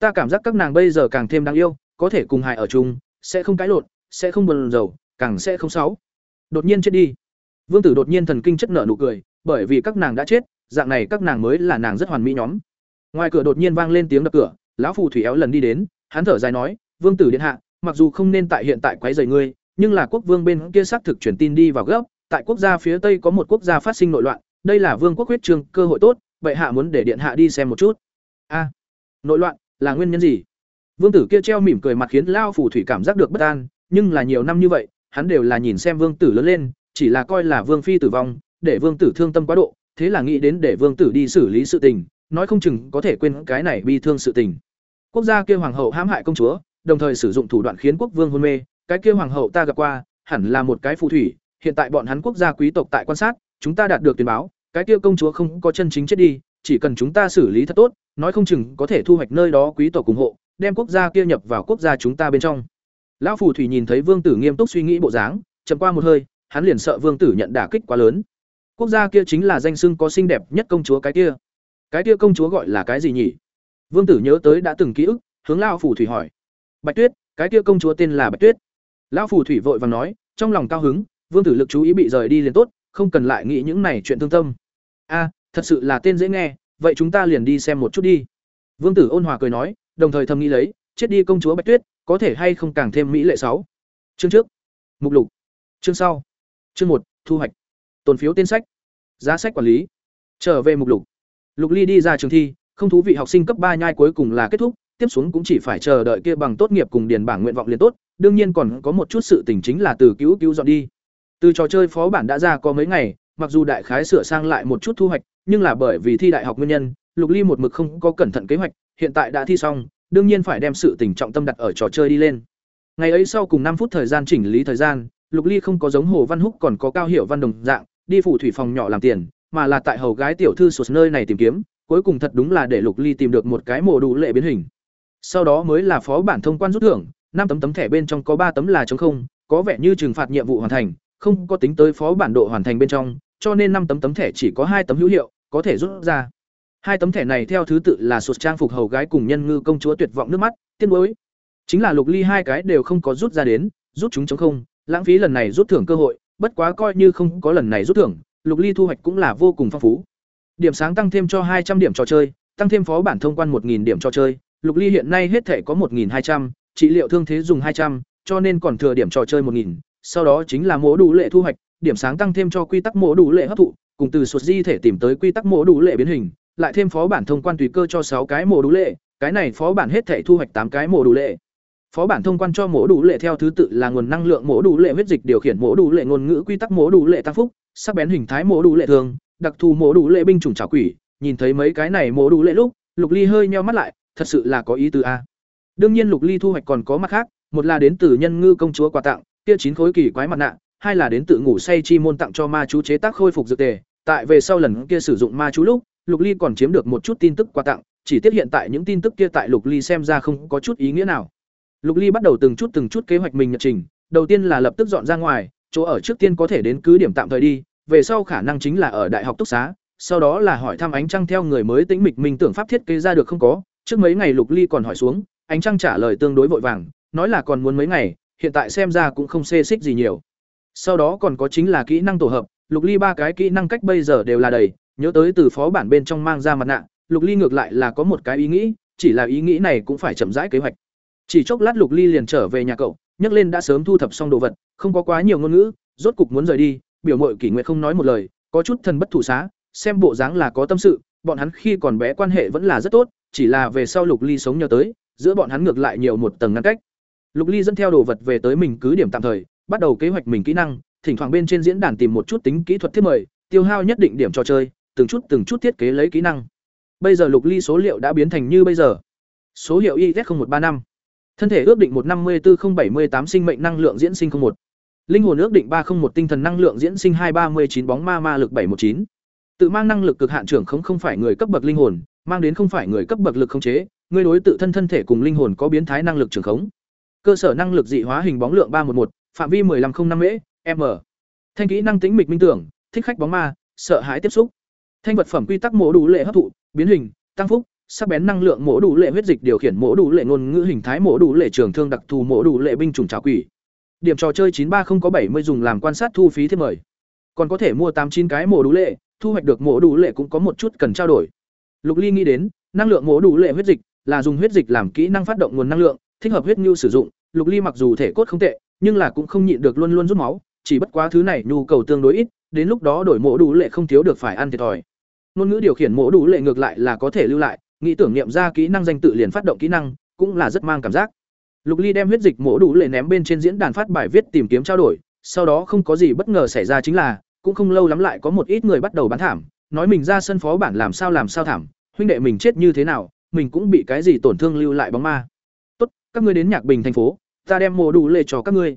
ta cảm giác các nàng bây giờ càng thêm đáng yêu, có thể cùng hài ở chung, sẽ không cãi lộn, sẽ không buồn rầu, càng sẽ không sáu đột nhiên chết đi. Vương tử đột nhiên thần kinh chất nở nụ cười, bởi vì các nàng đã chết, dạng này các nàng mới là nàng rất hoàn mỹ nhóm. Ngoài cửa đột nhiên vang lên tiếng đập cửa, lão phù thủy éo lần đi đến, hắn thở dài nói, vương tử điện hạ, mặc dù không nên tại hiện tại quấy rầy ngươi, nhưng là quốc vương bên kia xác thực truyền tin đi vào gấp, tại quốc gia phía tây có một quốc gia phát sinh nội loạn, đây là vương quốc huyết trương, cơ hội tốt bệ hạ muốn để điện hạ đi xem một chút. A, nội loạn là nguyên nhân gì? Vương tử kia treo mỉm cười mặt khiến lao phù thủy cảm giác được bất an, nhưng là nhiều năm như vậy, hắn đều là nhìn xem vương tử lớn lên, chỉ là coi là vương phi tử vong, để vương tử thương tâm quá độ, thế là nghĩ đến để vương tử đi xử lý sự tình, nói không chừng có thể quên cái này bi thương sự tình. Quốc gia kia hoàng hậu hãm hại công chúa, đồng thời sử dụng thủ đoạn khiến quốc vương hôn mê, cái kia hoàng hậu ta gặp qua, hẳn là một cái phù thủy, hiện tại bọn hắn quốc gia quý tộc tại quan sát, chúng ta đạt được tuyên báo, cái kia công chúa không có chân chính chết đi chỉ cần chúng ta xử lý thật tốt, nói không chừng có thể thu hoạch nơi đó quý tộc ủng hộ, đem quốc gia kia nhập vào quốc gia chúng ta bên trong. Lão phù thủy nhìn thấy vương tử nghiêm túc suy nghĩ bộ dáng, chậm qua một hơi, hắn liền sợ vương tử nhận đả kích quá lớn. Quốc gia kia chính là danh xưng có xinh đẹp nhất công chúa cái kia. Cái kia công chúa gọi là cái gì nhỉ? Vương tử nhớ tới đã từng ký ức, hướng lão phù thủy hỏi. Bạch tuyết, cái kia công chúa tên là bạch tuyết. Lão phù thủy vội vàng nói, trong lòng cao hứng, vương tử lực chú ý bị rời đi liền tốt, không cần lại nghĩ những này chuyện thương tâm. A thật sự là tên dễ nghe, vậy chúng ta liền đi xem một chút đi. Vương tử ôn hòa cười nói, đồng thời thầm nghĩ lấy, chết đi công chúa bạch tuyết, có thể hay không càng thêm mỹ lệ sáu? Chương trước. Mục lục. Chương sau. Chương một, thu hoạch. Tồn phiếu tên sách. Giá sách quản lý. Trở về mục lục. Lục ly đi ra trường thi, không thú vị học sinh cấp ba nhai cuối cùng là kết thúc, tiếp xuống cũng chỉ phải chờ đợi kia bằng tốt nghiệp cùng điền bảng nguyện vọng liền tốt, đương nhiên còn có một chút sự tình chính là từ cứu cứu dọn đi. Từ trò chơi phó bản đã ra có mấy ngày, mặc dù đại khái sửa sang lại một chút thu hoạch nhưng là bởi vì thi đại học nguyên nhân, lục ly một mực không có cẩn thận kế hoạch, hiện tại đã thi xong, đương nhiên phải đem sự tình trọng tâm đặt ở trò chơi đi lên. Ngày ấy sau cùng năm phút thời gian chỉnh lý thời gian, lục ly không có giống hồ văn húc còn có cao hiệu văn đồng dạng, đi phủ thủy phòng nhỏ làm tiền, mà là tại hầu gái tiểu thư sụt nơi này tìm kiếm, cuối cùng thật đúng là để lục ly tìm được một cái mổ đủ lệ biến hình. Sau đó mới là phó bản thông quan rút thưởng, năm tấm tấm thẻ bên trong có ba tấm là trống không, có vẻ như trừng phạt nhiệm vụ hoàn thành, không có tính tới phó bản độ hoàn thành bên trong, cho nên năm tấm tấm thẻ chỉ có hai tấm hữu hiệu có thể rút ra. Hai tấm thẻ này theo thứ tự là sụt trang phục hầu gái cùng nhân ngư công chúa tuyệt vọng nước mắt, tiếc nuối. Chính là lục ly hai cái đều không có rút ra đến, rút chúng chống không, lãng phí lần này rút thưởng cơ hội, bất quá coi như không có lần này rút thưởng, lục ly thu hoạch cũng là vô cùng phong phú. Điểm sáng tăng thêm cho hai trăm điểm trò chơi, tăng thêm phó bản thông quan một điểm trò chơi, lục ly hiện nay hết thể có một hai trăm, trị liệu thương thế dùng hai trăm, cho nên còn thừa điểm trò chơi một sau đó chính là mỗ đủ lệ thu hoạch, điểm sáng tăng thêm cho quy tắc mỗ đủ lệ hấp thụ cùng từ suất di thể tìm tới quy tắc mỗ đủ lệ biến hình lại thêm phó bản thông quan tùy cơ cho sáu cái mỗ đủ lệ cái này phó bản hết thể thu hoạch tám cái mỗ đủ lệ phó bản thông quan cho mổ đủ lệ theo thứ tự là nguồn năng lượng mổ đủ lệ huyết dịch điều khiển mổ đủ lệ ngôn ngữ quy tắc mổ đủ lệ tăng phúc sắc bén hình thái mổ đủ lệ thường đặc thù mổ đủ lệ binh chủng trả quỷ nhìn thấy mấy cái này mổ đủ lệ lúc lục ly hơi nheo mắt lại thật sự là có ý tứ a đương nhiên lục ly thu hoạch còn có mặt khác một là đến từ nhân ngư công chúa quà tặng kia chín khối kỳ quái mặt nạ hai là đến từ ngủ say chi môn tặng cho ma chú chế tác khôi phục dược tề tại về sau lần kia sử dụng ma chú lúc, lục ly còn chiếm được một chút tin tức quà tặng, chỉ tiếc hiện tại những tin tức kia tại lục ly xem ra không có chút ý nghĩa nào. Lục ly bắt đầu từng chút từng chút kế hoạch mình nhật trình, đầu tiên là lập tức dọn ra ngoài, chỗ ở trước tiên có thể đến cứ điểm tạm thời đi, về sau khả năng chính là ở đại học túc xá, sau đó là hỏi thăm ánh trăng theo người mới tĩnh mịch mình tưởng pháp thiết kế ra được không có, trước mấy ngày lục ly còn hỏi xuống, ánh trăng trả lời tương đối vội vàng, nói là còn muốn mấy ngày, hiện tại xem ra cũng không xê xích gì nhiều. Sau đó còn có chính là kỹ năng tổ hợp lục ly ba cái kỹ năng cách bây giờ đều là đầy, nhớ tới từ phó bản bên trong mang ra mặt nạ, lục ly ngược lại là có một cái ý nghĩ, chỉ là ý nghĩ này cũng phải chậm rãi kế hoạch. Chỉ chốc lát lục ly liền trở về nhà cậu, nhấc lên đã sớm thu thập xong đồ vật, không có quá nhiều ngôn ngữ, rốt cục muốn rời đi, biểu mội kỷ nguyện không nói một lời, có chút thần bất thủ xá, xem bộ dáng là có tâm sự, bọn hắn khi còn bé quan hệ vẫn là rất tốt, chỉ là về sau lục ly sống nhờ tới, giữa bọn hắn ngược lại nhiều một tầng ngăn cách. Lục ly dẫn theo đồ vật về tới mình cứ điểm tạm thời, bắt đầu kế hoạch mình kỹ năng thỉnh thoảng bên trên diễn đàn tìm một chút tính kỹ thuật thiết mời, tiêu hao nhất định điểm trò chơi, từng chút từng chút thiết kế lấy kỹ năng. Bây giờ lục ly số liệu đã biến thành như bây giờ. Số hiệu iz một ba năm. Thân thể ước định một năm mươi bốn bảy mươi tám sinh mệnh năng lượng diễn sinh một. Linh hồn ước định ba một tinh thần năng lượng diễn sinh hai ba mươi chín bóng ma ma lực bảy một chín. Tự mang năng lực cực hạn trưởng không không phải người cấp bậc linh hồn, mang đến không phải người cấp bậc lực khống chế, người đối tự thân thân thể cùng linh hồn có biến thái năng lực trưởng khống. Cơ sở năng lực dị hóa hình bóng lượng ba một một, phạm vi 1505 mễ m. Thanh kỹ năng tính mịch minh tưởng, thích khách bóng ma, sợ hãi tiếp xúc. Thanh vật phẩm quy tắc mổ đủ lệ hấp thụ, biến hình, tăng phúc, sắc bén năng lượng mổ đủ lệ huyết dịch điều khiển mổ đủ lệ ngôn ngữ hình thái mổ đủ lệ trường thương đặc thù mổ đủ lệ binh chủng trào quỷ. Điểm trò chơi chín ba không có bảy mươi dùng làm quan sát thu phí thêm mời. Còn có thể mua tám chín cái mổ đủ lệ, thu hoạch được mổ đủ lệ cũng có một chút cần trao đổi. Lục ly nghĩ đến, năng lượng mổ đủ lệ huyết dịch là dùng huyết dịch làm kỹ năng phát động nguồn năng lượng, thích hợp huyết nhu sử dụng. Lục ly mặc dù thể cốt không tệ, nhưng là cũng không nhịn được luôn luôn rút máu chỉ bất quá thứ này nhu cầu tương đối ít, đến lúc đó đổi mổ đủ lệ không thiếu được phải ăn thiệt thòi. Ngôn ngữ điều khiển mổ đủ lệ ngược lại là có thể lưu lại, nghĩ tưởng niệm ra kỹ năng danh tự liền phát động kỹ năng, cũng là rất mang cảm giác. Lục ly đem huyết dịch mổ đủ lệ ném bên trên diễn đàn phát bài viết tìm kiếm trao đổi, sau đó không có gì bất ngờ xảy ra chính là, cũng không lâu lắm lại có một ít người bắt đầu bán thảm, nói mình ra sân phó bản làm sao làm sao thảm, huynh đệ mình chết như thế nào, mình cũng bị cái gì tổn thương lưu lại bóng ma. Tốt, các ngươi đến nhạc bình thành phố, ta đem mổ đủ lệ cho các ngươi.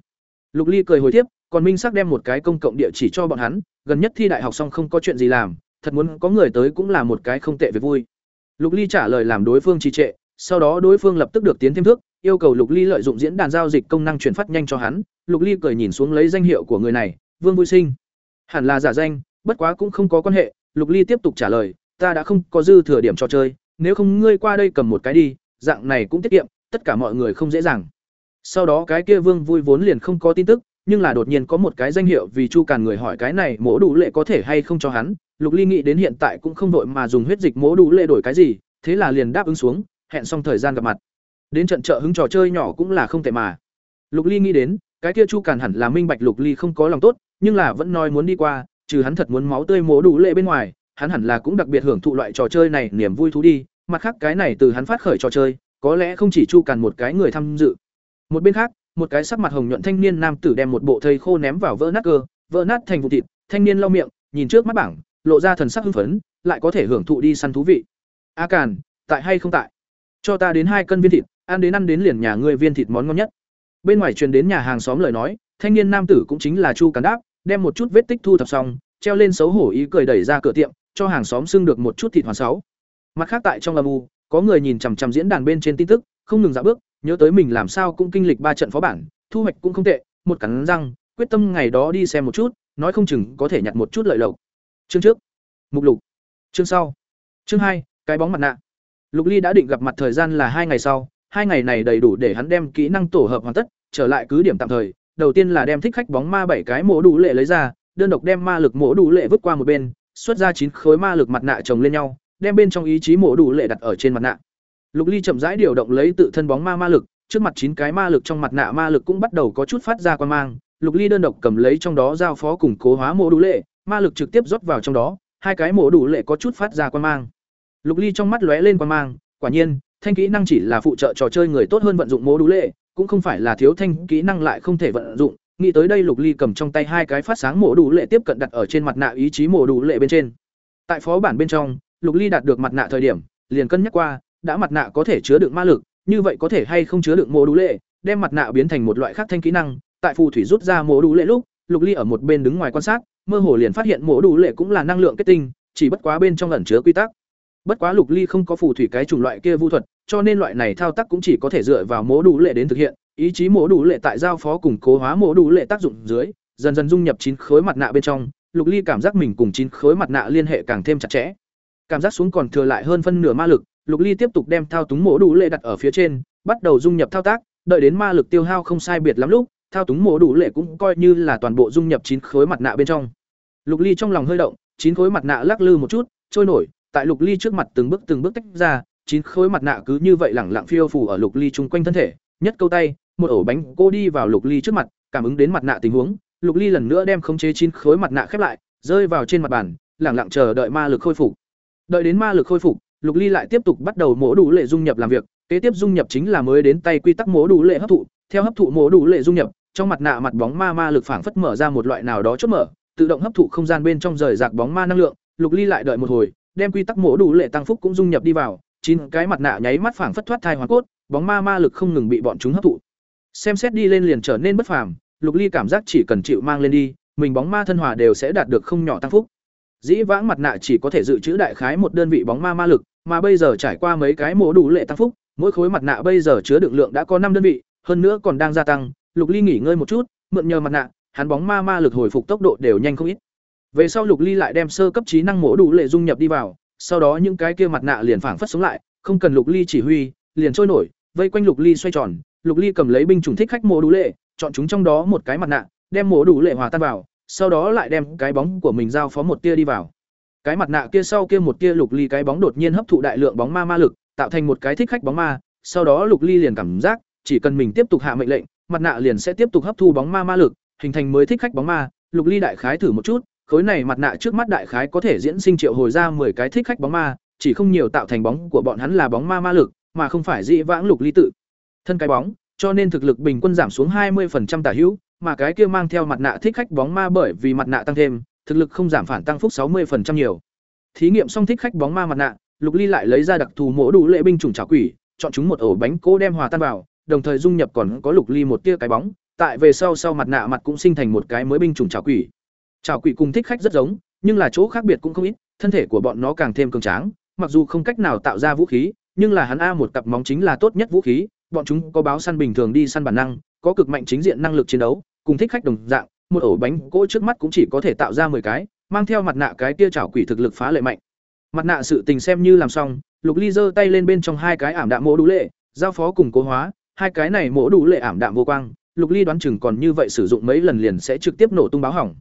Lục ly cười hồi tiếp còn minh sắc đem một cái công cộng địa chỉ cho bọn hắn, gần nhất thi đại học xong không có chuyện gì làm, thật muốn có người tới cũng là một cái không tệ việc vui. Lục ly trả lời làm đối phương trì trệ, sau đó đối phương lập tức được tiến thêm thước, yêu cầu lục ly lợi dụng diễn đàn giao dịch công năng chuyển phát nhanh cho hắn. Lục ly cười nhìn xuống lấy danh hiệu của người này, vương vui sinh. Hẳn là giả danh, bất quá cũng không có quan hệ. Lục ly tiếp tục trả lời, ta đã không có dư thừa điểm trò chơi, nếu không ngươi qua đây cầm một cái đi, dạng này cũng tiết kiệm, tất cả mọi người không dễ dàng. Sau đó cái kia vương vui vốn liền không có tin tức nhưng là đột nhiên có một cái danh hiệu vì chu càn người hỏi cái này mỗ đủ lệ có thể hay không cho hắn? Lục ly nghĩ đến hiện tại cũng không đội mà dùng huyết dịch mỗ đủ lệ đổi cái gì, thế là liền đáp ứng xuống, hẹn xong thời gian gặp mặt. Đến trận chợ hứng trò chơi nhỏ cũng là không tệ mà. Lục ly nghĩ đến, cái kia chu càn hẳn là minh bạch lục ly không có lòng tốt, nhưng là vẫn nói muốn đi qua, trừ hắn thật muốn máu tươi mỗ đủ lệ bên ngoài, hắn hẳn là cũng đặc biệt hưởng thụ loại trò chơi này, niềm vui thú đi. Mặt khác cái này từ hắn phát khởi trò chơi, có lẽ không chỉ chu càn một cái người tham dự. Một bên khác một cái sắc mặt hồng nhuận thanh niên nam tử đem một bộ thây khô ném vào vỡ nát cơ, vỡ nát thành vụ thịt, thanh niên lau miệng, nhìn trước mắt bảng, lộ ra thần sắc hưng phấn, lại có thể hưởng thụ đi săn thú vị. A càn, tại hay không tại? Cho ta đến hai cân viên thịt, ăn đến ăn đến liền nhà ngươi viên thịt món ngon nhất. Bên ngoài truyền đến nhà hàng xóm lời nói, thanh niên nam tử cũng chính là chu càn đáp, đem một chút vết tích thu thập xong, treo lên xấu hổ ý cười đẩy ra cửa tiệm, cho hàng xóm xưng được một chút thịt hoàn sáu. Mặt khác tại trong âm u, có người nhìn chằm chằm diễn đàn bên trên tin tức, không ngừng dạo bước nhớ tới mình làm sao cũng kinh lịch ba trận phó bản, thu hoạch cũng không tệ, một cắn răng, quyết tâm ngày đó đi xem một chút, nói không chừng có thể nhặt một chút lợi lộc. Chương trước, mục lục. Chương sau, chương hai, cái bóng mặt nạ. Lục ly đã định gặp mặt thời gian là hai ngày sau, hai ngày này đầy đủ để hắn đem kỹ năng tổ hợp hoàn tất, trở lại cứ điểm tạm thời. Đầu tiên là đem thích khách bóng ma bảy cái mổ đủ lệ lấy ra, đơn độc đem ma lực mổ đủ lệ vứt qua một bên, xuất ra chín khối ma lực mặt nạ chồng lên nhau, đem bên trong ý chí mổ đủ lệ đặt ở trên mặt nạ lục ly chậm rãi điều động lấy tự thân bóng ma ma lực, trước mặt chín cái ma lực trong mặt nạ ma lực cũng bắt đầu có chút phát ra quan mang. Lục ly đơn độc cầm lấy trong đó giao phó củng cố hóa mổ đủ lệ, ma lực trực tiếp rót vào trong đó, hai cái mổ đủ lệ có chút phát ra quan mang. Lục ly trong mắt lóe lên quan mang, quả nhiên, thanh kỹ năng chỉ là phụ trợ trò chơi người tốt hơn vận dụng mổ đủ lệ, cũng không phải là thiếu thanh kỹ năng lại không thể vận dụng. Nghĩ tới đây lục ly cầm trong tay hai cái phát sáng mổ đủ lệ tiếp cận đặt ở trên mặt nạ ý chí mổ đủ lệ bên trên. Tại phó bản bên trong, lục ly đạt được mặt nạ thời điểm, liền cân nhắc qua đã mặt nạ có thể chứa đựng ma lực, như vậy có thể hay không chứa đựng mô đủ lệ, đem mặt nạ biến thành một loại khác thanh kỹ năng. Tại phù thủy rút ra mô đủ lệ lúc, lục ly ở một bên đứng ngoài quan sát, mơ hồ liền phát hiện mô đủ lệ cũng là năng lượng kết tinh, chỉ bất quá bên trong ẩn chứa quy tắc. Bất quá lục ly không có phù thủy cái chủng loại kia vu thuật, cho nên loại này thao tác cũng chỉ có thể dựa vào mô đủ lệ đến thực hiện. Ý chí mô đủ lệ tại giao phó củng cố hóa mô đủ lệ tác dụng dưới, dần dần dung nhập chín khối mặt nạ bên trong, lục ly cảm giác mình cùng chín khối mặt nạ liên hệ càng thêm chặt chẽ. Cảm giác xuống còn thừa lại hơn phân nửa ma lực lục ly tiếp tục đem thao túng mổ đủ lệ đặt ở phía trên, bắt đầu dung nhập thao tác, đợi đến ma lực tiêu hao không sai biệt lắm lúc, thao túng mổ đủ lệ cũng coi như là toàn bộ dung nhập chín khối mặt nạ bên trong. Lục ly trong lòng hơi động, chín khối mặt nạ lắc lư một chút, trôi nổi, tại lục ly trước mặt từng bước từng bước tách ra, chín khối mặt nạ cứ như vậy lẳng lặng phiêu phủ ở lục ly chung quanh thân thể, nhất câu tay, một ổ bánh cô đi vào lục ly trước mặt, cảm ứng đến mặt nạ tình huống, lục ly lần nữa đem khống chế chín khối mặt nạ khép lại, rơi vào trên mặt bàn, lẳng lặng chờ đợi ma lực khôi phục. Đợi đến ma lực khôi phục lục ly lại tiếp tục bắt đầu mổ đủ lệ dung nhập làm việc, kế tiếp dung nhập chính là mới đến tay quy tắc mổ đủ lệ hấp thụ. Theo hấp thụ mổ đủ lệ dung nhập, trong mặt nạ mặt bóng ma ma lực phảng phất mở ra một loại nào đó chốt mở, tự động hấp thụ không gian bên trong rời rạc bóng ma năng lượng. Lục ly lại đợi một hồi, đem quy tắc mổ đủ lệ tăng phúc cũng dung nhập đi vào, chín cái mặt nạ nháy mắt phảng phất thoát thai hoàn cốt, bóng ma ma lực không ngừng bị bọn chúng hấp thụ. Xem xét đi lên liền trở nên bất phàm, lục ly cảm giác chỉ cần chịu mang lên đi, mình bóng ma thân hòa đều sẽ đạt được không nhỏ tăng phúc. Dĩ vãng mặt nạ chỉ có thể dự trữ đại khái một đơn vị bóng ma ma lực mà bây giờ trải qua mấy cái mổ đủ lệ tăng phúc, mỗi khối mặt nạ bây giờ chứa đựng lượng đã có năm đơn vị, hơn nữa còn đang gia tăng. Lục ly nghỉ ngơi một chút, mượn nhờ mặt nạ, hắn bóng ma ma lực hồi phục tốc độ đều nhanh không ít. Về sau lục ly lại đem sơ cấp trí năng mổ đủ lệ dung nhập đi vào, sau đó những cái kia mặt nạ liền phảng phất sống lại, không cần lục ly chỉ huy, liền trôi nổi, vây quanh lục ly xoay tròn. Lục ly cầm lấy binh chủng thích khách mổ đủ lệ, chọn chúng trong đó một cái mặt nạ, đem mổ đủ lệ hòa tan vào, sau đó lại đem cái bóng của mình giao phó một tia đi vào cái mặt nạ kia sau kia một tia lục ly cái bóng đột nhiên hấp thụ đại lượng bóng ma ma lực tạo thành một cái thích khách bóng ma sau đó lục ly liền cảm giác chỉ cần mình tiếp tục hạ mệnh lệnh mặt nạ liền sẽ tiếp tục hấp thu bóng ma ma lực hình thành mới thích khách bóng ma lục ly đại khái thử một chút khối này mặt nạ trước mắt đại khái có thể diễn sinh triệu hồi ra 10 cái thích khách bóng ma, chỉ không nhiều tạo thành bóng của bọn hắn là bóng ma ma lực, mà không phải dị vãng lục ly tự. Thân cái bóng, cho nên thực lực bình quân giảm xuống 20% tả hữu, mà cái kia mang theo mặt nạ thích khách bóng ma bởi vì mặt nạ tăng thêm, thực lực không giảm phản tăng phúc 60% nhiều. Thí nghiệm xong thích khách bóng ma mặt nạ, Lục Ly lại lấy ra đặc thù mỗ đủ lệ binh chủng trảo quỷ, chọn chúng một ổ bánh cố đem hòa tan vào, đồng thời dung nhập còn có Lục Ly một tia cái bóng, tại về sau sau mặt nạ mặt cũng sinh thành một cái mới binh chủng trảo quỷ. Trảo quỷ cùng thích khách rất giống, nhưng là chỗ khác biệt cũng không ít, thân thể của bọn nó càng thêm cường tráng, mặc dù không cách nào tạo ra vũ khí, nhưng là hắn a một cặp móng chính là tốt nhất vũ khí, bọn chúng có báo săn bình thường đi săn bản năng, có cực mạnh chính diện năng lực chiến đấu, cùng thích khách đồng dạng, một ổ bánh cỗ trước mắt cũng chỉ có thể tạo ra 10 cái, mang theo mặt nạ cái kia chảo quỷ thực lực phá lệ mạnh. Mặt nạ sự tình xem như làm xong, Lục Ly giơ tay lên bên trong hai cái ảm đạm mỗ đủ lệ, giao phó cùng cố hóa, hai cái này mỗ đủ lệ ảm đạm vô quang, Lục Ly đoán chừng còn như vậy sử dụng mấy lần liền sẽ trực tiếp nổ tung báo hỏng.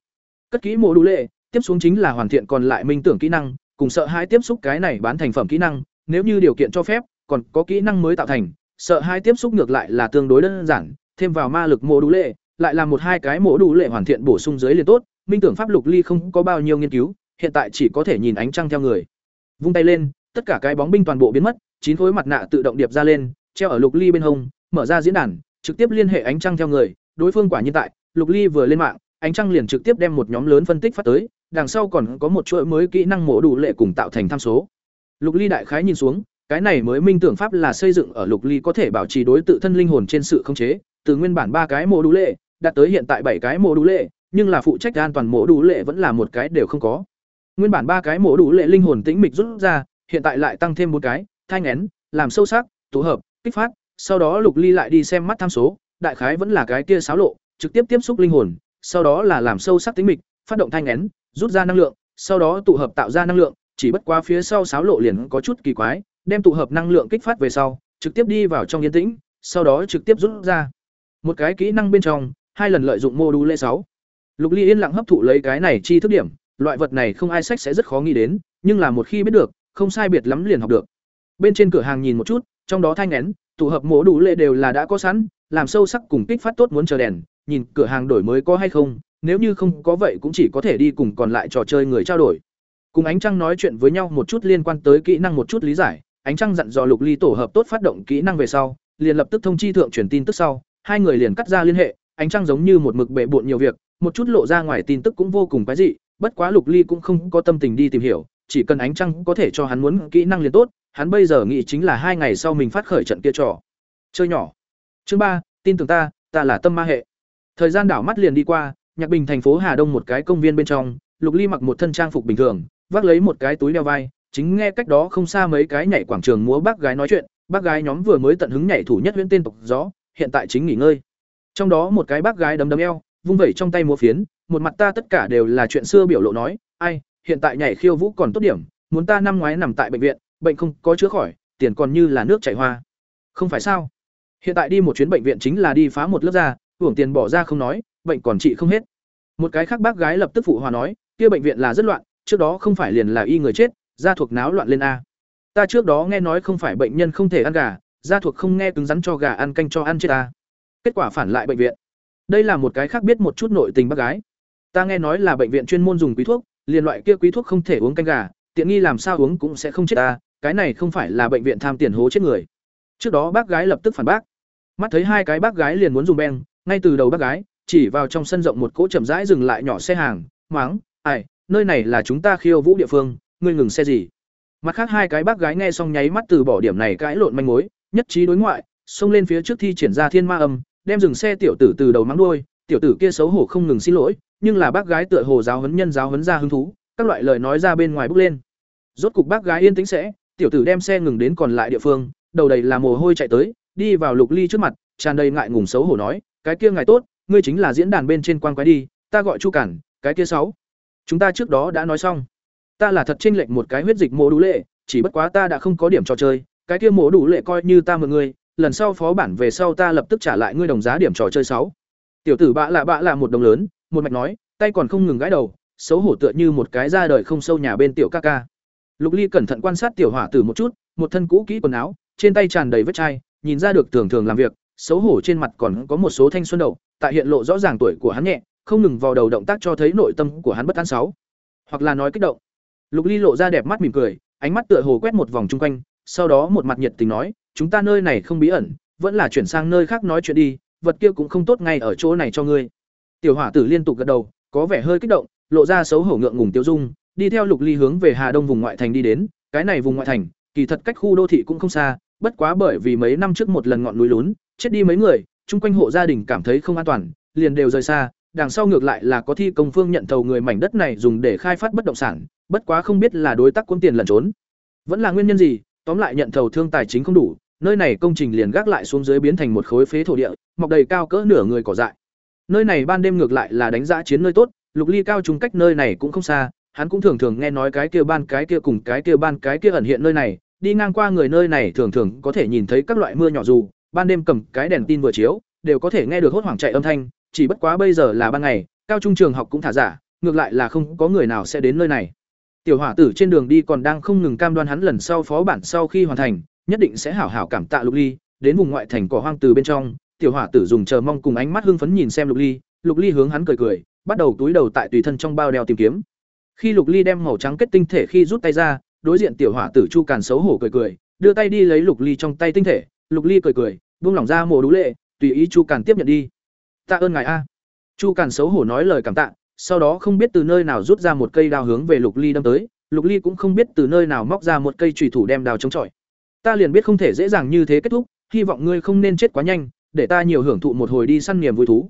Cất kỹ mỗ đủ lệ, tiếp xuống chính là hoàn thiện còn lại minh tưởng kỹ năng, cùng sợ hai tiếp xúc cái này bán thành phẩm kỹ năng, nếu như điều kiện cho phép, còn có kỹ năng mới tạo thành, sợ hai tiếp xúc ngược lại là tương đối đơn giản, thêm vào ma lực mỗ đủ lệ, lại là một hai cái mỗ đủ lệ hoàn thiện bổ sung dưới liền tốt, minh tưởng pháp lục ly không có bao nhiêu nghiên cứu, hiện tại chỉ có thể nhìn ánh trăng theo người. Vung tay lên, tất cả cái bóng binh toàn bộ biến mất, chín khối mặt nạ tự động điệp ra lên, treo ở lục ly bên hông, mở ra diễn đàn, trực tiếp liên hệ ánh trăng theo người, đối phương quả nhiên tại, lục ly vừa lên mạng, ánh trăng liền trực tiếp đem một nhóm lớn phân tích phát tới, đằng sau còn có một chuỗi mới kỹ năng mổ đủ lệ cùng tạo thành tham số. Lục Ly đại khái nhìn xuống, cái này mới minh tưởng pháp là xây dựng ở Lục Ly có thể bảo trì đối tự thân linh hồn trên sự khống chế, từ nguyên bản ba cái mổ đủ lệ, đạt tới hiện tại bảy cái mổ đủ lệ, nhưng là phụ trách an toàn mổ đủ lệ vẫn là một cái đều không có. Nguyên bản ba cái mổ đủ lệ linh hồn tĩnh mịch rút ra, hiện tại lại tăng thêm một cái, thanh ngén, làm sâu sắc, tụ hợp, kích phát, sau đó Lục Ly lại đi xem mắt tham số, đại khái vẫn là cái kia xáo lộ, trực tiếp tiếp xúc linh hồn, sau đó là làm sâu sắc tính mịch, phát động thanh ngén rút ra năng lượng, sau đó tụ hợp tạo ra năng lượng, chỉ bất quá phía sau xáo lộ liền có chút kỳ quái, đem tụ hợp năng lượng kích phát về sau, trực tiếp đi vào trong yên tĩnh, sau đó trực tiếp rút ra. Một cái kỹ năng bên trong, hai lần lợi dụng mô đu lệ sáu. Lục Ly yên lặng hấp thụ lấy cái này chi thức điểm, loại vật này không ai sách sẽ rất khó nghĩ đến, nhưng là một khi biết được, không sai biệt lắm liền học được. Bên trên cửa hàng nhìn một chút, trong đó thanh nén, tụ hợp mô đủ lệ đều là đã có sẵn, làm sâu sắc cùng kích phát tốt muốn chờ đèn, nhìn cửa hàng đổi mới có hay không, nếu như không có vậy cũng chỉ có thể đi cùng còn lại trò chơi người trao đổi. Cùng ánh trăng nói chuyện với nhau một chút liên quan tới kỹ năng một chút lý giải, ánh trăng dặn dò Lục Ly tổ hợp tốt phát động kỹ năng về sau, liền lập tức thông chi thượng truyền tin tức sau, hai người liền cắt ra liên hệ, ánh trăng giống như một mực bệ bộn nhiều việc, một chút lộ ra ngoài tin tức cũng vô cùng quái dị, bất quá Lục Ly cũng không có tâm tình đi tìm hiểu, chỉ cần ánh trăng có thể cho hắn muốn kỹ năng liền tốt, hắn bây giờ nghĩ chính là hai ngày sau mình phát khởi trận kia trò. Chơi nhỏ. Chương ba, tin tưởng ta, ta là tâm ma hệ. Thời gian đảo mắt liền đi qua, Nhạc Bình thành phố Hà Đông một cái công viên bên trong, Lục Ly mặc một thân trang phục bình thường, vác lấy một cái túi đeo vai, chính nghe cách đó không xa mấy cái nhảy quảng trường múa bác gái nói chuyện, bác gái nhóm vừa mới tận hứng nhảy thủ nhất huyễn tên tộc gió, hiện tại chính nghỉ ngơi. Trong đó một cái bác gái đấm đấm eo, vung vẩy trong tay múa phiến, một mặt ta tất cả đều là chuyện xưa biểu lộ nói, ai, hiện tại nhảy khiêu vũ còn tốt điểm, muốn ta năm ngoái nằm tại bệnh viện, bệnh không có chữa khỏi, tiền còn như là nước chảy hoa. Không phải sao? Hiện tại đi một chuyến bệnh viện chính là đi phá một lớp da, hưởng tiền bỏ ra không nói, bệnh còn trị không hết. Một cái khác bác gái lập tức phụ hòa nói, kia bệnh viện là rất loạn, trước đó không phải liền là y người chết, da thuộc náo loạn lên a. Ta trước đó nghe nói không phải bệnh nhân không thể ăn gà, da thuộc không nghe cứng rắn cho gà ăn canh cho ăn chết ta. Kết quả phản lại bệnh viện. Đây là một cái khác biết một chút nội tình bác gái. Ta nghe nói là bệnh viện chuyên môn dùng quý thuốc, liền loại kia quý thuốc không thể uống canh gà, tiện nghi làm sao uống cũng sẽ không chết ta, cái này không phải là bệnh viện tham tiền hố chết người. Trước đó bác gái lập tức phản bác. Mắt thấy hai cái bác gái liền muốn dùng beng, ngay từ đầu bác gái chỉ vào trong sân rộng một cỗ chậm rãi dừng lại nhỏ xe hàng máng ai nơi này là chúng ta khiêu vũ địa phương ngươi ngừng xe gì mặt khác hai cái bác gái nghe xong nháy mắt từ bỏ điểm này cãi lộn manh mối nhất trí đối ngoại xông lên phía trước thi triển ra thiên ma âm đem dừng xe tiểu tử từ đầu mắng đuôi, tiểu tử kia xấu hổ không ngừng xin lỗi, nhưng là bác gái tựa hồ giáo huấn nhân giáo huấn ra hứng thú, các loại lời nói ra bên ngoài bước lên. Rốt cục bác gái yên tĩnh sẽ, tiểu tử đem xe ngừng đến còn lại địa phương, đầu đầy là mồ hôi chạy tới, đi vào lục ly trước mặt, tràn đầy ngại ngùng xấu hổ nói, cái kia ngài tốt, ngươi chính là diễn đàn bên trên quan quái đi, ta gọi chu cản, cái kia sáu. Chúng ta trước đó đã nói xong. Ta là thật chênh lệch một cái huyết dịch mô đủ lệ, chỉ bất quá ta đã không có điểm trò chơi, cái kia mổ đủ lệ coi như ta mượn ngươi lần sau phó bản về sau ta lập tức trả lại ngươi đồng giá điểm trò chơi sáu. Tiểu tử bạ lạ bạ là một đồng lớn, một mạch nói, tay còn không ngừng gãi đầu, xấu hổ tựa như một cái ra đời không sâu nhà bên tiểu ca ca. Lục ly cẩn thận quan sát tiểu hỏa tử một chút, một thân cũ kỹ quần áo, trên tay tràn đầy vết chai, nhìn ra được thường thường làm việc, xấu hổ trên mặt còn có một số thanh xuân đầu tại hiện lộ rõ ràng tuổi của hắn nhẹ, không ngừng vào đầu động tác cho thấy nội tâm của hắn bất an sáu. Hoặc là nói kích động. Lục ly lộ ra đẹp mắt mỉm cười, ánh mắt tựa hồ quét một vòng chung quanh sau đó một mặt nhiệt tình nói, chúng ta nơi này không bí ẩn, vẫn là chuyển sang nơi khác nói chuyện đi, vật kia cũng không tốt ngay ở chỗ này cho ngươi. Tiểu hỏa tử liên tục gật đầu, có vẻ hơi kích động, lộ ra xấu hổ ngượng ngùng tiêu dung, đi theo lục ly hướng về hà đông vùng ngoại thành đi đến, cái này vùng ngoại thành, kỳ thật cách khu đô thị cũng không xa, bất quá bởi vì mấy năm trước một lần ngọn núi lún, chết đi mấy người, chung quanh hộ gia đình cảm thấy không an toàn, liền đều rời xa, đằng sau ngược lại là có thi công phương nhận thầu người mảnh đất này dùng để khai phát bất động sản, bất quá không biết là đối tác cuốn tiền lẩn trốn. Vẫn là nguyên nhân gì tóm lại nhận thầu thương tài chính không đủ, nơi này công trình liền gác lại xuống dưới biến thành một khối phế thổ địa, mọc đầy cao cỡ nửa người cỏ dại. Nơi này ban đêm ngược lại là đánh giá chiến nơi tốt, lục ly cao trung cách nơi này cũng không xa, hắn cũng thường thường nghe nói cái kia ban cái kia cùng cái kia ban cái kia ẩn hiện nơi này, đi ngang qua người nơi này thường thường có thể nhìn thấy các loại mưa nhỏ dù, ban đêm cầm cái đèn tin vừa chiếu, đều có thể nghe được hốt hoảng chạy âm thanh, chỉ bất quá bây giờ là ban ngày, cao trung trường học cũng thả giả, ngược lại là không có người nào sẽ đến nơi này tiểu hỏa tử trên đường đi còn đang không ngừng cam đoan hắn lần sau phó bản sau khi hoàn thành, nhất định sẽ hảo hảo cảm tạ lục ly. Đến vùng ngoại thành cỏ hoang từ bên trong, tiểu hỏa tử dùng chờ mong cùng ánh mắt hưng phấn nhìn xem lục ly. Lục ly hướng hắn cười cười, bắt đầu túi đầu tại tùy thân trong bao đeo tìm kiếm. Khi lục ly đem màu trắng kết tinh thể khi rút tay ra, đối diện tiểu hỏa tử chu càn xấu hổ cười cười, đưa tay đi lấy lục ly trong tay tinh thể. Lục ly cười cười, buông lỏng ra mồ đú lệ, tùy ý chu càn tiếp nhận đi. Tạ ơn ngài a. Chu càn xấu hổ nói lời cảm tạ sau đó không biết từ nơi nào rút ra một cây đao hướng về lục ly đâm tới, lục ly cũng không biết từ nơi nào móc ra một cây trùy thủ đem đào chống chọi. Ta liền biết không thể dễ dàng như thế kết thúc, hy vọng ngươi không nên chết quá nhanh, để ta nhiều hưởng thụ một hồi đi săn niềm vui thú.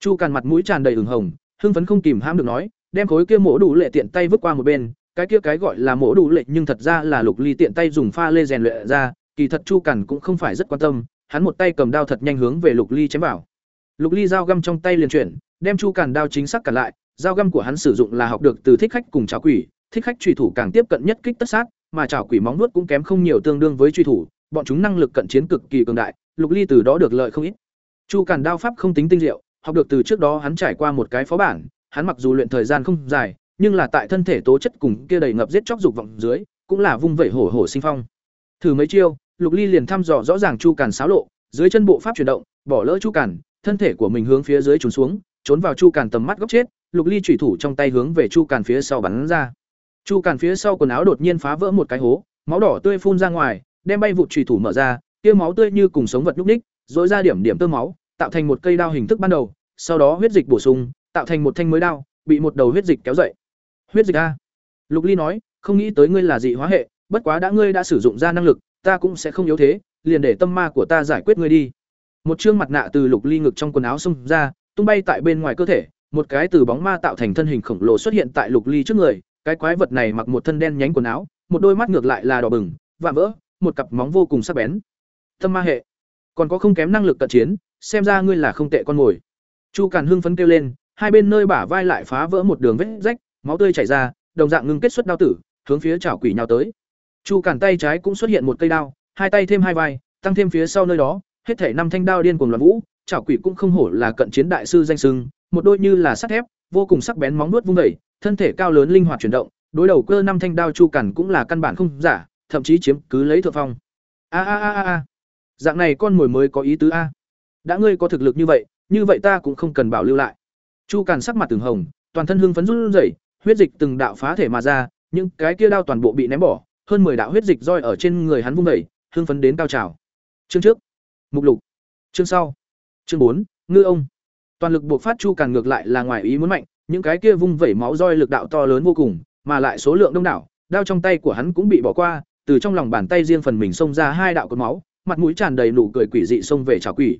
Chu càn mặt mũi tràn đầy ửng hồng, hưng phấn không kìm hãm được nói, đem khối kia mổ đủ lệ tiện tay vứt qua một bên, cái kia cái gọi là mổ đủ lệ nhưng thật ra là lục ly tiện tay dùng pha lê rèn luyện ra, kỳ thật chu càn cũng không phải rất quan tâm, hắn một tay cầm đao thật nhanh hướng về lục ly chém vào. Lục ly dao găm trong tay liền chuyển, đem chu càn đao chính xác cản lại dao găm của hắn sử dụng là học được từ thích khách cùng chảo quỷ, thích khách truy thủ càng tiếp cận nhất kích tất sát, mà chảo quỷ móng nuốt cũng kém không nhiều tương đương với truy thủ, bọn chúng năng lực cận chiến cực kỳ cường đại, lục ly từ đó được lợi không ít. Chu càn đao pháp không tính tinh diệu, học được từ trước đó hắn trải qua một cái phó bản, hắn mặc dù luyện thời gian không dài, nhưng là tại thân thể tố chất cùng kia đầy ngập giết chóc dục vọng dưới, cũng là vung vẩy hổ hổ sinh phong. Thử mấy chiêu, lục ly liền thăm dò rõ ràng chu càn xáo lộ, dưới chân bộ pháp chuyển động, bỏ lỡ chu càn, thân thể của mình hướng phía dưới trốn xuống, trốn vào chu càn tầm mắt góc chết lục ly thủy thủ trong tay hướng về chu càn phía sau bắn ra. Chu càn phía sau quần áo đột nhiên phá vỡ một cái hố, máu đỏ tươi phun ra ngoài, đem bay vụt thủy thủ mở ra kia máu tươi như cùng sống vật núc ních dối ra điểm điểm tơ máu, tạo thành một cây đao hình thức ban đầu, sau đó huyết dịch bổ sung, tạo thành một thanh mới đao, bị một đầu huyết dịch kéo dậy. Huyết dịch a. Lục ly nói, không nghĩ tới ngươi là dị hóa hệ, bất quá đã ngươi đã sử dụng ra năng lực, ta cũng sẽ không yếu thế, liền để tâm ma của ta giải quyết ngươi đi. Một chương mặt nạ từ lục ly ngực trong quần áo xông ra, tung bay tại bên ngoài cơ thể một cái từ bóng ma tạo thành thân hình khổng lồ xuất hiện tại lục ly trước người, cái quái vật này mặc một thân đen nhánh quần áo, một đôi mắt ngược lại là đỏ bừng, vạm vỡ, một cặp móng vô cùng sắc bén. Tâm ma hệ, còn có không kém năng lực cận chiến, xem ra ngươi là không tệ con mồi. Chu càn hưng phấn kêu lên, hai bên nơi bả vai lại phá vỡ một đường vết rách, máu tươi chảy ra, đồng dạng ngưng kết xuất đao tử, hướng phía chảo quỷ nhào tới. Chu càn tay trái cũng xuất hiện một cây đao, hai tay thêm hai vai, tăng thêm phía sau nơi đó, hết thể năm thanh đao điên cuồng loạn vũ, chảo quỷ cũng không hổ là cận chiến đại sư danh sưng một đôi như là sắt thép vô cùng sắc bén móng nuốt vung vẩy thân thể cao lớn linh hoạt chuyển động đối đầu cơ năm thanh đao chu cản cũng là căn bản không giả thậm chí chiếm cứ lấy thượng phong. A a a a. Dạng này con mồi mới có ý tứ a. Đã ngươi có thực lực như vậy như vậy ta cũng không cần bảo lưu lại. Chu cản sắc mặt từng hồng toàn thân hưng phấn run rẩy huyết dịch từng đạo phá thể mà ra những cái kia đao toàn bộ bị ném bỏ hơn mười đạo huyết dịch roi ở trên người hắn vung dậy, hưng phấn đến cao trào. Chương trước. Mục lục. Chương sau. Chương bốn. Ngư ông toàn lực buộc phát chu càn ngược lại là ngoài ý muốn mạnh, những cái kia vung vẩy máu roi lực đạo to lớn vô cùng, mà lại số lượng đông đảo, đao trong tay của hắn cũng bị bỏ qua, từ trong lòng bàn tay riêng phần mình xông ra hai đạo cột máu, mặt mũi tràn đầy nụ cười quỷ dị xông về chảo quỷ.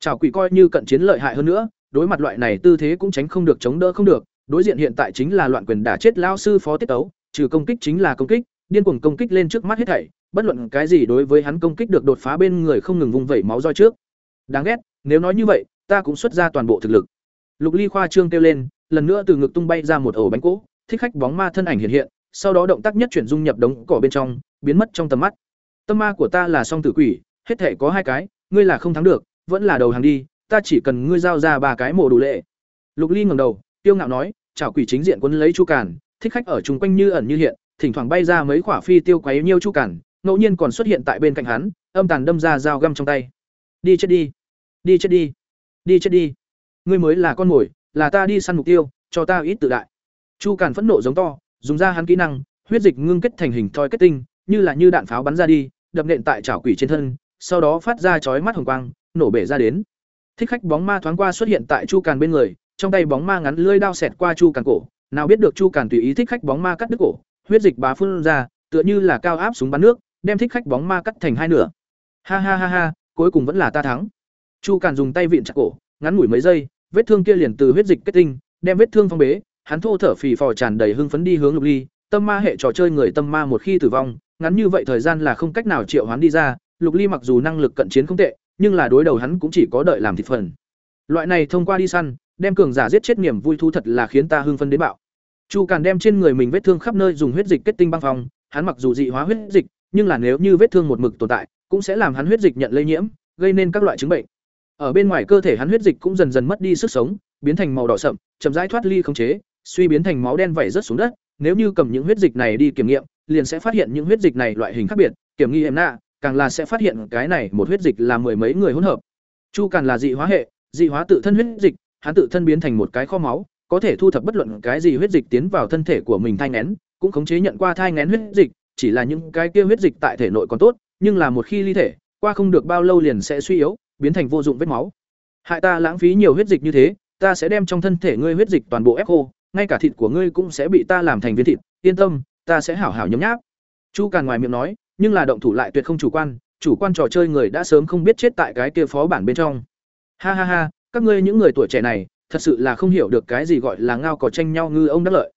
Chảo quỷ coi như cận chiến lợi hại hơn nữa, đối mặt loại này tư thế cũng tránh không được, chống đỡ không được, đối diện hiện tại chính là loạn quyền đả chết lao sư phó tiết tấu, trừ công kích chính là công kích, điên cuồng công kích lên trước mắt hết thảy, bất luận cái gì đối với hắn công kích được đột phá bên người không ngừng vung vẩy máu roi trước. Đáng ghét, nếu nói như vậy ta cũng xuất ra toàn bộ thực lực. Lục ly khoa trương kêu lên, lần nữa từ ngực tung bay ra một ổ bánh cỗ, thích khách bóng ma thân ảnh hiện hiện, sau đó động tác nhất chuyển dung nhập đống cỏ bên trong, biến mất trong tầm mắt. Tâm ma của ta là song tử quỷ, hết thể có hai cái, ngươi là không thắng được, vẫn là đầu hàng đi, ta chỉ cần ngươi giao ra ba cái mộ đủ lệ. Lục ly ngẩng đầu tiêu ngạo nói, chảo quỷ chính diện quân lấy chu càn, thích khách ở chung quanh như ẩn như hiện, thỉnh thoảng bay ra mấy quả phi tiêu quấy nhiêu chu càn, ngẫu nhiên còn xuất hiện tại bên cạnh hắn, âm tàn đâm ra dao găm trong tay. Đi chết đi đi chết đi đi chết đi. Ngươi mới là con mồi, là ta đi săn mục tiêu, cho ta ít tự đại. Chu càn phẫn nộ giống to, dùng ra hắn kỹ năng, huyết dịch ngưng kết thành hình thoi kết tinh, như là như đạn pháo bắn ra đi, đập nện tại chảo quỷ trên thân, sau đó phát ra chói mắt hồng quang, nổ bể ra đến. Thích khách bóng ma thoáng qua xuất hiện tại chu càn bên người, trong tay bóng ma ngắn lưỡi đao xẹt qua chu càn cổ, nào biết được chu càn tùy ý thích khách bóng ma cắt đứt cổ, huyết dịch bá phun ra, tựa như là cao áp súng bắn nước, đem thích khách bóng ma cắt thành hai nửa. Ha ha ha ha, cuối cùng vẫn là ta thắng chu càn dùng tay vịn chặt cổ, ngắn ngủi mấy giây, vết thương kia liền từ huyết dịch kết tinh, đem vết thương phong bế, hắn thô thở phì phò tràn đầy hưng phấn đi hướng lục ly, tâm ma hệ trò chơi người tâm ma một khi tử vong, ngắn như vậy thời gian là không cách nào triệu hoán đi ra, lục ly mặc dù năng lực cận chiến không tệ, nhưng là đối đầu hắn cũng chỉ có đợi làm thịt phần. Loại này thông qua đi săn, đem cường giả giết chết niềm vui thú thật là khiến ta hưng phấn đến bạo. Chu càn đem trên người mình vết thương khắp nơi dùng huyết dịch kết tinh băng phong, hắn mặc dù dị hóa huyết dịch, nhưng là nếu như vết thương một mực tồn tại, cũng sẽ làm hắn huyết dịch nhận lây nhiễm, gây nên các loại chứng bệnh ở bên ngoài cơ thể hắn huyết dịch cũng dần dần mất đi sức sống, biến thành màu đỏ sậm, chậm rãi thoát ly không chế, suy biến thành máu đen vẩy rớt xuống đất. Nếu như cầm những huyết dịch này đi kiểm nghiệm, liền sẽ phát hiện những huyết dịch này loại hình khác biệt. Kiểm nghi em nạ, càng là sẽ phát hiện cái này một huyết dịch là mười mấy người hỗn hợp. Chu càn là dị hóa hệ, dị hóa tự thân huyết dịch, hắn tự thân biến thành một cái kho máu, có thể thu thập bất luận cái gì huyết dịch tiến vào thân thể của mình thai ngén cũng khống chế nhận qua thai ngén huyết dịch, chỉ là những cái kia huyết dịch tại thể nội còn tốt, nhưng là một khi ly thể, qua không được bao lâu liền sẽ suy yếu biến thành vô dụng vết máu. Hại ta lãng phí nhiều huyết dịch như thế, ta sẽ đem trong thân thể ngươi huyết dịch toàn bộ ép khô, ngay cả thịt của ngươi cũng sẽ bị ta làm thành viên thịt. Yên tâm, ta sẽ hảo hảo nhấm nháp. Chu càn ngoài miệng nói, nhưng là động thủ lại tuyệt không chủ quan chủ quan trò chơi người đã sớm không biết chết tại cái kia phó bản bên trong. Ha ha ha, các ngươi những người tuổi trẻ này, thật sự là không hiểu được cái gì gọi là ngao cỏ tranh nhau ngư ông đắc lợi.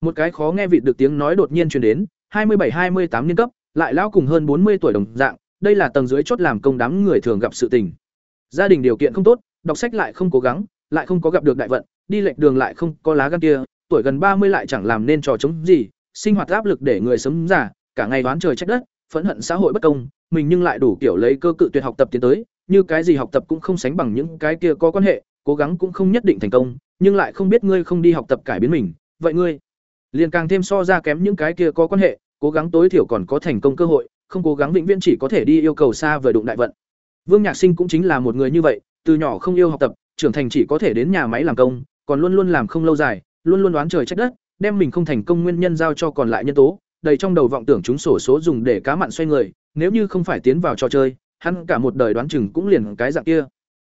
Một cái khó nghe vịt được tiếng nói đột nhiên truyền đến, hai mươi bảy, hai mươi tám niên cấp, lại lão cùng hơn bốn mươi tuổi đồng dạng, đây là tầng dưới chốt làm công đám người thường gặp sự tình gia đình điều kiện không tốt, đọc sách lại không cố gắng, lại không có gặp được đại vận, đi lệch đường lại không có lá gan kia, tuổi gần ba mươi lại chẳng làm nên trò chống gì, sinh hoạt áp lực để người sớm già, cả ngày đoán trời trách đất, phẫn hận xã hội bất công, mình nhưng lại đủ kiểu lấy cơ cự tuyệt học tập tiến tới, như cái gì học tập cũng không sánh bằng những cái kia có quan hệ, cố gắng cũng không nhất định thành công, nhưng lại không biết ngươi không đi học tập cải biến mình, vậy ngươi liền càng thêm so ra kém những cái kia có quan hệ, cố gắng tối thiểu còn có thành công cơ hội, không cố gắng vĩnh viễn chỉ có thể đi yêu cầu xa vời đụng đại vận vương nhạc sinh cũng chính là một người như vậy, từ nhỏ không yêu học tập, trưởng thành chỉ có thể đến nhà máy làm công, còn luôn luôn làm không lâu dài, luôn luôn đoán trời trách đất, đem mình không thành công nguyên nhân giao cho còn lại nhân tố, đầy trong đầu vọng tưởng chúng sổ số dùng để cá mặn xoay người, nếu như không phải tiến vào trò chơi, hắn cả một đời đoán chừng cũng liền cái dạng kia.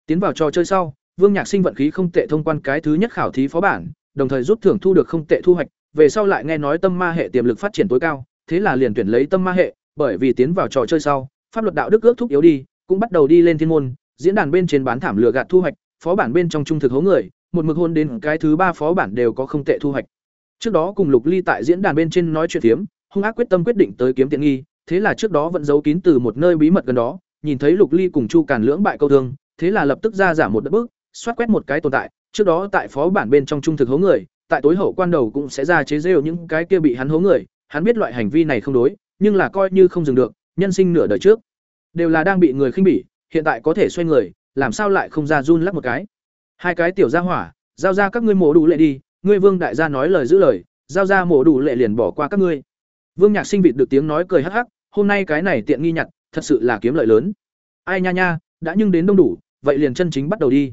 Tiến vào trò chơi sau, vương nhạc sinh vận khí không tệ thông quan cái thứ nhất khảo thí phó bản, đồng thời rút thưởng thu được không tệ thu hoạch, về sau lại nghe nói tâm ma hệ tiềm lực phát triển tối cao, thế là liền tuyển lấy tâm ma hệ, bởi vì tiến vào trò chơi sau, pháp luật đạo đức ước thúc yếu đi cũng bắt đầu đi lên thiên môn, diễn đàn bên trên bán thảm lừa gạt thu hoạch, phó bản bên trong trung thực hố người, một mực hôn đến cái thứ ba phó bản đều có không tệ thu hoạch. Trước đó cùng lục ly tại diễn đàn bên trên nói chuyện phiếm, hung ác quyết tâm quyết định tới kiếm tiện nghi, thế là trước đó vẫn giấu kín từ một nơi bí mật gần đó, nhìn thấy lục ly cùng chu càn lưỡng bại câu thương, thế là lập tức ra giả một đất bước xoát quét một cái tồn tại, trước đó tại phó bản bên trong trung thực hố người, tại tối hậu quan đầu cũng sẽ ra chế rêu những cái kia bị hắn hố người, hắn biết loại hành vi này không đối, nhưng là coi như không dừng được, nhân sinh nửa đời trước đều là đang bị người khinh bỉ, hiện tại có thể xoay người, làm sao lại không ra run lắc một cái? Hai cái tiểu gia hỏa, giao ra các ngươi mổ đủ lệ đi, ngươi vương đại gia nói lời giữ lời, giao ra mổ đủ lệ liền bỏ qua các ngươi. Vương nhạc sinh vịt được tiếng nói cười hắc hắc, hôm nay cái này tiện nghi nhặt, thật sự là kiếm lợi lớn. Ai nha nha, đã nhưng đến đông đủ, vậy liền chân chính bắt đầu đi.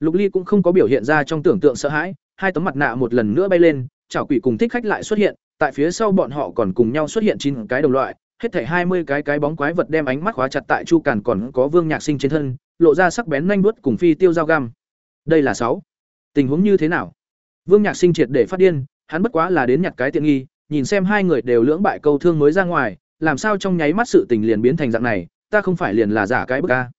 Lục ly cũng không có biểu hiện ra trong tưởng tượng sợ hãi, hai tấm mặt nạ một lần nữa bay lên, chảo quỷ cùng thích khách lại xuất hiện, tại phía sau bọn họ còn cùng nhau xuất hiện chín cái đồng loại hết thảy hai mươi cái cái bóng quái vật đem ánh mắt khóa chặt tại chu càn còn có vương nhạc sinh trên thân, lộ ra sắc bén nhanh buốt cùng phi tiêu dao găm. Đây là sáu. Tình huống như thế nào? Vương nhạc sinh triệt để phát điên, hắn bất quá là đến nhặt cái tiện nghi, nhìn xem hai người đều lưỡng bại câu thương mới ra ngoài, làm sao trong nháy mắt sự tình liền biến thành dạng này, ta không phải liền là giả cái bức a.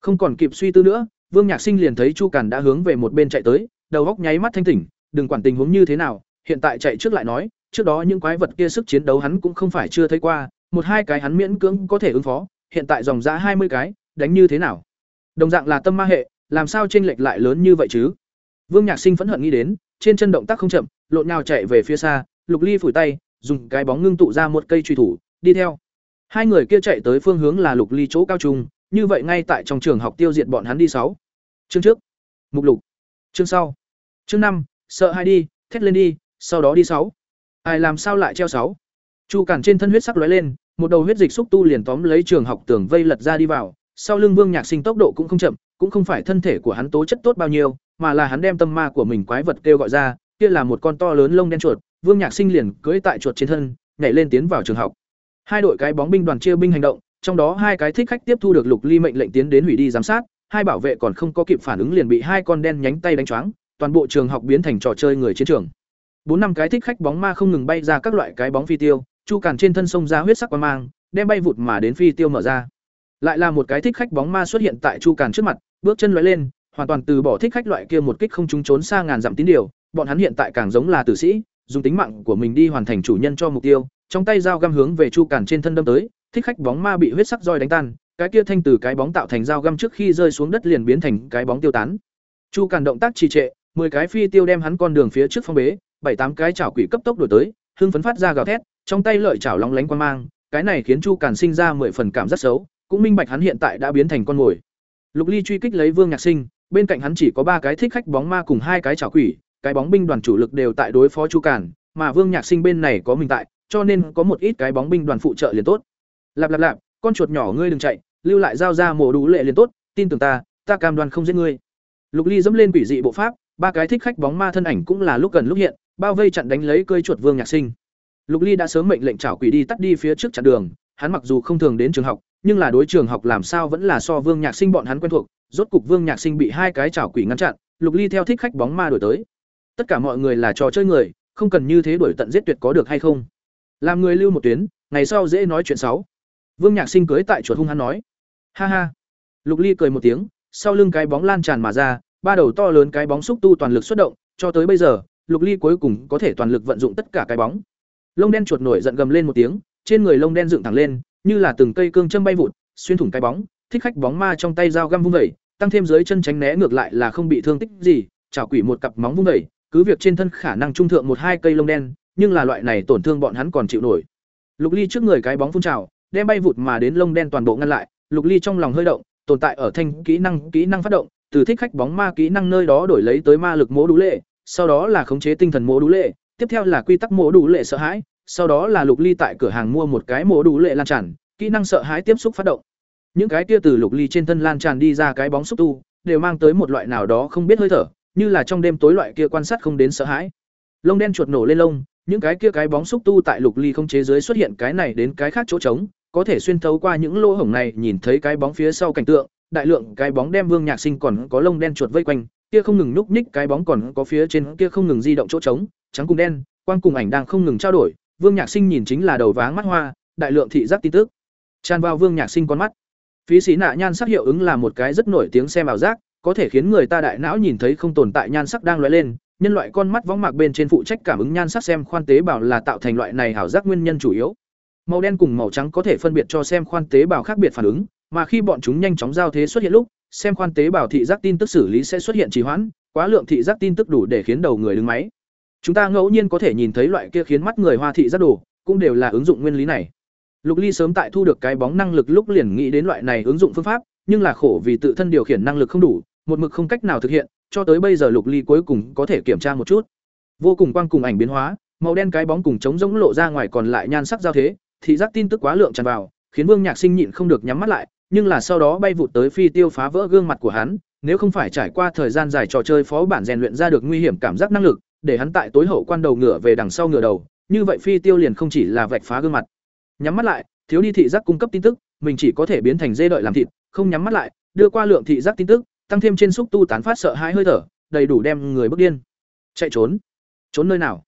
không còn kịp suy tư nữa, vương nhạc sinh liền thấy chu càn đã hướng về một bên chạy tới, đầu góc nháy mắt thanh tỉnh, đừng quản tình huống như thế nào, hiện tại chạy trước lại nói, trước đó những quái vật kia sức chiến đấu hắn cũng không phải chưa thấy qua một hai cái hắn miễn cưỡng có thể ứng phó hiện tại dòng giá hai mươi cái đánh như thế nào đồng dạng là tâm ma hệ làm sao chênh lệch lại lớn như vậy chứ vương nhạc sinh phẫn hận nghĩ đến trên chân động tác không chậm lộn nhào chạy về phía xa lục ly phủi tay dùng cái bóng ngưng tụ ra một cây truy thủ đi theo Hai người kia chạy tới phương hướng là Lục Ly chỗ cao trung, như vậy ngay tại trong trường học tiêu diệt bọn hắn đi sáu. Chương trước. Mục lục. Chương sau. Chương năm, sợ hai đi, thét lên đi, sau đó đi sáu. Ai làm sao lại treo sáu? Chu Cản trên thân huyết sắc lóe lên, một đầu huyết dịch xúc tu liền tóm lấy trường học tường vây lật ra đi vào, sau lưng Vương Nhạc Sinh tốc độ cũng không chậm, cũng không phải thân thể của hắn tố chất tốt bao nhiêu, mà là hắn đem tâm ma của mình quái vật kêu gọi ra, kia là một con to lớn lông đen chuột, Vương Nhạc Sinh liền cưỡi tại chuột trên thân, nhảy lên tiến vào trường học. Hai đội cái bóng binh đoàn chia binh hành động, trong đó hai cái thích khách tiếp thu được Lục Ly mệnh lệnh tiến đến hủy đi giám sát, hai bảo vệ còn không có kịp phản ứng liền bị hai con đen nhánh tay đánh choáng, toàn bộ trường học biến thành trò chơi người chiến trường. Bốn năm cái thích khách bóng ma không ngừng bay ra các loại cái bóng phi tiêu, chu càn trên thân sông ra huyết sắc quang mang, đem bay vụt mà đến phi tiêu mở ra. Lại là một cái thích khách bóng ma xuất hiện tại chu càn trước mặt, bước chân loại lên, hoàn toàn từ bỏ thích khách loại kia một kích không trúng trốn xa ngàn dặm tín điều, bọn hắn hiện tại càng giống là tử sĩ, dùng tính mạng của mình đi hoàn thành chủ nhân cho mục tiêu, trong tay dao găm hướng về chu càn trên thân đâm tới, thích khách bóng ma bị huyết sắc roi đánh tan, cái kia thanh từ cái bóng tạo thành dao găm trước khi rơi xuống đất liền biến thành cái bóng tiêu tán. Chu Càn động tác trì trệ, mười cái phi tiêu đem hắn con đường phía trước phong bế, bảy tám cái chảo quỷ cấp tốc đuổi tới, hưng phấn phát ra gào thét, trong tay lợi chảo lóng lánh quang mang, cái này khiến Chu Càn sinh ra mười phần cảm rất xấu, cũng minh bạch hắn hiện tại đã biến thành con mồi. Lục Ly truy kích lấy Vương Nhạc Sinh, bên cạnh hắn chỉ có ba cái thích khách bóng ma cùng hai cái chảo quỷ, cái bóng binh đoàn chủ lực đều tại đối phó Chu Càn, mà Vương Nhạc Sinh bên này có mình tại, cho nên có một ít cái bóng binh đoàn phụ trợ liền tốt. Lạp lạp lạp, con chuột nhỏ ngươi đừng chạy, lưu lại giao ra mổ đủ lệ liền tốt, tin tưởng ta, ta cam đoan không giết ngươi. Lục Ly dẫm lên quỷ dị bộ pháp, ba cái thích khách bóng ma thân ảnh cũng là lúc gần lúc hiện, bao vây chặn đánh lấy cơi chuột Vương Nhạc Sinh. Lục Ly đã sớm mệnh lệnh chảo quỷ đi tắt đi phía trước chặn đường, hắn mặc dù không thường đến trường học, nhưng là đối trường học làm sao vẫn là so Vương Nhạc Sinh bọn hắn quen thuộc, rốt cục Vương Nhạc Sinh bị hai cái chảo quỷ ngăn chặn, Lục Ly theo thích khách bóng ma đuổi tới. Tất cả mọi người là trò chơi người, không cần như thế đuổi tận giết tuyệt có được hay không? Làm người lưu một tuyến, ngày sau dễ nói chuyện xấu. Vương Nhạc Sinh cưới tại chuột hung hắn nói. Ha ha. Lục Ly cười một tiếng, sau lưng cái bóng lan tràn mà ra, ba đầu to lớn cái bóng xúc tu toàn lực xuất động, cho tới bây giờ, Lục Ly cuối cùng có thể toàn lực vận dụng tất cả cái bóng. Lông đen chuột nổi giận gầm lên một tiếng, trên người lông đen dựng thẳng lên, như là từng cây cương châm bay vụt, xuyên thủng cái bóng, thích khách bóng ma trong tay dao găm vung vẩy, tăng thêm dưới chân tránh né ngược lại là không bị thương tích gì, chảo quỷ một cặp móng vung vẩy, cứ việc trên thân khả năng trung thượng một hai cây lông đen, nhưng là loại này tổn thương bọn hắn còn chịu nổi. Lục Ly trước người cái bóng phun trào, đem bay vụt mà đến lông đen toàn bộ ngăn lại, Lục Ly trong lòng hơi động, tồn tại ở thanh kỹ năng kỹ năng phát động, từ thích khách bóng ma kỹ năng nơi đó đổi lấy tới ma lực mố đủ lệ, sau đó là khống chế tinh thần mỗ đủ lệ, tiếp theo là quy tắc mỗ đủ lệ sợ hãi, sau đó là Lục Ly tại cửa hàng mua một cái mỗ đủ lệ lan tràn, kỹ năng sợ hãi tiếp xúc phát động. Những cái kia từ Lục Ly trên thân lan tràn đi ra cái bóng xúc tu, đều mang tới một loại nào đó không biết hơi thở, như là trong đêm tối loại kia quan sát không đến sợ hãi. Lông đen chuột nổ lên lông, những cái kia cái bóng xúc tu tại Lục Ly không chế dưới xuất hiện cái này đến cái khác chỗ trống, có thể xuyên thấu qua những lỗ hổng này nhìn thấy cái bóng phía sau cảnh tượng, đại lượng cái bóng đem Vương Nhạc Sinh còn có lông đen chuột vây quanh, kia không ngừng núp nhích cái bóng còn có phía trên kia không ngừng di động chỗ trống, trắng cùng đen, quang cùng ảnh đang không ngừng trao đổi, Vương Nhạc Sinh nhìn chính là đầu váng mắt hoa, đại lượng thị giác tin tức. Tràn vào Vương Nhạc Sinh con mắt. Phí sĩ nạ nhan sắc hiệu ứng là một cái rất nổi tiếng xem ảo giác, có thể khiến người ta đại não nhìn thấy không tồn tại nhan sắc đang lóe lên, nhân loại con mắt võng mạc bên trên phụ trách cảm ứng nhan sắc xem khoan tế bào là tạo thành loại này ảo giác nguyên nhân chủ yếu. Màu đen cùng màu trắng có thể phân biệt cho xem khoan tế bào khác biệt phản ứng, mà khi bọn chúng nhanh chóng giao thế xuất hiện lúc, xem khoan tế bào thị giác tin tức xử lý sẽ xuất hiện trì hoãn, quá lượng thị giác tin tức đủ để khiến đầu người đứng máy. Chúng ta ngẫu nhiên có thể nhìn thấy loại kia khiến mắt người hoa thị giác đồ, cũng đều là ứng dụng nguyên lý này. Lục Ly sớm tại thu được cái bóng năng lực lúc liền nghĩ đến loại này ứng dụng phương pháp, nhưng là khổ vì tự thân điều khiển năng lực không đủ, một mực không cách nào thực hiện, cho tới bây giờ Lục Ly cuối cùng có thể kiểm tra một chút. Vô cùng quang cùng ảnh biến hóa, màu đen cái bóng cùng chống rỗng lộ ra ngoài còn lại nhan sắc giao thế, thị giác tin tức quá lượng tràn vào, khiến Vương Nhạc Sinh nhịn không được nhắm mắt lại, nhưng là sau đó bay vụt tới phi tiêu phá vỡ gương mặt của hắn, nếu không phải trải qua thời gian dài trò chơi phó bản rèn luyện ra được nguy hiểm cảm giác năng lực, để hắn tại tối hậu quan đầu ngửa về đằng sau ngửa đầu, như vậy phi tiêu liền không chỉ là vạch phá gương mặt. Nhắm mắt lại, thiếu đi thị giác cung cấp tin tức, mình chỉ có thể biến thành dê đợi làm thịt, không nhắm mắt lại, đưa qua lượng thị giác tin tức, tăng thêm trên xúc tu tán phát sợ hãi hơi thở, đầy đủ đem người bức điên. Chạy trốn. Trốn nơi nào?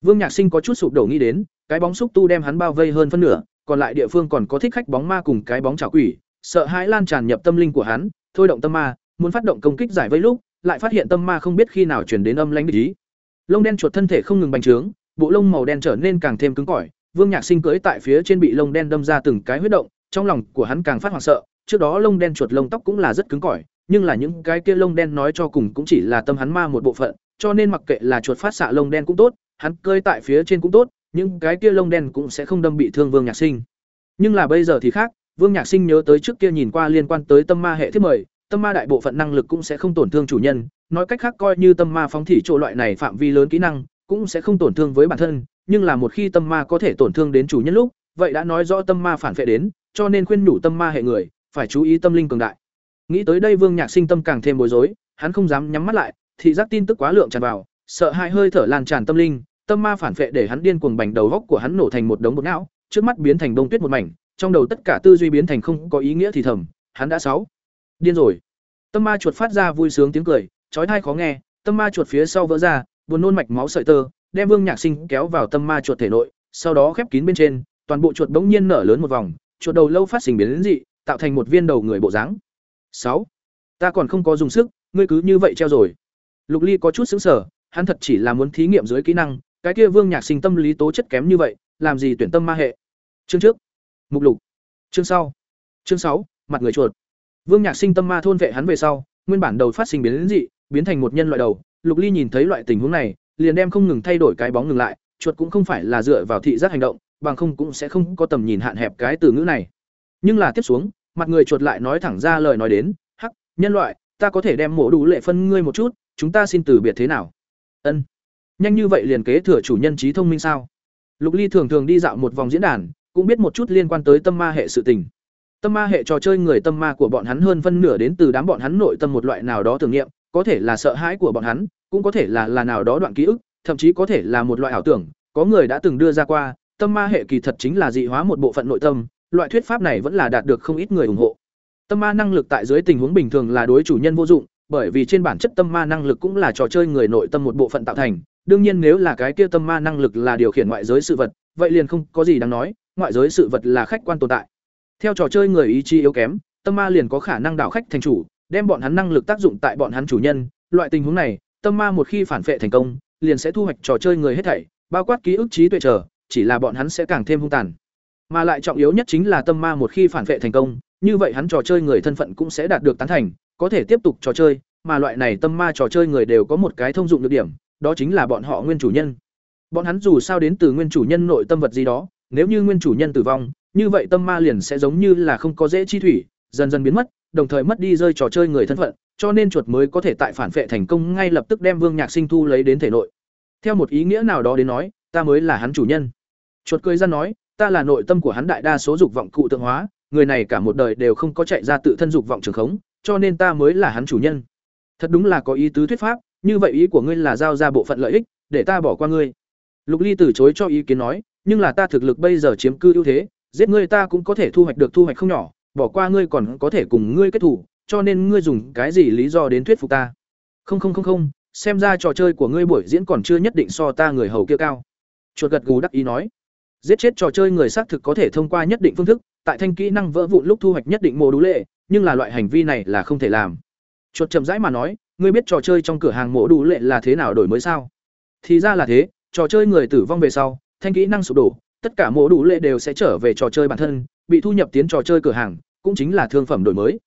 Vương Nhạc Sinh có chút sụp đổ nghĩ đến, cái bóng xúc tu đem hắn bao vây hơn phân nửa, còn lại địa phương còn có thích khách bóng ma cùng cái bóng chảo quỷ, sợ hãi lan tràn nhập tâm linh của hắn, thôi động tâm ma, muốn phát động công kích giải vây lúc, lại phát hiện tâm ma không biết khi nào chuyển đến âm lãnh địch ý. Lông đen chuột thân thể không ngừng bành trướng, bộ lông màu đen trở nên càng thêm cứng cỏi, Vương Nhạc Sinh cưỡi tại phía trên bị lông đen đâm ra từng cái huyết động, trong lòng của hắn càng phát hoảng sợ, trước đó lông đen chuột lông tóc cũng là rất cứng cỏi, nhưng là những cái kia lông đen nói cho cùng cũng chỉ là tâm hắn ma một bộ phận, cho nên mặc kệ là chuột phát xạ lông đen cũng tốt, hắn cơi tại phía trên cũng tốt, những cái kia lông đen cũng sẽ không đâm bị thương Vương Nhạc Sinh. Nhưng là bây giờ thì khác, Vương Nhạc Sinh nhớ tới trước kia nhìn qua liên quan tới tâm ma hệ thiết mời, tâm ma đại bộ phận năng lực cũng sẽ không tổn thương chủ nhân, nói cách khác coi như tâm ma phóng thỉ chỗ loại này phạm vi lớn kỹ năng, cũng sẽ không tổn thương với bản thân, nhưng là một khi tâm ma có thể tổn thương đến chủ nhân lúc, vậy đã nói rõ tâm ma phản phệ đến, cho nên khuyên nhủ tâm ma hệ người, phải chú ý tâm linh cường đại. Nghĩ tới đây Vương Nhạc Sinh tâm càng thêm bối rối, hắn không dám nhắm mắt lại, thị giác tin tức quá lượng tràn vào, sợ hai hơi thở lan tràn tâm linh, tâm ma phản phệ để hắn điên cuồng bành đầu góc của hắn nổ thành một đống bột não, trước mắt biến thành đông tuyết một mảnh, trong đầu tất cả tư duy biến thành không có ý nghĩa thì thầm, hắn đã sáu. Điên rồi. Tâm ma chuột phát ra vui sướng tiếng cười, chói tai khó nghe, tâm ma chuột phía sau vỡ ra, buồn nôn mạch máu sợi tơ, đem Vương Nhạc Sinh kéo vào tâm ma chuột thể nội, sau đó khép kín bên trên, toàn bộ chuột bỗng nhiên nở lớn một vòng, chuột đầu lâu phát sinh biến đến dị, tạo thành một viên đầu người bộ dáng. Sáu, Ta còn không có dùng sức, ngươi cứ như vậy treo rồi. Lục Ly có chút sững sờ, hắn thật chỉ là muốn thí nghiệm dưới kỹ năng, cái kia Vương Nhạc Sinh tâm lý tố chất kém như vậy, làm gì tuyển tâm ma hệ. Chương trước. Mục lục. Chương sau. Chương sáu, mặt người chuột. Vương Nhạc Sinh tâm ma thôn vệ hắn về sau, nguyên bản đầu phát sinh biến đến dị, biến thành một nhân loại đầu, Lục Ly nhìn thấy loại tình huống này, liền đem không ngừng thay đổi cái bóng ngừng lại, chuột cũng không phải là dựa vào thị giác hành động, bằng không cũng sẽ không có tầm nhìn hạn hẹp cái từ ngữ này. Nhưng là tiếp xuống, mặt người chuột lại nói thẳng ra lời nói đến, "Hắc, nhân loại, ta có thể đem mổ đủ lệ phân ngươi một chút, chúng ta xin từ biệt thế nào?" Ân. Nhanh như vậy liền kế thừa chủ nhân trí thông minh sao? Lục Ly thường thường đi dạo một vòng diễn đàn, cũng biết một chút liên quan tới tâm ma hệ sự tình. Tâm ma hệ trò chơi người tâm ma của bọn hắn hơn phân nửa đến từ đám bọn hắn nội tâm một loại nào đó tưởng niệm, có thể là sợ hãi của bọn hắn, cũng có thể là là nào đó đoạn ký ức, thậm chí có thể là một loại ảo tưởng, có người đã từng đưa ra qua, tâm ma hệ kỳ thật chính là dị hóa một bộ phận nội tâm, loại thuyết pháp này vẫn là đạt được không ít người ủng hộ. Tâm ma năng lực tại dưới tình huống bình thường là đối chủ nhân vô dụng, bởi vì trên bản chất tâm ma năng lực cũng là trò chơi người nội tâm một bộ phận tạo thành, đương nhiên nếu là cái kia tâm ma năng lực là điều khiển ngoại giới sự vật, vậy liền không có gì đáng nói, ngoại giới sự vật là khách quan tồn tại. Theo trò chơi người ý chí yếu kém, tâm ma liền có khả năng đảo khách thành chủ, đem bọn hắn năng lực tác dụng tại bọn hắn chủ nhân, loại tình huống này, tâm ma một khi phản phệ thành công, liền sẽ thu hoạch trò chơi người hết thảy, bao quát ký ức trí tuệ trở, chỉ là bọn hắn sẽ càng thêm hung tàn. Mà lại trọng yếu nhất chính là tâm ma một khi phản vệ thành công, như vậy hắn trò chơi người thân phận cũng sẽ đạt được tán thành, có thể tiếp tục trò chơi, mà loại này tâm ma trò chơi người đều có một cái thông dụng được điểm, đó chính là bọn họ nguyên chủ nhân. Bọn hắn dù sao đến từ nguyên chủ nhân nội tâm vật gì đó, nếu như nguyên chủ nhân tử vong, như vậy tâm ma liền sẽ giống như là không có dễ chi thủy, dần dần biến mất, đồng thời mất đi rơi trò chơi người thân phận, cho nên chuột mới có thể tại phản vệ thành công ngay lập tức đem Vương Nhạc Sinh thu lấy đến thể nội. Theo một ý nghĩa nào đó đến nói, ta mới là hắn chủ nhân. Chuột cười ra nói, ta là nội tâm của hắn đại đa số dục vọng cụ tượng hóa, người này cả một đời đều không có chạy ra tự thân dục vọng trường khống, cho nên ta mới là hắn chủ nhân. Thật đúng là có ý tứ thuyết pháp, như vậy ý của ngươi là giao ra bộ phận lợi ích, để ta bỏ qua ngươi. Lục Ly từ chối cho ý kiến nói, nhưng là ta thực lực bây giờ chiếm cư ưu thế, giết ngươi ta cũng có thể thu hoạch được thu hoạch không nhỏ, bỏ qua ngươi còn có thể cùng ngươi kết thủ, cho nên ngươi dùng cái gì lý do đến thuyết phục ta? Không không không không, xem ra trò chơi của ngươi buổi diễn còn chưa nhất định so ta người hầu kia cao. Chuột gật gù đắc ý nói, giết chết trò chơi người xác thực có thể thông qua nhất định phương thức, tại thanh kỹ năng vỡ vụn lúc thu hoạch nhất định mô đủ lệ, nhưng là loại hành vi này là không thể làm. Chuột chậm rãi mà nói, ngươi biết trò chơi trong cửa hàng mổ đủ lệ là thế nào đổi mới sao? Thì ra là thế, trò chơi người tử vong về sau, thanh kỹ năng sụp đổ, tất cả mộ đủ lệ đều sẽ trở về trò chơi bản thân, bị thu nhập tiến trò chơi cửa hàng, cũng chính là thương phẩm đổi mới.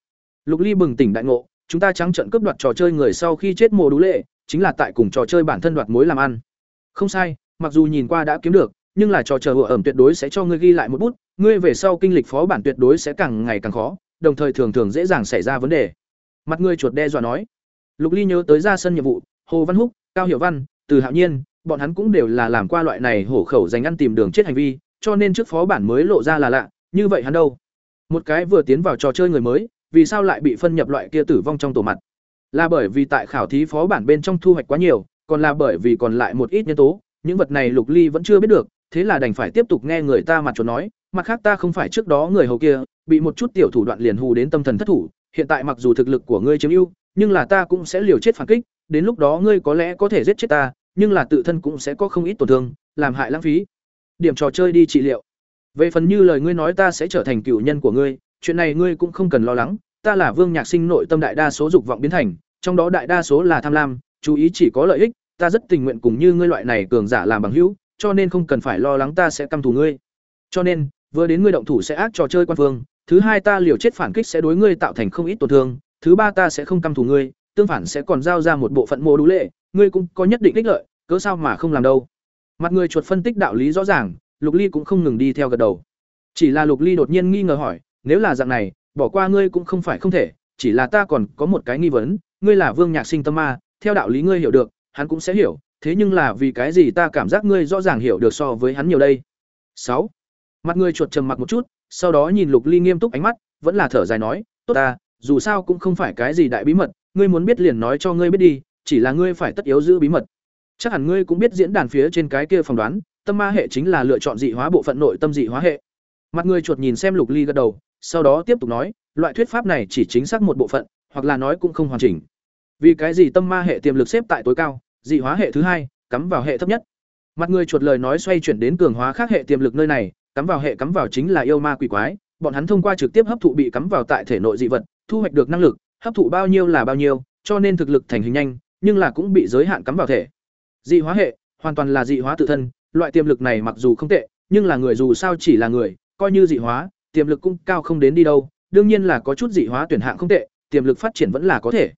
Lục Ly bừng tỉnh đại ngộ, chúng ta trắng trận cướp đoạt trò chơi người sau khi chết mộ đủ lệ, chính là tại cùng trò chơi bản thân đoạt mối làm ăn. Không sai, mặc dù nhìn qua đã kiếm được, nhưng là trò chờ ẩm tuyệt đối sẽ cho ngươi ghi lại một bút, ngươi về sau kinh lịch phó bản tuyệt đối sẽ càng ngày càng khó, đồng thời thường thường dễ dàng xảy ra vấn đề. Mặt ngươi chuột đe dọa nói. Lục Ly nhớ tới ra sân nhiệm vụ, Hồ Văn Húc, Cao Hiểu Văn, Từ Hạo Nhiên, bọn hắn cũng đều là làm qua loại này hổ khẩu dành ăn tìm đường chết hành vi, cho nên trước phó bản mới lộ ra là lạ, như vậy hắn đâu? Một cái vừa tiến vào trò chơi người mới, vì sao lại bị phân nhập loại kia tử vong trong tổ mặt? Là bởi vì tại khảo thí phó bản bên trong thu hoạch quá nhiều, còn là bởi vì còn lại một ít nhân tố, những vật này Lục Ly vẫn chưa biết được, thế là đành phải tiếp tục nghe người ta mặt chuột nói, mặt khác ta không phải trước đó người hầu kia, bị một chút tiểu thủ đoạn liền hù đến tâm thần thất thủ, hiện tại mặc dù thực lực của ngươi chiếm ưu, nhưng là ta cũng sẽ liều chết phản kích, đến lúc đó ngươi có lẽ có thể giết chết ta, nhưng là tự thân cũng sẽ có không ít tổn thương, làm hại lãng phí. Điểm trò chơi đi trị liệu. Về phần như lời ngươi nói ta sẽ trở thành cựu nhân của ngươi, chuyện này ngươi cũng không cần lo lắng, ta là Vương Nhạc Sinh nội tâm đại đa số dục vọng biến thành, trong đó đại đa số là tham lam, chú ý chỉ có lợi ích, ta rất tình nguyện cùng như ngươi loại này cường giả làm bằng hữu, cho nên không cần phải lo lắng ta sẽ căm thù ngươi. Cho nên, vừa đến ngươi động thủ sẽ ác trò chơi quan phương, thứ hai ta liều chết phản kích sẽ đối ngươi tạo thành không ít tổn thương, thứ ba ta sẽ không căm thù ngươi, tương phản sẽ còn giao ra một bộ phận mô đủ lệ, ngươi cũng có nhất định ích lợi, cớ sao mà không làm đâu. Mặt người chuột phân tích đạo lý rõ ràng, Lục Ly cũng không ngừng đi theo gật đầu. Chỉ là Lục Ly đột nhiên nghi ngờ hỏi, nếu là dạng này, bỏ qua ngươi cũng không phải không thể, chỉ là ta còn có một cái nghi vấn, ngươi là Vương Nhạc Sinh tâm ma, theo đạo lý ngươi hiểu được, hắn cũng sẽ hiểu, thế nhưng là vì cái gì ta cảm giác ngươi rõ ràng hiểu được so với hắn nhiều đây. sáu Mặt ngươi chuột trầm mặc một chút, sau đó nhìn Lục Ly nghiêm túc ánh mắt, vẫn là thở dài nói, "Tốt ta, dù sao cũng không phải cái gì đại bí mật, ngươi muốn biết liền nói cho ngươi biết đi, chỉ là ngươi phải tất yếu giữ bí mật." Chắc hẳn ngươi cũng biết diễn đàn phía trên cái kia phỏng đoán, tâm ma hệ chính là lựa chọn dị hóa bộ phận nội tâm dị hóa hệ. Mặt ngươi chuột nhìn xem Lục Ly gật đầu, sau đó tiếp tục nói, loại thuyết pháp này chỉ chính xác một bộ phận, hoặc là nói cũng không hoàn chỉnh. Vì cái gì tâm ma hệ tiềm lực xếp tại tối cao, dị hóa hệ thứ hai, cắm vào hệ thấp nhất. Mặt người chuột lời nói xoay chuyển đến cường hóa khác hệ tiềm lực nơi này, cắm vào hệ cắm vào chính là yêu ma quỷ quái, bọn hắn thông qua trực tiếp hấp thụ bị cắm vào tại thể nội dị vật, thu hoạch được năng lực, hấp thụ bao nhiêu là bao nhiêu, cho nên thực lực thành hình nhanh, nhưng là cũng bị giới hạn cắm vào thể. Dị hóa hệ, hoàn toàn là dị hóa tự thân, loại tiềm lực này mặc dù không tệ, nhưng là người dù sao chỉ là người, coi như dị hóa, tiềm lực cũng cao không đến đi đâu, đương nhiên là có chút dị hóa tuyển hạng không tệ, tiềm lực phát triển vẫn là có thể.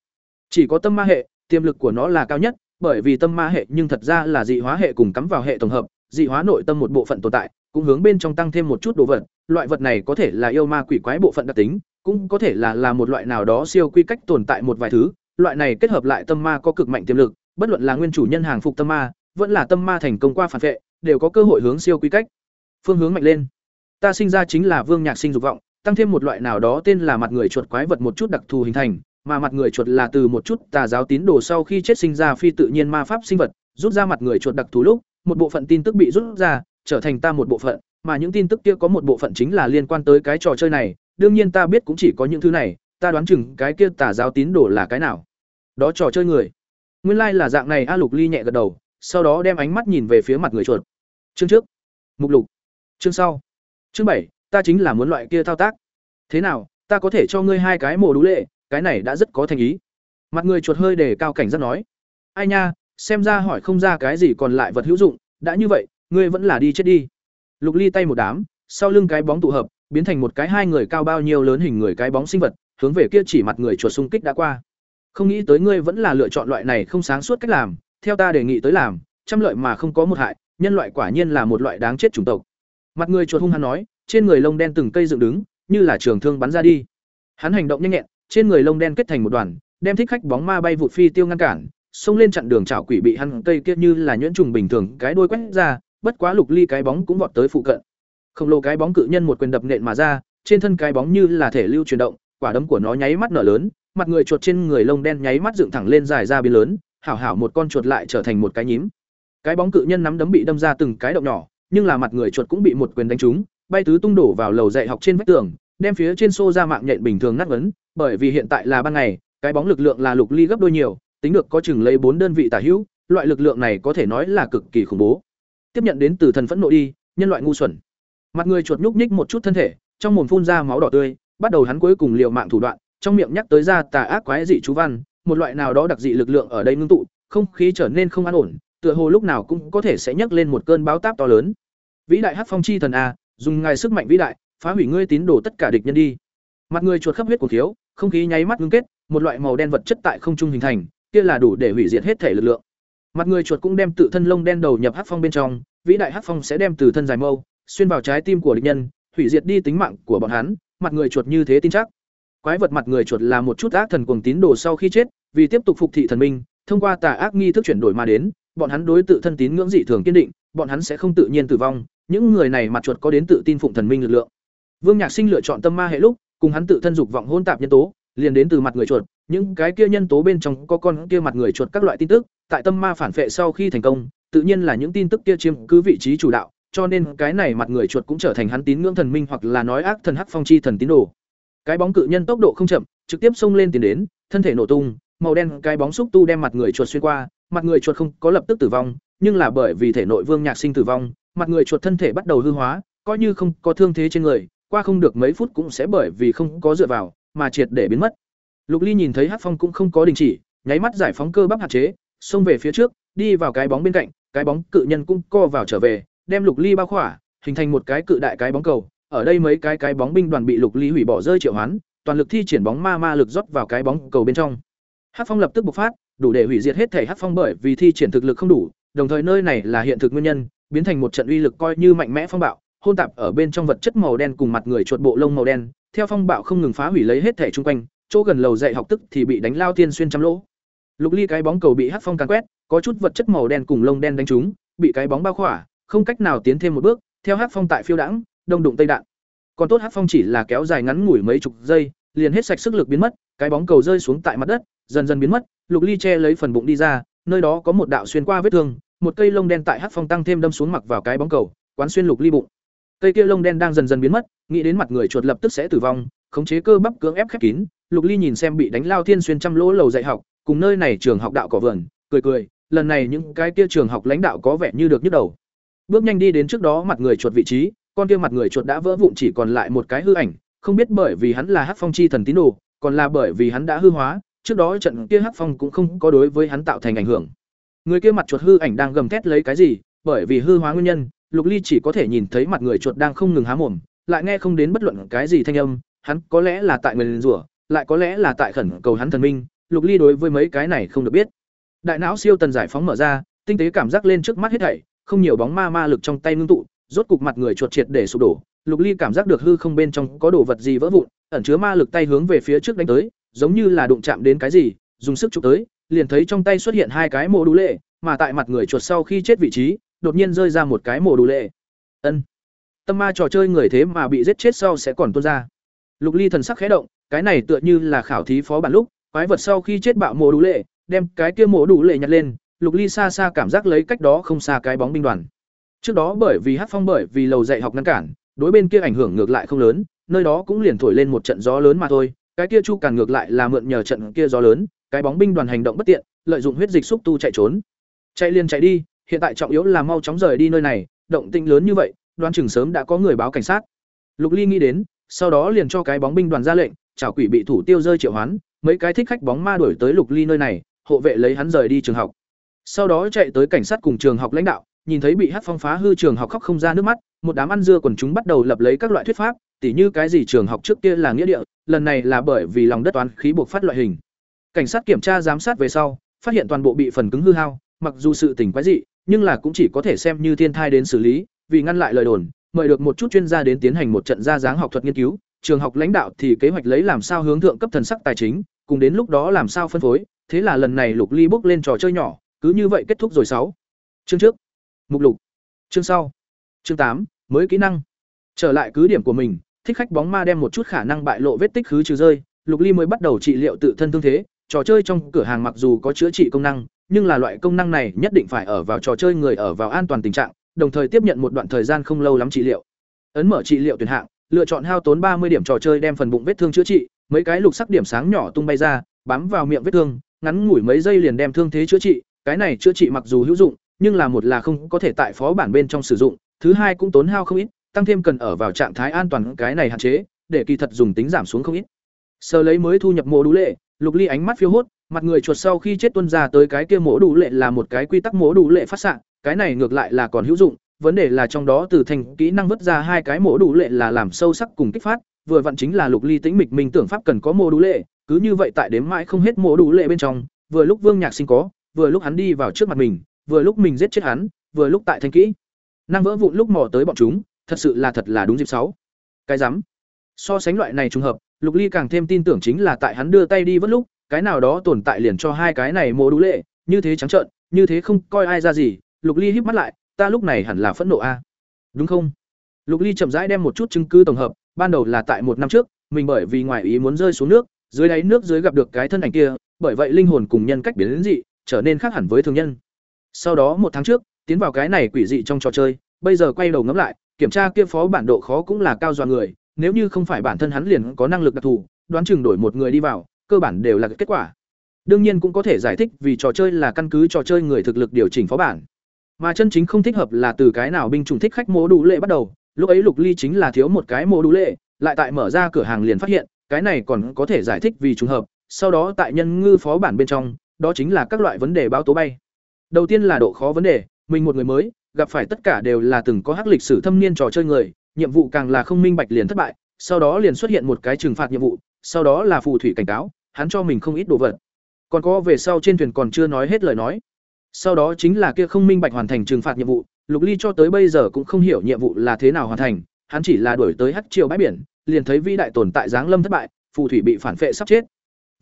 Chỉ có tâm ma hệ, tiềm lực của nó là cao nhất, bởi vì tâm ma hệ nhưng thật ra là dị hóa hệ cùng cắm vào hệ tổng hợp, dị hóa nội tâm một bộ phận tồn tại, cũng hướng bên trong tăng thêm một chút đồ vật, loại vật này có thể là yêu ma quỷ quái bộ phận đặc tính, cũng có thể là là một loại nào đó siêu quy cách tồn tại một vài thứ, loại này kết hợp lại tâm ma có cực mạnh tiềm lực, bất luận là nguyên chủ nhân hàng phục tâm ma, vẫn là tâm ma thành công qua phản vệ, đều có cơ hội hướng siêu quy cách. Phương hướng mạnh lên. Ta sinh ra chính là vương nhạc sinh dục vọng, tăng thêm một loại nào đó tên là mặt người chuột quái vật một chút đặc thù hình thành, mà mặt người chuột là từ một chút tà giáo tín đồ sau khi chết sinh ra phi tự nhiên ma pháp sinh vật, rút ra mặt người chuột đặc thù lúc, một bộ phận tin tức bị rút ra, trở thành ta một bộ phận, mà những tin tức kia có một bộ phận chính là liên quan tới cái trò chơi này, đương nhiên ta biết cũng chỉ có những thứ này, ta đoán chừng cái kia tà giáo tín đồ là cái nào. Đó trò chơi người. Nguyên lai là dạng này A Lục Ly nhẹ gật đầu, sau đó đem ánh mắt nhìn về phía mặt người chuột. Chương trước. Mục lục. Chương sau. Chương bảy, ta chính là muốn loại kia thao tác. Thế nào, ta có thể cho ngươi hai cái mồ đú lệ, cái này đã rất có thành ý. Mặt người chuột hơi đề cao cảnh giác nói. Ai nha, xem ra hỏi không ra cái gì còn lại vật hữu dụng, đã như vậy, ngươi vẫn là đi chết đi. Lục Ly tay một đám, sau lưng cái bóng tụ hợp, biến thành một cái hai người cao bao nhiêu lớn hình người cái bóng sinh vật, hướng về kia chỉ mặt người chuột xung kích đã qua. Không nghĩ tới ngươi vẫn là lựa chọn loại này không sáng suốt cách làm, theo ta đề nghị tới làm, trăm lợi mà không có một hại, nhân loại quả nhiên là một loại đáng chết chủng tộc. Mặt người chuột hung hăng nói, trên người lông đen từng cây dựng đứng, như là trường thương bắn ra đi. Hắn hành động nhanh nhẹn, trên người lông đen kết thành một đoàn, đem thích khách bóng ma bay vụt phi tiêu ngăn cản, xông lên chặn đường chảo quỷ bị hắn cây kia như là nhuyễn trùng bình thường, cái đuôi quét ra, bất quá lục ly cái bóng cũng vọt tới phụ cận. Không lồ cái bóng cự nhân một quyền đập nện mà ra, trên thân cái bóng như là thể lưu chuyển động, quả đấm của nó nháy mắt nở lớn, mặt người chuột trên người lông đen nháy mắt dựng thẳng lên dài ra biến lớn, hảo hảo một con chuột lại trở thành một cái nhím. Cái bóng cự nhân nắm đấm bị đâm ra từng cái động nhỏ, nhưng là mặt người chuột cũng bị một quyền đánh trúng, bay tứ tung đổ vào lầu dạy học trên vách tường, đem phía trên xô ra mạng nhện bình thường nát vấn, bởi vì hiện tại là ban ngày, cái bóng lực lượng là lục ly gấp đôi nhiều, tính được có chừng lấy bốn đơn vị tả hữu, loại lực lượng này có thể nói là cực kỳ khủng bố. Tiếp nhận đến từ thần phẫn nộ đi, nhân loại ngu xuẩn. Mặt người chuột nhúc nhích một chút thân thể, trong mồm phun ra máu đỏ tươi, bắt đầu hắn cuối cùng liều mạng thủ đoạn, trong miệng nhắc tới ra tà ác quái dị chú văn, một loại nào đó đặc dị lực lượng ở đây ngưng tụ, không khí trở nên không an ổn, tựa hồ lúc nào cũng có thể sẽ nhấc lên một cơn bão táp to lớn. Vĩ đại Hắc Phong chi thần a, dùng ngài sức mạnh vĩ đại, phá hủy ngươi tín đồ tất cả địch nhân đi. Mặt người chuột khắp huyết của thiếu, không khí nháy mắt ngưng kết, một loại màu đen vật chất tại không trung hình thành, kia là đủ để hủy diệt hết thể lực lượng. Mặt người chuột cũng đem tự thân lông đen đầu nhập Hắc Phong bên trong, vĩ đại Hắc Phong sẽ đem từ thân dài mâu xuyên vào trái tim của địch nhân, hủy diệt đi tính mạng của bọn hắn, mặt người chuột như thế tin chắc. Quái vật mặt người chuột là một chút ác thần cuồng tín đồ sau khi chết, vì tiếp tục phục thị thần minh, thông qua tà ác nghi thức chuyển đổi mà đến, bọn hắn đối tự thân tín ngưỡng dị thường kiên định, bọn hắn sẽ không tự nhiên tử vong, những người này mặt chuột có đến tự tin phụng thần minh lực lượng. Vương Nhạc Sinh lựa chọn tâm ma hệ lúc, cùng hắn tự thân dục vọng hỗn tạp nhân tố, liền đến từ mặt người chuột, những cái kia nhân tố bên trong có con kia mặt người chuột các loại tin tức, tại tâm ma phản phệ sau khi thành công, tự nhiên là những tin tức kia chiếm cứ vị trí chủ đạo, cho nên cái này mặt người chuột cũng trở thành hắn tín ngưỡng thần minh hoặc là nói ác thần hắc phong chi thần tín đồ. Cái bóng cự nhân tốc độ không chậm, trực tiếp xông lên tiến đến, thân thể nổ tung, màu đen cái bóng xúc tu đem mặt người chuột xuyên qua, mặt người chuột không có lập tức tử vong, nhưng là bởi vì thể nội Vương Nhạc Sinh tử vong, mặt người chuột thân thể bắt đầu hư hóa, coi như không có thương thế trên người, qua không được mấy phút cũng sẽ bởi vì không có dựa vào, mà triệt để biến mất. Lục Ly nhìn thấy Hắc Phong cũng không có đình chỉ, nháy mắt giải phóng cơ bắp hạn chế, xông về phía trước, đi vào cái bóng bên cạnh, cái bóng cự nhân cũng co vào trở về, đem Lục Ly bao khỏa, hình thành một cái cự đại cái bóng cầu. Ở đây mấy cái cái bóng binh đoàn bị Lục Ly hủy bỏ rơi triệu hoán, toàn lực thi triển bóng ma ma lực rót vào cái bóng cầu bên trong. Hắc Phong lập tức bộc phát, đủ để hủy diệt hết thể Hắc Phong bởi vì thi triển thực lực không đủ, đồng thời nơi này là hiện thực nguyên nhân, biến thành một trận uy lực coi như mạnh mẽ phong bạo, hôn tạp ở bên trong vật chất màu đen cùng mặt người chuột bộ lông màu đen, theo phong bạo không ngừng phá hủy lấy hết thể chung quanh, chỗ gần lầu dạy học tức thì bị đánh lao tiên xuyên trăm lỗ. Lục Ly cái bóng cầu bị hắc phong càn quét, có chút vật chất màu đen cùng lông đen đánh trúng, bị cái bóng bao khỏa, không cách nào tiến thêm một bước, theo hắc phong tại phiêu đãng, đông đụng tây đạn. Còn tốt hắc phong chỉ là kéo dài ngắn ngủi mấy chục giây, liền hết sạch sức lực biến mất, cái bóng cầu rơi xuống tại mặt đất, dần dần biến mất, Lục Ly che lấy phần bụng đi ra, nơi đó có một đạo xuyên qua vết thương, một cây lông đen tại hắc phong tăng thêm đâm xuống mặc vào cái bóng cầu, quán xuyên Lục Ly bụng. Cây kia lông đen đang dần dần biến mất, nghĩ đến mặt người chuột lập tức sẽ tử vong, khống chế cơ bắp cưỡng ép khép kín, Lục Ly nhìn xem bị đánh lao thiên xuyên trăm lỗ lầu dạy học, cùng nơi này trường học đạo cỏ vườn, cười cười, lần này những cái kia trường học lãnh đạo có vẻ như được nhức đầu. Bước nhanh đi đến trước đó mặt người chuột vị trí, con kia mặt người chuột đã vỡ vụn chỉ còn lại một cái hư ảnh, không biết bởi vì hắn là Hắc Phong chi thần tín đồ, còn là bởi vì hắn đã hư hóa, trước đó trận kia Hắc Phong cũng không có đối với hắn tạo thành ảnh hưởng. Người kia mặt chuột hư ảnh đang gầm thét lấy cái gì, bởi vì hư hóa nguyên nhân, Lục Ly chỉ có thể nhìn thấy mặt người chuột đang không ngừng há mồm, lại nghe không đến bất luận cái gì thanh âm, hắn có lẽ là tại người rủa, lại có lẽ là tại khẩn cầu hắn thần minh, Lục Ly đối với mấy cái này không được biết. Đại não siêu tần giải phóng mở ra, tinh tế cảm giác lên trước mắt hết thảy, không nhiều bóng ma ma lực trong tay ngưng tụ, rốt cục mặt người chuột triệt để sụp đổ, Lục Ly cảm giác được hư không bên trong có đồ vật gì vỡ vụn, ẩn chứa ma lực tay hướng về phía trước đánh tới, giống như là đụng chạm đến cái gì, dùng sức chụp tới, liền thấy trong tay xuất hiện hai cái mồ đủ lệ, mà tại mặt người chuột sau khi chết vị trí, đột nhiên rơi ra một cái mồ đủ lệ. Ân. Tâm ma trò chơi người thế mà bị giết chết sau sẽ còn tuôn ra. Lục Ly thần sắc khẽ động, cái này tựa như là khảo thí phó bản lúc, quái vật sau khi chết bạo mồ đủ lệ, đem cái kia mồ đủ lệ nhặt lên, Lục Ly xa xa cảm giác lấy cách đó không xa cái bóng binh đoàn. Trước đó bởi vì hát Phong bởi vì lầu dạy học ngăn cản, đối bên kia ảnh hưởng ngược lại không lớn, nơi đó cũng liền thổi lên một trận gió lớn mà thôi, cái kia chu càn ngược lại là mượn nhờ trận kia gió lớn, cái bóng binh đoàn hành động bất tiện, lợi dụng huyết dịch xúc tu chạy trốn. Chạy liền chạy đi, hiện tại trọng yếu là mau chóng rời đi nơi này, động tĩnh lớn như vậy, Đoan chừng sớm đã có người báo cảnh sát. Lục Ly nghĩ đến, sau đó liền cho cái bóng binh đoàn ra lệnh, chào quỷ bị thủ tiêu rơi triệu hoán, mấy cái thích khách bóng ma đuổi tới Lục Ly nơi này, hộ vệ lấy hắn rời đi trường học. Sau đó chạy tới cảnh sát cùng trường học lãnh đạo, nhìn thấy bị Hắc Phong phá hư trường học khóc không ra nước mắt, một đám ăn dưa quần chúng bắt đầu lập lấy các loại thuyết pháp, tỉ như cái gì trường học trước kia là nghĩa địa, lần này là bởi vì lòng đất toán khí buộc phát loại hình. Cảnh sát kiểm tra giám sát về sau, phát hiện toàn bộ bị phần cứng hư hao, mặc dù sự tình quái dị, nhưng là cũng chỉ có thể xem như thiên thai đến xử lý, vì ngăn lại lời đồn, mời được một chút chuyên gia đến tiến hành một trận ra dáng học thuật nghiên cứu, trường học lãnh đạo thì kế hoạch lấy làm sao hướng thượng cấp thần sắc tài chính, cùng đến lúc đó làm sao phân phối, thế là lần này Lục Ly bước lên trò chơi nhỏ, cứ như vậy kết thúc rồi sáu. Chương trước. Mục lục. Chương sau. Chương tám mới kỹ năng. Trở lại cứ điểm của mình, thích khách bóng ma đem một chút khả năng bại lộ vết tích khứ trừ rơi, Lục Ly mới bắt đầu trị liệu tự thân thương thế, trò chơi trong cửa hàng mặc dù có chữa trị công năng, nhưng là loại công năng này nhất định phải ở vào trò chơi người ở vào an toàn tình trạng, đồng thời tiếp nhận một đoạn thời gian không lâu lắm trị liệu. Ấn mở trị liệu tuyển hạng, lựa chọn hao tốn ba mươi điểm trò chơi đem phần bụng vết thương chữa trị, mấy cái lục sắc điểm sáng nhỏ tung bay ra, bám vào miệng vết thương, ngắn ngủi mấy giây liền đem thương thế chữa trị, cái này chữa trị mặc dù hữu dụng, nhưng là một là không có thể tại phó bản bên trong sử dụng, thứ hai cũng tốn hao không ít, tăng thêm cần ở vào trạng thái an toàn cái này hạn chế, để kỳ thật dùng tính giảm xuống không ít. Sơ lấy mới thu nhập mộ đủ lệ, Lục Ly ánh mắt phiêu hốt, mặt người chuột sau khi chết tuân ra tới cái kia mộ đủ lệ là một cái quy tắc mộ đủ lệ phát xạ, cái này ngược lại là còn hữu dụng, vấn đề là trong đó từ thành kỹ năng vứt ra hai cái mộ đủ lệ là làm sâu sắc cùng kích phát, vừa vặn chính là Lục Ly tĩnh mịch mình tưởng pháp cần có mộ đủ lệ, cứ như vậy tại đếm mãi không hết mộ đủ lệ bên trong, vừa lúc Vương Nhạc Sinh có, vừa lúc hắn đi vào trước mặt mình, vừa lúc mình giết chết hắn, vừa lúc tại thanh kỹ năng vỡ vụn lúc mò tới bọn chúng, thật sự là thật là đúng dịp sáu. Cái rắm. So sánh loại này trùng hợp, Lục Ly càng thêm tin tưởng chính là tại hắn đưa tay đi vớt lúc, cái nào đó tồn tại liền cho hai cái này mồ đủ lệ, như thế trắng trợn, như thế không coi ai ra gì, Lục Ly híp mắt lại, ta lúc này hẳn là phẫn nộ a. Đúng không? Lục Ly chậm rãi đem một chút chứng cứ tổng hợp, ban đầu là tại một năm trước, mình bởi vì ngoài ý muốn rơi xuống nước, dưới đáy nước dưới gặp được cái thân ảnh kia, bởi vậy linh hồn cùng nhân cách biến đến dị, trở nên khác hẳn với thường nhân. Sau đó một tháng trước, tiến vào cái này quỷ dị trong trò chơi, bây giờ quay đầu ngẫm lại, kiểm tra kia phó bản độ khó cũng là cao dọa người, nếu như không phải bản thân hắn liền có năng lực đặc thù, đoán chừng đổi một người đi vào, cơ bản đều là kết quả. Đương nhiên cũng có thể giải thích vì trò chơi là căn cứ trò chơi người thực lực điều chỉnh phó bản. Mà chân chính không thích hợp là từ cái nào binh chủng thích khách mô đủ lệ bắt đầu, lúc ấy Lục Ly chính là thiếu một cái mô đủ lệ, lại tại mở ra cửa hàng liền phát hiện, cái này còn có thể giải thích vì trùng hợp, sau đó tại nhân ngư phó bản bên trong, đó chính là các loại vấn đề báo tố bay. Đầu tiên là độ khó vấn đề, mình một người mới, gặp phải tất cả đều là từng có hắc lịch sử thâm niên trò chơi người, nhiệm vụ càng là không minh bạch liền thất bại, sau đó liền xuất hiện một cái trừng phạt nhiệm vụ, sau đó là phù thủy cảnh cáo, hắn cho mình không ít đồ vật. Còn có về sau trên thuyền còn chưa nói hết lời nói. Sau đó chính là kia không minh bạch hoàn thành trừng phạt nhiệm vụ, Lục Ly cho tới bây giờ cũng không hiểu nhiệm vụ là thế nào hoàn thành, hắn chỉ là đuổi tới hắc triều bãi biển, liền thấy vĩ đại tồn tại giáng lâm thất bại, phù thủy bị phản phệ sắp chết.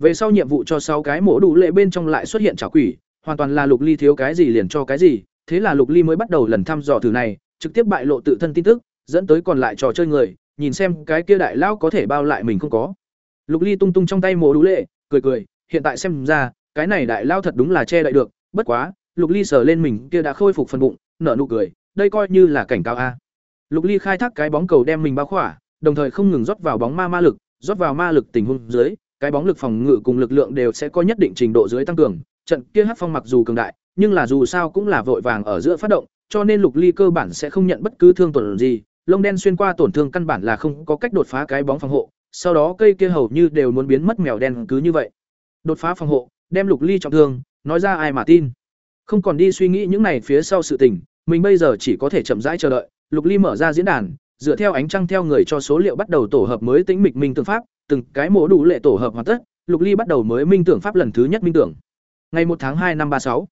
Về sau nhiệm vụ cho sáu cái mổ đủ lệ bên trong lại xuất hiện trả quỷ, hoàn toàn là Lục Ly thiếu cái gì liền cho cái gì, thế là Lục Ly mới bắt đầu lần thăm dò thử này, trực tiếp bại lộ tự thân tin tức, dẫn tới còn lại trò chơi người, nhìn xem cái kia đại lão có thể bao lại mình không có. Lục Ly tung tung trong tay mổ đủ lệ, cười cười, hiện tại xem ra, cái này đại lão thật đúng là che đậy được, bất quá, Lục Ly sờ lên mình kia đã khôi phục phần bụng, nở nụ cười, đây coi như là cảnh cáo a. Lục Ly khai thác cái bóng cầu đem mình bao khỏa, đồng thời không ngừng rót vào bóng ma ma lực, rót vào ma lực tình huống dưới, cái bóng lực phòng ngự cùng lực lượng đều sẽ có nhất định trình độ dưới tăng cường. Trận kia hắc phong mặc dù cường đại, nhưng là dù sao cũng là vội vàng ở giữa phát động, cho nên Lục Ly cơ bản sẽ không nhận bất cứ thương tổn gì, lông đen xuyên qua tổn thương căn bản là không có cách đột phá cái bóng phòng hộ, sau đó cây kia hầu như đều muốn biến mất mèo đen cứ như vậy. Đột phá phòng hộ, đem Lục Ly trọng thương, nói ra ai mà tin. Không còn đi suy nghĩ những này phía sau sự tình, mình bây giờ chỉ có thể chậm rãi chờ đợi. Lục Ly mở ra diễn đàn, dựa theo ánh trăng theo người cho số liệu bắt đầu tổ hợp mới tĩnh mịch minh tương pháp, từng cái mổ đủ lệ tổ hợp hoàn tất, Lục Ly bắt đầu mới minh tưởng pháp lần thứ nhất minh tưởng. Ngày một tháng hai năm ba sáu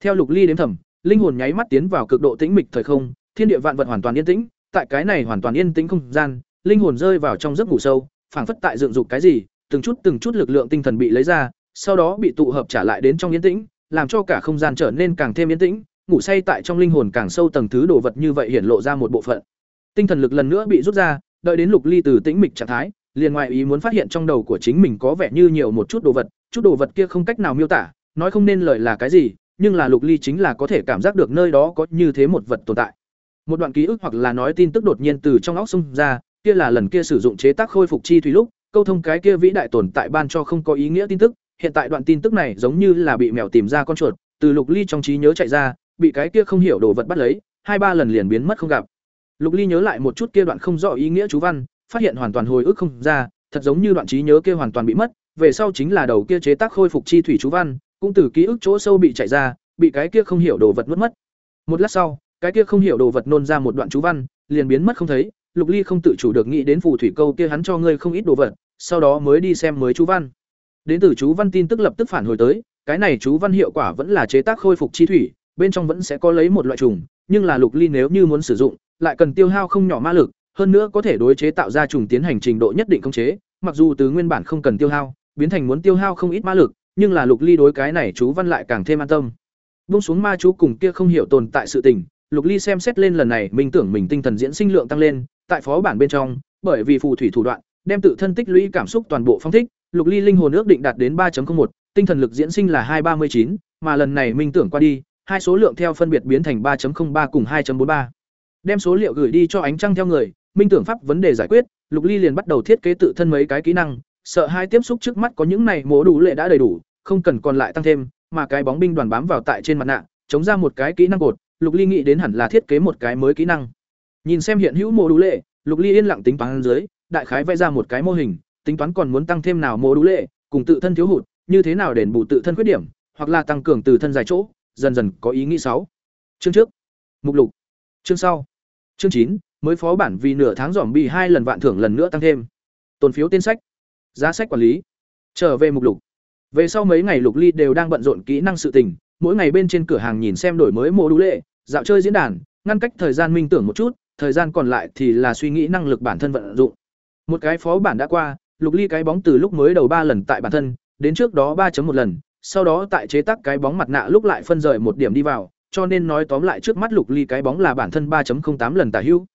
Theo Lục Ly đến thẩm, linh hồn nháy mắt tiến vào cực độ tĩnh mịch thời không, thiên địa vạn vật hoàn toàn yên tĩnh, tại cái này hoàn toàn yên tĩnh không gian, linh hồn rơi vào trong giấc ngủ sâu, phảng phất tại dựng dục cái gì, từng chút từng chút lực lượng tinh thần bị lấy ra, sau đó bị tụ hợp trả lại đến trong yên tĩnh, làm cho cả không gian trở nên càng thêm yên tĩnh, ngủ say tại trong linh hồn càng sâu tầng thứ đồ vật như vậy hiện lộ ra một bộ phận. Tinh thần lực lần nữa bị rút ra, đợi đến Lục Ly từ tĩnh mịch trạng thái, liền ngoại ý muốn phát hiện trong đầu của chính mình có vẻ như nhiều một chút đồ vật, chút đồ vật kia không cách nào miêu tả, nói không nên lời là cái gì, nhưng là Lục Ly chính là có thể cảm giác được nơi đó có như thế một vật tồn tại. Một đoạn ký ức hoặc là nói tin tức đột nhiên từ trong óc xung ra, kia là lần kia sử dụng chế tác khôi phục chi thủy lúc, câu thông cái kia vĩ đại tồn tại ban cho không có ý nghĩa tin tức, hiện tại đoạn tin tức này giống như là bị mèo tìm ra con chuột, từ Lục Ly trong trí nhớ chạy ra, bị cái kia không hiểu đồ vật bắt lấy, hai ba lần liền biến mất không gặp. Lục Ly nhớ lại một chút kia đoạn không rõ ý nghĩa chú văn, phát hiện hoàn toàn hồi ức không ra, thật giống như đoạn trí nhớ kia hoàn toàn bị mất, về sau chính là đầu kia chế tác khôi phục chi thủy chú văn, cũng từ ký ức chỗ sâu bị chạy ra, bị cái kia không hiểu đồ vật mất mất. Một lát sau, cái kia không hiểu đồ vật nôn ra một đoạn chú văn, liền biến mất không thấy, Lục Ly không tự chủ được nghĩ đến phù thủy câu kia hắn cho ngươi không ít đồ vật, sau đó mới đi xem mới chú văn. Đến từ chú văn tin tức lập tức phản hồi tới, cái này chú văn hiệu quả vẫn là chế tác khôi phục chi thủy, bên trong vẫn sẽ có lấy một loại trùng, nhưng là Lục Ly nếu như muốn sử dụng, lại cần tiêu hao không nhỏ ma lực, hơn nữa có thể đối chế tạo ra trùng tiến hành trình độ nhất định khống chế, mặc dù từ nguyên bản không cần tiêu hao, biến thành muốn tiêu hao không ít ma lực, nhưng là Lục Ly đối cái này chú văn lại càng thêm an tâm. Buông xuống ma chú cùng kia không hiểu tồn tại sự tình, Lục Ly xem xét lên lần này, mình tưởng mình tinh thần diễn sinh lượng tăng lên, tại phó bản bên trong, bởi vì phù thủy thủ đoạn, đem tự thân tích lũy cảm xúc toàn bộ phong thích, Lục Ly linh hồn ước định đạt đến 3.01, tinh thần lực diễn sinh là 239, mà lần này minh tưởng qua đi, hai số lượng theo phân biệt biến thành 3.03 cùng 2.43. Đem số liệu gửi đi cho ánh trăng theo người, minh tưởng pháp vấn đề giải quyết, Lục Ly liền bắt đầu thiết kế tự thân mấy cái kỹ năng, sợ hai tiếp xúc trước mắt có những này mổ đủ lệ đã đầy đủ, không cần còn lại tăng thêm, mà cái bóng binh đoàn bám vào tại trên mặt nạ, chống ra một cái kỹ năng cột, Lục Ly nghĩ đến hẳn là thiết kế một cái mới kỹ năng. Nhìn xem hiện hữu mổ đủ lệ, Lục Ly yên lặng tính toán dưới, đại khái vẽ ra một cái mô hình, tính toán còn muốn tăng thêm nào mổ đủ lệ, cùng tự thân thiếu hụt, như thế nào đền bù tự thân khuyết điểm, hoặc là tăng cường từ thân dài chỗ, dần dần có ý nghĩ sáu. Chương trước, mục lục. Chương sau. Chương chín, mới phó bản vì nửa tháng dòm bị hai lần vạn thưởng lần nữa tăng thêm. Tồn phiếu tên sách, giá sách quản lý. Trở về mục lục. Về sau mấy ngày Lục Ly đều đang bận rộn kỹ năng sự tình, mỗi ngày bên trên cửa hàng nhìn xem đổi mới mô đủ lệ, dạo chơi diễn đàn, ngăn cách thời gian minh tưởng một chút, thời gian còn lại thì là suy nghĩ năng lực bản thân vận dụng. Một cái phó bản đã qua, Lục Ly cái bóng từ lúc mới đầu ba lần tại bản thân, đến trước đó 3.1 lần, sau đó tại chế tác cái bóng mặt nạ lúc lại phân rời một điểm đi vào, cho nên nói tóm lại trước mắt Lục Ly cái bóng là bản thân 3.08 lần tả hữu.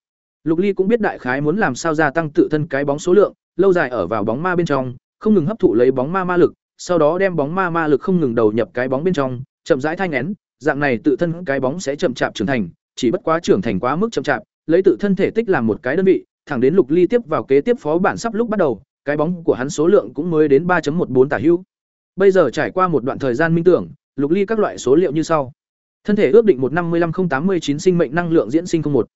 Lục Ly cũng biết đại khái muốn làm sao gia tăng tự thân cái bóng số lượng, lâu dài ở vào bóng ma bên trong, không ngừng hấp thụ lấy bóng ma ma lực, sau đó đem bóng ma ma lực không ngừng đầu nhập cái bóng bên trong, chậm rãi thanh nén, dạng này tự thân cái bóng sẽ chậm chạp trưởng thành, chỉ bất quá trưởng thành quá mức chậm chạp, lấy tự thân thể tích làm một cái đơn vị, thẳng đến Lục Ly tiếp vào kế tiếp phó bản sắp lúc bắt đầu, cái bóng của hắn số lượng cũng mới đến 3.14 tả hữu. Bây giờ trải qua một đoạn thời gian minh tưởng, Lục Ly các loại số liệu như sau. Thân thể ước định 155089 sinh mệnh năng lượng diễn sinh 01.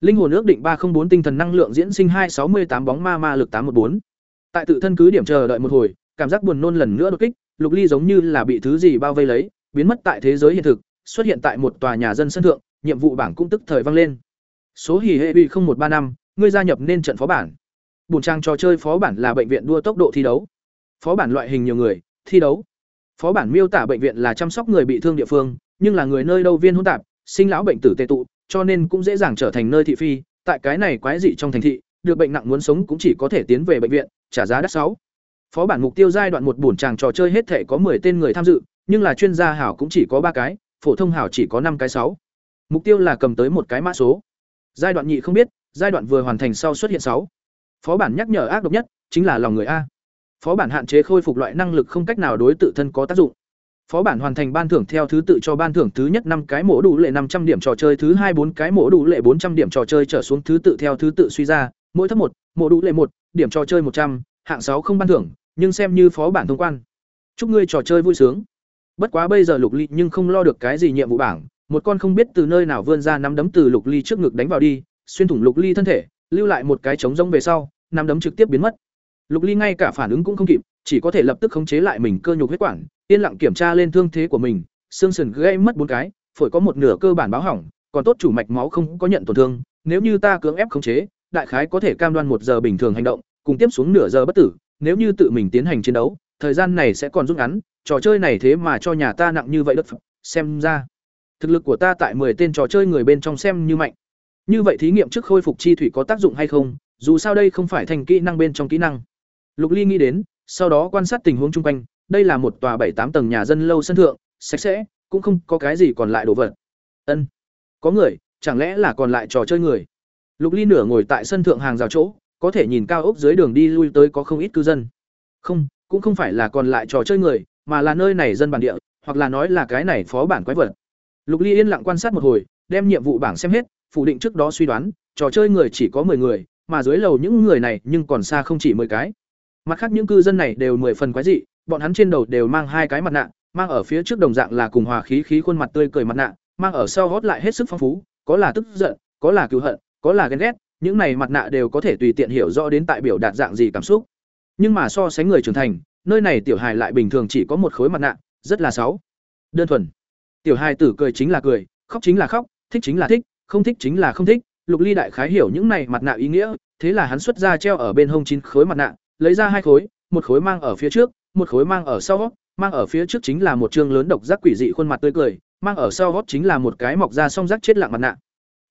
Linh hồn ước định 304 tinh thần năng lượng diễn sinh 268 bóng ma ma lực 814. Tại tự thân cứ điểm chờ đợi một hồi, cảm giác buồn nôn lần nữa đột kích, Lục Ly giống như là bị thứ gì bao vây lấy, biến mất tại thế giới hiện thực, xuất hiện tại một tòa nhà dân sân thượng, nhiệm vụ bảng cũng tức thời vang lên. Số hỉ hệ bị 0135, ngươi gia nhập nên trận phó bản. Bùn trang trò chơi phó bản là bệnh viện đua tốc độ thi đấu. Phó bản loại hình nhiều người, thi đấu. Phó bản miêu tả bệnh viện là chăm sóc người bị thương địa phương, nhưng là người nơi đâu viên hỗn tạp, sinh lão bệnh tử tề tụ, cho nên cũng dễ dàng trở thành nơi thị phi, tại cái này quái dị trong thành thị, được bệnh nặng muốn sống cũng chỉ có thể tiến về bệnh viện, trả giá đắt sáu. Phó bản mục tiêu giai đoạn một buồn tràng trò chơi hết thể có 10 tên người tham dự, nhưng là chuyên gia hảo cũng chỉ có ba cái, phổ thông hảo chỉ có năm cái sáu. Mục tiêu là cầm tới một cái mã số. Giai đoạn nhị không biết, giai đoạn vừa hoàn thành sau xuất hiện sáu. Phó bản nhắc nhở ác độc nhất chính là lòng người a. Phó bản hạn chế khôi phục loại năng lực không cách nào đối tự thân có tác dụng. Phó bản hoàn thành ban thưởng theo thứ tự cho ban thưởng thứ nhất năm cái mổ đủ lệ năm trăm điểm trò chơi, thứ hai bốn cái mổ đủ lệ bốn trăm điểm trò chơi trở xuống thứ tự theo thứ tự suy ra, mỗi thấp một, mổ đủ lệ một, điểm trò chơi một trăm, hạng sáu không ban thưởng, nhưng xem như phó bản thông quan. Chúc ngươi trò chơi vui sướng. Bất quá bây giờ Lục Ly nhưng không lo được cái gì nhiệm vụ bảng, một con không biết từ nơi nào vươn ra nắm đấm từ Lục Ly trước ngực đánh vào đi, xuyên thủng Lục Ly thân thể, lưu lại một cái trống rỗng về sau, nắm đấm trực tiếp biến mất. Lục Ly ngay cả phản ứng cũng không kịp, chỉ có thể lập tức khống chế lại mình cơ nhục huyết quản, yên lặng kiểm tra lên thương thế của mình, xương sườn gãy mất bốn cái, phổi có một nửa cơ bản báo hỏng, còn tốt chủ mạch máu không có nhận tổn thương, nếu như ta cưỡng ép khống chế, đại khái có thể cam đoan một giờ bình thường hành động, cùng tiếp xuống nửa giờ bất tử, nếu như tự mình tiến hành chiến đấu, thời gian này sẽ còn rút ngắn, trò chơi này thế mà cho nhà ta nặng như vậy đất xem ra thực lực của ta tại 10 tên trò chơi người bên trong xem như mạnh. Như vậy thí nghiệm trước khôi phục chi thủy có tác dụng hay không, dù sao đây không phải thành kỹ năng bên trong kỹ năng. Lục Ly nghĩ đến, sau đó quan sát tình huống chung quanh, đây là một tòa bảy tám tầng nhà dân lâu sân thượng, sạch sẽ, cũng không có cái gì còn lại đồ vật. Ân, có người, chẳng lẽ là còn lại trò chơi người? Lục Ly nửa ngồi tại sân thượng hàng rào chỗ, có thể nhìn cao ốc dưới đường đi lui tới có không ít cư dân. Không, cũng không phải là còn lại trò chơi người, mà là nơi này dân bản địa, hoặc là nói là cái này phó bản quái vật. Lục Ly yên lặng quan sát một hồi, đem nhiệm vụ bảng xem hết, phủ định trước đó suy đoán, trò chơi người chỉ có 10 người, mà dưới lầu những người này nhưng còn xa không chỉ 10 cái. Mặt khác những cư dân này đều 10 phần quái dị, bọn hắn trên đầu đều mang hai cái mặt nạ, mang ở phía trước đồng dạng là cùng hòa khí khí khuôn mặt tươi cười mặt nạ, mang ở sau gót lại hết sức phong phú, có là tức giận, có là cứu hận, có là ghen ghét, những này mặt nạ đều có thể tùy tiện hiểu rõ đến tại biểu đạt dạng gì cảm xúc. Nhưng mà so sánh người trưởng thành, nơi này tiểu hài lại bình thường chỉ có một khối mặt nạ, rất là xấu. Đơn thuần. Tiểu hài tử cười chính là cười, khóc chính là khóc, thích chính là thích, không thích chính là không thích. Lục Ly đại khái hiểu những này mặt nạ ý nghĩa, thế là hắn xuất ra treo ở bên hông chín khối mặt nạ, lấy ra hai khối, một khối mang ở phía trước, một khối mang ở sau, mang ở phía trước chính là một trương lớn độc giác quỷ dị khuôn mặt tươi cười, mang ở sau gót chính là một cái mọc ra song rác chết lặng mặt nạ.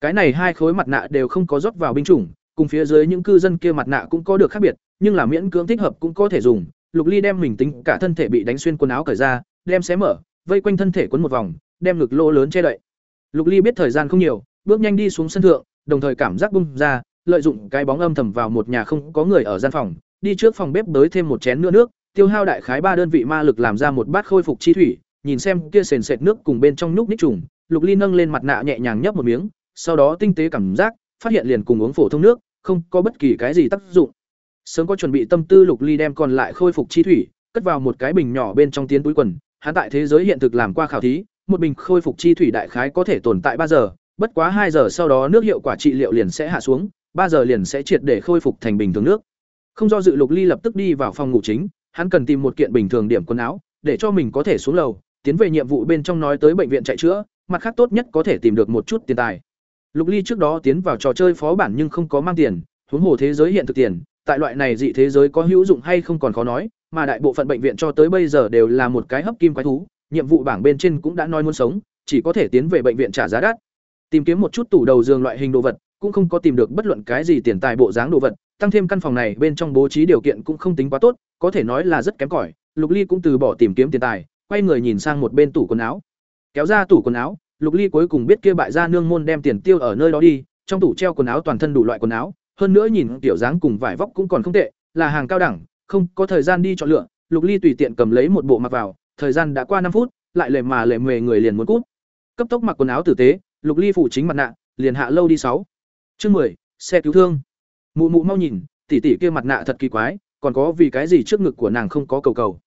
Cái này hai khối mặt nạ đều không có rót vào binh chủng, cùng phía dưới những cư dân kia mặt nạ cũng có được khác biệt, nhưng là miễn cưỡng thích hợp cũng có thể dùng. Lục Ly đem mình tính cả thân thể bị đánh xuyên quần áo cởi ra, đem xé mở, vây quanh thân thể quấn một vòng, đem ngực lỗ lớn che đậy. Lục Ly biết thời gian không nhiều, bước nhanh đi xuống sân thượng, đồng thời cảm giác bung ra, lợi dụng cái bóng âm thầm vào một nhà không có người ở gian phòng, đi trước phòng bếp tới thêm một chén nữa nước, tiêu hao đại khái ba đơn vị ma lực làm ra một bát khôi phục chi thủy, nhìn xem kia sền sệt nước cùng bên trong nhúc nhích trùng, Lục Ly nâng lên mặt nạ nhẹ nhàng nhấp một miếng, sau đó tinh tế cảm giác, phát hiện liền cùng uống phổ thông nước, không có bất kỳ cái gì tác dụng. Sớm có chuẩn bị tâm tư Lục Ly đem còn lại khôi phục chi thủy, cất vào một cái bình nhỏ bên trong tiến túi quần, hắn tại thế giới hiện thực làm qua khảo thí, một bình khôi phục chi thủy đại khái có thể tồn tại ba giờ, bất quá hai giờ sau đó nước hiệu quả trị liệu liền sẽ hạ xuống, ba giờ liền sẽ triệt để khôi phục thành bình thường nước. Không do dự Lục Ly lập tức đi vào phòng ngủ chính, hắn cần tìm một kiện bình thường điểm quần áo, để cho mình có thể xuống lầu, tiến về nhiệm vụ bên trong nói tới bệnh viện chạy chữa, mặt khác tốt nhất có thể tìm được một chút tiền tài. Lục Ly trước đó tiến vào trò chơi phó bản nhưng không có mang tiền, huống hồ thế giới hiện thực tiền, tại loại này dị thế giới có hữu dụng hay không còn khó nói, mà đại bộ phận bệnh viện cho tới bây giờ đều là một cái hấp kim quái thú, nhiệm vụ bảng bên trên cũng đã nói muốn sống, chỉ có thể tiến về bệnh viện trả giá đắt. Tìm kiếm một chút tủ đầu giường loại hình đồ vật, cũng không có tìm được bất luận cái gì tiền tài bộ dáng đồ vật, tăng thêm căn phòng này bên trong bố trí điều kiện cũng không tính quá tốt, có thể nói là rất kém cỏi. Lục Ly cũng từ bỏ tìm kiếm tiền tài, quay người nhìn sang một bên tủ quần áo. Kéo ra tủ quần áo, Lục Ly cuối cùng biết kia bại gia nương môn đem tiền tiêu ở nơi đó đi, trong tủ treo quần áo toàn thân đủ loại quần áo, hơn nữa nhìn tiểu dáng cùng vải vóc cũng còn không tệ, là hàng cao đẳng, không có thời gian đi chọn lựa, Lục Ly tùy tiện cầm lấy một bộ mặc vào, thời gian đã qua năm phút, lại lề mà lề mề người liền muốn cút. Cấp tốc mặc quần áo tử tế, Lục Ly phủ chính mặt nạ, liền hạ lâu đi sáu. Chương mười, xe cứu thương. Mụ mụ mau nhìn, tỷ tỷ kia mặt nạ thật kỳ quái, còn có vì cái gì trước ngực của nàng không có cầu cầu.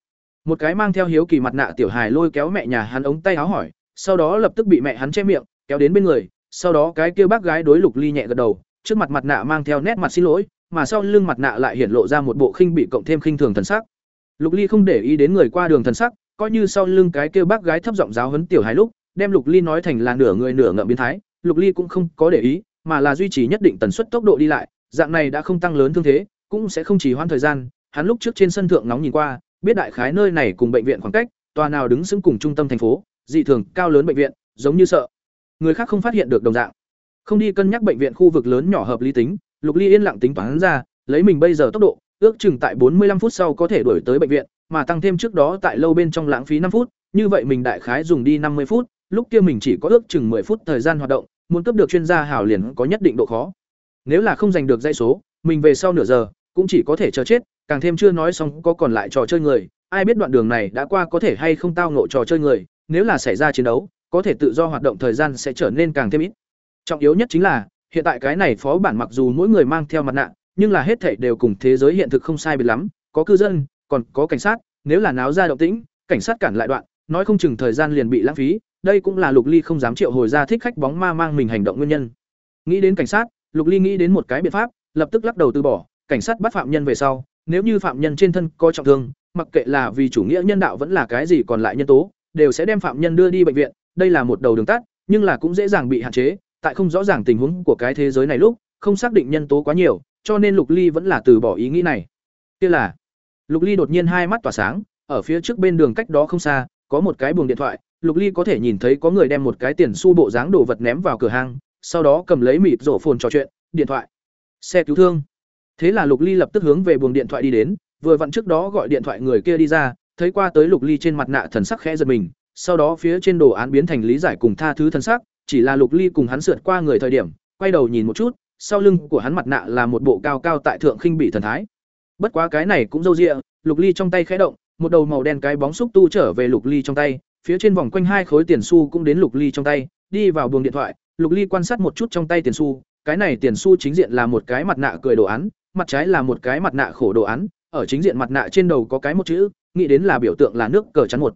Một cái mang theo hiếu kỳ mặt nạ tiểu hài lôi kéo mẹ nhà hắn ống tay áo hỏi, sau đó lập tức bị mẹ hắn che miệng, kéo đến bên người, sau đó cái kia bác gái đối Lục Ly nhẹ gật đầu, trước mặt mặt nạ mang theo nét mặt xin lỗi, mà sau lưng mặt nạ lại hiển lộ ra một bộ khinh bị cộng thêm khinh thường thần sắc. Lục Ly không để ý đến người qua đường thần sắc, coi như sau lưng cái kia bác gái thấp giọng giáo huấn tiểu hài lúc, đem Lục Ly nói thành là nửa người nửa ngậm biến thái, Lục Ly cũng không có để ý, mà là duy trì nhất định tần suất tốc độ đi lại, dạng này đã không tăng lớn thương thế, cũng sẽ không chỉ hoãn thời gian, hắn lúc trước trên sân thượng nóng nhìn qua, biết đại khái nơi này cùng bệnh viện khoảng cách, tòa nào đứng xứng cùng trung tâm thành phố, dị thường cao lớn bệnh viện, giống như sợ người khác không phát hiện được đồng dạng. Không đi cân nhắc bệnh viện khu vực lớn nhỏ hợp lý tính, Lục Ly yên lặng tính toán ra, lấy mình bây giờ tốc độ, ước chừng tại 45 phút sau có thể đuổi tới bệnh viện, mà tăng thêm trước đó tại lâu bên trong lãng phí 5 phút, như vậy mình đại khái dùng đi 50 phút, lúc kia mình chỉ có ước chừng 10 phút thời gian hoạt động, muốn cấp được chuyên gia hảo liền có nhất định độ khó. Nếu là không giành được dãy số, mình về sau nửa giờ cũng chỉ có thể chờ chết, càng thêm chưa nói xong có còn lại trò chơi người, ai biết đoạn đường này đã qua có thể hay không tao ngộ trò chơi người, nếu là xảy ra chiến đấu, có thể tự do hoạt động thời gian sẽ trở nên càng thêm ít. Trọng yếu nhất chính là, hiện tại cái này phó bản mặc dù mỗi người mang theo mặt nạ, nhưng là hết thảy đều cùng thế giới hiện thực không sai biệt lắm, có cư dân, còn có cảnh sát, nếu là náo ra động tĩnh, cảnh sát cản lại đoạn, nói không chừng thời gian liền bị lãng phí, đây cũng là Lục Ly không dám triệu hồi ra thích khách bóng ma mang mình hành động nguyên nhân. Nghĩ đến cảnh sát, Lục Ly nghĩ đến một cái biện pháp, lập tức lắc đầu từ bỏ, cảnh sát bắt phạm nhân về sau, nếu như phạm nhân trên thân có trọng thương, mặc kệ là vì chủ nghĩa nhân đạo vẫn là cái gì còn lại nhân tố, đều sẽ đem phạm nhân đưa đi bệnh viện, đây là một đầu đường tắt, nhưng là cũng dễ dàng bị hạn chế, tại không rõ ràng tình huống của cái thế giới này lúc, không xác định nhân tố quá nhiều, cho nên Lục Ly vẫn là từ bỏ ý nghĩ này. Kia là, Lục Ly đột nhiên hai mắt tỏa sáng, ở phía trước bên đường cách đó không xa, có một cái buồng điện thoại, Lục Ly có thể nhìn thấy có người đem một cái tiền xu bộ dáng đồ vật ném vào cửa hàng, sau đó cầm lấy mịt rổ phồn trò chuyện, điện thoại, xe cứu thương. Thế là Lục Ly lập tức hướng về buồng điện thoại đi đến, vừa vặn trước đó gọi điện thoại người kia đi ra, thấy qua tới Lục Ly trên mặt nạ thần sắc khẽ giật mình, sau đó phía trên đồ án biến thành lý giải cùng tha thứ thần sắc, chỉ là Lục Ly cùng hắn sượt qua người thời điểm, quay đầu nhìn một chút, sau lưng của hắn mặt nạ là một bộ cao cao tại thượng khinh bị thần thái. Bất quá cái này cũng dâu dịa, Lục Ly trong tay khẽ động, một đầu màu đen cái bóng xúc tu trở về Lục Ly trong tay, phía trên vòng quanh hai khối tiền xu cũng đến Lục Ly trong tay, đi vào buồng điện thoại, Lục Ly quan sát một chút trong tay tiền xu, cái này tiền xu chính diện là một cái mặt nạ cười đồ án, mặt trái là một cái mặt nạ khổ đồ án, ở chính diện mặt nạ trên đầu có cái một chữ, nghĩ đến là biểu tượng là nước cờ chắn một.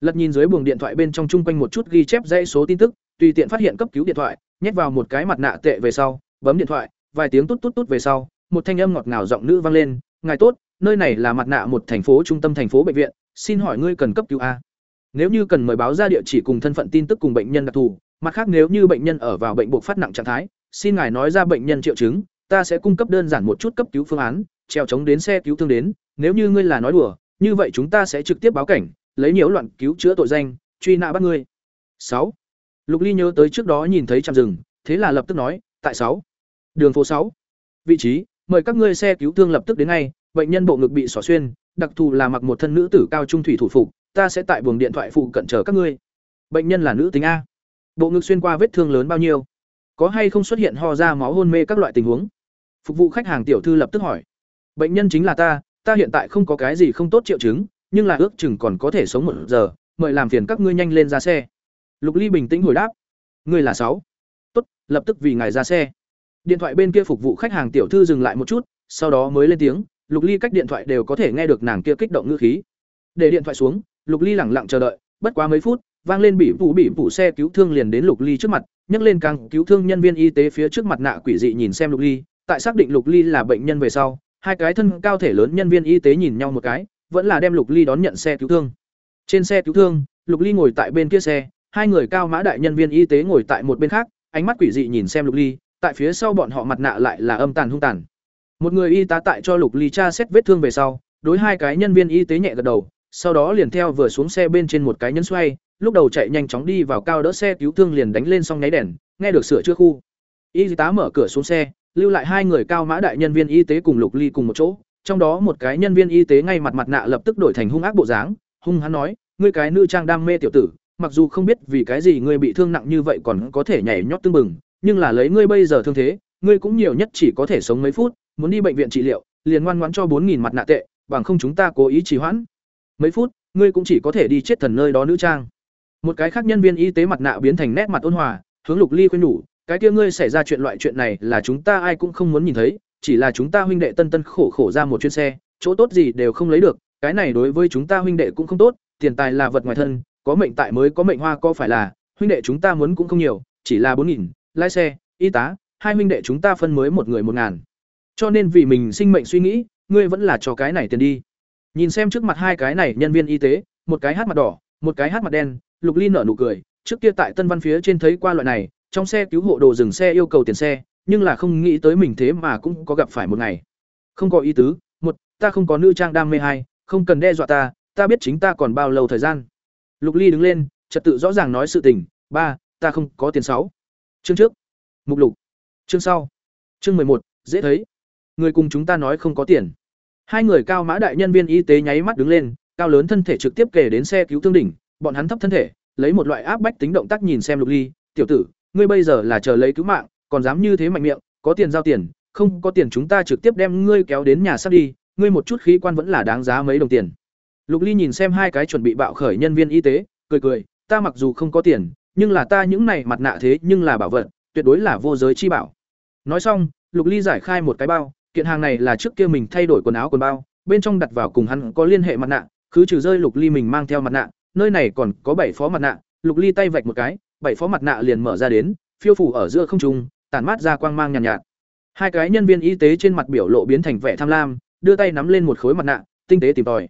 Lật nhìn dưới buồng điện thoại bên trong chung quanh một chút ghi chép dãy số tin tức, tùy tiện phát hiện cấp cứu điện thoại, nhét vào một cái mặt nạ tệ về sau, bấm điện thoại, vài tiếng tút tút tút về sau, một thanh âm ngọt ngào giọng nữ vang lên, "Ngài tốt, nơi này là mặt nạ một thành phố trung tâm thành phố bệnh viện, xin hỏi ngươi cần cấp cứu a?" Nếu như cần mời báo ra địa chỉ cùng thân phận tin tức cùng bệnh nhân đặc thù, mặt khác nếu như bệnh nhân ở vào bệnh buộc phát nặng trạng thái, xin ngài nói ra bệnh nhân triệu chứng, ta sẽ cung cấp đơn giản một chút cấp cứu phương án, treo chống đến xe cứu thương đến, nếu như ngươi là nói đùa, như vậy chúng ta sẽ trực tiếp báo cảnh, lấy nhiễu loạn cứu chữa tội danh, truy nã bắt ngươi. sáu Lục Ly nhớ tới trước đó nhìn thấy trạm rừng, thế là lập tức nói, tại sáu Đường phố sáu Vị trí, mời các ngươi xe cứu thương lập tức đến ngay, bệnh nhân bộ ngực bị xỏ xuyên, đặc thù là mặc một thân nữ tử cao trung thủy thủ phục, ta sẽ tại buồng điện thoại phụ cận chờ các ngươi. Bệnh nhân là nữ tính a. Bộ ngực xuyên qua vết thương lớn bao nhiêu? Có hay không xuất hiện ho ra máu hôn mê các loại tình huống? Phục vụ khách hàng tiểu thư lập tức hỏi. Bệnh nhân chính là ta, ta hiện tại không có cái gì không tốt triệu chứng, nhưng là ước chừng còn có thể sống một giờ, mời làm phiền các ngươi nhanh lên ra xe. Lục Ly bình tĩnh hồi đáp. Ngươi là sáu. Tốt, lập tức vì ngài ra xe. Điện thoại bên kia phục vụ khách hàng tiểu thư dừng lại một chút, sau đó mới lên tiếng, Lục Ly cách điện thoại đều có thể nghe được nàng kia kích động ngữ khí. Để điện thoại xuống, Lục Ly lẳng lặng chờ đợi, bất quá mấy phút, vang lên bị vụ bị vụ xe cứu thương liền đến Lục Ly trước mặt, nhấc lên càng cứu thương nhân viên y tế phía trước mặt nạ quỷ dị nhìn xem Lục Ly, tại xác định Lục Ly là bệnh nhân về sau, hai cái thân cao thể lớn nhân viên y tế nhìn nhau một cái, vẫn là đem Lục Ly đón nhận xe cứu thương. Trên xe cứu thương, Lục Ly ngồi tại bên kia xe, hai người cao mã đại nhân viên y tế ngồi tại một bên khác, ánh mắt quỷ dị nhìn xem Lục Ly, tại phía sau bọn họ mặt nạ lại là âm tàn hung tàn. Một người y tá tại cho Lục Ly tra xét vết thương về sau, đối hai cái nhân viên y tế nhẹ gật đầu, sau đó liền theo vừa xuống xe bên trên một cái nhấn xoay, lúc đầu chạy nhanh chóng đi vào cao đỡ xe cứu thương liền đánh lên xong nháy đèn, nghe được sửa chữa khu. Y tá mở cửa xuống xe, lưu lại hai người cao mã đại nhân viên y tế cùng Lục Ly cùng một chỗ, trong đó một cái nhân viên y tế ngay mặt mặt nạ lập tức đổi thành hung ác bộ dáng, hung hắn nói, ngươi cái nữ trang đam mê tiểu tử, mặc dù không biết vì cái gì ngươi bị thương nặng như vậy còn có thể nhảy nhót tương bừng, nhưng là lấy ngươi bây giờ thương thế, ngươi cũng nhiều nhất chỉ có thể sống mấy phút, muốn đi bệnh viện trị liệu, liền ngoan ngoãn cho bốn nghìn mặt nạ tệ, bằng không chúng ta cố ý trì hoãn. Mấy phút, ngươi cũng chỉ có thể đi chết thần nơi đó nữ trang. Một cái khác nhân viên y tế mặt nạ biến thành nét mặt ôn hòa, hướng Lục Ly khuyên nhủ, cái kia ngươi xảy ra chuyện loại chuyện này là chúng ta ai cũng không muốn nhìn thấy, chỉ là chúng ta huynh đệ tân tân khổ khổ ra một chuyến xe, chỗ tốt gì đều không lấy được, cái này đối với chúng ta huynh đệ cũng không tốt, tiền tài là vật ngoài thân, có mệnh tại mới có mệnh hoa có phải là, huynh đệ chúng ta muốn cũng không nhiều, chỉ là bốn nghìn, lái xe, y tá, hai huynh đệ chúng ta phân mới một người một ngàn. Cho nên vì mình sinh mệnh suy nghĩ, ngươi vẫn là cho cái này tiền đi. Nhìn xem trước mặt hai cái này nhân viên y tế, một cái hát mặt đỏ, một cái hát mặt đen, Lục Ly nở nụ cười, trước kia tại Tân Văn phía trên thấy qua loại này, trong xe cứu hộ đồ dừng xe yêu cầu tiền xe, nhưng là không nghĩ tới mình thế mà cũng có gặp phải một ngày. Không có ý tứ, một, ta không có nữ trang đam mê hai, không cần đe dọa ta, ta biết chính ta còn bao lâu thời gian. Lục Ly đứng lên, trật tự rõ ràng nói sự tình, ba, ta không có tiền sáu. Chương trước. Mục lục. Chương sau. Chương một, dễ thấy. Người cùng chúng ta nói không có tiền. Hai người cao mã đại nhân viên y tế nháy mắt đứng lên, cao lớn thân thể trực tiếp kể đến xe cứu thương đỉnh, bọn hắn thấp thân thể, lấy một loại áp bách tính động tác nhìn xem Lục Ly, "Tiểu tử, ngươi bây giờ là chờ lấy cứu mạng, còn dám như thế mạnh miệng, có tiền giao tiền, không có tiền chúng ta trực tiếp đem ngươi kéo đến nhà sắp đi, ngươi một chút khí quan vẫn là đáng giá mấy đồng tiền." Lục Ly nhìn xem hai cái chuẩn bị bạo khởi nhân viên y tế, cười cười, "Ta mặc dù không có tiền, nhưng là ta những này mặt nạ thế nhưng là bảo vật, tuyệt đối là vô giới chi bảo." Nói xong, Lục Ly giải khai một cái bao, kiện hàng này là trước kia mình thay đổi quần áo quần bao, bên trong đặt vào cùng hắn có liên hệ mặt nạ, cứ trừ rơi Lục Ly mình mang theo mặt nạ, nơi này còn có bảy phó mặt nạ, Lục Ly tay vạch một cái, bảy phó mặt nạ liền mở ra đến, phiêu phủ ở giữa không trung, tản mát ra quang mang nhàn nhạt, nhạt. Hai cái nhân viên y tế trên mặt biểu lộ biến thành vẻ tham lam, đưa tay nắm lên một khối mặt nạ, tinh tế tìm tòi.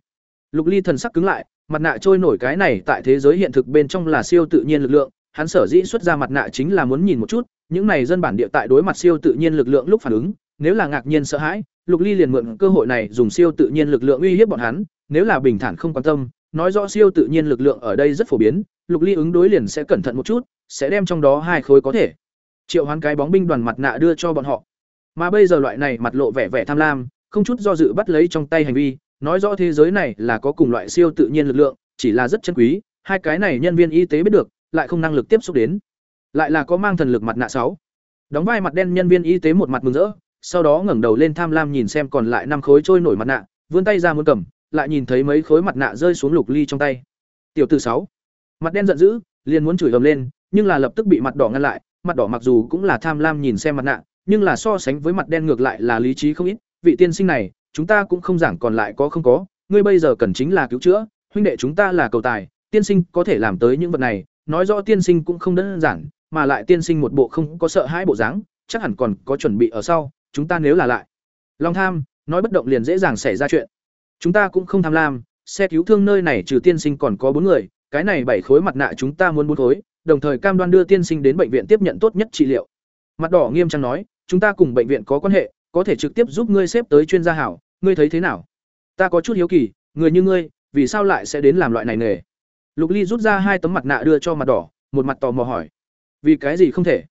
Lục Ly thần sắc cứng lại, mặt nạ trôi nổi cái này tại thế giới hiện thực bên trong là siêu tự nhiên lực lượng, hắn sở dĩ xuất ra mặt nạ chính là muốn nhìn một chút, những này dân bản địa tại đối mặt siêu tự nhiên lực lượng lúc phản ứng, nếu là ngạc nhiên sợ hãi, Lục Ly liền mượn cơ hội này dùng siêu tự nhiên lực lượng uy hiếp bọn hắn, nếu là bình thản không quan tâm, nói rõ siêu tự nhiên lực lượng ở đây rất phổ biến, Lục Ly ứng đối liền sẽ cẩn thận một chút, sẽ đem trong đó hai khối có thể triệu hoán cái bóng binh đoàn mặt nạ đưa cho bọn họ. Mà bây giờ loại này mặt lộ vẻ vẻ tham lam, không chút do dự bắt lấy trong tay hành vi, nói rõ thế giới này là có cùng loại siêu tự nhiên lực lượng, chỉ là rất chân quý, hai cái này nhân viên y tế biết được, lại không năng lực tiếp xúc đến. Lại là có mang thần lực mặt nạ sáu. Đóng vai mặt đen nhân viên y tế một mặt mừng rỡ, sau đó ngẩng đầu lên tham lam nhìn xem còn lại năm khối trôi nổi mặt nạ, vươn tay ra muốn cầm, lại nhìn thấy mấy khối mặt nạ rơi xuống lục ly trong tay. Tiểu tử sáu, Mặt đen giận dữ, liền muốn chửi ầm lên, nhưng là lập tức bị mặt đỏ ngăn lại, mặt đỏ mặc dù cũng là tham lam nhìn xem mặt nạ, nhưng là so sánh với mặt đen ngược lại là lý trí không ít, vị tiên sinh này, chúng ta cũng không giảng còn lại có không có, ngươi bây giờ cần chính là cứu chữa, huynh đệ chúng ta là cầu tài, tiên sinh có thể làm tới những vật này, nói rõ tiên sinh cũng không đơn giản, mà lại tiên sinh một bộ không có sợ hãi bộ dáng, chắc hẳn còn có chuẩn bị ở sau, chúng ta nếu là lại. Long tham, nói bất động liền dễ dàng xảy ra chuyện. Chúng ta cũng không tham lam, xe cứu thương nơi này trừ tiên sinh còn có bốn người, cái này bảy khối mặt nạ chúng ta muốn bốn khối, đồng thời cam đoan đưa tiên sinh đến bệnh viện tiếp nhận tốt nhất trị liệu. Mặt đỏ nghiêm trang nói, chúng ta cùng bệnh viện có quan hệ, có thể trực tiếp giúp ngươi xếp tới chuyên gia hảo, ngươi thấy thế nào? Ta có chút hiếu kỳ, người như ngươi, vì sao lại sẽ đến làm loại này nghề? Lục Ly rút ra hai tấm mặt nạ đưa cho mặt đỏ, một mặt tò mò hỏi: "Vì cái gì không thể?"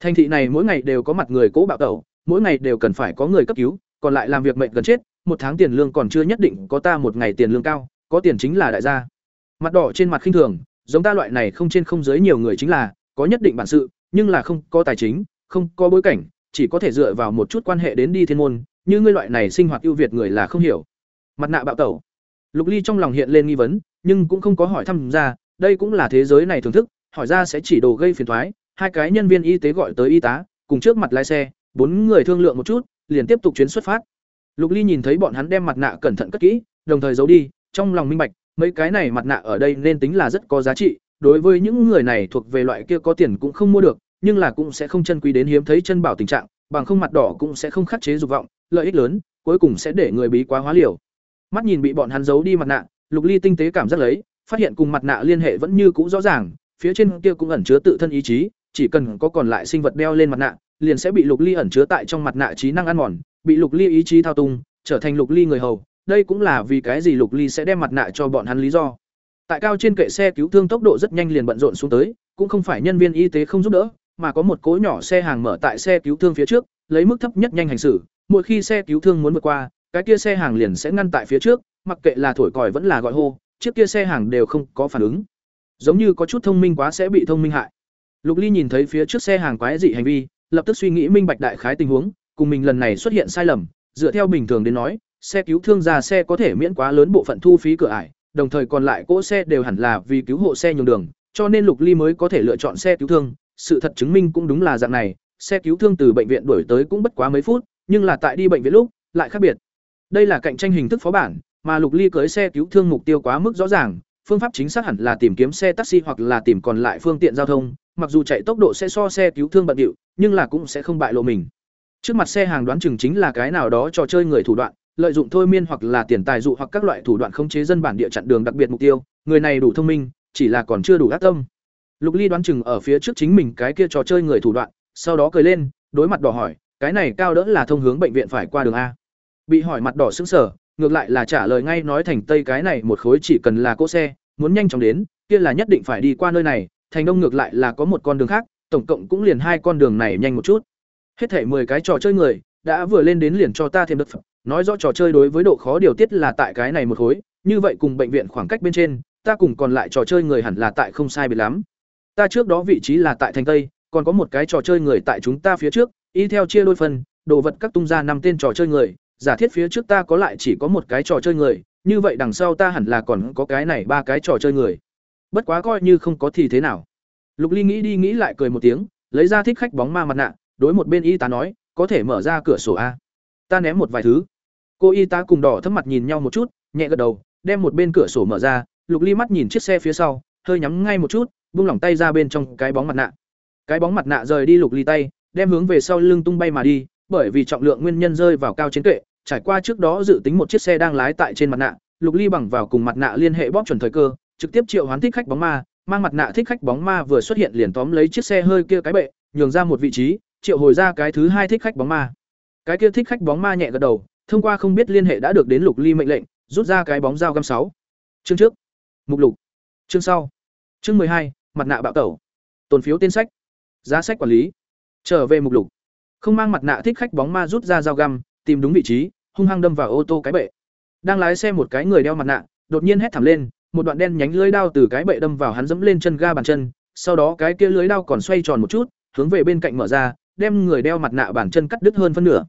Thành thị này mỗi ngày đều có mặt người cố bạo tẩu, mỗi ngày đều cần phải có người cấp cứu, còn lại làm việc mệnh gần chết, một tháng tiền lương còn chưa nhất định có ta một ngày tiền lương cao, có tiền chính là đại gia. Mặt đỏ trên mặt khinh thường, giống ta loại này không trên không dưới nhiều người chính là có nhất định bản sự, nhưng là không có tài chính, không có bối cảnh, chỉ có thể dựa vào một chút quan hệ đến đi thiên môn, như ngươi loại này sinh hoạt ưu việt người là không hiểu. Mặt nạ bạo tẩu. Lục Ly trong lòng hiện lên nghi vấn, nhưng cũng không có hỏi thăm ra, đây cũng là thế giới này thưởng thức, hỏi ra sẽ chỉ đồ gây phiền toái. Hai cái nhân viên y tế gọi tới y tá, cùng trước mặt lái xe, bốn người thương lượng một chút, liền tiếp tục chuyến xuất phát. Lục Ly nhìn thấy bọn hắn đem mặt nạ cẩn thận cất kỹ, đồng thời giấu đi, trong lòng minh bạch, mấy cái này mặt nạ ở đây nên tính là rất có giá trị, đối với những người này thuộc về loại kia có tiền cũng không mua được, nhưng là cũng sẽ không chân quý đến hiếm thấy chân bảo tình trạng, bằng không mặt đỏ cũng sẽ không khắc chế dục vọng, lợi ích lớn, cuối cùng sẽ để người bí quá hóa liều. Mắt nhìn bị bọn hắn giấu đi mặt nạ, Lục Ly tinh tế cảm giác lấy, phát hiện cùng mặt nạ liên hệ vẫn như cũ rõ ràng, phía trên kia cũng ẩn chứa tự thân ý chí, chỉ cần có còn lại sinh vật đeo lên mặt nạ, liền sẽ bị Lục Ly ẩn chứa tại trong mặt nạ trí năng ăn mòn, bị Lục Ly ý chí thao túng, trở thành Lục Ly người hầu. Đây cũng là vì cái gì Lục Ly sẽ đem mặt nạ cho bọn hắn lý do. Tại cao trên kệ xe cứu thương tốc độ rất nhanh liền bận rộn xuống tới, cũng không phải nhân viên y tế không giúp đỡ, mà có một cỗ nhỏ xe hàng mở tại xe cứu thương phía trước, lấy mức thấp nhất nhanh hành xử, mỗi khi xe cứu thương muốn vượt qua, cái kia xe hàng liền sẽ ngăn tại phía trước, mặc kệ là thổi còi vẫn là gọi hô, chiếc kia xe hàng đều không có phản ứng. Giống như có chút thông minh quá sẽ bị thông minh hại. Lục Ly nhìn thấy phía trước xe hàng quái dị hành vi, lập tức suy nghĩ minh bạch đại khái tình huống, cùng mình lần này xuất hiện sai lầm, dựa theo bình thường đến nói, xe cứu thương ra xe có thể miễn quá lớn bộ phận thu phí cửa ải, đồng thời còn lại cỗ xe đều hẳn là vì cứu hộ xe nhường đường, cho nên Lục Ly mới có thể lựa chọn xe cứu thương, sự thật chứng minh cũng đúng là dạng này, xe cứu thương từ bệnh viện đuổi tới cũng bất quá mấy phút, nhưng là tại đi bệnh viện lúc, lại khác biệt. Đây là cạnh tranh hình thức phó bản, mà Lục Ly cưới xe cứu thương mục tiêu quá mức rõ ràng, phương pháp chính xác hẳn là tìm kiếm xe taxi hoặc là tìm còn lại phương tiện giao thông, mặc dù chạy tốc độ sẽ so xe cứu thương bận điệu, nhưng là cũng sẽ không bại lộ mình. Trước mặt xe hàng đoán chừng chính là cái nào đó trò chơi người thủ đoạn, lợi dụng thôi miên hoặc là tiền tài dụ hoặc các loại thủ đoạn khống chế dân bản địa chặn đường đặc biệt mục tiêu, người này đủ thông minh, chỉ là còn chưa đủ ác tâm. Lục Ly đoán chừng ở phía trước chính mình cái kia trò chơi người thủ đoạn, sau đó cười lên, đối mặt đỏ hỏi, cái này cao đỡ là thông hướng bệnh viện phải qua đường a. Bị hỏi mặt đỏ sững sờ, ngược lại là trả lời ngay nói thành tây cái này một khối chỉ cần là cỗ xe, muốn nhanh chóng đến, kia là nhất định phải đi qua nơi này, thành đông ngược lại là có một con đường khác, tổng cộng cũng liền hai con đường này nhanh một chút. Hết thể 10 cái trò chơi người, đã vừa lên đến liền cho ta thêm đất phẩm. Nói rõ trò chơi đối với độ khó điều tiết là tại cái này một khối, như vậy cùng bệnh viện khoảng cách bên trên, ta cùng còn lại trò chơi người hẳn là tại không sai biệt lắm. Ta trước đó vị trí là tại thành Tây, còn có một cái trò chơi người tại chúng ta phía trước, y theo chia đôi phần, đồ vật các tung ra năm tên trò chơi người, giả thiết phía trước ta có lại chỉ có một cái trò chơi người, như vậy đằng sau ta hẳn là còn có cái này ba cái trò chơi người. Bất quá coi như không có thì thế nào. Lục Ly nghĩ đi nghĩ lại cười một tiếng, lấy ra thích khách bóng ma mặt nạ, đối một bên y tá nói, có thể mở ra cửa sổ a. Ta ném một vài thứ. Cô y tá cùng đỏ thấp mặt nhìn nhau một chút, nhẹ gật đầu, đem một bên cửa sổ mở ra, Lục Ly mắt nhìn chiếc xe phía sau, hơi nhắm ngay một chút, buông lỏng tay ra bên trong cái bóng mặt nạ. Cái bóng mặt nạ rời đi Lục Ly tay, đem hướng về sau lưng tung bay mà đi, bởi vì trọng lượng nguyên nhân rơi vào cao trên kệ, trải qua trước đó dự tính một chiếc xe đang lái tại trên mặt nạ, Lục Ly bằng vào cùng mặt nạ liên hệ bóp chuẩn thời cơ, trực tiếp triệu hoán thích khách bóng ma, mang mặt nạ thích khách bóng ma vừa xuất hiện liền tóm lấy chiếc xe hơi kia cái bệ, nhường ra một vị trí, triệu hồi ra cái thứ hai thích khách bóng ma. Cái kia thích khách bóng ma nhẹ gật đầu, thông qua không biết liên hệ đã được đến Lục Ly mệnh lệnh, rút ra cái bóng dao găm sáu. Chương trước. Mục lục. Chương sau. Chương hai, mặt nạ bạo tẩu. Tồn phiếu tên sách. Giá sách quản lý. Trở về mục lục. Không mang mặt nạ thích khách bóng ma rút ra dao găm, tìm đúng vị trí, hung hăng đâm vào ô tô cái bệ. Đang lái xe một cái người đeo mặt nạ, đột nhiên hét thảm lên, một đoạn đen nhánh lưới đao từ cái bệ đâm vào hắn dẫm lên chân ga bàn chân, sau đó cái kia lưới đao còn xoay tròn một chút, hướng về bên cạnh mở ra, đem người đeo mặt nạ bản chân cắt đứt hơn phân nửa.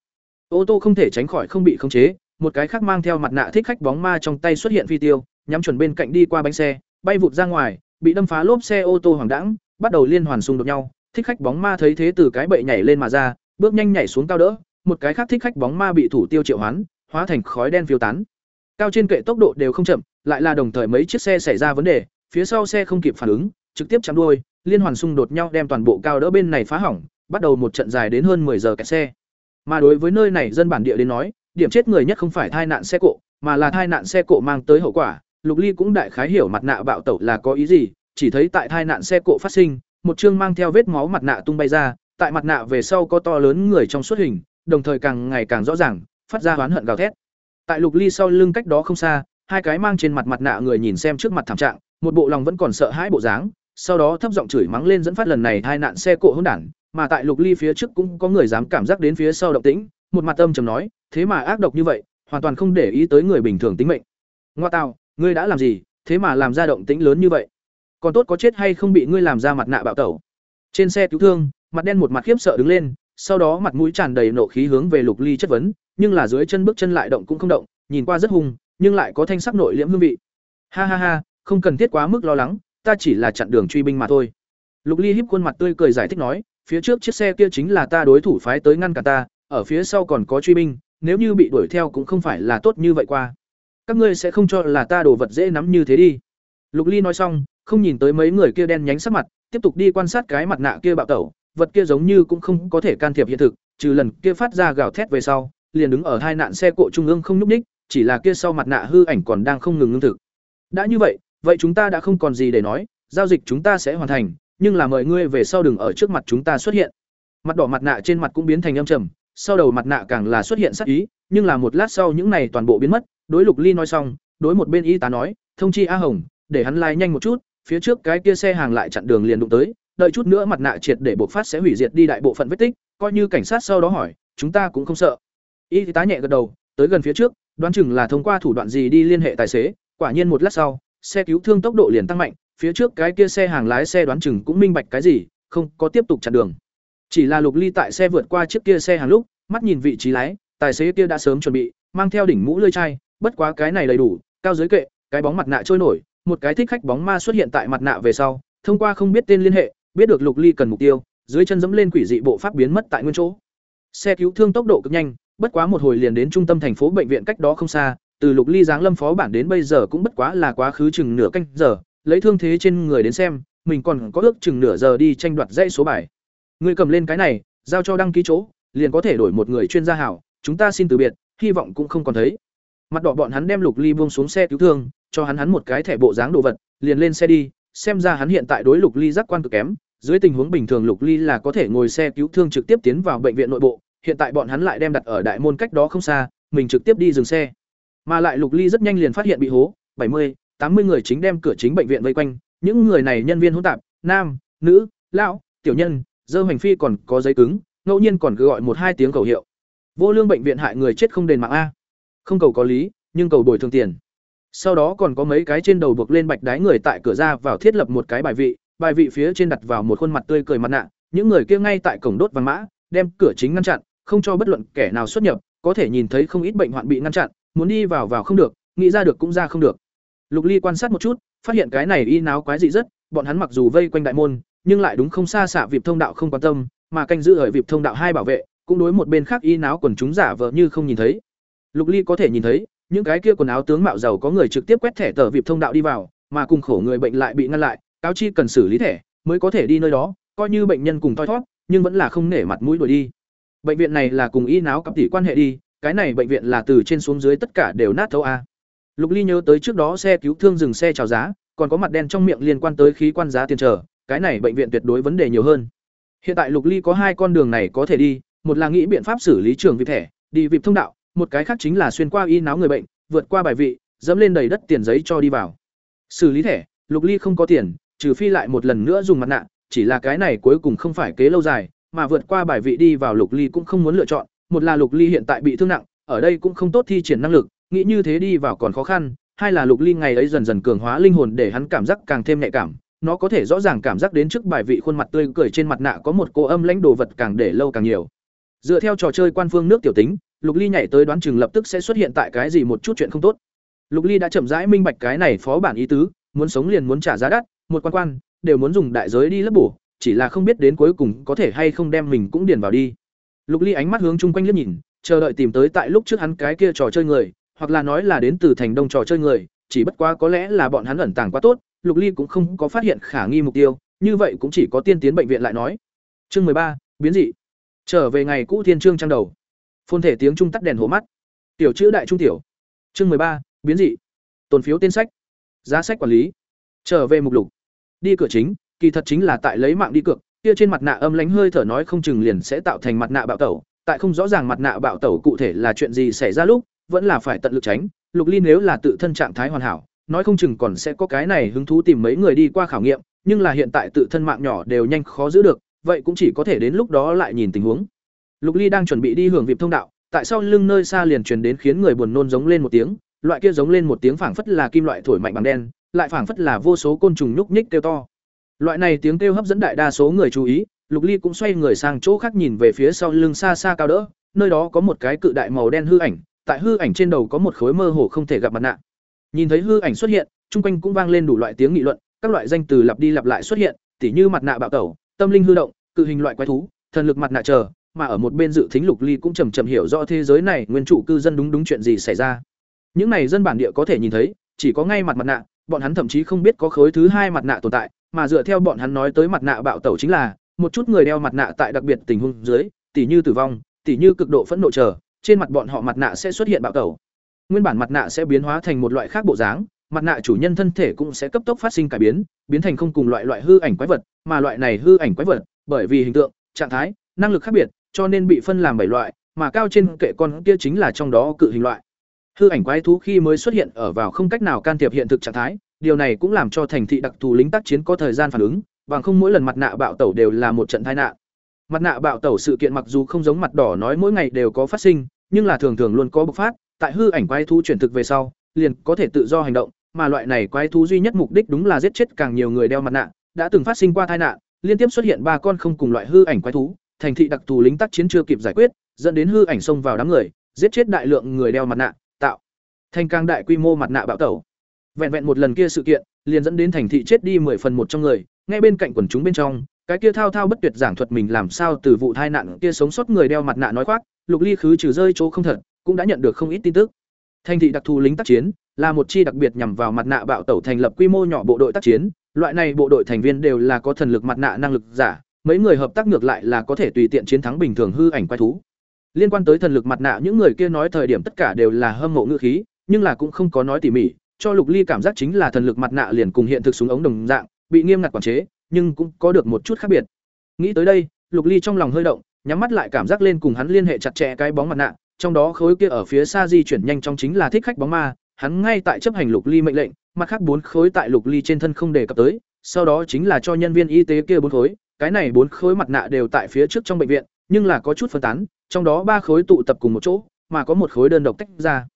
Ô tô không thể tránh khỏi không bị khống chế, một cái khác mang theo mặt nạ thích khách bóng ma trong tay xuất hiện phi tiêu, nhắm chuẩn bên cạnh đi qua bánh xe, bay vụt ra ngoài, bị đâm phá lốp xe ô tô hoàng đãng, bắt đầu liên hoàn xung đột nhau. Thích khách bóng ma thấy thế từ cái bệ nhảy lên mà ra, bước nhanh nhảy xuống cao đỡ, một cái khác thích khách bóng ma bị thủ tiêu triệu hoán, hóa thành khói đen phiêu tán. Cao trên kệ tốc độ đều không chậm, lại là đồng thời mấy chiếc xe xảy ra vấn đề, phía sau xe không kịp phản ứng, trực tiếp chạm đuôi, liên hoàn xung đột nhau đem toàn bộ cao đỡ bên này phá hỏng, bắt đầu một trận dài đến hơn 10 giờ kẹt xe. Mà đối với nơi này dân bản địa đến nói, điểm chết người nhất không phải tai nạn xe cộ, mà là tai nạn xe cộ mang tới hậu quả. Lục Ly cũng đại khái hiểu mặt nạ bạo tẩu là có ý gì, chỉ thấy tại tai nạn xe cộ phát sinh, một chương mang theo vết máu mặt nạ tung bay ra, tại mặt nạ về sau có to lớn người trong suốt hình, đồng thời càng ngày càng rõ ràng, phát ra oán hận gào thét. Tại Lục Ly sau lưng cách đó không xa, hai cái mang trên mặt mặt nạ người nhìn xem trước mặt thảm trạng, một bộ lòng vẫn còn sợ hãi bộ dáng, sau đó thấp giọng chửi mắng lên dẫn phát lần này hai nạn xe cộ hỗn đản, mà tại Lục Ly phía trước cũng có người dám cảm giác đến phía sau động tĩnh, một mặt âm trầm nói, thế mà ác độc như vậy, hoàn toàn không để ý tới người bình thường tính mệnh. Ngoa tào, ngươi đã làm gì, thế mà làm ra động tĩnh lớn như vậy? Còn tốt có chết hay không bị ngươi làm ra mặt nạ bạo tẩu. Trên xe cứu thương, mặt đen một mặt khiếp sợ đứng lên, sau đó mặt mũi tràn đầy nộ khí hướng về Lục Ly chất vấn, nhưng là dưới chân bước chân lại động cũng không động, nhìn qua rất hung, nhưng lại có thanh sắc nội liễm hương vị. Ha ha ha, không cần thiết quá mức lo lắng, ta chỉ là chặn đường truy binh mà thôi. Lục Ly híp khuôn mặt tươi cười giải thích nói, phía trước chiếc xe kia chính là ta đối thủ phái tới ngăn cả ta, ở phía sau còn có truy binh, nếu như bị đuổi theo cũng không phải là tốt như vậy qua. Các ngươi sẽ không cho là ta đồ vật dễ nắm như thế đi. Lục Ly nói xong, không nhìn tới mấy người kia đen nhánh sắc mặt, tiếp tục đi quan sát cái mặt nạ kia bạo tẩu, vật kia giống như cũng không có thể can thiệp hiện thực, trừ lần kia phát ra gào thét về sau, liền đứng ở hai nạn xe cộ trung ương không nhúc nhích, chỉ là kia sau mặt nạ hư ảnh còn đang không ngừng ngưng thực. Đã như vậy, vậy chúng ta đã không còn gì để nói, giao dịch chúng ta sẽ hoàn thành, nhưng là mời ngươi về sau đừng ở trước mặt chúng ta xuất hiện. Mặt đỏ mặt nạ trên mặt cũng biến thành âm trầm, sau đầu mặt nạ càng là xuất hiện sắc ý, nhưng là một lát sau những này toàn bộ biến mất, đối Lục Ly nói xong, đối một bên y tá nói, thông chi A Hồng, để hắn lai nhanh một chút, phía trước cái kia xe hàng lại chặn đường liền đụng tới, đợi chút nữa mặt nạ triệt để bộc phát sẽ hủy diệt đi đại bộ phận vết tích, coi như cảnh sát sau đó hỏi, chúng ta cũng không sợ. Y tá nhẹ gật đầu, tới gần phía trước, đoán chừng là thông qua thủ đoạn gì đi liên hệ tài xế, quả nhiên một lát sau, xe cứu thương tốc độ liền tăng mạnh, phía trước cái kia xe hàng lái xe đoán chừng cũng minh bạch cái gì, không có tiếp tục chặn đường. Chỉ là Lục Ly tại xe vượt qua chiếc kia xe hàng lúc, mắt nhìn vị trí lái, tài xế kia đã sớm chuẩn bị, mang theo đỉnh mũ lưỡi chai, bất quá cái này đầy đủ, cao dưới kệ, cái bóng mặt nạ trôi nổi, một cái thích khách bóng ma xuất hiện tại mặt nạ về sau, thông qua không biết tên liên hệ, biết được Lục Ly cần mục tiêu, dưới chân dẫm lên quỷ dị bộ pháp biến mất tại nguyên chỗ. Xe cứu thương tốc độ cực nhanh, bất quá một hồi liền đến trung tâm thành phố bệnh viện cách đó không xa, từ Lục Ly giáng lâm phó bản đến bây giờ cũng bất quá là quá khứ chừng nửa canh giờ, lấy thương thế trên người đến xem, mình còn có ước chừng nửa giờ đi tranh đoạt dãy số bài. Người cầm lên cái này, giao cho đăng ký chỗ, liền có thể đổi một người chuyên gia hảo, chúng ta xin từ biệt, hy vọng cũng không còn thấy. Mặt đỏ bọn hắn đem Lục Ly buông xuống xe cứu thương, cho hắn hắn một cái thẻ bộ dáng đồ vật, liền lên xe đi, xem ra hắn hiện tại đối Lục Ly giác quan cực kém, dưới tình huống bình thường Lục Ly là có thể ngồi xe cứu thương trực tiếp tiến vào bệnh viện nội bộ, hiện tại bọn hắn lại đem đặt ở đại môn cách đó không xa, mình trực tiếp đi dừng xe. Mà lại Lục Ly rất nhanh liền phát hiện bị hố, bảy mươi, tám mươi người chính đem cửa chính bệnh viện vây quanh, những người này nhân viên hỗn tạp, nam, nữ, lão, tiểu nhân, dơ hành phi còn có giấy cứng ngẫu nhiên còn cứ gọi một hai tiếng cầu hiệu. Vô lương bệnh viện hại người chết không đền mạng a. Không cầu có lý nhưng cầu bồi thường tiền. Sau đó còn có mấy cái trên đầu buộc lên bạch đái người tại cửa ra vào thiết lập một cái bài vị bài vị phía trên đặt vào một khuôn mặt tươi cười mặt nạ. Những người kia ngay tại cổng đốt vàng mã đem cửa chính ngăn chặn không cho bất luận kẻ nào xuất nhập có thể nhìn thấy không ít bệnh hoạn bị ngăn chặn muốn đi vào vào không được, nghĩ ra được cũng ra không được. Lục ly quan sát một chút, phát hiện cái này y náo quái dị rất, bọn hắn mặc dù vây quanh đại môn, nhưng lại đúng không xa xạ vịp thông đạo không quan tâm, mà canh giữ ở vịp thông đạo hai bảo vệ, cũng đối một bên khác y náo quần chúng giả vờ như không nhìn thấy. Lục ly có thể nhìn thấy, những cái kia quần áo tướng mạo giàu có người trực tiếp quét thẻ tờ vịp thông đạo đi vào, mà cùng khổ người bệnh lại bị ngăn lại, cáo chi cần xử lý thẻ, mới có thể đi nơi đó, coi như bệnh nhân cùng thoi thót nhưng vẫn là không nể mặt mũi đuổi đi. Bệnh viện này là cùng y náo cặp tỷ quan hệ đi cái này bệnh viện là từ trên xuống dưới tất cả đều nát thấu a. Lục ly nhớ tới trước đó xe cứu thương dừng xe chào giá, còn có mặt đen trong miệng liên quan tới khí quan giá tiền trở cái này bệnh viện tuyệt đối vấn đề nhiều hơn. Hiện tại lục ly có hai con đường này có thể đi, một là nghĩ biện pháp xử lý trường vịp thẻ, đi vịp thông đạo, một cái khác chính là xuyên qua y náo người bệnh, vượt qua bài vị, dẫm lên đầy đất tiền giấy cho đi vào. Xử lý thẻ, lục ly không có tiền, trừ phi lại một lần nữa dùng mặt nạ, chỉ là cái này cuối cùng không phải kế lâu dài, mà vượt qua bài vị đi vào lục ly cũng không muốn lựa chọn một là lục ly hiện tại bị thương nặng, ở đây cũng không tốt thi triển năng lực, nghĩ như thế đi vào còn khó khăn. Hai là lục ly ngày ấy dần dần cường hóa linh hồn để hắn cảm giác càng thêm nhạy cảm, nó có thể rõ ràng cảm giác đến trước bài vị khuôn mặt tươi cười trên mặt nạ có một cô âm lãnh đồ vật càng để lâu càng nhiều. Dựa theo trò chơi quan phương nước tiểu tính, lục ly nhảy tới đoán chừng lập tức sẽ xuất hiện tại cái gì một chút chuyện không tốt. Lục ly đã chậm rãi minh bạch cái này phó bản ý tứ, muốn sống liền muốn trả giá đắt, một quan quan, đều muốn dùng đại giới đi lấp bổ, chỉ là không biết đến cuối cùng có thể hay không đem mình cũng điền vào đi lục ly ánh mắt hướng chung quanh liếc nhìn, chờ đợi tìm tới tại lúc trước hắn cái kia trò chơi người, hoặc là nói là đến từ thành đông trò chơi người, chỉ bất quá có lẽ là bọn hắn ẩn tàng quá tốt, lục ly cũng không có phát hiện khả nghi mục tiêu, như vậy cũng chỉ có tiên tiến bệnh viện lại nói. Chương mười ba, biến dị. Trở về ngày cũ thiên trương trang đầu. Phôn thể tiếng trung tắt đèn hổ mắt. Tiểu chữ đại trung tiểu. Chương mười ba, biến dị. Tồn phiếu tên sách. Giá sách quản lý. Trở về mục lục. Đi cửa chính, kỳ thật chính là tại lấy mạng đi cược kia trên mặt nạ âm lánh hơi thở nói không chừng liền sẽ tạo thành mặt nạ bạo tẩu, tại không rõ ràng mặt nạ bạo tẩu cụ thể là chuyện gì xảy ra lúc, vẫn là phải tận lực tránh. Lục ly nếu là tự thân trạng thái hoàn hảo, nói không chừng còn sẽ có cái này hứng thú tìm mấy người đi qua khảo nghiệm, nhưng là hiện tại tự thân mạng nhỏ đều nhanh khó giữ được, vậy cũng chỉ có thể đến lúc đó lại nhìn tình huống. Lục ly đang chuẩn bị đi hưởng vịp thông đạo, tại sao lưng nơi xa liền truyền đến khiến người buồn nôn giống lên một tiếng, loại kia giống lên một tiếng phảng phất là kim loại thổi mạnh bằng đen, lại phảng phất là vô số côn trùng nhúc nhích kêu to loại này tiếng kêu hấp dẫn đại đa số người chú ý, lục ly cũng xoay người sang chỗ khác nhìn về phía sau lưng xa xa cao đỡ, nơi đó có một cái cự đại màu đen hư ảnh, tại hư ảnh trên đầu có một khối mơ hồ không thể gặp mặt nạ. Nhìn thấy hư ảnh xuất hiện, chung quanh cũng vang lên đủ loại tiếng nghị luận, các loại danh từ lặp đi lặp lại xuất hiện, tỉ như mặt nạ bạo tẩu, tâm linh hư động, cự hình loại quái thú, thần lực mặt nạ chờ, mà ở một bên dự thính lục ly cũng chầm chậm hiểu rõ thế giới này nguyên chủ cư dân đúng đúng chuyện gì xảy ra. Những này dân bản địa có thể nhìn thấy, chỉ có ngay mặt mặt nạ bọn hắn thậm chí không biết có khối thứ hai mặt nạ tồn tại, mà dựa theo bọn hắn nói tới mặt nạ bạo tẩu chính là, một chút người đeo mặt nạ tại đặc biệt tình huống dưới, tỉ như tử vong, tỉ như cực độ phẫn nộ chờ, trên mặt bọn họ mặt nạ sẽ xuất hiện bạo tẩu. Nguyên bản mặt nạ sẽ biến hóa thành một loại khác bộ dáng, mặt nạ chủ nhân thân thể cũng sẽ cấp tốc phát sinh cải biến biến thành không cùng loại loại hư ảnh quái vật, mà loại này hư ảnh quái vật, bởi vì hình tượng, trạng thái, năng lực khác biệt, cho nên bị phân làm bảy loại, mà cao trên kệ con kia chính là trong đó cự hình loại hư ảnh quái thú khi mới xuất hiện ở vào không cách nào can thiệp hiện thực trạng thái, điều này cũng làm cho thành thị đặc thù lính tác chiến có thời gian phản ứng, bằng không mỗi lần mặt nạ bạo tẩu đều là một trận tai nạn. Mặt nạ bạo tẩu sự kiện mặc dù không giống mặt đỏ nói mỗi ngày đều có phát sinh, nhưng là thường thường luôn có bộc phát, tại hư ảnh quái thú chuyển thực về sau, liền có thể tự do hành động, mà loại này quái thú duy nhất mục đích đúng là giết chết càng nhiều người đeo mặt nạ, đã từng phát sinh qua tai nạn, liên tiếp xuất hiện ba con không cùng loại hư ảnh quái thú, thành thị đặc thù lính tác chiến chưa kịp giải quyết, dẫn đến hư ảnh xông vào đám người, giết chết đại lượng người đeo mặt nạ thành càng đại quy mô mặt nạ bạo tẩu. Vẹn vẹn một lần kia sự kiện, liền dẫn đến thành thị chết đi mười phần một trong người, ngay bên cạnh quần chúng bên trong, cái kia thao thao bất tuyệt giảng thuật mình làm sao từ vụ tai nạn kia sống sót người đeo mặt nạ nói khoác, lục ly khứ trừ rơi chỗ không thật, cũng đã nhận được không ít tin tức. Thành thị đặc thù lính tác chiến, là một chi đặc biệt nhằm vào mặt nạ bạo tẩu thành lập quy mô nhỏ bộ đội tác chiến, loại này bộ đội thành viên đều là có thần lực mặt nạ năng lực giả, mấy người hợp tác ngược lại là có thể tùy tiện chiến thắng bình thường hư ảnh quái thú. Liên quan tới thần lực mặt nạ, những người kia nói thời điểm tất cả đều là hâm mộ ngữ khí nhưng là cũng không có nói tỉ mỉ cho lục ly cảm giác chính là thần lực mặt nạ liền cùng hiện thực súng ống đồng dạng bị nghiêm ngặt quản chế nhưng cũng có được một chút khác biệt nghĩ tới đây lục ly trong lòng hơi động nhắm mắt lại cảm giác lên cùng hắn liên hệ chặt chẽ cái bóng mặt nạ trong đó khối kia ở phía xa di chuyển nhanh trong chính là thích khách bóng ma hắn ngay tại chấp hành lục ly mệnh lệnh mặt khác bốn khối tại lục ly trên thân không đề cập tới sau đó chính là cho nhân viên y tế kia bốn khối cái này bốn khối mặt nạ đều tại phía trước trong bệnh viện, nhưng là có chút phân tán, trong đó ba khối tụ tập cùng một chỗ, mà có một khối đơn độc tách ra.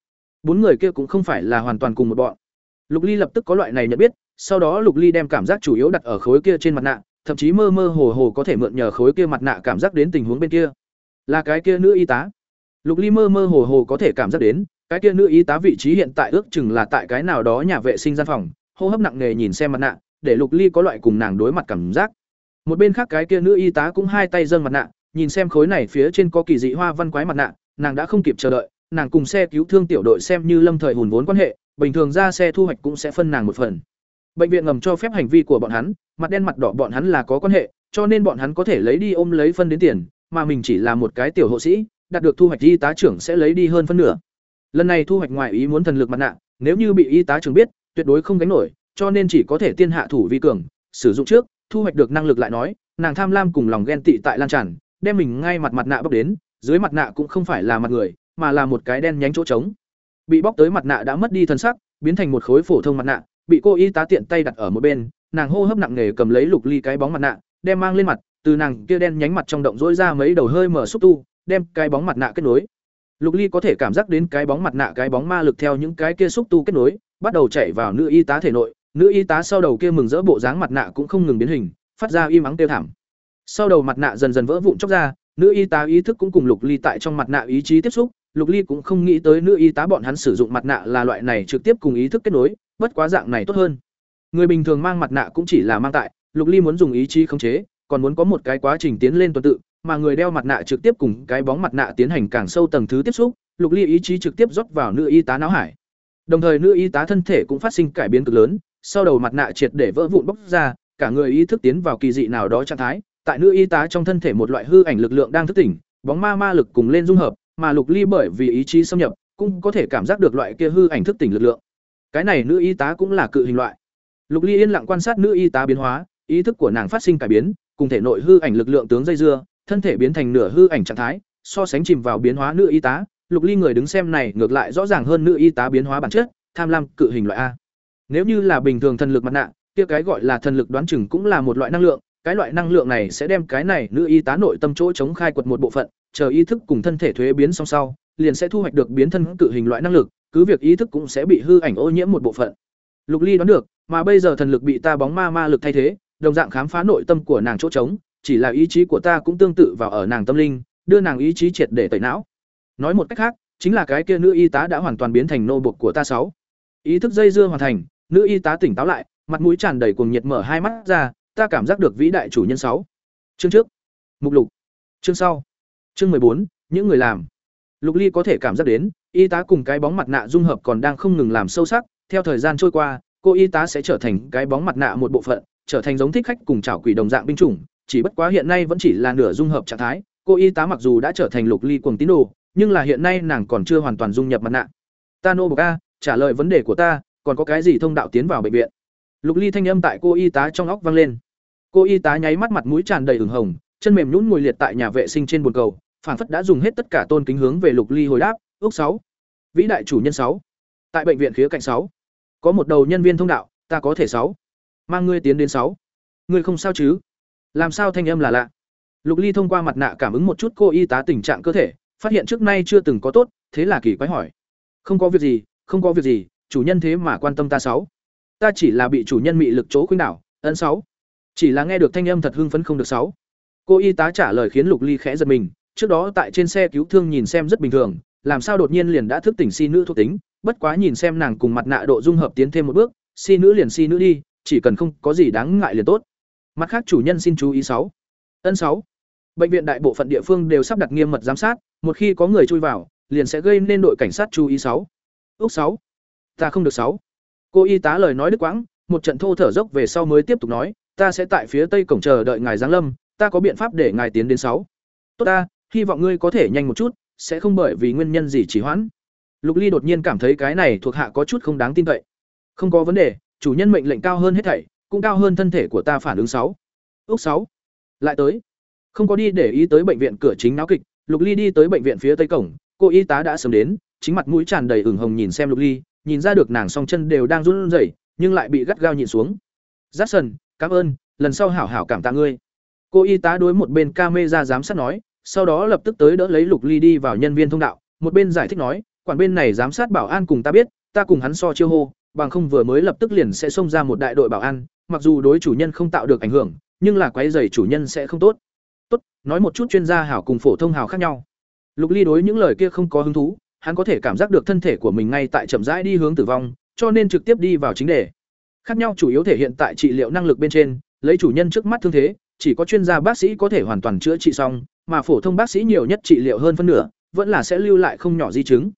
Bốn người kia cũng không phải là hoàn toàn cùng một bọn. Lục Ly lập tức có loại này nhận biết, sau đó Lục Ly đem cảm giác chủ yếu đặt ở khối kia trên mặt nạ, thậm chí mơ mơ hồ hồ có thể mượn nhờ khối kia mặt nạ cảm giác đến tình huống bên kia. Là cái kia nữ y tá. Lục Ly mơ mơ hồ hồ có thể cảm giác đến, cái kia nữ y tá vị trí hiện tại ước chừng là tại cái nào đó nhà vệ sinh gian phòng, hô hấp nặng nề nhìn xem mặt nạ, để Lục Ly có loại cùng nàng đối mặt cảm giác. Một bên khác cái kia nữ y tá cũng hai tay dâng mặt nạ, nhìn xem khối này phía trên có kỳ dị hoa văn quái mặt nạ, nàng đã không kịp chờ đợi, nàng cùng xe cứu thương tiểu đội xem như lâm thời hùn vốn quan hệ, bình thường ra xe thu hoạch cũng sẽ phân nàng một phần. Bệnh viện ngầm cho phép hành vi của bọn hắn, mặt đen mặt đỏ bọn hắn là có quan hệ, cho nên bọn hắn có thể lấy đi ôm lấy phân đến tiền, mà mình chỉ là một cái tiểu hộ sĩ, đạt được thu hoạch y tá trưởng sẽ lấy đi hơn phân nửa. Lần này thu hoạch ngoài ý muốn thần lực mặt nạ, nếu như bị y tá trưởng biết, tuyệt đối không gánh nổi, cho nên chỉ có thể tiên hạ thủ vi cường, sử dụng trước, thu hoạch được năng lực lại nói, nàng tham lam cùng lòng ghen tị tại lan tràn, đem mình ngay mặt mặt nạ bóc đến, dưới mặt nạ cũng không phải là mặt người, mà là một cái đen nhánh chỗ trống. Bị bóc tới mặt nạ đã mất đi thân sắc, biến thành một khối phổ thông mặt nạ, bị cô y tá tiện tay đặt ở một bên, nàng hô hấp nặng nề cầm lấy lục ly cái bóng mặt nạ, đem mang lên mặt, từ nàng kia đen nhánh mặt trong động rỗi ra mấy đầu hơi mở xúc tu, đem cái bóng mặt nạ kết nối. Lục Ly có thể cảm giác đến cái bóng mặt nạ cái bóng ma lực theo những cái kia xúc tu kết nối, bắt đầu chảy vào nữ y tá thể nội, nữ y tá sau đầu kia mừng rỡ bộ dáng mặt nạ cũng không ngừng biến hình, phát ra im ắng tiêu thảm. Sau đầu mặt nạ dần dần vỡ vụn chóc ra, nữ y tá ý thức cũng cùng Lục Ly tại trong mặt nạ ý chí tiếp xúc, Lục Ly cũng không nghĩ tới nữ y tá bọn hắn sử dụng mặt nạ là loại này trực tiếp cùng ý thức kết nối, bất quá dạng này tốt hơn. Người bình thường mang mặt nạ cũng chỉ là mang tại, Lục Ly muốn dùng ý chí khống chế, còn muốn có một cái quá trình tiến lên tuần tự, mà người đeo mặt nạ trực tiếp cùng cái bóng mặt nạ tiến hành càng sâu tầng thứ tiếp xúc, Lục Ly ý chí trực tiếp rót vào nữ y tá não hải. Đồng thời nữ y tá thân thể cũng phát sinh cải biến cực lớn, sau đầu mặt nạ triệt để vỡ vụn bóc ra, cả người ý thức tiến vào kỳ dị nào đó trạng thái, tại nữ y tá trong thân thể một loại hư ảnh lực lượng đang thức tỉnh, bóng ma ma lực cùng lên dung hợp, mà Lục Ly bởi vì ý chí xâm nhập, cũng có thể cảm giác được loại kia hư ảnh thức tỉnh lực lượng. Cái này nữ y tá cũng là cự hình loại. Lục Ly yên lặng quan sát nữ y tá biến hóa, ý thức của nàng phát sinh cải biến, cùng thể nội hư ảnh lực lượng tướng dây dưa, thân thể biến thành nửa hư ảnh trạng thái, so sánh chìm vào biến hóa nữ y tá, Lục Ly người đứng xem này ngược lại rõ ràng hơn nữ y tá biến hóa bản chất, tham lam cự hình loại A. Nếu như là bình thường thần lực mặt nạ, kia cái gọi là thần lực đoán chừng cũng là một loại năng lượng, cái loại năng lượng này sẽ đem cái này nữ y tá nội tâm chỗ chống khai quật một bộ phận, chờ ý thức cùng thân thể thuế biến song sau, liền sẽ thu hoạch được biến thân cự hình loại năng lực, cứ việc ý thức cũng sẽ bị hư ảnh ô nhiễm một bộ phận. Lục Ly đoán được, mà bây giờ thần lực bị ta bóng ma ma lực thay thế, đồng dạng khám phá nội tâm của nàng chỗ trống, chỉ là ý chí của ta cũng tương tự vào ở nàng tâm linh, đưa nàng ý chí triệt để tẩy não. Nói một cách khác, chính là cái kia nữ y tá đã hoàn toàn biến thành nô bộc của ta sáu. Ý thức dây dưa hoàn thành, nữ y tá tỉnh táo lại, mặt mũi tràn đầy cuồng nhiệt mở hai mắt ra, ta cảm giác được vĩ đại chủ nhân sáu. Chương trước. Mục lục. Chương sau. Chương bốn những người làm. Lục Ly có thể cảm giác đến, y tá cùng cái bóng mặt nạ dung hợp còn đang không ngừng làm sâu sắc, theo thời gian trôi qua, cô y tá sẽ trở thành cái bóng mặt nạ một bộ phận, trở thành giống thích khách cùng chảo quỷ đồng dạng binh chủng, chỉ bất quá hiện nay vẫn chỉ là nửa dung hợp trạng thái, cô y tá mặc dù đã trở thành Lục Ly cuồng tín đồ, nhưng là hiện nay nàng còn chưa hoàn toàn dung nhập mặt nạ. Tano Boga, trả lời vấn đề của ta, còn có cái gì thông đạo tiến vào bệnh viện? Lục Ly thanh âm tại cô y tá trong óc vang lên. Cô y tá nháy mắt mặt mũi tràn đầy ửng hồng, chân mềm nhũn ngồi liệt tại nhà vệ sinh trên bồn cầu, phản phất đã dùng hết tất cả tôn kính hướng về Lục Ly hồi đáp, ước sáu Vĩ đại chủ nhân sáu Tại bệnh viện khía cạnh sáu Có một đầu nhân viên thông đạo, ta có thể sáu Mang ngươi tiến đến sáu Ngươi không sao chứ? Làm sao thanh âm là lạ? Lục Ly thông qua mặt nạ cảm ứng một chút cô y tá tình trạng cơ thể, phát hiện trước nay chưa từng có tốt, thế là kỳ quái hỏi: "Không có việc gì, không có việc gì, chủ nhân thế mà quan tâm ta sáu. Ta chỉ là bị chủ nhân mị lực chỗ khuynh đảo, ấn sáu. Chỉ là nghe được thanh âm thật hưng phấn không được sáu." Cô y tá trả lời khiến Lục Ly khẽ giật mình, trước đó tại trên xe cứu thương nhìn xem rất bình thường, làm sao đột nhiên liền đã thức tỉnh si nữ thuộc tính, bất quá nhìn xem nàng cùng mặt nạ độ dung hợp tiến thêm một bước, si nữ liền si nữ đi, chỉ cần không có gì đáng ngại liền tốt. Mặt khác chủ nhân xin chú ý sáu. Ân sáu. Bệnh viện đại bộ phận địa phương đều sắp đặt nghiêm mật giám sát, một khi có người chui vào, liền sẽ gây nên đội cảnh sát chú ý sáu. ước sáu. Ta không được sáu. Cô y tá lời nói đứt quãng, một trận thô thở dốc về sau mới tiếp tục nói, ta sẽ tại phía tây cổng chờ đợi ngài giáng lâm, ta có biện pháp để ngài tiến đến sáu. Tốt ta, hy vọng ngươi có thể nhanh một chút, sẽ không bởi vì nguyên nhân gì chỉ hoãn. Lục Ly đột nhiên cảm thấy cái này thuộc hạ có chút không đáng tin cậy. Không có vấn đề, chủ nhân mệnh lệnh cao hơn hết thảy, cũng cao hơn thân thể của ta phản ứng sáu. ước sáu. Lại tới. Không có đi để ý tới bệnh viện cửa chính náo kịch, Lục Ly đi tới bệnh viện phía tây cổng, cô y tá đã sớm đến, chính mặt mũi tràn đầy ửng hồng nhìn xem Lục Ly, nhìn ra được nàng song chân đều đang run rẩy, nhưng lại bị gắt gao nhìn xuống. "Jackson, cảm ơn, lần sau hảo hảo cảm tạ ngươi." Cô y tá đối một bên camera giám sát nói, sau đó lập tức tới đỡ lấy Lục Ly đi vào nhân viên thông đạo, một bên giải thích nói, quản bên này giám sát bảo an cùng ta biết, ta cùng hắn so chiêu hô, bằng không vừa mới lập tức liền sẽ xông ra một đại đội bảo an, mặc dù đối chủ nhân không tạo được ảnh hưởng, nhưng là quấy rầy chủ nhân sẽ không tốt. Tốt, nói một chút chuyên gia hảo cùng phổ thông hảo khác nhau. Lục Ly đối những lời kia không có hứng thú, hắn có thể cảm giác được thân thể của mình ngay tại chậm rãi đi hướng tử vong, cho nên trực tiếp đi vào chính đề. Khác nhau chủ yếu thể hiện tại trị liệu năng lực bên trên, lấy chủ nhân trước mắt thương thế, chỉ có chuyên gia bác sĩ có thể hoàn toàn chữa trị xong, mà phổ thông bác sĩ nhiều nhất trị liệu hơn phân nửa, vẫn là sẽ lưu lại không nhỏ di chứng.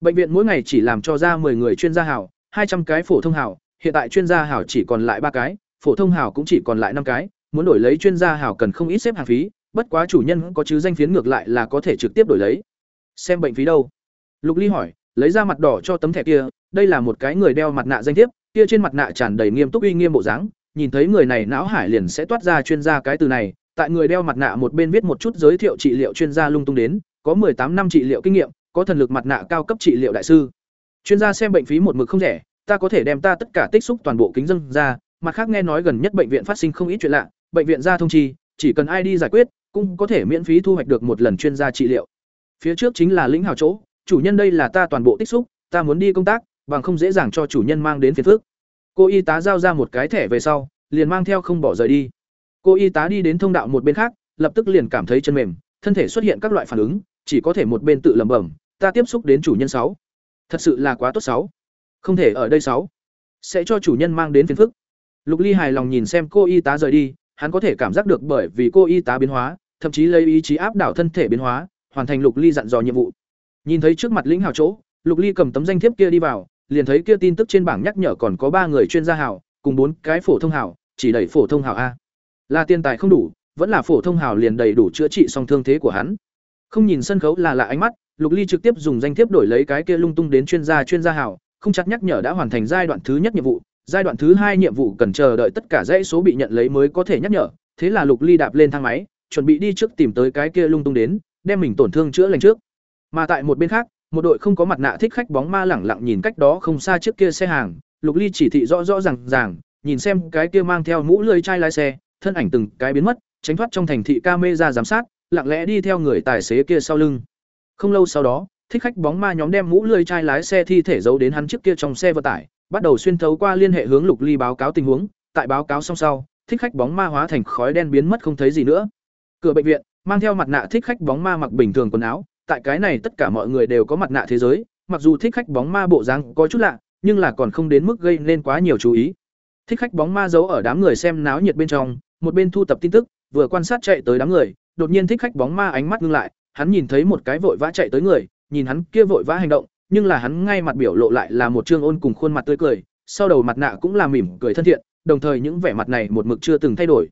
Bệnh viện mỗi ngày chỉ làm cho ra 10 người chuyên gia hảo, 200 cái phổ thông hảo, hiện tại chuyên gia hảo chỉ còn lại ba cái, phổ thông hảo cũng chỉ còn lại năm cái, muốn đổi lấy chuyên gia hảo cần không ít xếp hàng phí, bất quá chủ nhân có chứ danh phiến ngược lại là có thể trực tiếp đổi lấy. Xem bệnh phí đâu? Lục Ly hỏi, lấy ra mặt đỏ cho tấm thẻ kia, đây là một cái người đeo mặt nạ danh thiếp, kia trên mặt nạ tràn đầy nghiêm túc uy nghiêm bộ dáng, nhìn thấy người này não hải liền sẽ toát ra chuyên gia cái từ này, tại người đeo mặt nạ một bên viết một chút giới thiệu trị liệu chuyên gia lung tung đến, có tám năm trị liệu kinh nghiệm, có thần lực mặt nạ cao cấp trị liệu đại sư. Chuyên gia xem bệnh phí một mực không rẻ, ta có thể đem ta tất cả tích xúc toàn bộ kính dân ra, mặt khác nghe nói gần nhất bệnh viện phát sinh không ít chuyện lạ, bệnh viện ra thông chi, chỉ cần ai đi giải quyết, cũng có thể miễn phí thu hoạch được một lần chuyên gia trị liệu. Phía trước chính là lĩnh hào chỗ, chủ nhân đây là ta toàn bộ tích xúc, ta muốn đi công tác, bằng không dễ dàng cho chủ nhân mang đến phiền phức. Cô y tá giao ra một cái thẻ về sau, liền mang theo không bỏ rời đi. Cô y tá đi đến thông đạo một bên khác, lập tức liền cảm thấy chân mềm, thân thể xuất hiện các loại phản ứng, chỉ có thể một bên tự lẩm bẩm, ta tiếp xúc đến chủ nhân sáu, Thật sự là quá tốt sáu, Không thể ở đây sáu, Sẽ cho chủ nhân mang đến phiền phức. Lục Ly hài lòng nhìn xem cô y tá rời đi, hắn có thể cảm giác được bởi vì cô y tá biến hóa, thậm chí lấy ý chí áp đảo thân thể biến hóa, hoàn thành Lục Ly dặn dò nhiệm vụ. Nhìn thấy trước mặt lĩnh hào chỗ, Lục Ly cầm tấm danh thiếp kia đi vào, liền thấy kia tin tức trên bảng nhắc nhở còn có ba người chuyên gia hảo, cùng bốn cái phổ thông hảo, chỉ đẩy phổ thông hảo a. Là tiền tài không đủ, vẫn là phổ thông hào liền đầy đủ chữa trị xong thương thế của hắn. Không nhìn sân khấu là lạ ánh mắt, Lục Ly trực tiếp dùng danh thiếp đổi lấy cái kia lung tung đến chuyên gia chuyên gia hào, không chắc nhắc nhở đã hoàn thành giai đoạn thứ nhất nhiệm vụ, giai đoạn thứ hai nhiệm vụ cần chờ đợi tất cả dãy số bị nhận lấy mới có thể nhắc nhở, thế là Lục Ly đạp lên thang máy, chuẩn bị đi trước tìm tới cái kia lung tung đến, đem mình tổn thương chữa lành trước. Mà tại một bên khác, một đội không có mặt nạ thích khách bóng ma lẳng lặng nhìn cách đó không xa trước kia xe hàng, Lục Ly chỉ thị rõ rõ ràng ràng, nhìn xem cái kia mang theo mũ lưỡi chai lái xe, thân ảnh từng cái biến mất, tránh thoát trong thành thị camera giám sát, lặng lẽ đi theo người tài xế kia sau lưng. Không lâu sau đó, thích khách bóng ma nhóm đem mũ lưỡi chai lái xe thi thể giấu đến hắn trước kia trong xe vận tải, bắt đầu xuyên thấu qua liên hệ hướng Lục Ly báo cáo tình huống, tại báo cáo xong sau, thích khách bóng ma hóa thành khói đen biến mất không thấy gì nữa. Cửa bệnh viện, mang theo mặt nạ thích khách bóng ma mặc bình thường quần áo, tại cái này tất cả mọi người đều có mặt nạ thế giới, mặc dù thích khách bóng ma bộ dáng có chút lạ, nhưng là còn không đến mức gây nên quá nhiều chú ý. Thích khách bóng ma giấu ở đám người xem náo nhiệt bên trong, một bên thu tập tin tức, vừa quan sát chạy tới đám người, đột nhiên thích khách bóng ma ánh mắt ngưng lại, hắn nhìn thấy một cái vội vã chạy tới người, nhìn hắn kia vội vã hành động, nhưng là hắn ngay mặt biểu lộ lại là một trương ôn cùng khuôn mặt tươi cười, sau đầu mặt nạ cũng là mỉm cười thân thiện, đồng thời những vẻ mặt này một mực chưa từng thay đổi.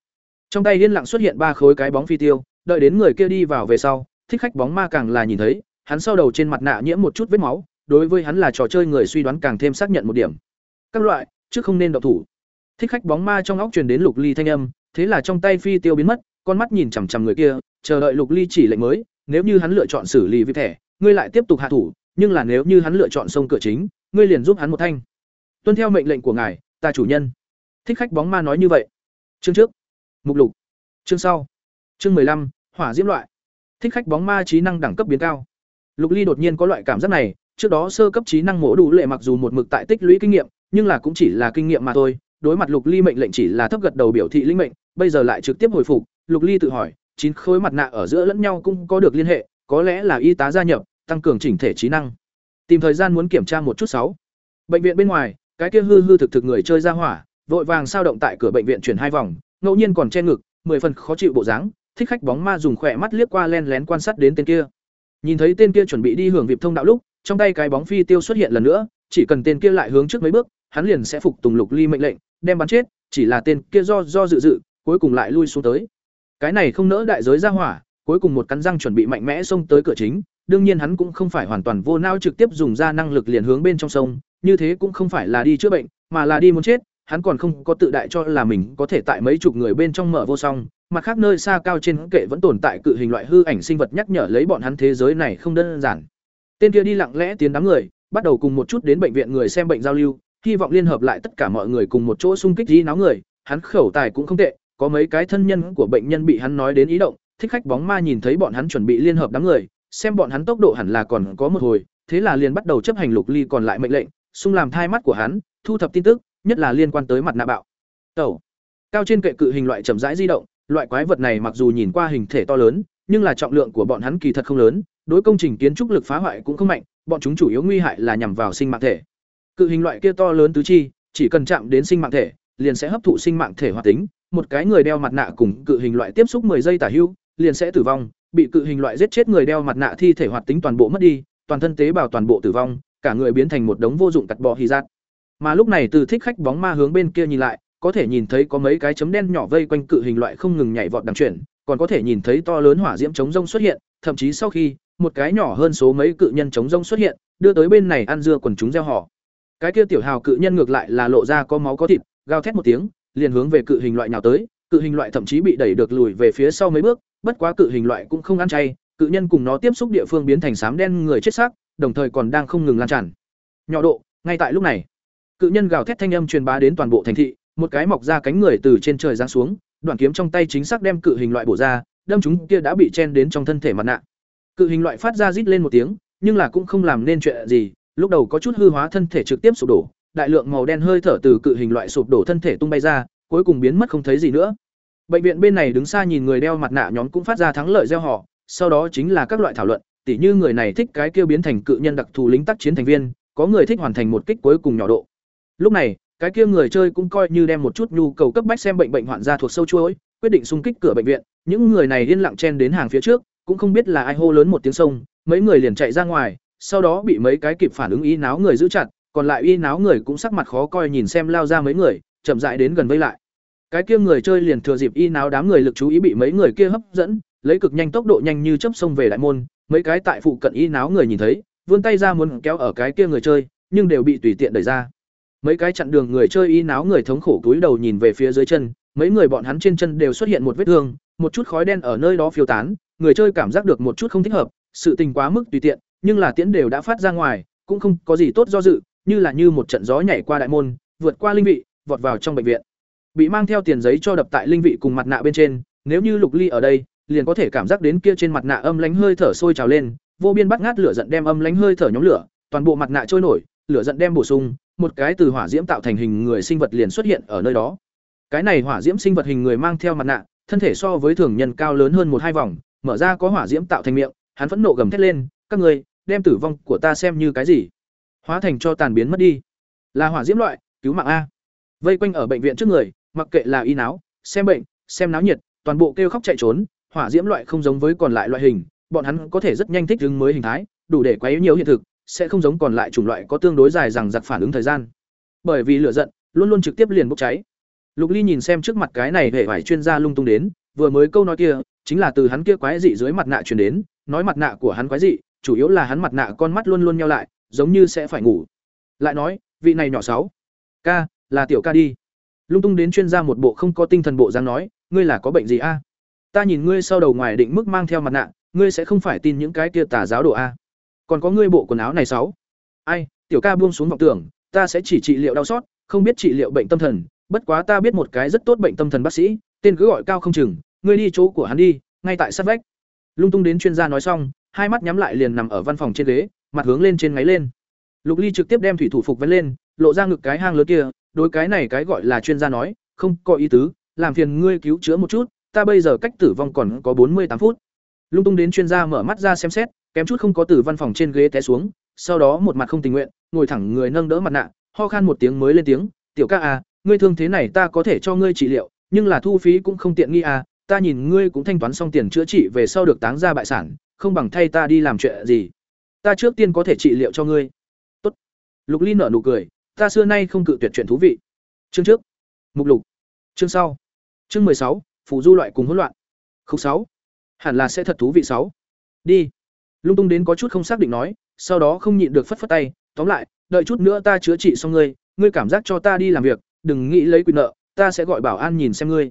Trong tay liên lặng xuất hiện ba khối cái bóng phi tiêu, đợi đến người kia đi vào về sau, thích khách bóng ma càng là nhìn thấy, hắn sau đầu trên mặt nạ nhiễm một chút vết máu, đối với hắn là trò chơi người suy đoán càng thêm xác nhận một điểm. Các loại, trước không nên động thủ. Thích khách bóng ma trong óc truyền đến Lục Ly thanh âm, thế là trong tay phi tiêu biến mất, con mắt nhìn chằm chằm người kia, chờ đợi Lục Ly chỉ lệnh mới, nếu như hắn lựa chọn xử lý vi thẻ, ngươi lại tiếp tục hạ thủ, nhưng là nếu như hắn lựa chọn sông cửa chính, ngươi liền giúp hắn một thanh. Tuân theo mệnh lệnh của ngài, ta chủ nhân. Thích khách bóng ma nói như vậy. Chương trước. Mục lục. Chương sau. Chương lăm Hỏa diễm loại thích khách bóng ma trí năng đẳng cấp biến cao lục ly đột nhiên có loại cảm giác này trước đó sơ cấp trí năng mổ đủ lệ mặc dù một mực tại tích lũy kinh nghiệm nhưng là cũng chỉ là kinh nghiệm mà thôi đối mặt lục ly mệnh lệnh chỉ là thấp gật đầu biểu thị linh mệnh bây giờ lại trực tiếp hồi phục, lục ly tự hỏi, chín khối mặt nạ ở giữa lẫn nhau cũng có được liên hệ, có lẽ là y tá gia nhập, tăng cường chỉnh thể trí năng. Tìm thời gian muốn kiểm tra một chút sáu. Bệnh viện bên ngoài, cái kia hư hư thực thực người chơi ra hỏa, vội vàng sao động tại cửa bệnh viện chuyển hai vòng, ngẫu nhiên còn che ngực, mười phần khó chịu bộ dáng, thích khách bóng ma dùng khỏe mắt liếc qua len lén quan sát đến tên kia. Nhìn thấy tên kia chuẩn bị đi hưởng vịp thông đạo lúc, trong tay cái bóng phi tiêu xuất hiện lần nữa, chỉ cần tên kia lại hướng trước mấy bước, hắn liền sẽ phục tùng lục ly mệnh lệnh, đem bắn chết, chỉ là tên kia do do dự dự cuối cùng lại lui xuống tới cái này không nỡ đại giới ra hỏa cuối cùng một cắn răng chuẩn bị mạnh mẽ xông tới cửa chính đương nhiên hắn cũng không phải hoàn toàn vô nao trực tiếp dùng ra năng lực liền hướng bên trong sông như thế cũng không phải là đi chữa bệnh mà là đi muốn chết hắn còn không có tự đại cho là mình có thể tại mấy chục người bên trong mở vô song mặt khác nơi xa cao trên kệ vẫn tồn tại cự hình loại hư ảnh sinh vật nhắc nhở lấy bọn hắn thế giới này không đơn giản. Tên kia đi lặng lẽ tiến đám người, bắt đầu cùng một chút đến bệnh viện người xem bệnh giao lưu, hy vọng liên hợp lại tất cả mọi người cùng một chỗ xung kích dí náo người, hắn khẩu tài cũng không tệ, có mấy cái thân nhân của bệnh nhân bị hắn nói đến ý động, thích khách bóng ma nhìn thấy bọn hắn chuẩn bị liên hợp đám người, xem bọn hắn tốc độ hẳn là còn có một hồi, thế là liền bắt đầu chấp hành Lục Ly còn lại mệnh lệnh, xung làm thai mắt của hắn, thu thập tin tức, nhất là liên quan tới mặt nạ bạo. Tẩu. Cao trên kệ cự hình loại chậm rãi di động, loại quái vật này mặc dù nhìn qua hình thể to lớn, nhưng là trọng lượng của bọn hắn kỳ thật không lớn, đối công trình kiến trúc lực phá hoại cũng không mạnh, bọn chúng chủ yếu nguy hại là nhằm vào sinh mạng thể. Cự hình loại kia to lớn tứ chi, chỉ cần chạm đến sinh mạng thể, liền sẽ hấp thụ sinh mạng thể hoạt tính, một cái người đeo mặt nạ cùng cự hình loại tiếp xúc 10 giây tả hữu, liền sẽ tử vong, bị cự hình loại giết chết người đeo mặt nạ thi thể hoạt tính toàn bộ mất đi, toàn thân tế bào toàn bộ tử vong, cả người biến thành một đống vô dụng cặt bò hì giác. Mà lúc này từ thích khách bóng ma hướng bên kia nhìn lại, có thể nhìn thấy có mấy cái chấm đen nhỏ vây quanh cự hình loại không ngừng nhảy vọt đằng chuyển, còn có thể nhìn thấy to lớn hỏa diễm chống rông xuất hiện, thậm chí sau khi một cái nhỏ hơn số mấy cự nhân chống rông xuất hiện, đưa tới bên này ăn dưa quần chúng gieo họ. Cái kia tiểu hào cự nhân ngược lại là lộ ra có máu có thịt, gào thét một tiếng, liền hướng về cự hình loại nhào tới, cự hình loại thậm chí bị đẩy được lùi về phía sau mấy bước, bất quá cự hình loại cũng không ăn chay, cự nhân cùng nó tiếp xúc địa phương biến thành xám đen người chết xác, đồng thời còn đang không ngừng lan tràn. Nhỏ độ, ngay tại lúc này, cự nhân gào thét thanh âm truyền bá đến toàn bộ thành thị, một cái mọc ra cánh người từ trên trời giáng xuống, đoạn kiếm trong tay chính xác đem cự hình loại bổ ra, đâm chúng kia đã bị chen đến trong thân thể mặt nạ. Cự hình loại phát ra rít lên một tiếng, nhưng là cũng không làm nên chuyện gì, lúc đầu có chút hư hóa thân thể trực tiếp sụp đổ, đại lượng màu đen hơi thở từ cự hình loại sụp đổ thân thể tung bay ra, cuối cùng biến mất không thấy gì nữa. Bệnh viện bên này đứng xa nhìn người đeo mặt nạ nhóm cũng phát ra thắng lợi gieo họ, sau đó chính là các loại thảo luận, tỉ như người này thích cái kia biến thành cự nhân đặc thù lính tác chiến thành viên, có người thích hoàn thành một kích cuối cùng nhỏ độ. Lúc này, cái kia người chơi cũng coi như đem một chút nhu cầu cấp bách xem bệnh bệnh hoạn gia thuộc sâu chuối, quyết định xung kích cửa bệnh viện, những người này yên lặng chen đến hàng phía trước, cũng không biết là ai hô lớn một tiếng sông, mấy người liền chạy ra ngoài, sau đó bị mấy cái kịp phản ứng ý náo người giữ chặt, còn lại y náo người cũng sắc mặt khó coi nhìn xem lao ra mấy người, chậm rãi đến gần vây lại. Cái kia người chơi liền thừa dịp y náo đám người lực chú ý bị mấy người kia hấp dẫn, lấy cực nhanh tốc độ nhanh như chớp xông về đại môn, mấy cái tại phụ cận y náo người nhìn thấy, vươn tay ra muốn kéo ở cái kia người chơi, nhưng đều bị tùy tiện đẩy ra. Mấy cái chặn đường người chơi y náo người thống khổ túi đầu nhìn về phía dưới chân, mấy người bọn hắn trên chân đều xuất hiện một vết thương, một chút khói đen ở nơi đó phiêu tán, người chơi cảm giác được một chút không thích hợp, sự tình quá mức tùy tiện, nhưng là tiễn đều đã phát ra ngoài, cũng không có gì tốt do dự, như là như một trận gió nhảy qua đại môn, vượt qua linh vị, vọt vào trong bệnh viện. Bị mang theo tiền giấy cho đập tại linh vị cùng mặt nạ bên trên, nếu như Lục Ly ở đây, liền có thể cảm giác đến kia trên mặt nạ âm lánh hơi thở sôi trào lên, vô biên bắt ngát lửa giận đem âm lánh hơi thở nhóm lửa, toàn bộ mặt nạ trôi nổi, lửa giận đem bổ sung, một cái từ hỏa diễm tạo thành hình người sinh vật liền xuất hiện ở nơi đó. Cái này hỏa diễm sinh vật hình người mang theo mặt nạ, thân thể so với thường nhân cao lớn hơn một hai vòng, mở ra có hỏa diễm tạo thành miệng, hắn phẫn nộ gầm thét lên, "Các ngươi, đem tử vong của ta xem như cái gì? Hóa thành cho tàn biến mất đi." Là hỏa diễm loại, cứu mạng a. Vây quanh ở bệnh viện trước người, mặc kệ là y náo, xem bệnh, xem náo nhiệt, toàn bộ kêu khóc chạy trốn, hỏa diễm loại không giống với còn lại loại hình, bọn hắn có thể rất nhanh thích ứng mới hình thái, đủ để quấy nhiều hiện thực, sẽ không giống còn lại chủng loại có tương đối dài rằng giặc phản ứng thời gian. Bởi vì lửa giận, luôn luôn trực tiếp liền bốc cháy. Lục Ly nhìn xem trước mặt cái này hệ vải chuyên gia lung tung đến, vừa mới câu nói kia, chính là từ hắn kia quái dị dưới mặt nạ truyền đến, nói mặt nạ của hắn quái dị, chủ yếu là hắn mặt nạ con mắt luôn luôn nhau lại, giống như sẽ phải ngủ. Lại nói, vị này nhỏ sáu, ca, là tiểu ca đi. Lung tung đến chuyên gia một bộ không có tinh thần bộ dáng nói, ngươi là có bệnh gì a? Ta nhìn ngươi sau đầu ngoài định mức mang theo mặt nạ, ngươi sẽ không phải tin những cái kia tà giáo đồ a. Còn có ngươi bộ quần áo này sáu. Ai, tiểu ca buông xuống vọng tưởng, ta sẽ chỉ trị liệu đau sót, không biết trị liệu bệnh tâm thần, bất quá ta biết một cái rất tốt bệnh tâm thần bác sĩ, tên cứ gọi cao không chừng, ngươi đi chỗ của hắn đi, ngay tại sát vách. Lung tung đến chuyên gia nói xong, hai mắt nhắm lại liền nằm ở văn phòng trên ghế, mặt hướng lên trên ngáy lên. Lục Ly trực tiếp đem thủy thủ phục vén lên, lộ ra ngực cái hang lớn kia, đối cái này cái gọi là chuyên gia nói, không có ý tứ, làm phiền ngươi cứu chữa một chút, ta bây giờ cách tử vong còn có bốn mươi tám phút. Lung tung đến chuyên gia mở mắt ra xem xét, kém chút không có từ văn phòng trên ghế té xuống, sau đó một mặt không tình nguyện, ngồi thẳng người nâng đỡ mặt nạ, ho khan một tiếng mới lên tiếng, "Tiểu ca à, ngươi thương thế này ta có thể cho ngươi trị liệu, nhưng là thu phí cũng không tiện nghi à, ta nhìn ngươi cũng thanh toán xong tiền chữa trị về sau được táng ra bại sản, không bằng thay ta đi làm chuyện gì. Ta trước tiên có thể trị liệu cho ngươi." Tốt. Lục Ly nở nụ cười, ta xưa nay không cự tuyệt chuyện thú vị. Chương trước. Mục lục. Chương sau. Chương sáu, phủ du loại cùng hỗn loạn. Khúc sáu, Hẳn là sẽ thật thú vị sáu. Đi. Lung tung đến có chút không xác định nói, sau đó không nhịn được phất phất tay, tóm lại, đợi chút nữa ta chữa trị xong ngươi, ngươi cảm giác cho ta đi làm việc, đừng nghĩ lấy quyền nợ, ta sẽ gọi bảo an nhìn xem ngươi.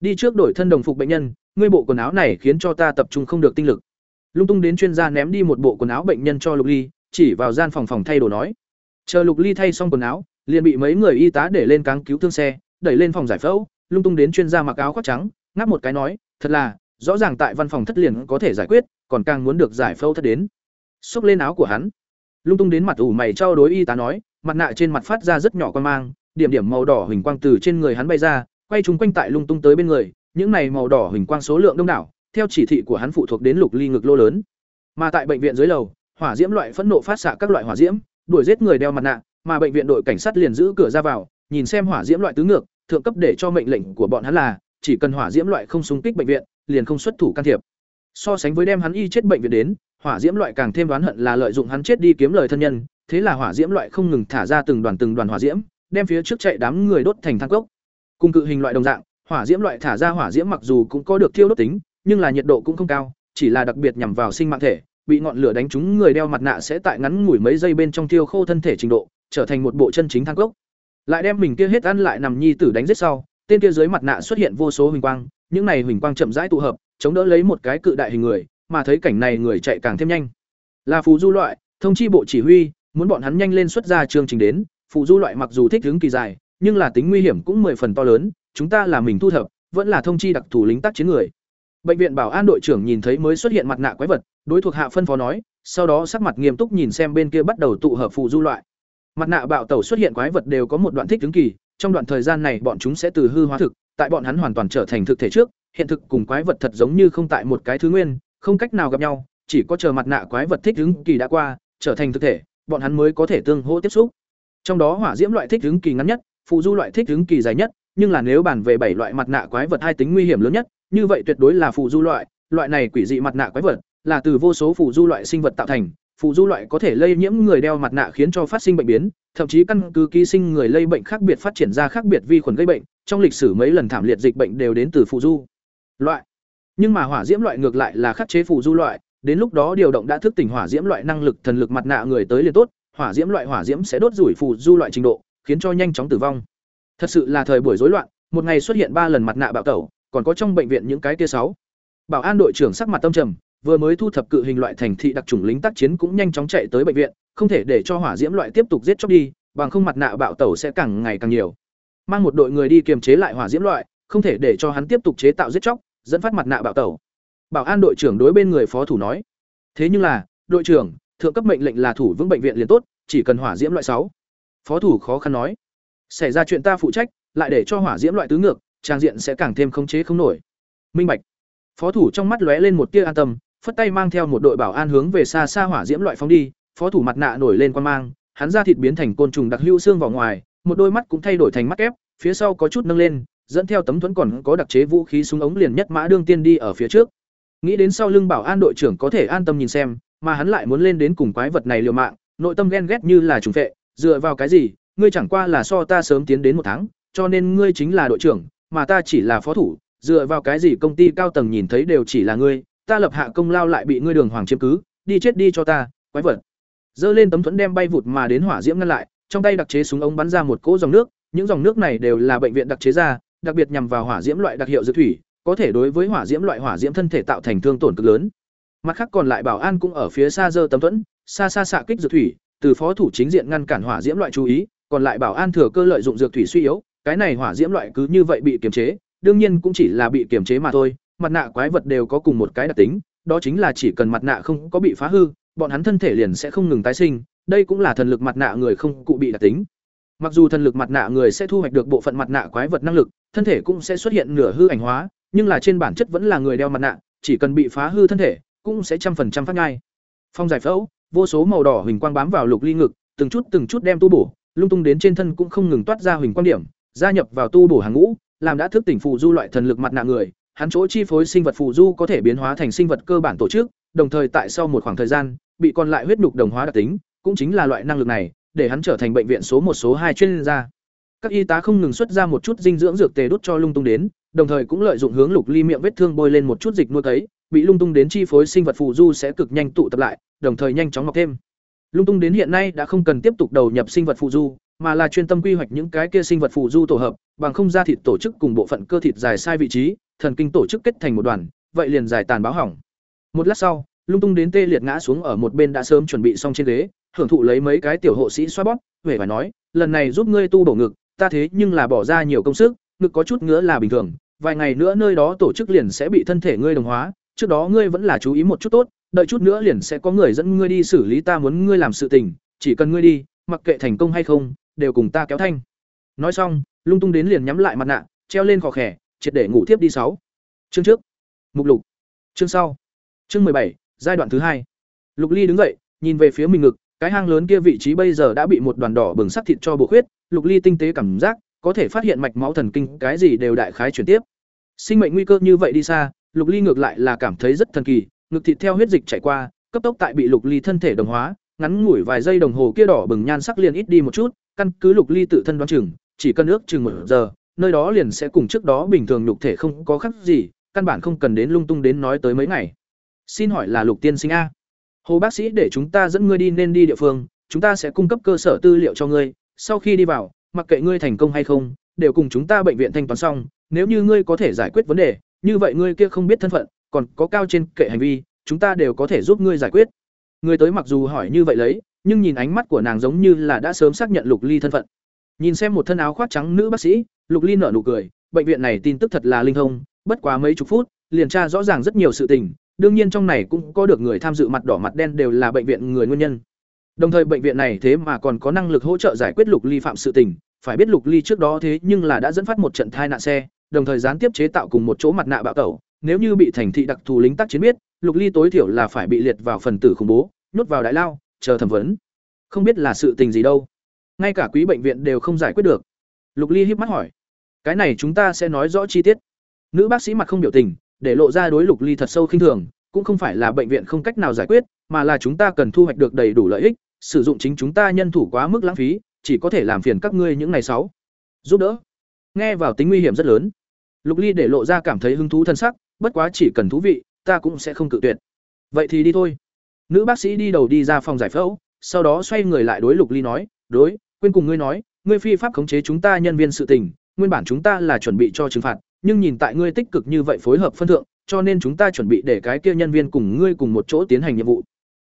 Đi trước đổi thân đồng phục bệnh nhân, ngươi bộ quần áo này khiến cho ta tập trung không được tinh lực. Lung tung đến chuyên gia ném đi một bộ quần áo bệnh nhân cho Lục Ly, chỉ vào gian phòng phòng thay đồ nói. Chờ Lục Ly thay xong quần áo, liền bị mấy người y tá để lên cáng cứu thương xe, đẩy lên phòng giải phẫu, lung tung đến chuyên gia mặc áo khoác trắng ngáp một cái nói thật là rõ ràng tại văn phòng thất liền có thể giải quyết còn càng muốn được giải phẫu thất đến xốc lên áo của hắn lung tung đến mặt ủ mày trao đối y tá nói mặt nạ trên mặt phát ra rất nhỏ con mang điểm điểm màu đỏ huỳnh quang từ trên người hắn bay ra quay chúng quanh tại lung tung tới bên người những này màu đỏ huỳnh quang số lượng đông đảo theo chỉ thị của hắn phụ thuộc đến lục ly ngực lô lớn. Mà tại bệnh viện dưới lầu, hỏa diễm loại phẫn nộ phát xạ các loại hỏa diễm, đuổi giết người đeo mặt nạ, mà bệnh viện đội cảnh sát liền giữ cửa ra vào, nhìn xem hỏa diễm loại tứ ngược, thượng cấp để cho mệnh lệnh của bọn hắn là, chỉ cần hỏa diễm loại không xung kích bệnh viện, liền không xuất thủ can thiệp. So sánh với đem hắn y chết bệnh viện đến, hỏa diễm loại càng thêm đoán hận là lợi dụng hắn chết đi kiếm lời thân nhân, thế là hỏa diễm loại không ngừng thả ra từng đoàn từng đoàn hỏa diễm, đem phía trước chạy đám người đốt thành than cốc. Cùng cự hình loại đồng dạng, hỏa diễm loại thả ra hỏa diễm mặc dù cũng có được thiêu đốt tính nhưng là nhiệt độ cũng không cao, chỉ là đặc biệt nhằm vào sinh mạng thể, bị ngọn lửa đánh trúng người đeo mặt nạ sẽ tại ngắn ngủi mấy giây bên trong thiêu khô thân thể trình độ, trở thành một bộ chân chính thang cốc. Lại đem mình kia hết ăn lại nằm nhi tử đánh giết sau, tên kia dưới mặt nạ xuất hiện vô số huỳnh quang, những này huỳnh quang chậm rãi tụ hợp, chống đỡ lấy một cái cự đại hình người, mà thấy cảnh này người chạy càng thêm nhanh. Là phù du loại, thông chi bộ chỉ huy, muốn bọn hắn nhanh lên xuất ra chương trình đến, phù du loại mặc dù thích hứng kỳ dài, nhưng là tính nguy hiểm cũng mười phần to lớn, chúng ta là mình thu thập, vẫn là thông chi đặc thù lính tác chiến người bệnh viện bảo an đội trưởng nhìn thấy mới xuất hiện mặt nạ quái vật, đối thuộc hạ phân phó nói, sau đó sắc mặt nghiêm túc nhìn xem bên kia bắt đầu tụ hợp phù du loại. Mặt nạ bạo tẩu xuất hiện quái vật đều có một đoạn thích ứng kỳ, trong đoạn thời gian này bọn chúng sẽ từ hư hóa thực, tại bọn hắn hoàn toàn trở thành thực thể trước, hiện thực cùng quái vật thật giống như không tại một cái thứ nguyên, không cách nào gặp nhau, chỉ có chờ mặt nạ quái vật thích ứng kỳ đã qua, trở thành thực thể, bọn hắn mới có thể tương hỗ tiếp xúc. Trong đó hỏa diễm loại thích ứng kỳ ngắn nhất phụ du loại thích ứng kỳ dài nhất, nhưng là nếu bàn về bảy loại mặt nạ quái vật hai tính nguy hiểm lớn nhất như vậy tuyệt đối là phụ du loại loại này quỷ dị mặt nạ quái vật, là từ vô số phụ du loại sinh vật tạo thành. Phụ du loại có thể lây nhiễm người đeo mặt nạ khiến cho phát sinh bệnh biến, thậm chí căn cứ ký sinh người lây bệnh khác biệt phát triển ra khác biệt vi khuẩn gây bệnh, trong lịch sử mấy lần thảm liệt dịch bệnh đều đến từ phụ du loại. Nhưng mà hỏa diễm loại ngược lại là khắc chế phụ du loại, đến lúc đó điều động đã thức tỉnh hỏa diễm loại năng lực thần lực mặt nạ người tới liền tốt, hỏa diễm loại hỏa diễm sẽ đốt rủi phụ du loại trình độ, khiến cho nhanh chóng tử vong. Thật sự là thời buổi rối loạn, một ngày xuất hiện ba lần mặt nạ bạo tẩu còn có trong bệnh viện những cái kia sáu. Bảo an đội trưởng sắc mặt tâm trầm, vừa mới thu thập cự hình loại thành thị đặc trùng lính tác chiến cũng nhanh chóng chạy tới bệnh viện, không thể để cho hỏa diễm loại tiếp tục giết chóc đi, bằng không mặt nạ bạo tẩu sẽ càng ngày càng nhiều. Mang một đội người đi kiềm chế lại hỏa diễm loại, không thể để cho hắn tiếp tục chế tạo giết chóc, dẫn phát mặt nạ bạo tẩu. Bảo an đội trưởng đối bên người phó thủ nói, thế nhưng là, đội trưởng, thượng cấp mệnh lệnh là thủ vững bệnh viện liền tốt, chỉ cần hỏa diễm loại sáu. Phó thủ khó khăn nói, xảy ra chuyện ta phụ trách, lại để cho hỏa diễm loại tứ ngược trang diện sẽ càng thêm khống chế không nổi. Minh bạch. Phó thủ trong mắt lóe lên một tia an tâm, phất tay mang theo một đội bảo an hướng về xa xa hỏa diễm loại phóng đi, phó thủ mặt nạ nổi lên quan mang, hắn ra thịt biến thành côn trùng đặc hữu xương vào ngoài, một đôi mắt cũng thay đổi thành mắt ép phía sau có chút nâng lên, dẫn theo tấm thuẫn còn có đặc chế vũ khí súng ống liền nhất mã đương tiên đi ở phía trước. Nghĩ đến sau lưng bảo an đội trưởng có thể an tâm nhìn xem, mà hắn lại muốn lên đến cùng quái vật này liều mạng, nội tâm ghen ghét như là trùng phệ, dựa vào cái gì, ngươi chẳng qua là so ta sớm tiến đến một tháng, cho nên ngươi chính là đội trưởng mà ta chỉ là phó thủ, dựa vào cái gì công ty cao tầng nhìn thấy đều chỉ là ngươi, ta lập hạ công lao lại bị ngươi đường hoàng chiếm cứ, đi chết đi cho ta, quái vật. Giơ lên tấm thuẫn đem bay vụt mà đến hỏa diễm ngăn lại, trong tay đặc chế súng ống bắn ra một cỗ dòng nước, những dòng nước này đều là bệnh viện đặc chế ra, đặc biệt nhằm vào hỏa diễm loại đặc hiệu dược thủy, có thể đối với hỏa diễm loại hỏa diễm thân thể tạo thành thương tổn cực lớn. Mặt khác còn lại bảo an cũng ở phía xa giơ tấm thuẫn, xa xa xạ kích dược thủy, từ phó thủ chính diện ngăn cản hỏa diễm loại chú ý, còn lại bảo an thừa cơ lợi dụng dược thủy suy yếu cái này hỏa diễm loại cứ như vậy bị kiềm chế, đương nhiên cũng chỉ là bị kiềm chế mà thôi, mặt nạ quái vật đều có cùng một cái đặc tính, đó chính là chỉ cần mặt nạ không có bị phá hư, bọn hắn thân thể liền sẽ không ngừng tái sinh, đây cũng là thần lực mặt nạ người không cụ bị đặc tính mặc dù thần lực mặt nạ người sẽ thu hoạch được bộ phận mặt nạ quái vật năng lực, thân thể cũng sẽ xuất hiện nửa hư ảnh hóa, nhưng là trên bản chất vẫn là người đeo mặt nạ, chỉ cần bị phá hư thân thể, cũng sẽ trăm phần trăm phát ngay. phong giải phẫu, vô số màu đỏ huỳnh quang bám vào lục ly ngực, từng chút từng chút đem tu bổ, lung tung đến trên thân cũng không ngừng toát ra huỳnh quang điểm gia nhập vào tu bổ hàng ngũ, làm đã thức tỉnh phù du loại thần lực mặt nạ người, hắn chỗ chi phối sinh vật phù du có thể biến hóa thành sinh vật cơ bản tổ chức, đồng thời tại sau một khoảng thời gian, bị còn lại huyết nhục đồng hóa đặc tính, cũng chính là loại năng lực này, để hắn trở thành bệnh viện số một số hai chuyên gia. Các y tá không ngừng xuất ra một chút dinh dưỡng dược tề đốt cho lung tung đến, đồng thời cũng lợi dụng hướng lục ly miệng vết thương bôi lên một chút dịch nuôi cấy, bị lung tung đến chi phối sinh vật phù du sẽ cực nhanh tụ tập lại, đồng thời nhanh chóng mọc thêm. Lung tung đến hiện nay đã không cần tiếp tục đầu nhập sinh vật phù du mà là chuyên tâm quy hoạch những cái kia sinh vật phụ du tổ hợp bằng không ra thịt tổ chức cùng bộ phận cơ thịt dài sai vị trí thần kinh tổ chức kết thành một đoàn vậy liền giải tàn báo hỏng. Một lát sau lung tung đến tê liệt ngã xuống ở một bên đã sớm chuẩn bị xong trên ghế hưởng thụ lấy mấy cái tiểu hộ sĩ xoa bóp vẻ và nói lần này giúp ngươi tu bổ ngực ta thế nhưng là bỏ ra nhiều công sức ngực có chút ngứa là bình thường, vài ngày nữa nơi đó tổ chức liền sẽ bị thân thể ngươi đồng hóa, trước đó ngươi vẫn là chú ý một chút tốt, đợi chút nữa liền sẽ có người dẫn ngươi đi xử lý ta muốn ngươi làm sự tình, chỉ cần ngươi đi, mặc kệ thành công hay không, đều cùng ta kéo thanh. Nói xong, lung tung đến liền nhắm lại mặt nạ, treo lên khò khẻ, triệt để ngủ tiếp đi sáu. Chương trước. Mục lục. Chương sau. Chương bảy, giai đoạn thứ hai. Lục Ly đứng dậy, nhìn về phía mình ngực, cái hang lớn kia vị trí bây giờ đã bị một đoàn đỏ bừng sắc thịt cho bộ khuyết, Lục Ly tinh tế cảm giác, có thể phát hiện mạch máu thần kinh, cái gì đều đại khái chuyển tiếp. Sinh mệnh nguy cơ như vậy đi xa, Lục Ly ngược lại là cảm thấy rất thần kỳ, ngực thịt theo huyết dịch chảy qua, cấp tốc tại bị Lục Ly thân thể đồng hóa, ngắn ngủi vài giây đồng hồ kia đỏ bừng nhan sắc liền ít đi một chút, căn cứ Lục Ly tự thân đoán chừng, chỉ cần ước chừng một giờ, nơi đó liền sẽ cùng trước đó bình thường nhục thể không có khác gì, căn bản không cần đến lung tung đến nói tới mấy ngày. Xin hỏi là Lục tiên sinh a? Hồ bác sĩ để chúng ta dẫn ngươi đi nên đi địa phương, chúng ta sẽ cung cấp cơ sở tư liệu cho ngươi, sau khi đi vào, mặc kệ ngươi thành công hay không, đều cùng chúng ta bệnh viện thanh toán xong, nếu như ngươi có thể giải quyết vấn đề, như vậy ngươi kia không biết thân phận, còn có cao trên kệ hành vi, chúng ta đều có thể giúp ngươi giải quyết. Người tới mặc dù hỏi như vậy lấy, nhưng nhìn ánh mắt của nàng giống như là đã sớm xác nhận Lục Ly thân phận. Nhìn xem một thân áo khoác trắng nữ bác sĩ, Lục Ly nở nụ cười, bệnh viện này tin tức thật là linh thông, bất quá mấy chục phút, liền tra rõ ràng rất nhiều sự tình, đương nhiên trong này cũng có được người tham dự mặt đỏ mặt đen đều là bệnh viện người nguyên nhân. Đồng thời bệnh viện này thế mà còn có năng lực hỗ trợ giải quyết Lục Ly phạm sự tình, phải biết Lục Ly trước đó thế nhưng là đã dẫn phát một trận thai nạn xe, đồng thời gián tiếp chế tạo cùng một chỗ mặt nạ bạo tẩu, nếu như bị thành thị đặc thù lính tác chiến biết, Lục Ly tối thiểu là phải bị liệt vào phần tử khủng bố, nhốt vào đại lao, chờ thẩm vấn. Không biết là sự tình gì đâu. Ngay cả quý bệnh viện đều không giải quyết được. Lục Ly híp mắt hỏi: "Cái này chúng ta sẽ nói rõ chi tiết." Nữ bác sĩ mặt không biểu tình, để lộ ra đối Lục Ly thật sâu khinh thường, cũng không phải là bệnh viện không cách nào giải quyết, mà là chúng ta cần thu hoạch được đầy đủ lợi ích, sử dụng chính chúng ta nhân thủ quá mức lãng phí, chỉ có thể làm phiền các ngươi những ngày sáu. Giúp đỡ. Nghe vào tính nguy hiểm rất lớn. Lục Ly để lộ ra cảm thấy hứng thú thân sắc, bất quá chỉ cần thú vị, ta cũng sẽ không cự tuyệt. Vậy thì đi thôi. Nữ bác sĩ đi đầu đi ra phòng giải phẫu, sau đó xoay người lại đối Lục Ly nói, "Đối, quên cùng ngươi nói, ngươi phi pháp khống chế chúng ta nhân viên sự tình, nguyên bản chúng ta là chuẩn bị cho trừng phạt, nhưng nhìn tại ngươi tích cực như vậy phối hợp phân thượng, cho nên chúng ta chuẩn bị để cái kia nhân viên cùng ngươi cùng một chỗ tiến hành nhiệm vụ."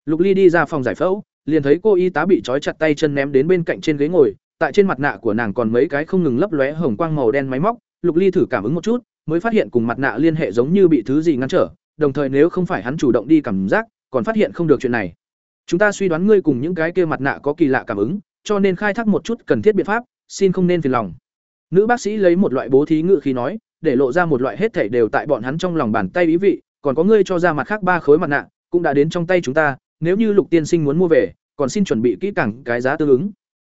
Lục Ly đi ra phòng giải phẫu, liền thấy cô y tá bị trói chặt tay chân ném đến bên cạnh trên ghế ngồi, tại trên mặt nạ của nàng còn mấy cái không ngừng lấp lóe hồng quang màu đen máy móc, Lục Ly thử cảm ứng một chút, mới phát hiện cùng mặt nạ liên hệ giống như bị thứ gì ngăn trở, đồng thời nếu không phải hắn chủ động đi cảm giác, còn phát hiện không được chuyện này. Chúng ta suy đoán ngươi cùng những cái kia mặt nạ có kỳ lạ cảm ứng, cho nên khai thác một chút cần thiết biện pháp, xin không nên phiền lòng. Nữ bác sĩ lấy một loại bố thí ngự khí nói, để lộ ra một loại hết thảy đều tại bọn hắn trong lòng bàn tay ý vị, còn có ngươi cho ra mặt khác ba khối mặt nạ, cũng đã đến trong tay chúng ta, nếu như Lục tiên sinh muốn mua về, còn xin chuẩn bị kỹ càng cái giá tương ứng.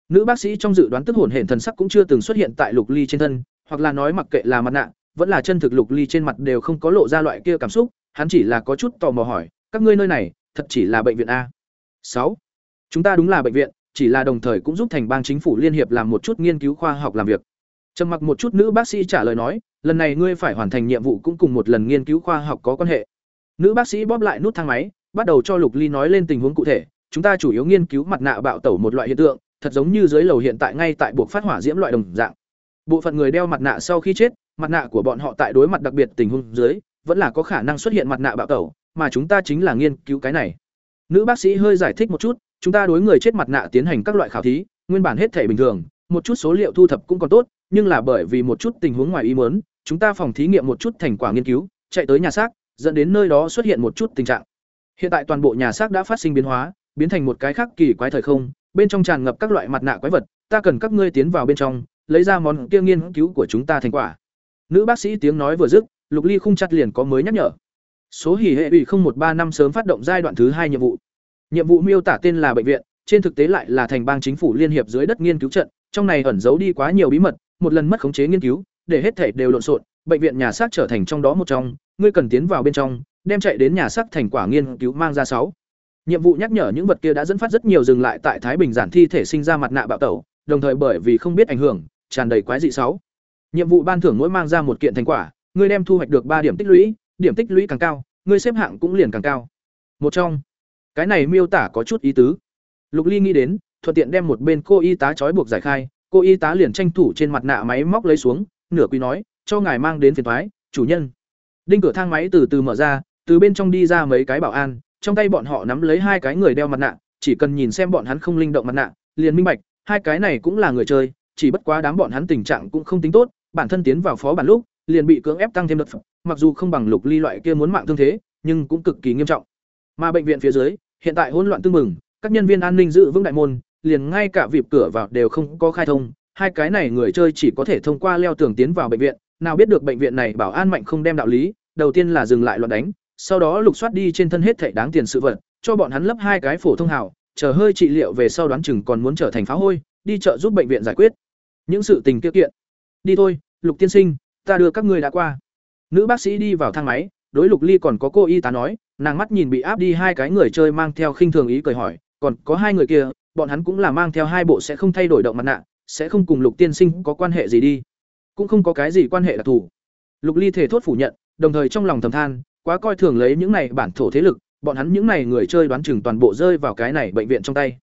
Nữ bác sĩ trong dự đoán tức hồn hển thần sắc cũng chưa từng xuất hiện tại Lục Ly trên thân, hoặc là nói mặc kệ là mặt nạ, vẫn là chân thực Lục Ly trên mặt đều không có lộ ra loại kia cảm xúc, hắn chỉ là có chút tò mò hỏi, các ngươi nơi này, thật chỉ là bệnh viện a? sáu Chúng ta đúng là bệnh viện, chỉ là đồng thời cũng giúp thành bang chính phủ liên hiệp làm một chút nghiên cứu khoa học làm việc. Trầm mặc một chút nữ bác sĩ trả lời nói, lần này ngươi phải hoàn thành nhiệm vụ cũng cùng một lần nghiên cứu khoa học có quan hệ. Nữ bác sĩ bóp lại nút thang máy, bắt đầu cho Lục Ly nói lên tình huống cụ thể, chúng ta chủ yếu nghiên cứu mặt nạ bạo tẩu một loại hiện tượng, thật giống như dưới lầu hiện tại ngay tại buộc phát hỏa diễm loại đồng dạng. Bộ phận người đeo mặt nạ sau khi chết, mặt nạ của bọn họ tại đối mặt đặc biệt tình huống dưới, vẫn là có khả năng xuất hiện mặt nạ bạo tẩu, mà chúng ta chính là nghiên cứu cái này. Nữ bác sĩ hơi giải thích một chút, chúng ta đối người chết mặt nạ tiến hành các loại khảo thí, nguyên bản hết thể bình thường, một chút số liệu thu thập cũng còn tốt, nhưng là bởi vì một chút tình huống ngoài ý muốn, chúng ta phòng thí nghiệm một chút thành quả nghiên cứu, chạy tới nhà xác, dẫn đến nơi đó xuất hiện một chút tình trạng. Hiện tại toàn bộ nhà xác đã phát sinh biến hóa, biến thành một cái khác kỳ quái thời không, bên trong tràn ngập các loại mặt nạ quái vật, ta cần các ngươi tiến vào bên trong, lấy ra món kia nghiên cứu của chúng ta thành quả. Nữ bác sĩ tiếng nói vừa dứt, Lục Ly khung chặt liền có mới nhắc nhở. Số hỉ hệ ủy không một ba năm sớm phát động giai đoạn thứ hai nhiệm vụ. Nhiệm vụ miêu tả tên là bệnh viện, trên thực tế lại là thành bang chính phủ liên hiệp dưới đất nghiên cứu trận, trong này ẩn giấu đi quá nhiều bí mật, một lần mất khống chế nghiên cứu, để hết thể đều lộn xộn, bệnh viện nhà xác trở thành trong đó một trong, ngươi cần tiến vào bên trong, đem chạy đến nhà xác thành quả nghiên cứu mang ra sáu. Nhiệm vụ nhắc nhở những vật kia đã dẫn phát rất nhiều dừng lại tại Thái Bình giản thi thể sinh ra mặt nạ bạo tẩu, đồng thời bởi vì không biết ảnh hưởng, tràn đầy quái dị sáu. Nhiệm vụ ban thưởng mỗi mang ra một kiện thành quả, ngươi đem thu hoạch được ba điểm tích lũy, điểm tích lũy càng cao, ngươi xếp hạng cũng liền càng cao. Một trong, cái này miêu tả có chút ý tứ. Lục Ly nghĩ đến, thuận tiện đem một bên cô y tá trói buộc giải khai, cô y tá liền tranh thủ trên mặt nạ máy móc lấy xuống, nửa quý nói, cho ngài mang đến phiền toái, chủ nhân. Đinh cửa thang máy từ từ mở ra, từ bên trong đi ra mấy cái bảo an, trong tay bọn họ nắm lấy hai cái người đeo mặt nạ, chỉ cần nhìn xem bọn hắn không linh động mặt nạ, liền minh bạch, hai cái này cũng là người chơi, chỉ bất quá đám bọn hắn tình trạng cũng không tính tốt, bản thân tiến vào phó bản lúc, liền bị cưỡng ép tăng thêm đợt phẩm, mặc dù không bằng Lục Ly loại kia muốn mạng thương thế, nhưng cũng cực kỳ nghiêm trọng. Mà bệnh viện phía dưới, hiện tại hỗn loạn tương mừng, các nhân viên an ninh giữ vững đại môn, liền ngay cả vịp cửa vào đều không có khai thông, hai cái này người chơi chỉ có thể thông qua leo tường tiến vào bệnh viện, nào biết được bệnh viện này bảo an mạnh không đem đạo lý, đầu tiên là dừng lại loạn đánh, sau đó lục soát đi trên thân hết thảy đáng tiền sự vật, cho bọn hắn lấp hai cái phổ thông hào, chờ hơi trị liệu về sau đoán chừng còn muốn trở thành phá hôi, đi chợ giúp bệnh viện giải quyết. Những sự tình kia kiện. Đi thôi, Lục tiên sinh, ta đưa các ngươi đã qua. Nữ bác sĩ đi vào thang máy, đối Lục Ly còn có cô y tá nói, nàng mắt nhìn bị áp đi hai cái người chơi mang theo khinh thường ý cười hỏi, còn có hai người kia, bọn hắn cũng là mang theo hai bộ sẽ không thay đổi động mặt nạ, sẽ không cùng Lục tiên sinh có quan hệ gì đi. Cũng không có cái gì quan hệ đặc thù. Lục Ly thể thốt phủ nhận, đồng thời trong lòng thầm than, quá coi thường lấy những này bản thổ thế lực, bọn hắn những này người chơi đoán chừng toàn bộ rơi vào cái này bệnh viện trong tay.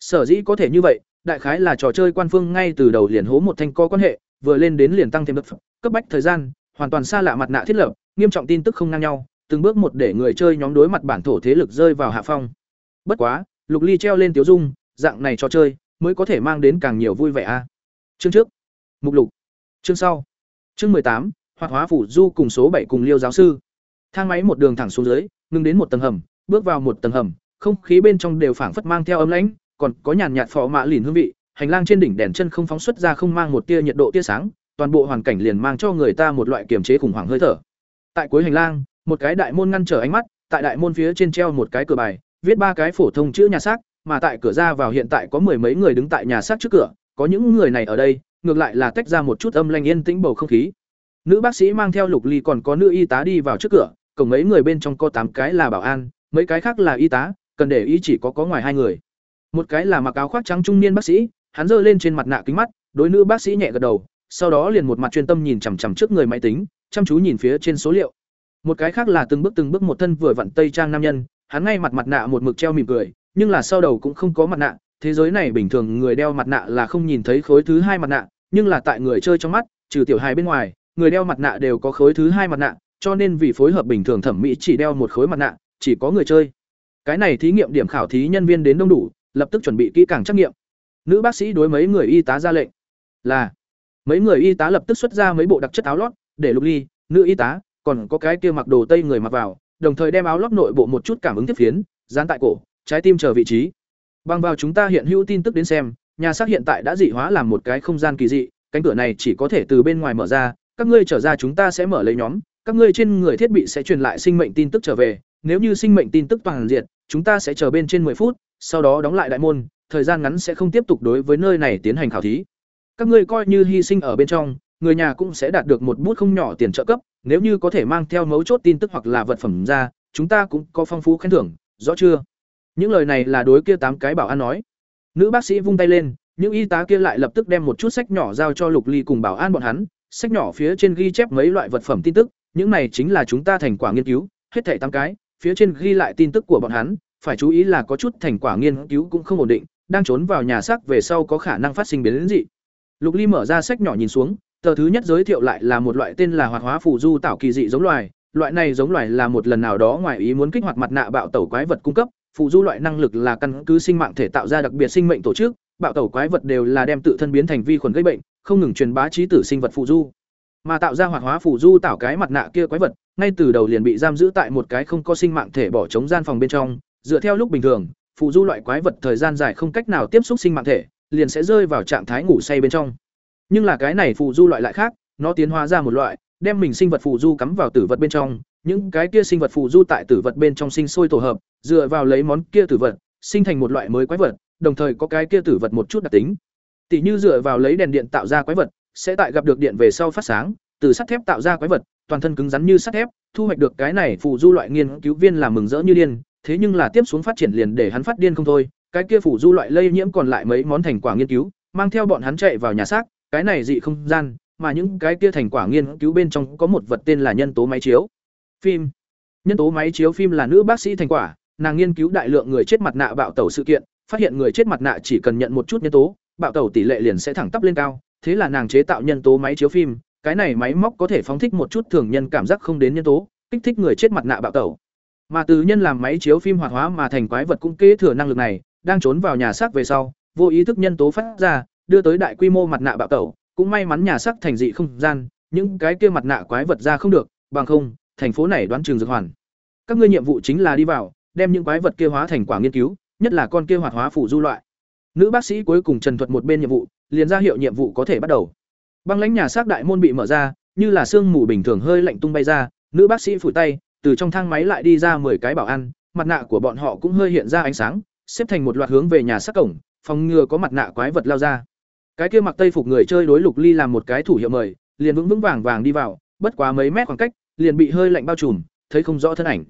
Sở dĩ có thể như vậy, đại khái là trò chơi quan phương ngay từ đầu liền hố một thanh co quan hệ, vừa lên đến liền tăng thêm đất cấp bách thời gian, hoàn toàn xa lạ mặt nạ thiết lập, nghiêm trọng tin tức không ngang nhau, từng bước một để người chơi nhóm đối mặt bản thổ thế lực rơi vào hạ phong. Bất quá, Lục Ly treo lên tiểu dung, dạng này cho chơi mới có thể mang đến càng nhiều vui vẻ a. Chương trước, mục lục. Chương sau. Chương tám Hoạt hóa phủ du cùng số bảy cùng Liêu giáo sư. Thang máy một đường thẳng xuống dưới, ngừng đến một tầng hầm, bước vào một tầng hầm, không khí bên trong đều phảng phất mang theo ấm lãnh, còn có nhàn nhạt phò mạ lìn hương vị, hành lang trên đỉnh đèn chân không phóng xuất ra không mang một tia nhiệt độ tia sáng, toàn bộ hoàn cảnh liền mang cho người ta một loại kiềm chế khủng hoảng hơi thở. Tại cuối hành lang, một cái đại môn ngăn trở ánh mắt, tại đại môn phía trên treo một cái cửa bài, viết ba cái phổ thông chữ nhà xác, mà tại cửa ra vào hiện tại có mười mấy người đứng tại nhà xác trước cửa, có những người này ở đây, ngược lại là tách ra một chút âm lanh yên tĩnh bầu không khí. Nữ bác sĩ mang theo Lục Ly còn có nữ y tá đi vào trước cửa, cổng mấy người bên trong có tám cái là bảo an, mấy cái khác là y tá, cần để ý chỉ có có ngoài hai người. Một cái là mặc áo khoác trắng trung niên bác sĩ, hắn giơ lên trên mặt nạ kính mắt, đối nữ bác sĩ nhẹ gật đầu, sau đó liền một mặt chuyên tâm nhìn chằm chằm trước người máy tính, chăm chú nhìn phía trên số liệu. Một cái khác là từng bước từng bước một thân vừa vặn tây trang nam nhân, hắn ngay mặt mặt nạ một mực treo mỉm cười, nhưng là sau đầu cũng không có mặt nạ, thế giới này bình thường người đeo mặt nạ là không nhìn thấy khối thứ hai mặt nạ, nhưng là tại người chơi trong mắt, trừ tiểu hài bên ngoài, người đeo mặt nạ đều có khối thứ hai mặt nạ, cho nên vì phối hợp bình thường thẩm mỹ chỉ đeo một khối mặt nạ, chỉ có người chơi. Cái này thí nghiệm điểm khảo thí nhân viên đến đông đủ, lập tức chuẩn bị kỹ càng trắc nghiệm. Nữ bác sĩ đối mấy người y tá ra lệnh, là mấy người y tá lập tức xuất ra mấy bộ đặc chất áo lót, để Lục Ly, nữ y tá, còn có cái kia mặc đồ tây người mặc vào, đồng thời đem áo lót nội bộ một chút cảm ứng tiếp phiến, dán tại cổ, trái tim chờ vị trí. Bằng vào chúng ta hiện hữu tin tức đến xem, nhà xác hiện tại đã dị hóa làm một cái không gian kỳ dị, cánh cửa này chỉ có thể từ bên ngoài mở ra, các ngươi trở ra chúng ta sẽ mở lấy nhóm, các ngươi trên người thiết bị sẽ truyền lại sinh mệnh tin tức trở về, nếu như sinh mệnh tin tức toàn diện, chúng ta sẽ chờ bên trên 10 phút, sau đó đóng lại đại môn, thời gian ngắn sẽ không tiếp tục đối với nơi này tiến hành khảo thí. Các ngươi coi như hy sinh ở bên trong, người nhà cũng sẽ đạt được một bút không nhỏ tiền trợ cấp, nếu như có thể mang theo mấu chốt tin tức hoặc là vật phẩm ra, chúng ta cũng có phong phú khen thưởng, rõ chưa? Những lời này là đối kia tám cái bảo an nói. Nữ bác sĩ vung tay lên, những y tá kia lại lập tức đem một chút sách nhỏ giao cho Lục Ly cùng bảo an bọn hắn, sách nhỏ phía trên ghi chép mấy loại vật phẩm tin tức, những này chính là chúng ta thành quả nghiên cứu, hết thảy tám cái, phía trên ghi lại tin tức của bọn hắn, phải chú ý là có chút thành quả nghiên cứu cũng không ổn định, đang trốn vào nhà xác về sau có khả năng phát sinh biến đến dị. Lục Ly mở ra sách nhỏ nhìn xuống, tờ thứ nhất giới thiệu lại là một loại tên là hoạt hóa phù du tạo kỳ dị giống loài, loại này giống loài là một lần nào đó ngoài ý muốn kích hoạt mặt nạ bạo tẩu quái vật cung cấp, phù du loại năng lực là căn cứ sinh mạng thể tạo ra đặc biệt sinh mệnh tổ chức, bạo tẩu quái vật đều là đem tự thân biến thành vi khuẩn gây bệnh, không ngừng truyền bá trí tử sinh vật phù du mà tạo ra hoạt hóa phù du tạo cái mặt nạ kia quái vật ngay từ đầu liền bị giam giữ tại một cái không có sinh mạng thể bỏ trống gian phòng bên trong dựa theo lúc bình thường phù du loại quái vật thời gian dài không cách nào tiếp xúc sinh mạng thể liền sẽ rơi vào trạng thái ngủ say bên trong. Nhưng là cái này phù du loại lại khác nó tiến hóa ra một loại đem mình sinh vật phù du cắm vào tử vật bên trong những cái kia sinh vật phù du tại tử vật bên trong sinh sôi tổ hợp dựa vào lấy món kia tử vật sinh thành một loại mới quái vật đồng thời có cái kia tử vật một chút đặc tính. Tỷ như dựa vào lấy đèn điện tạo ra quái vật sẽ tại gặp được điện về sau phát sáng, từ sắt thép tạo ra quái vật, toàn thân cứng rắn như sắt thép, thu hoạch được cái này phù du loại nghiên cứu viên làm mừng rỡ như điên, thế nhưng là tiếp xuống phát triển liền để hắn phát điên không thôi, cái kia phủ du loại lây nhiễm còn lại mấy món thành quả nghiên cứu, mang theo bọn hắn chạy vào nhà xác, cái này dị không gian, mà những cái kia thành quả nghiên cứu bên trong có một vật tên là nhân tố máy chiếu. Phim. Nhân tố máy chiếu phim là nữ bác sĩ thành quả, nàng nghiên cứu đại lượng người chết mặt nạ bạo tẩu sự kiện, phát hiện người chết mặt nạ chỉ cần nhận một chút nhân tố, bạo tẩu tỷ lệ liền sẽ thẳng tắp lên cao, thế là nàng chế tạo nhân tố máy chiếu phim, cái này máy móc có thể phóng thích một chút thường nhân cảm giác không đến nhân tố, kích thích người chết mặt nạ bạo tẩu. Mà từ nhân làm máy chiếu phim hoạt hóa mà thành quái vật cũng kế thừa năng lực này, đang trốn vào nhà xác về sau, vô ý thức nhân tố phát ra, đưa tới đại quy mô mặt nạ bạo tẩu, cũng may mắn nhà xác thành dị không gian những cái kia mặt nạ quái vật ra không được bằng không thành phố này đoán trường dược hoàn. Các ngươi nhiệm vụ chính là đi vào đem những quái vật kia hóa thành quả nghiên cứu nhất là con kia hoạt hóa phủ du loại. Nữ bác sĩ cuối cùng trần thuật một bên nhiệm vụ liền ra hiệu nhiệm vụ có thể bắt đầu. Băng lãnh nhà xác đại môn bị mở ra như là sương mù bình thường hơi lạnh tung bay ra nữ bác sĩ phủi tay từ trong thang máy lại đi ra 10 cái bảo an, mặt nạ của bọn họ cũng hơi hiện ra ánh sáng xếp thành một loạt hướng về nhà sát cổng phòng ngừa có mặt nạ quái vật lao ra. Cái kia mặc tây phục người chơi đối lục ly làm một cái thủ hiệu mời liền vững vững vàng vàng đi vào bất quá mấy mét khoảng cách liền bị hơi lạnh bao trùm thấy không rõ thân ảnh.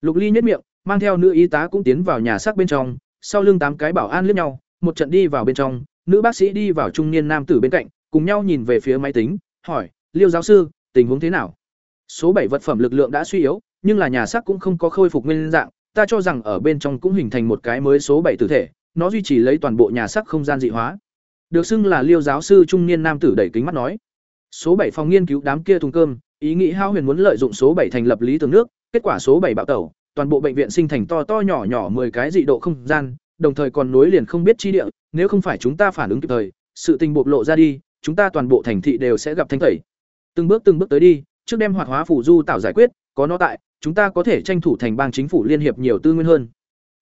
Lục ly nhất miệng mang theo nữ y tá cũng tiến vào nhà xác bên trong sau lưng tám cái bảo an liếc nhau một trận đi vào bên trong nữ bác sĩ đi vào trung niên nam tử bên cạnh cùng nhau nhìn về phía máy tính hỏi liêu giáo sư tình huống thế nào? Số bảy vật phẩm lực lượng đã suy yếu nhưng là nhà xác cũng không có khôi phục nguyên dạng ta cho rằng ở bên trong cũng hình thành một cái mới số bảy tử thể nó duy trì lấy toàn bộ nhà xác không gian dị hóa được xưng là liêu giáo sư trung niên nam tử đẩy kính mắt nói số bảy phòng nghiên cứu đám kia thùng cơm ý nghĩ hao huyền muốn lợi dụng số bảy thành lập lý tưởng nước kết quả số bảy bạo tẩu toàn bộ bệnh viện sinh thành to to nhỏ nhỏ 10 cái dị độ không gian, đồng thời còn nối liền không biết chi địa, nếu không phải chúng ta phản ứng kịp thời, sự tình bộc lộ ra đi, chúng ta toàn bộ thành thị đều sẽ gặp thanh tẩy. Từng bước từng bước tới đi, trước đem hoạt hóa phủ du tạo giải quyết, có nó tại, chúng ta có thể tranh thủ thành bang chính phủ liên hiệp nhiều tư nguyên hơn.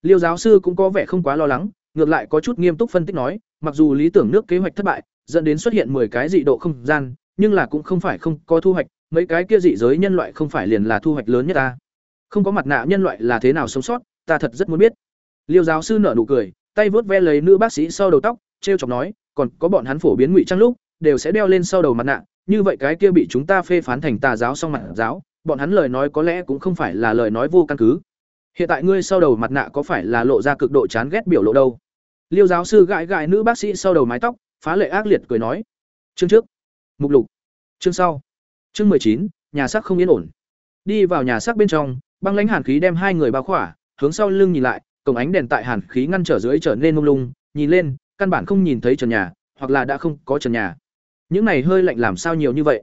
Liêu giáo sư cũng có vẻ không quá lo lắng, ngược lại có chút nghiêm túc phân tích nói, mặc dù lý tưởng nước kế hoạch thất bại, dẫn đến xuất hiện 10 cái dị độ không gian, nhưng là cũng không phải không có thu hoạch, mấy cái kia dị giới nhân loại không phải liền là thu hoạch lớn nhất ta. Không có mặt nạ nhân loại là thế nào sống sót ta thật rất muốn biết. Liêu giáo sư nở nụ cười tay vớt ve lấy nữ bác sĩ sau đầu tóc trêu chọc nói còn có bọn hắn phổ biến ngụy trang lúc đều sẽ đeo lên sau đầu mặt nạ như vậy cái kia bị chúng ta phê phán thành tà giáo song mặt giáo bọn hắn lời nói có lẽ cũng không phải là lời nói vô căn cứ. Hiện tại ngươi sau đầu mặt nạ có phải là lộ ra cực độ chán ghét biểu lộ đâu? Liêu giáo sư gãi gãi nữ bác sĩ sau đầu mái tóc phá lệ ác liệt cười nói. Chương trước. Mục lục. Chương sau. Chương mười chín nhà xác không yên ổn. Đi vào nhà xác bên trong Băng lãnh hàn khí đem hai người bao khỏa, hướng sau lưng nhìn lại, cổng ánh đèn tại hàn khí ngăn trở dưới trở nên mông lung, nhìn lên, căn bản không nhìn thấy trần nhà, hoặc là đã không có trần nhà. Những này hơi lạnh làm sao nhiều như vậy?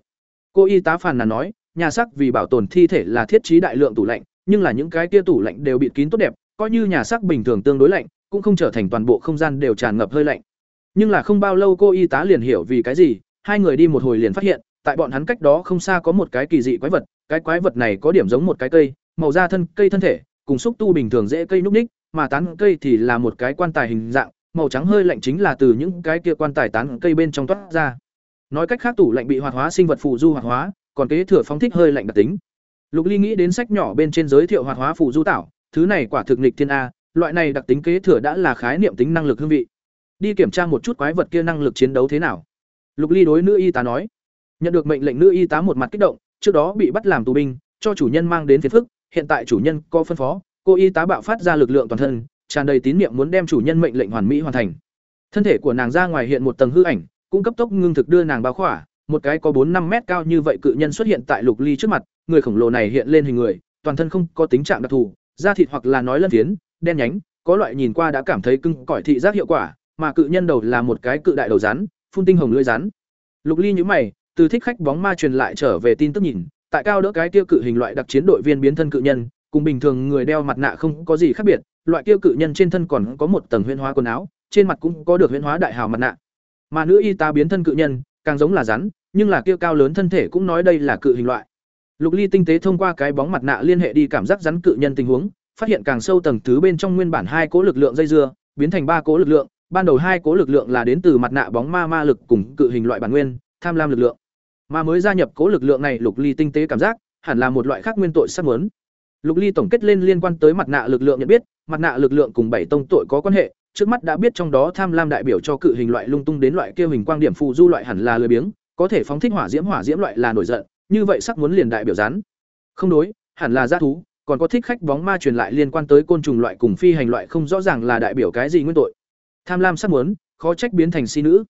Cô y tá phàn nàn nói, nhà xác vì bảo tồn thi thể là thiết trí đại lượng tủ lạnh, nhưng là những cái kia tủ lạnh đều bịt kín tốt đẹp, coi như nhà xác bình thường tương đối lạnh, cũng không trở thành toàn bộ không gian đều tràn ngập hơi lạnh. Nhưng là không bao lâu cô y tá liền hiểu vì cái gì, hai người đi một hồi liền phát hiện, tại bọn hắn cách đó không xa có một cái kỳ dị quái vật, cái quái vật này có điểm giống một cái cây, màu da thân cây thân thể cùng xúc tu bình thường dễ cây núc ních mà tán cây thì là một cái quan tài hình dạng màu trắng hơi lạnh chính là từ những cái kia quan tài tán cây bên trong toát ra nói cách khác tủ lạnh bị hoạt hóa sinh vật phụ du hoạt hóa còn kế thừa phóng thích hơi lạnh đặc tính. Lục ly nghĩ đến sách nhỏ bên trên giới thiệu hoạt hóa phụ du tảo thứ này quả thực nghịch thiên a loại này đặc tính kế thừa đã là khái niệm tính năng lực hương vị. Đi kiểm tra một chút quái vật kia năng lực chiến đấu thế nào. Lục ly đối nữ y tá nói nhận được mệnh lệnh nữ y tá một mặt kích động trước đó bị bắt làm tù binh cho chủ nhân mang đến phiền phức hiện tại chủ nhân có phân phó, cô y tá bạo phát ra lực lượng toàn thân, tràn đầy tín niệm muốn đem chủ nhân mệnh lệnh hoàn mỹ hoàn thành. Thân thể của nàng ra ngoài hiện một tầng hư ảnh, cũng cấp tốc ngưng thực đưa nàng bao khỏa, một cái có bốn năm mét cao như vậy cự nhân xuất hiện tại Lục Ly trước mặt, người khổng lồ này hiện lên hình người, toàn thân không có tính trạng đặc thù, da thịt hoặc là nói lân phiến, đen nhánh, có loại nhìn qua đã cảm thấy cưng cỏi thị giác hiệu quả, mà cự nhân đầu là một cái cự đại đầu rắn, phun tinh hồng lưỡi rắn. Lục Ly nhữ mày, từ thích khách bóng ma truyền lại trở về tin tức nhìn, tại cao đỡ cái tiêu cự hình loại đặc chiến đội viên biến thân cự nhân, cùng bình thường người đeo mặt nạ không có gì khác biệt, loại tiêu cự nhân trên thân còn có một tầng huyễn hóa quần áo, trên mặt cũng có được huyễn hóa đại hào mặt nạ. Mà nữ y tá biến thân cự nhân, càng giống là rắn, nhưng là kia cao lớn thân thể cũng nói đây là cự hình loại. Lục Ly tinh tế thông qua cái bóng mặt nạ liên hệ đi cảm giác rắn cự nhân tình huống, phát hiện càng sâu tầng thứ bên trong nguyên bản hai cố lực lượng dây dưa, biến thành ba cố lực lượng, ban đầu hai cố lực lượng là đến từ mặt nạ bóng ma ma lực cùng cự hình loại bản nguyên, tham lam lực lượng. Mà mới gia nhập cố lực lượng này Lục Ly tinh tế cảm giác, hẳn là một loại khác nguyên tội sắp muốn. Lục Ly tổng kết lên liên quan tới mặt nạ lực lượng nhận biết, mặt nạ lực lượng cùng bảy tông tội có quan hệ, trước mắt đã biết trong đó tham lam đại biểu cho cự hình loại lung tung đến loại kia hình quang điểm phù du loại hẳn là lười biếng, có thể phóng thích hỏa diễm hỏa diễm loại là nổi giận, như vậy sắc muốn liền đại biểu rắn. Không đối, hẳn là gia thú, còn có thích khách bóng ma truyền lại liên quan tới côn trùng loại cùng phi hành loại không rõ ràng là đại biểu cái gì nguyên tội. Tham lam sắc muốn, khó trách biến thành si nữ.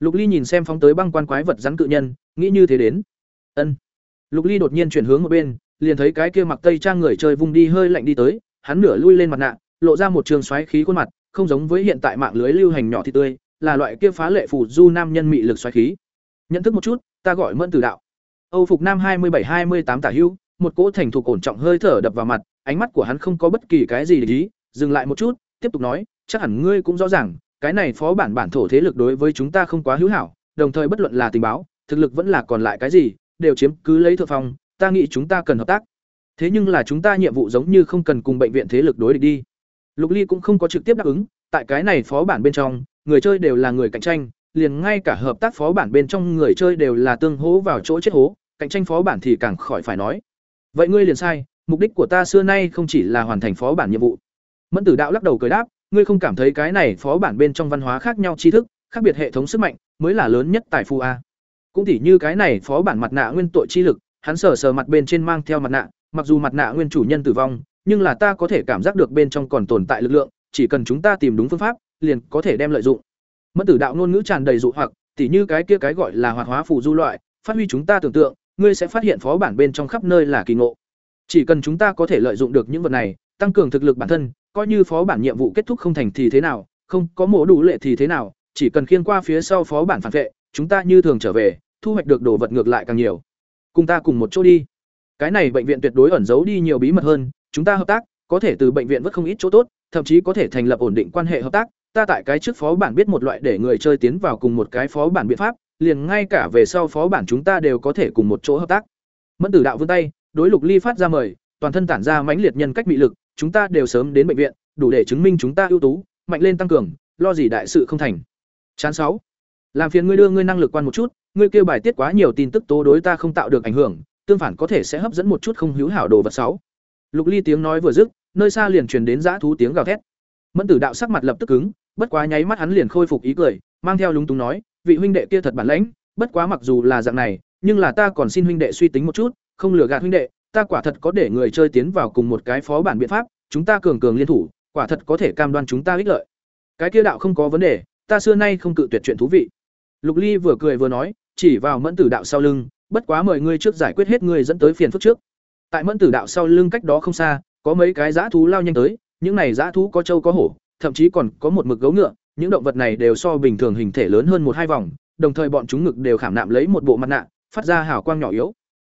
Lục Ly nhìn xem phóng tới băng quan quái vật rắn cự nhân, nghĩ như thế đến. Ân. Lục Ly đột nhiên chuyển hướng một bên, liền thấy cái kia mặc tây trang người chơi vung đi hơi lạnh đi tới, hắn nửa lui lên mặt nạ, lộ ra một trường xoáy khí khuôn mặt, không giống với hiện tại mạng lưới lưu hành nhỏ thì tươi, là loại kia phá lệ phù du nam nhân mị lực xoáy khí. Nhận thức một chút, ta gọi Mẫn Tử Đạo. Âu phục nam hai mươi bảy hai mươi tám tả hữu, một cỗ thành thục ổn trọng hơi thở đập vào mặt, ánh mắt của hắn không có bất kỳ cái gì để ý, dừng lại một chút, tiếp tục nói, chắc hẳn ngươi cũng rõ ràng, cái này phó bản bản thổ thế lực đối với chúng ta không quá hữu hảo, đồng thời bất luận là tình báo, thực lực vẫn là còn lại cái gì, đều chiếm cứ lấy thượng phong, ta nghĩ chúng ta cần hợp tác. Thế nhưng là chúng ta nhiệm vụ giống như không cần cùng bệnh viện thế lực đối địch đi. Lục Ly cũng không có trực tiếp đáp ứng, tại cái này phó bản bên trong, người chơi đều là người cạnh tranh, liền ngay cả hợp tác phó bản bên trong người chơi đều là tương hố vào chỗ chết hố, cạnh tranh phó bản thì càng khỏi phải nói. Vậy ngươi liền sai, mục đích của ta xưa nay không chỉ là hoàn thành phó bản nhiệm vụ. Mẫn Tử Đạo lắc đầu cười đáp, ngươi không cảm thấy cái này phó bản bên trong văn hóa khác nhau tri thức, khác biệt hệ thống sức mạnh, mới là lớn nhất tài phú a. Cũng tỉ như cái này phó bản mặt nạ nguyên tội chi lực, hắn sờ sờ mặt bên trên mang theo mặt nạ, mặc dù mặt nạ nguyên chủ nhân tử vong, nhưng là ta có thể cảm giác được bên trong còn tồn tại lực lượng, chỉ cần chúng ta tìm đúng phương pháp, liền có thể đem lợi dụng. Mẫn tử đạo ngôn ngữ tràn đầy dụ hoặc, tỉ như cái kia cái gọi là hoạt hóa phù du loại, phát huy chúng ta tưởng tượng, ngươi sẽ phát hiện phó bản bên trong khắp nơi là kỳ ngộ. Chỉ cần chúng ta có thể lợi dụng được những vật này, tăng cường thực lực bản thân, coi như phó bản nhiệm vụ kết thúc không thành thì thế nào, không, có mổ đủ lệ thì thế nào, chỉ cần khiêng qua phía sau phó bản phản vệ, chúng ta như thường trở về, thu hoạch được đồ vật ngược lại càng nhiều. Cùng ta cùng một chỗ đi. Cái này bệnh viện tuyệt đối ẩn giấu đi nhiều bí mật hơn, chúng ta hợp tác, có thể từ bệnh viện vớt không ít chỗ tốt, thậm chí có thể thành lập ổn định quan hệ hợp tác. Ta tại cái trước phó bản biết một loại để người chơi tiến vào cùng một cái phó bản biện pháp, liền ngay cả về sau phó bản chúng ta đều có thể cùng một chỗ hợp tác. Mẫn Tử Đạo vươn tay, đối Lục Ly phát ra mời, toàn thân tản ra mãnh liệt nhân cách bị lực, chúng ta đều sớm đến bệnh viện, đủ để chứng minh chúng ta ưu tú, mạnh lên tăng cường, lo gì đại sự không thành. Chán sáu. Làm phiền ngươi đưa ngươi năng lực quan một chút, ngươi kêu bài tiết quá nhiều tin tức tố đối ta không tạo được ảnh hưởng, tương phản có thể sẽ hấp dẫn một chút không hữu hảo đồ vật sáu. Lục Ly tiếng nói vừa dứt, nơi xa liền truyền đến dã thú tiếng gào thét. Mẫn Tử Đạo sắc mặt lập tức cứng, bất quá nháy mắt hắn liền khôi phục ý cười, mang theo lúng túng nói, vị huynh đệ kia thật bản lãnh, bất quá mặc dù là dạng này, nhưng là ta còn xin huynh đệ suy tính một chút, không lừa gạt huynh đệ, ta quả thật có để người chơi tiến vào cùng một cái phó bản biện pháp, chúng ta cường cường liên thủ, quả thật có thể cam đoan chúng ta ích lợi. Cái kia đạo không có vấn đề, ta xưa nay không cự tuyệt chuyện thú vị. Lục Ly vừa cười vừa nói, chỉ vào Mẫn Tử đạo sau lưng, bất quá mời ngươi trước giải quyết hết ngươi dẫn tới phiền phức trước. Tại Mẫn Tử đạo sau lưng cách đó không xa, có mấy cái dã thú lao nhanh tới, những này dã thú có trâu có hổ, thậm chí còn có một mực gấu ngựa, những động vật này đều so bình thường hình thể lớn hơn một hai vòng, đồng thời bọn chúng ngực đều khảm nạm lấy một bộ mặt nạ, phát ra hào quang nhỏ yếu.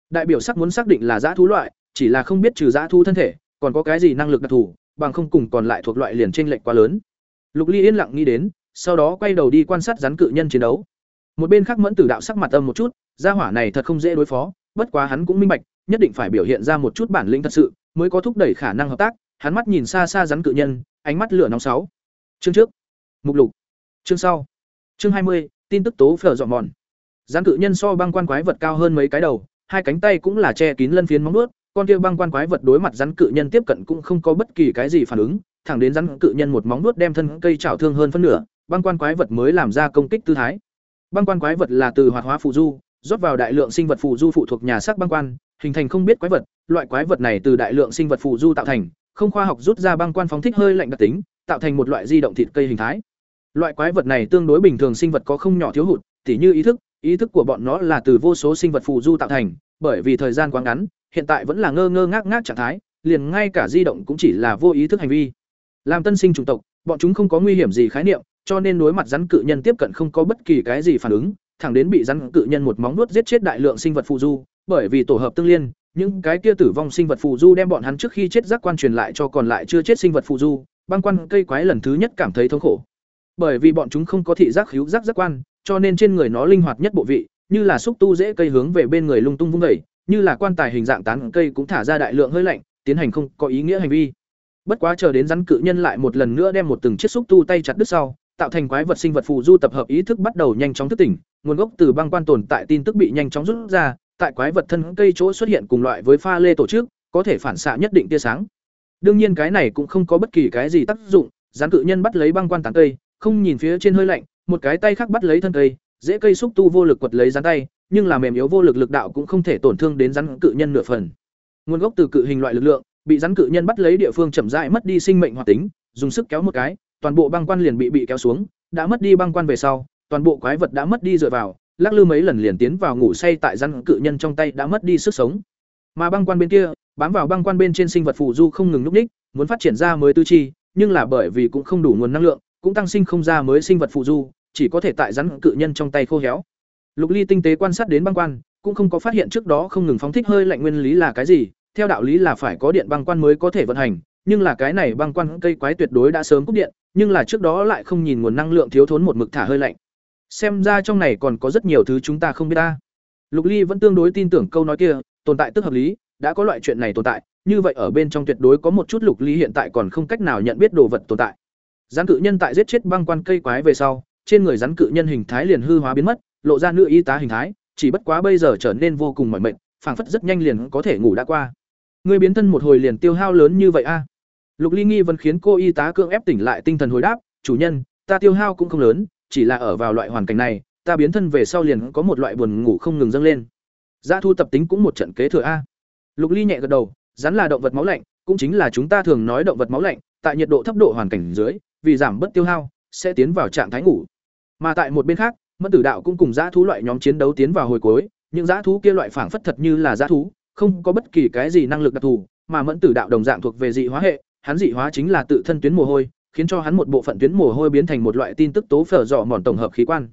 Đại biểu sắc muốn xác định là dã thú loại, chỉ là không biết trừ dã thú thân thể, còn có cái gì năng lực đặc thù, bằng không cùng còn lại thuộc loại liền chênh lệch quá lớn. Lục Ly yên lặng nghĩ đến, sau đó quay đầu đi quan sát rắn cự nhân chiến đấu. Một bên khác Mẫn Tử Đạo sắc mặt âm một chút, gia hỏa này thật không dễ đối phó, bất quá hắn cũng minh bạch, nhất định phải biểu hiện ra một chút bản lĩnh thật sự, mới có thúc đẩy khả năng hợp tác. Hắn mắt nhìn xa xa rắn cự nhân, ánh mắt lửa nóng sáu. Chương trước. Mục lục. Chương sau. Chương hai mươi, tin tức tố phở dọn mòn. Rắn cự nhân so băng quan quái vật cao hơn mấy cái đầu, hai cánh tay cũng là che kín lân phiến móng vuốt, con kia băng quan quái vật đối mặt rắn cự nhân tiếp cận cũng không có bất kỳ cái gì phản ứng, thẳng đến rắn cự nhân một móng vuốt đem thân cây chảo thương hơn phân nửa, băng quan quái vật mới làm ra công kích tư thái. Băng quan quái vật là từ hoạt hóa phù du, rót vào đại lượng sinh vật phù du phụ thuộc nhà sắc băng quan, hình thành không biết quái vật, loại quái vật này từ đại lượng sinh vật phù du tạo thành, không khoa học rút ra băng quan phóng thích hơi lạnh đặc tính, tạo thành một loại di động thịt cây hình thái. Loại quái vật này tương đối bình thường sinh vật có không nhỏ thiếu hụt, tỉ như ý thức, ý thức của bọn nó là từ vô số sinh vật phù du tạo thành, bởi vì thời gian quá ngắn, hiện tại vẫn là ngơ ngơ ngác ngác trạng thái, liền ngay cả di động cũng chỉ là vô ý thức hành vi. Làm tân sinh chủng tộc, bọn chúng không có nguy hiểm gì khái niệm, cho nên đối mặt rắn cự nhân tiếp cận không có bất kỳ cái gì phản ứng, thẳng đến bị rắn cự nhân một móng nuốt giết chết đại lượng sinh vật phù du, bởi vì tổ hợp tương liên, những cái kia tử vong sinh vật phù du đem bọn hắn trước khi chết giác quan truyền lại cho còn lại chưa chết sinh vật phù du, băng quan cây quái lần thứ nhất cảm thấy thống khổ. Bởi vì bọn chúng không có thị giác hữu giác giác quan, cho nên trên người nó linh hoạt nhất bộ vị, như là xúc tu dễ cây hướng về bên người lung tung vung dậy, như là quan tài hình dạng tán cây cũng thả ra đại lượng hơi lạnh, tiến hành không có ý nghĩa hành vi. Bất quá chờ đến rắn cự nhân lại một lần nữa đem một từng chiếc xúc tu tay chặt đứt sau, tạo thành quái vật sinh vật phù du tập hợp ý thức bắt đầu nhanh chóng thức tỉnh, nguồn gốc từ băng quan tồn tại tin tức bị nhanh chóng rút ra, tại quái vật thân cây chỗ xuất hiện cùng loại với pha lê tổ chức, có thể phản xạ nhất định tia sáng. Đương nhiên cái này cũng không có bất kỳ cái gì tác dụng, Gián cự nhân bắt lấy băng quan tán cây, không nhìn phía trên hơi lạnh, một cái tay khác bắt lấy thân cây, dễ cây xúc tu vô lực quật lấy rắn tay, nhưng là mềm yếu vô lực lực đạo cũng không thể tổn thương đến rắn cự nhân nửa phần. Nguồn gốc từ cự hình loại lực lượng, bị rắn cự nhân bắt lấy địa phương chậm rãi mất đi sinh mệnh hoạt tính, dùng sức kéo một cái, toàn bộ băng quan liền bị bị kéo xuống, đã mất đi băng quan về sau, toàn bộ quái vật đã mất đi dựa vào, lắc lư mấy lần liền tiến vào ngủ say tại rắn cự nhân trong tay đã mất đi sức sống. Mà băng quan bên kia, bám vào băng quan bên trên sinh vật phù du không ngừng lúc ních, muốn phát triển ra mới tư chi, nhưng là bởi vì cũng không đủ nguồn năng lượng, cũng tăng sinh không ra mới sinh vật phù du, chỉ có thể tại rắn cự nhân trong tay khô héo. Lục Ly tinh tế quan sát đến băng quan, cũng không có phát hiện trước đó không ngừng phóng thích hơi lạnh nguyên lý là cái gì, theo đạo lý là phải có điện băng quan mới có thể vận hành, nhưng là cái này băng quan cây quái tuyệt đối đã sớm cúp điện, nhưng là trước đó lại không nhìn nguồn năng lượng thiếu thốn một mực thả hơi lạnh xem ra trong này còn có rất nhiều thứ chúng ta không biết ta. Lục ly vẫn tương đối tin tưởng câu nói kia, tồn tại tức hợp lý, đã có loại chuyện này tồn tại, như vậy ở bên trong tuyệt đối có một chút lục ly hiện tại còn không cách nào nhận biết đồ vật tồn tại. Rắn cự nhân tại giết chết băng quan cây quái về sau, trên người rắn cự nhân hình thái liền hư hóa biến mất, lộ ra nữ y tá hình thái, chỉ bất quá bây giờ trở nên vô cùng mỏi mệt, phảng phất rất nhanh liền có thể ngủ đã qua. Người biến thân một hồi liền tiêu hao lớn như vậy a? Lục ly nghi vẫn khiến cô y tá cưỡng ép tỉnh lại tinh thần hồi đáp, chủ nhân, ta tiêu hao cũng không lớn chỉ là ở vào loại hoàn cảnh này ta biến thân về sau liền có một loại buồn ngủ không ngừng dâng lên Giá thu tập tính cũng một trận kế thừa a. Lục Ly nhẹ gật đầu, rắn là động vật máu lạnh, cũng chính là chúng ta thường nói động vật máu lạnh, tại nhiệt độ thấp độ hoàn cảnh dưới, vì giảm bớt tiêu hao, sẽ tiến vào trạng thái ngủ. Mà tại một bên khác, Mẫn Tử Đạo cũng cùng dạ dã thú loại nhóm chiến đấu tiến vào hồi cuối, những dạ dã thú kia loại phảng phất thật như là dã thú, không có bất kỳ cái gì năng lực đặc thù, mà Mẫn Tử Đạo đồng dạng thuộc về dị hóa hệ, hắn dị hóa chính là tự thân tuyến mồ hôi, khiến cho hắn một bộ phận tuyến mồ hôi biến thành một loại tin tức tố phở dọ mòn tổng hợp khí quan.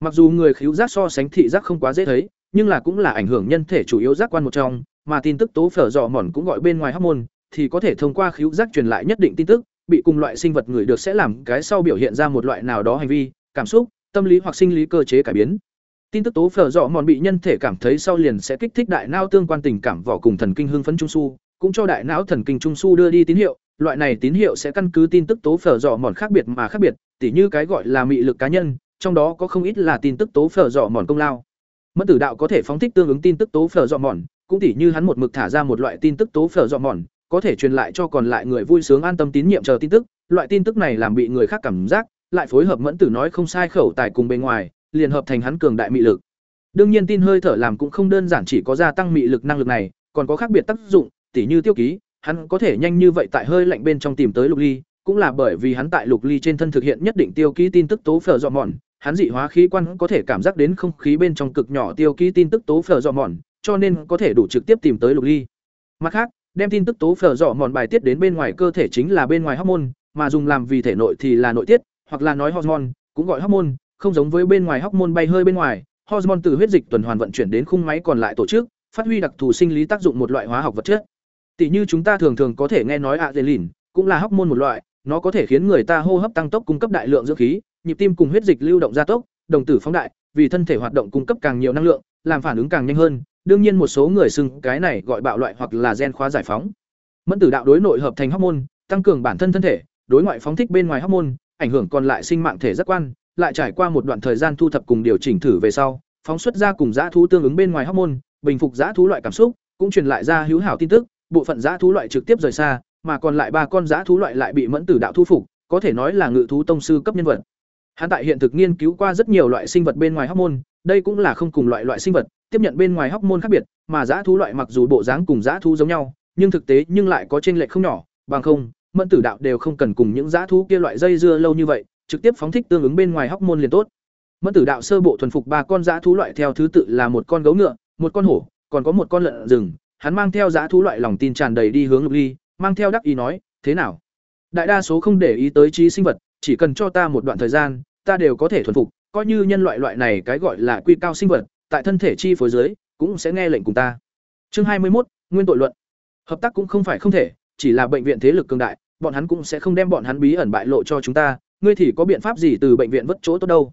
Mặc dù người khiếu giác so sánh thị giác không quá dễ thấy, nhưng là cũng là ảnh hưởng nhân thể chủ yếu giác quan một trong, mà tin tức tố phở dọ mòn cũng gọi bên ngoài hormone, thì có thể thông qua khiếu giác truyền lại nhất định tin tức, bị cùng loại sinh vật người được sẽ làm cái sau biểu hiện ra một loại nào đó hành vi, cảm xúc, tâm lý hoặc sinh lý cơ chế cải biến. Tin tức tố phở dọ mòn bị nhân thể cảm thấy sau liền sẽ kích thích đại não tương quan tình cảm vỏ cùng thần kinh hưng phấn trung su, cũng cho đại não thần kinh trung su đưa đi tín hiệu, loại này tín hiệu sẽ căn cứ tin tức tố phở dọ mòn khác biệt mà khác biệt, tỉ như cái gọi là mị lực cá nhân, trong đó có không ít là tin tức tố phở dọ mòn công lao. Mẫn tử đạo có thể phóng thích tương ứng tin tức tố phở dọ mòn, cũng tỉ như hắn một mực thả ra một loại tin tức tố phở dọ mòn, có thể truyền lại cho còn lại người vui sướng an tâm tín nhiệm chờ tin tức, loại tin tức này làm bị người khác cảm giác, lại phối hợp mẫn tử nói không sai khẩu tài cùng bên ngoài, liền hợp thành hắn cường đại mị lực. Đương nhiên tin hơi thở làm cũng không đơn giản chỉ có gia tăng mị lực năng lực này, còn có khác biệt tác dụng, tỉ như tiêu ký, hắn có thể nhanh như vậy tại hơi lạnh bên trong tìm tới lục ly, cũng là bởi vì hắn tại lục ly trên thân thực hiện nhất định tiêu ký tin tức tố phở dọ mòn, hắn dị hóa khí quan có thể cảm giác đến không khí bên trong cực nhỏ tiêu ký tin tức tố phở dọ mòn, cho nên có thể đủ trực tiếp tìm tới lục ly. Mặt khác, đem tin tức tố phở dọ mòn bài tiết đến bên ngoài cơ thể chính là bên ngoài hormone, mà dùng làm vì thể nội thì là nội tiết, hoặc là nói hormone, cũng gọi hormone, không giống với bên ngoài hormone bay hơi bên ngoài, hormone từ huyết dịch tuần hoàn vận chuyển đến khung máy còn lại tổ chức, phát huy đặc thù sinh lý tác dụng một loại hóa học vật chất. Tỷ như chúng ta thường thường có thể nghe nói adrenaline, cũng là hormone một loại, nó có thể khiến người ta hô hấp tăng tốc cung cấp đại lượng dưỡng khí, nhịp tim cùng huyết dịch lưu động gia tốc, đồng tử phóng đại, vì thân thể hoạt động cung cấp càng nhiều năng lượng, làm phản ứng càng nhanh hơn. Đương nhiên một số người xưng cái này gọi bạo loại hoặc là gen khóa giải phóng. Mẫn tử đạo đối nội hợp thành hormone, tăng cường bản thân thân thể, đối ngoại phóng thích bên ngoài hormone, ảnh hưởng còn lại sinh mạng thể giác quan, lại trải qua một đoạn thời gian thu thập cùng điều chỉnh thử về sau, phóng xuất ra cùng dã thú tương ứng bên ngoài hormone, bình phục dã thú loại cảm xúc, cũng truyền lại ra hữu hảo tin tức, bộ phận giã thú loại trực tiếp rời xa, mà còn lại ba con giã thú loại lại bị mẫn tử đạo thu phục, có thể nói là ngự thú tông sư cấp nhân vật. Hắn tại hiện thực nghiên cứu qua rất nhiều loại sinh vật bên ngoài hóc môn, đây cũng là không cùng loại loại sinh vật, tiếp nhận bên ngoài hóc môn khác biệt, mà giã thú loại mặc dù bộ dáng cùng giã thú giống nhau, nhưng thực tế nhưng lại có chênh lệch không nhỏ, bằng không, mẫn tử đạo đều không cần cùng những giã thú kia loại dây dưa lâu như vậy, trực tiếp phóng thích tương ứng bên ngoài hóc môn liền tốt. Mẫn tử đạo sơ bộ thuần phục ba con giã thú loại theo thứ tự là một con gấu ngựa, một con hổ, còn có một con lợn rừng, hắn mang theo dã thú loại lòng tin tràn đầy đi hướng Lục Ly, mang theo đắc ý nói, "Thế nào?" Đại đa số không để ý tới trí sinh vật, chỉ cần cho ta một đoạn thời gian, ta đều có thể thuần phục, coi như nhân loại loại này cái gọi là quy cao sinh vật, tại thân thể chi phối dưới, cũng sẽ nghe lệnh cùng ta. Chương hai mươi một nguyên tội luận. Hợp tác cũng không phải không thể, chỉ là bệnh viện thế lực cường đại, bọn hắn cũng sẽ không đem bọn hắn bí ẩn bại lộ cho chúng ta, ngươi thì có biện pháp gì từ bệnh viện vất chỗ tốt đâu?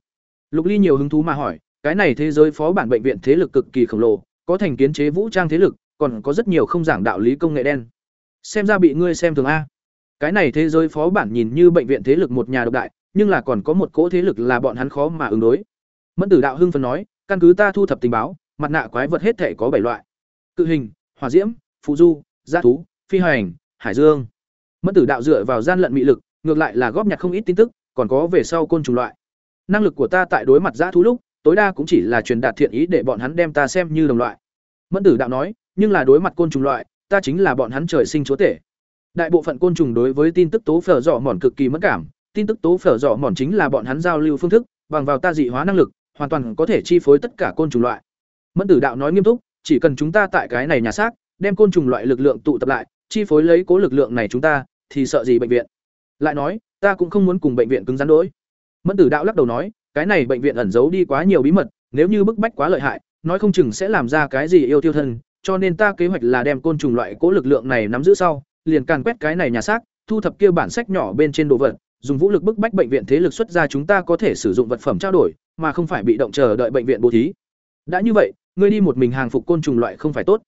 Lục Ly nhiều hứng thú mà hỏi, cái này thế giới phó bản bệnh viện thế lực cực kỳ khổng lồ, có thành kiến chế vũ trang thế lực, còn có rất nhiều không giảng đạo lý công nghệ đen. Xem ra bị ngươi xem thường a. Cái này thế giới phó bản nhìn như bệnh viện thế lực một nhà độc đại, nhưng là còn có một cỗ thế lực là bọn hắn khó mà ứng đối. Mẫn Tử Đạo hưng phấn nói, căn cứ ta thu thập tình báo, mặt nạ quái vật hết thể có bảy loại. Cự hình, hỏa diễm, phụ du, gia thú, phi hành, hải dương. Mẫn Tử Đạo dựa vào gian lận mị lực, ngược lại là góp nhặt không ít tin tức, còn có về sau côn trùng loại. Năng lực của ta tại đối mặt dã thú lúc, tối đa cũng chỉ là truyền đạt thiện ý để bọn hắn đem ta xem như đồng loại. Mẫn Tử Đạo nói, nhưng là đối mặt côn trùng loại, ta chính là bọn hắn trời sinh chúa tể. Đại bộ phận côn trùng đối với tin tức tố phở dọ mòn cực kỳ mất cảm, tin tức tố phở dọ mòn chính là bọn hắn giao lưu phương thức, bằng vào ta dị hóa năng lực, hoàn toàn có thể chi phối tất cả côn trùng loại. Mẫn Tử Đạo nói nghiêm túc, chỉ cần chúng ta tại cái này nhà xác, đem côn trùng loại lực lượng tụ tập lại, chi phối lấy cố lực lượng này chúng ta, thì sợ gì bệnh viện. Lại nói, ta cũng không muốn cùng bệnh viện cứng rắn đối. Mẫn Tử Đạo lắc đầu nói, cái này bệnh viện ẩn giấu đi quá nhiều bí mật, nếu như bức bách quá lợi hại, nói không chừng sẽ làm ra cái gì yêu tiêu thân, cho nên ta kế hoạch là đem côn trùng loại cố lực lượng này nắm giữ sau, liền càn quét cái này nhà xác, thu thập kia bản sách nhỏ bên trên đồ vật, dùng vũ lực bức bách bệnh viện thế lực xuất ra chúng ta có thể sử dụng vật phẩm trao đổi, mà không phải bị động chờ đợi bệnh viện bố thí. Đã như vậy, ngươi đi một mình hàng phục côn trùng loại không phải tốt.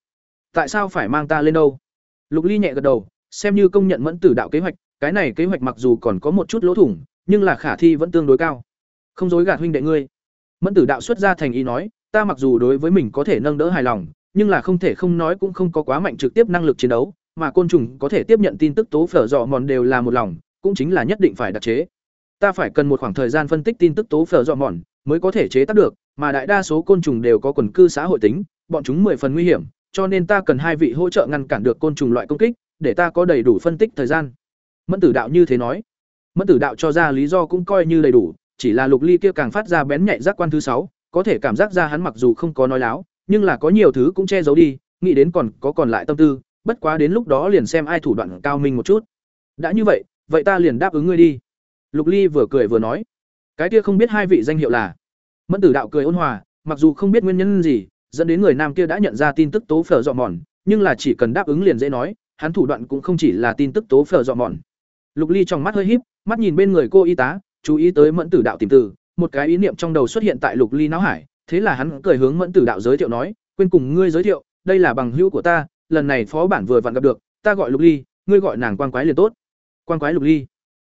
Tại sao phải mang ta lên đâu? Lục Ly nhẹ gật đầu, xem như công nhận mẫn tử đạo kế hoạch, cái này kế hoạch mặc dù còn có một chút lỗ thủng, nhưng là khả thi vẫn tương đối cao. Không dối gạt huynh đệ ngươi. Mẫn tử đạo xuất ra thành ý nói, ta mặc dù đối với mình có thể nâng đỡ hài lòng, nhưng là không thể không nói cũng không có quá mạnh trực tiếp năng lực chiến đấu, mà côn trùng có thể tiếp nhận tin tức tố phở dọ mòn đều là một lòng, cũng chính là nhất định phải đặc chế. Ta phải cần một khoảng thời gian phân tích tin tức tố phở dọ mòn mới có thể chế tác được, mà đại đa số côn trùng đều có quần cư xã hội tính, bọn chúng mười phần nguy hiểm, cho nên ta cần hai vị hỗ trợ ngăn cản được côn trùng loại công kích, để ta có đầy đủ phân tích thời gian. Mẫn Tử Đạo như thế nói. Mẫn Tử Đạo cho ra lý do cũng coi như đầy đủ, chỉ là Lục Ly kia càng phát ra bén nhạy giác quan thứ sáu, có thể cảm giác ra hắn mặc dù không có nói láo, nhưng là có nhiều thứ cũng che giấu đi, nghĩ đến còn có còn lại tâm tư, bất quá đến lúc đó liền xem ai thủ đoạn cao minh một chút. Đã như vậy, vậy ta liền đáp ứng ngươi đi. Lục Ly vừa cười vừa nói, cái kia không biết hai vị danh hiệu là. Mẫn Tử Đạo cười ôn hòa, mặc dù không biết nguyên nhân gì, dẫn đến người nam kia đã nhận ra tin tức tố phở dọ mòn, nhưng là chỉ cần đáp ứng liền dễ nói, hắn thủ đoạn cũng không chỉ là tin tức tố phở dọ mòn. Lục Ly trong mắt hơi híp, mắt nhìn bên người cô y tá, chú ý tới Mẫn Tử Đạo tìm từ, một cái ý niệm trong đầu xuất hiện tại Lục Ly não hải, thế là hắn cười hướng Mẫn Tử Đạo giới thiệu nói, quên cùng ngươi giới thiệu, đây là bằng hữu của ta, lần này phó bản vừa vặn gặp được, ta gọi Lục Ly, ngươi gọi nàng quan Quái liền tốt. quan Quái Lục Ly.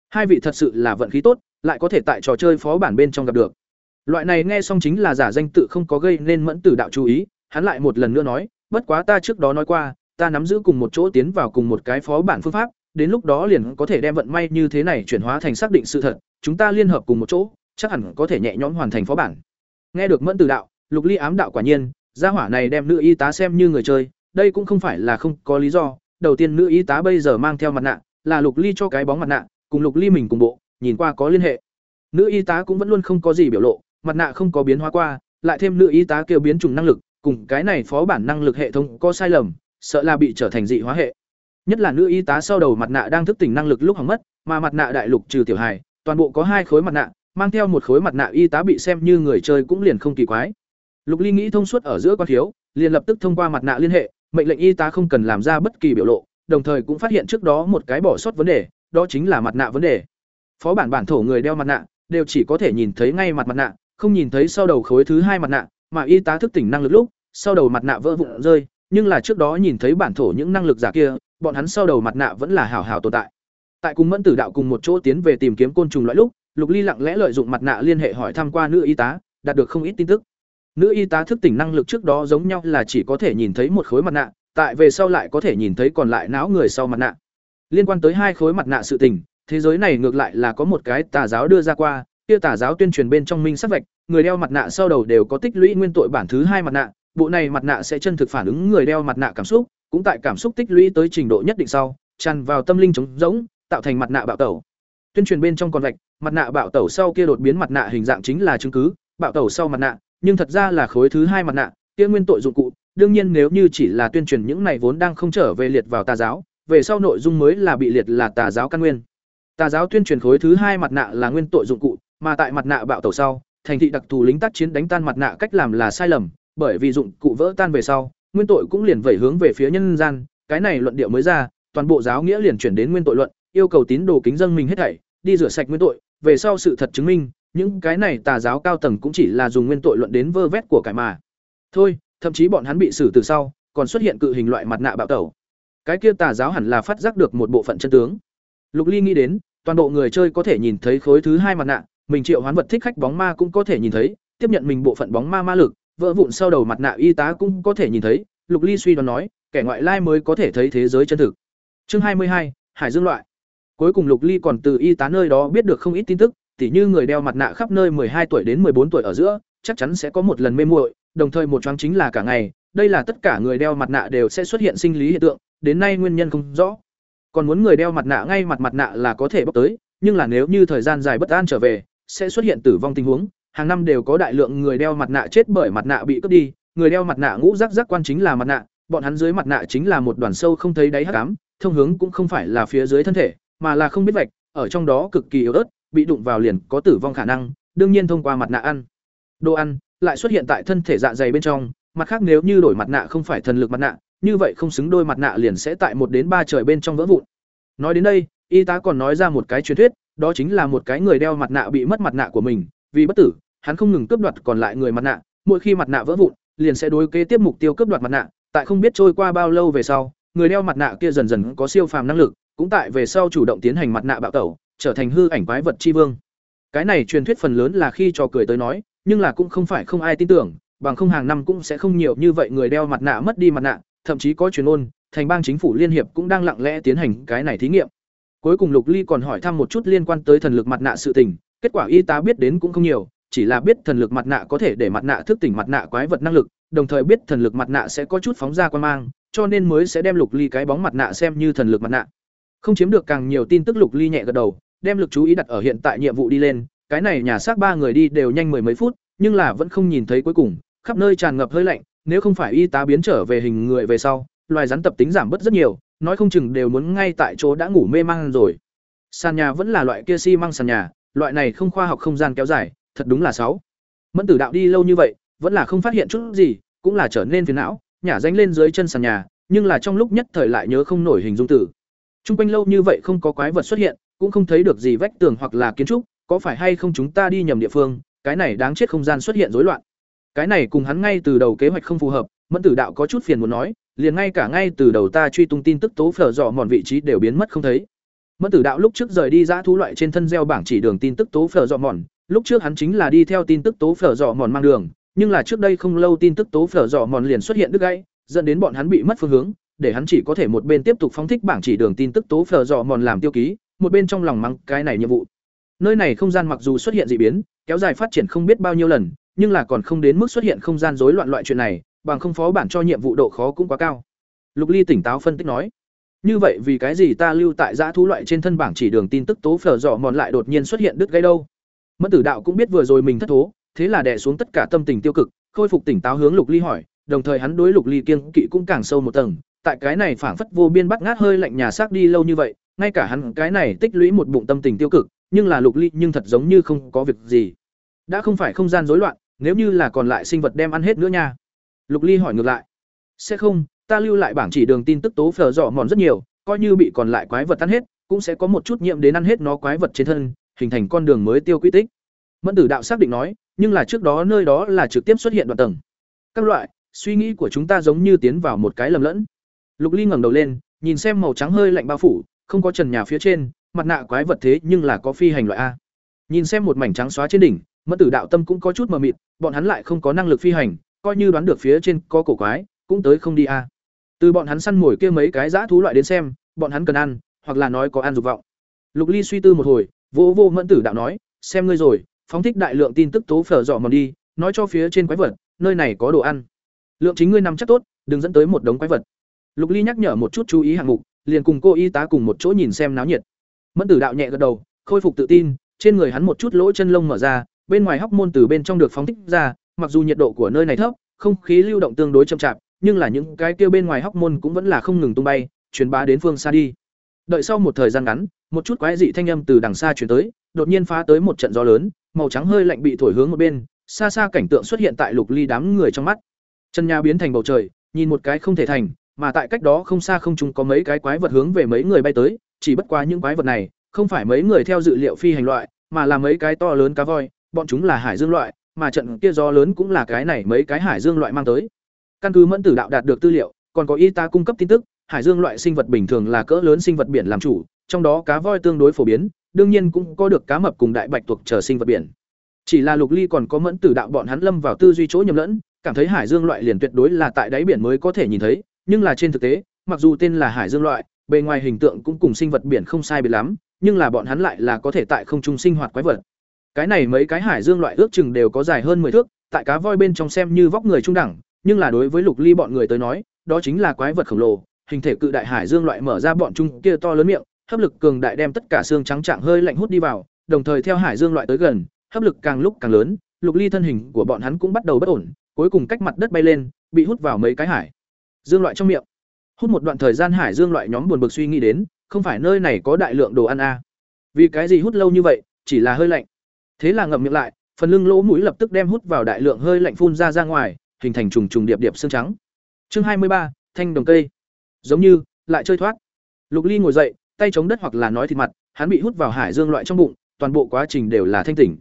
Hai vị thật sự là vận khí tốt, lại có thể tại trò chơi phó bản bên trong gặp được. Loại này nghe xong chính là giả danh tự không có gây nên Mẫn Tử Đạo chú ý, hắn lại một lần nữa nói, bất quá ta trước đó nói qua, ta nắm giữ cùng một chỗ tiến vào cùng một cái phó bản phương pháp, đến lúc đó liền có thể đem vận may như thế này chuyển hóa thành xác định sự thật, chúng ta liên hợp cùng một chỗ, chắc hẳn có thể nhẹ nhõm hoàn thành phó bản. Nghe được Mẫn Tử Đạo, Lục Ly ám đạo quả nhiên, gia hỏa này đem nữ y tá xem như người chơi, đây cũng không phải là không có lý do. Đầu tiên nữ y tá bây giờ mang theo mặt nạ, là Lục Ly cho cái bóng mặt nạ, cùng Lục Ly mình cùng bộ, nhìn qua có liên hệ. Nữ y tá cũng vẫn luôn không có gì biểu lộ, mặt nạ không có biến hóa qua, lại thêm nữ y tá kêu biến chủng năng lực, cùng cái này phó bản năng lực hệ thống có sai lầm, sợ là bị trở thành dị hóa hệ. Nhất là nữ y tá sau đầu mặt nạ đang thức tỉnh năng lực lúc hỏng mất, mà mặt nạ đại lục trừ tiểu hài, toàn bộ có hai khối mặt nạ, mang theo một khối mặt nạ y tá bị xem như người chơi cũng liền không kỳ quái. Lục Ly nghĩ thông suốt ở giữa quan thiếu, liền lập tức thông qua mặt nạ liên hệ, mệnh lệnh y tá không cần làm ra bất kỳ biểu lộ, đồng thời cũng phát hiện trước đó một cái bỏ sót vấn đề, đó chính là mặt nạ vấn đề. Phó bản bản thổ người đeo mặt nạ, đều chỉ có thể nhìn thấy ngay mặt mặt nạ, không nhìn thấy sau đầu khối thứ hai mặt nạ, mà y tá thức tỉnh năng lực lúc, sau đầu mặt nạ vỡ vụn rơi, nhưng là trước đó nhìn thấy bản thổ những năng lực giả kia, bọn hắn sau đầu mặt nạ vẫn là hảo hảo tồn tại. Tại cùng Mẫn Tử Đạo cùng một chỗ tiến về tìm kiếm côn trùng loại lúc, Lục Ly lặng lẽ lợi dụng mặt nạ liên hệ hỏi thăm qua nữ y tá, đạt được không ít tin tức. Nữ y tá thức tỉnh năng lực trước đó giống nhau là chỉ có thể nhìn thấy một khối mặt nạ, tại về sau lại có thể nhìn thấy còn lại não người sau mặt nạ. Liên quan tới hai khối mặt nạ sự tình, thế giới này ngược lại là có một cái tà giáo đưa ra qua, kia tà giáo tuyên truyền bên trong minh sắc vạch, người đeo mặt nạ sau đầu đều có tích lũy nguyên tội bản thứ hai mặt nạ, bộ này mặt nạ sẽ chân thực phản ứng người đeo mặt nạ cảm xúc, cũng tại cảm xúc tích lũy tới trình độ nhất định sau, tràn vào tâm linh trống rỗng, tạo thành mặt nạ bạo tẩu. Tuyên truyền bên trong còn vạch, mặt nạ bạo tẩu sau kia đột biến mặt nạ hình dạng chính là chứng cứ, bạo tẩu sau mặt nạ, nhưng thật ra là khối thứ hai mặt nạ, kia nguyên tội dụng cụ, đương nhiên nếu như chỉ là tuyên truyền những này vốn đang không trở về liệt vào tà giáo, về sau nội dung mới là bị liệt là tà giáo căn nguyên. Tà giáo tuyên truyền khối thứ hai mặt nạ là nguyên tội dụng cụ, mà tại mặt nạ bạo tẩu sau, thành thị đặc thù lính tác chiến đánh tan mặt nạ cách làm là sai lầm, bởi vì dụng cụ vỡ tan về sau, nguyên tội cũng liền vẩy hướng về phía nhân gian, cái này luận điệu mới ra, toàn bộ giáo nghĩa liền chuyển đến nguyên tội luận, yêu cầu tín đồ kính dân mình hết thảy, đi rửa sạch nguyên tội, về sau sự thật chứng minh, những cái này tà giáo cao tầng cũng chỉ là dùng nguyên tội luận đến vơ vét của cải mà. Thôi, thậm chí bọn hắn bị xử từ sau, còn xuất hiện cự hình loại mặt nạ bạo tẩu. Cái kia tà giáo hẳn là phát giác được một bộ phận chân tướng. Lục Ly nghĩ đến, toàn bộ người chơi có thể nhìn thấy khối thứ hai mặt nạ, mình triệu hoán vật thích khách bóng ma cũng có thể nhìn thấy, tiếp nhận mình bộ phận bóng ma ma lực, vỡ vụn sau đầu mặt nạ y tá cũng có thể nhìn thấy, Lục Ly suy đoán nói, kẻ ngoại lai mới có thể thấy thế giới chân thực. Chương hai mươi hai, Hải Dương loại. Cuối cùng Lục Ly còn từ y tá nơi đó biết được không ít tin tức, tỉ như người đeo mặt nạ khắp nơi hai tuổi đến bốn tuổi ở giữa, chắc chắn sẽ có một lần mê muội, đồng thời một choáng chính là cả ngày, đây là tất cả người đeo mặt nạ đều sẽ xuất hiện sinh lý hiện tượng, đến nay nguyên nhân không rõ. Còn muốn người đeo mặt nạ ngay mặt mặt nạ là có thể bóc tới, nhưng là nếu như thời gian dài bất an trở về, sẽ xuất hiện tử vong tình huống, hàng năm đều có đại lượng người đeo mặt nạ chết bởi mặt nạ bị cướp đi, người đeo mặt nạ ngũ rắc rắc quan chính là mặt nạ, bọn hắn dưới mặt nạ chính là một đoàn sâu không thấy đáy hắc ám, thông hướng cũng không phải là phía dưới thân thể, mà là không biết vạch, ở trong đó cực kỳ yếu ớt, bị đụng vào liền có tử vong khả năng, đương nhiên thông qua mặt nạ ăn. Đồ ăn lại xuất hiện tại thân thể dạ dày bên trong, mặt khác nếu như đổi mặt nạ không phải thần lực mặt nạ, như vậy không xứng đôi mặt nạ liền sẽ tại một đến ba trời bên trong vỡ vụn. Nói đến đây, y tá còn nói ra một cái truyền thuyết, đó chính là một cái người đeo mặt nạ bị mất mặt nạ của mình, vì bất tử, hắn không ngừng cướp đoạt còn lại người mặt nạ, mỗi khi mặt nạ vỡ vụn, liền sẽ đối kế tiếp mục tiêu cướp đoạt mặt nạ, tại không biết trôi qua bao lâu về sau, người đeo mặt nạ kia dần dần có siêu phàm năng lực, cũng tại về sau chủ động tiến hành mặt nạ bạo tẩu, trở thành hư ảnh quái vật tri vương. Cái này truyền thuyết phần lớn là khi trò cười tới nói, nhưng là cũng không phải không ai tin tưởng, bằng không hàng năm cũng sẽ không nhiều như vậy người đeo mặt nạ mất đi mặt nạ, thậm chí có truyền ôn, thành bang chính phủ liên hiệp cũng đang lặng lẽ tiến hành cái này thí nghiệm. Cuối cùng Lục Ly còn hỏi thăm một chút liên quan tới thần lực mặt nạ sự tình, kết quả y tá biết đến cũng không nhiều, chỉ là biết thần lực mặt nạ có thể để mặt nạ thức tỉnh mặt nạ quái vật năng lực, đồng thời biết thần lực mặt nạ sẽ có chút phóng ra quan mang, cho nên mới sẽ đem Lục Ly cái bóng mặt nạ xem như thần lực mặt nạ. Không chiếm được càng nhiều tin tức Lục Ly nhẹ gật đầu, đem lực chú ý đặt ở hiện tại nhiệm vụ đi lên, cái này nhà xác ba người đi đều nhanh mười mấy phút, nhưng là vẫn không nhìn thấy cuối cùng, khắp nơi tràn ngập hơi lạnh, nếu không phải y tá biến trở về hình người về sau, loài rắn tập tính giảm bớt rất nhiều, nói không chừng đều muốn ngay tại chỗ đã ngủ mê man rồi. Sàn nhà vẫn là loại kia xi măng sàn nhà, loại này không khoa học không gian kéo dài, thật đúng là sáu. Mẫn Tử Đạo đi lâu như vậy, vẫn là không phát hiện chút gì, cũng là trở nên phiền não, nhả danh lên dưới chân sàn nhà, nhưng là trong lúc nhất thời lại nhớ không nổi hình dung tử. Trung quanh lâu như vậy không có quái vật xuất hiện, cũng không thấy được gì vách tường hoặc là kiến trúc, có phải hay không chúng ta đi nhầm địa phương, cái này đáng chết không gian xuất hiện rối loạn. Cái này cùng hắn ngay từ đầu kế hoạch không phù hợp, Mẫn Tử Đạo có chút phiền muốn nói, liền ngay cả ngay từ đầu ta truy tung tin tức tố phở dọ mòn vị trí đều biến mất không thấy. Mẫn Tử Đạo lúc trước rời đi dã thú loại trên thân gieo bảng chỉ đường tin tức tố phở dọ mòn, lúc trước hắn chính là đi theo tin tức tố phở dọ mòn mang đường, nhưng là trước đây không lâu tin tức tố phở dọ mòn liền xuất hiện đứt gãy, dẫn đến bọn hắn bị mất phương hướng, để hắn chỉ có thể một bên tiếp tục phóng thích bảng chỉ đường tin tức tố phở dọ mòn làm tiêu ký, một bên trong lòng mắng cái này nhiệm vụ. Nơi này không gian mặc dù xuất hiện dị biến, kéo dài phát triển không biết bao nhiêu lần, nhưng là còn không đến mức xuất hiện không gian rối loạn loại chuyện này, bằng không phó bản cho nhiệm vụ độ khó cũng quá cao. Lục Ly tỉnh táo phân tích nói: "Như vậy vì cái gì ta lưu tại giã thú loại trên thân bảng chỉ đường tin tức tố phở dọ mòn lại đột nhiên xuất hiện đứt gãy đâu?" Mẫn Tử Đạo cũng biết vừa rồi mình thất thố, thế là đè xuống tất cả tâm tình tiêu cực, khôi phục tỉnh táo hướng Lục Ly hỏi, đồng thời hắn đối Lục Ly kiên kỵ cũng càng sâu một tầng, tại cái này phảng phất vô biên bắt ngát hơi lạnh nhà xác đi lâu như vậy, ngay cả hắn cái này tích lũy một bụng tâm tình tiêu cực, nhưng là Lục Ly nhưng thật giống như không có việc gì. Đã không phải không gian rối loạn, nếu như là còn lại sinh vật đem ăn hết nữa nha. Lục Ly hỏi ngược lại. Sẽ không, ta lưu lại bảng chỉ đường tin tức tố phở rõ mòn rất nhiều, coi như bị còn lại quái vật ăn hết, cũng sẽ có một chút nhiễm đến ăn hết nó quái vật trên thân, hình thành con đường mới tiêu quy tích. Mẫn Tử Đạo xác định nói, nhưng là trước đó nơi đó là trực tiếp xuất hiện đoạn tầng. Các loại, suy nghĩ của chúng ta giống như tiến vào một cái lầm lẫn. Lục Ly ngẩng đầu lên, nhìn xem màu trắng hơi lạnh bao phủ, không có trần nhà phía trên, mặt nạ quái vật thế nhưng là có phi hành loại a. Nhìn xem một mảnh trắng xóa trên đỉnh, Mẫn Tử Đạo tâm cũng có chút mờ mịt, bọn hắn lại không có năng lực phi hành, coi như đoán được phía trên có cổ quái, cũng tới không đi a. Từ bọn hắn săn mồi kia mấy cái dã thú loại đến xem, bọn hắn cần ăn, hoặc là nói có ăn dục vọng. Lục Ly suy tư một hồi, vô vô Mẫn Tử Đạo nói, xem ngươi rồi, phóng thích đại lượng tin tức tố phở dọ mòn đi, nói cho phía trên quái vật, nơi này có đồ ăn. Lượng chính ngươi nằm chắc tốt, đừng dẫn tới một đống quái vật. Lục Ly nhắc nhở một chút chú ý hạng mục, liền cùng cô y tá cùng một chỗ nhìn xem náo nhiệt. Mẫn Tử Đạo nhẹ gật đầu, khôi phục tự tin, trên người hắn một chút lỗ chân lông mở ra, bên ngoài hóc môn từ bên trong được phóng thích ra, mặc dù nhiệt độ của nơi này thấp, không khí lưu động tương đối chậm chạp, nhưng là những cái kia bên ngoài hóc môn cũng vẫn là không ngừng tung bay, truyền bá đến phương xa đi. Đợi sau một thời gian ngắn, một chút quái dị thanh âm từ đằng xa truyền tới, đột nhiên phá tới một trận gió lớn, màu trắng hơi lạnh bị thổi hướng một bên, xa xa cảnh tượng xuất hiện tại Lục Ly đám người trong mắt. Chân nhà biến thành bầu trời, nhìn một cái không thể thành, mà tại cách đó không xa không chúng có mấy cái quái vật hướng về mấy người bay tới, chỉ bất quá những quái vật này, không phải mấy người theo dự liệu phi hành loại, mà là mấy cái to lớn cá voi, bọn chúng là hải dương loại, mà trận kia gió lớn cũng là cái này mấy cái hải dương loại mang tới. Căn cứ Mẫn Tử Đạo đạt được tư liệu, còn có y ta cung cấp tin tức, hải dương loại sinh vật bình thường là cỡ lớn sinh vật biển làm chủ, trong đó cá voi tương đối phổ biến, đương nhiên cũng có được cá mập cùng đại bạch tuộc trở sinh vật biển. Chỉ là Lục Ly còn có Mẫn Tử Đạo bọn hắn lâm vào tư duy chỗ nhầm lẫn, cảm thấy hải dương loại liền tuyệt đối là tại đáy biển mới có thể nhìn thấy, nhưng là trên thực tế, mặc dù tên là hải dương loại, bề ngoài hình tượng cũng cùng sinh vật biển không sai biệt lắm, nhưng là bọn hắn lại là có thể tại không trung sinh hoạt quái vật. Cái này mấy cái hải dương loại ước chừng đều có dài hơn 10 thước, tại cá voi bên trong xem như vóc người trung đẳng, nhưng là đối với Lục Ly bọn người tới nói, đó chính là quái vật khổng lồ, hình thể cự đại hải dương loại mở ra bọn chúng kia to lớn miệng, hấp lực cường đại đem tất cả xương trắng trạng hơi lạnh hút đi vào, đồng thời theo hải dương loại tới gần, hấp lực càng lúc càng lớn, Lục Ly thân hình của bọn hắn cũng bắt đầu bất ổn, cuối cùng cách mặt đất bay lên, bị hút vào mấy cái hải dương loại trong miệng. Hút một đoạn thời gian hải dương loại nhóm buồn bực suy nghĩ đến, không phải nơi này có đại lượng đồ ăn a. À. Vì cái gì hút lâu như vậy, chỉ là hơi lạnh. Thế là ngậm miệng lại, phần lưng lỗ mũi lập tức đem hút vào đại lượng hơi lạnh phun ra ra ngoài, hình thành trùng trùng điệp điệp xương trắng. Chương hai mươi ba, thanh đồng cây. Giống như lại chơi thoát. Lục Ly ngồi dậy, tay chống đất hoặc là nói thịt mặt, hắn bị hút vào hải dương loại trong bụng, toàn bộ quá trình đều là thanh tỉnh.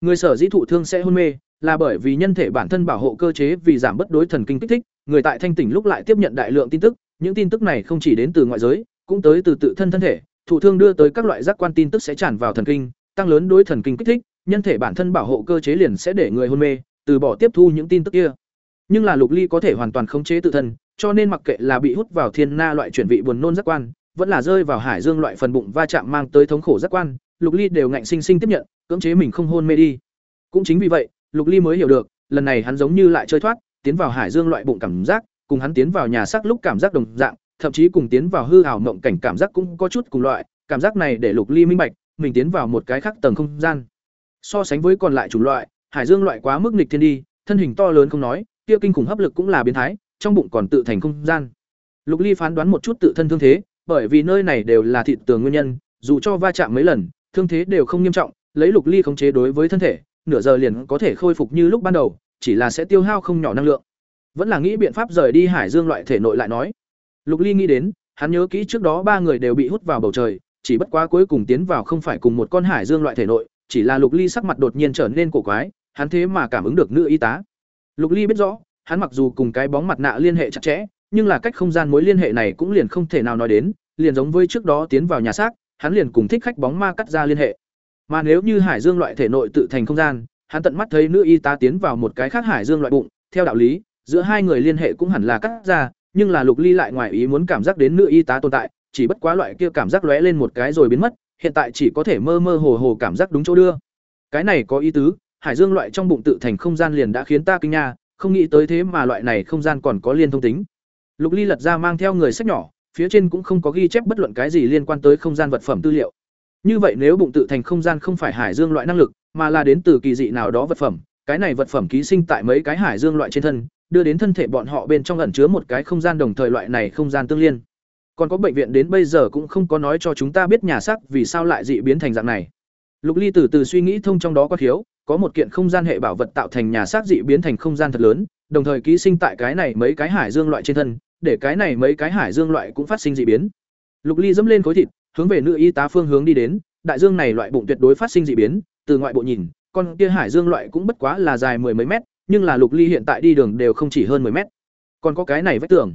Người sở dĩ thụ thương sẽ hôn mê, là bởi vì nhân thể bản thân bảo hộ cơ chế vì giảm bất đối thần kinh kích thích, người tại thanh tỉnh lúc lại tiếp nhận đại lượng tin tức, những tin tức này không chỉ đến từ ngoại giới, cũng tới từ tự thân thân thể, thụ thương đưa tới các loại giác quan tin tức sẽ tràn vào thần kinh, tăng lớn đối thần kinh kích thích, nhân thể bản thân bảo hộ cơ chế liền sẽ để người hôn mê, từ bỏ tiếp thu những tin tức kia. Nhưng là Lục Ly có thể hoàn toàn khống chế tự thân, cho nên mặc kệ là bị hút vào thiên na loại chuyển vị buồn nôn giác quan, vẫn là rơi vào hải dương loại phần bụng va chạm mang tới thống khổ giác quan, Lục Ly đều ngạnh sinh sinh tiếp nhận, cưỡng chế mình không hôn mê đi. Cũng chính vì vậy, Lục Ly mới hiểu được, lần này hắn giống như lại chơi thoát, tiến vào hải dương loại bụng cảm giác, cùng hắn tiến vào nhà xác lúc cảm giác đồng dạng, thậm chí cùng tiến vào hư ảo mộng cảnh cảm giác cũng có chút cùng loại, cảm giác này để Lục Ly minh bạch, mình tiến vào một cái khác tầng không gian. So sánh với còn lại chủng loại, hải dương loại quá mức nghịch thiên đi, thân hình to lớn không nói, kia kinh khủng hấp lực cũng là biến thái, trong bụng còn tự thành không gian. Lục Ly phán đoán một chút tự thân thương thế, bởi vì nơi này đều là thịt tường nguyên nhân, dù cho va chạm mấy lần, thương thế đều không nghiêm trọng, lấy Lục Ly khống chế đối với thân thể, nửa giờ liền có thể khôi phục như lúc ban đầu, chỉ là sẽ tiêu hao không nhỏ năng lượng. Vẫn là nghĩ biện pháp rời đi Hải Dương loại thể nội lại nói. Lục Ly nghĩ đến, hắn nhớ kỹ trước đó ba người đều bị hút vào bầu trời, chỉ bất quá cuối cùng tiến vào không phải cùng một con Hải Dương loại thể nội, chỉ là Lục Ly sắc mặt đột nhiên trở nên cổ quái, hắn thế mà cảm ứng được nữ y tá. Lục Ly biết rõ, hắn mặc dù cùng cái bóng mặt nạ liên hệ chặt chẽ, nhưng là cách không gian mối liên hệ này cũng liền không thể nào nói đến, liền giống với trước đó tiến vào nhà xác, hắn liền cùng thích khách bóng ma cắt ra liên hệ. Mà nếu như Hải Dương loại thể nội tự thành không gian, hắn tận mắt thấy nữ y tá tiến vào một cái khác Hải Dương loại bụng, theo đạo lý, giữa hai người liên hệ cũng hẳn là cắt ra, nhưng là Lục Ly lại ngoài ý muốn cảm giác đến nữ y tá tồn tại, chỉ bất quá loại kia cảm giác lóe lên một cái rồi biến mất, hiện tại chỉ có thể mơ mơ hồ hồ cảm giác đúng chỗ đưa. Cái này có ý tứ, Hải Dương loại trong bụng tự thành không gian liền đã khiến ta kinh nha, không nghĩ tới thế mà loại này không gian còn có liên thông tính. Lục Ly lật ra mang theo người sách nhỏ, phía trên cũng không có ghi chép bất luận cái gì liên quan tới không gian vật phẩm tư liệu. Như vậy nếu bụng tự thành không gian không phải hải dương loại năng lực, mà là đến từ kỳ dị nào đó vật phẩm, cái này vật phẩm ký sinh tại mấy cái hải dương loại trên thân, đưa đến thân thể bọn họ bên trong ẩn chứa một cái không gian đồng thời loại này không gian tương liên. Còn có bệnh viện đến bây giờ cũng không có nói cho chúng ta biết nhà xác vì sao lại dị biến thành dạng này. Lục Ly từ từ suy nghĩ thông trong đó có thiếu, có một kiện không gian hệ bảo vật tạo thành nhà xác dị biến thành không gian thật lớn, đồng thời ký sinh tại cái này mấy cái hải dương loại trên thân, để cái này mấy cái hải dương loại cũng phát sinh dị biến. Lục Ly dẫm lên khối thịt, hướng về nữ y tá phương hướng đi đến, đại dương này loại bụng tuyệt đối phát sinh dị biến, từ ngoại bộ nhìn, con kia hải dương loại cũng bất quá là dài mười mấy mét, nhưng là Lục Ly hiện tại đi đường đều không chỉ hơn 10 mét. Còn có cái này vách tường.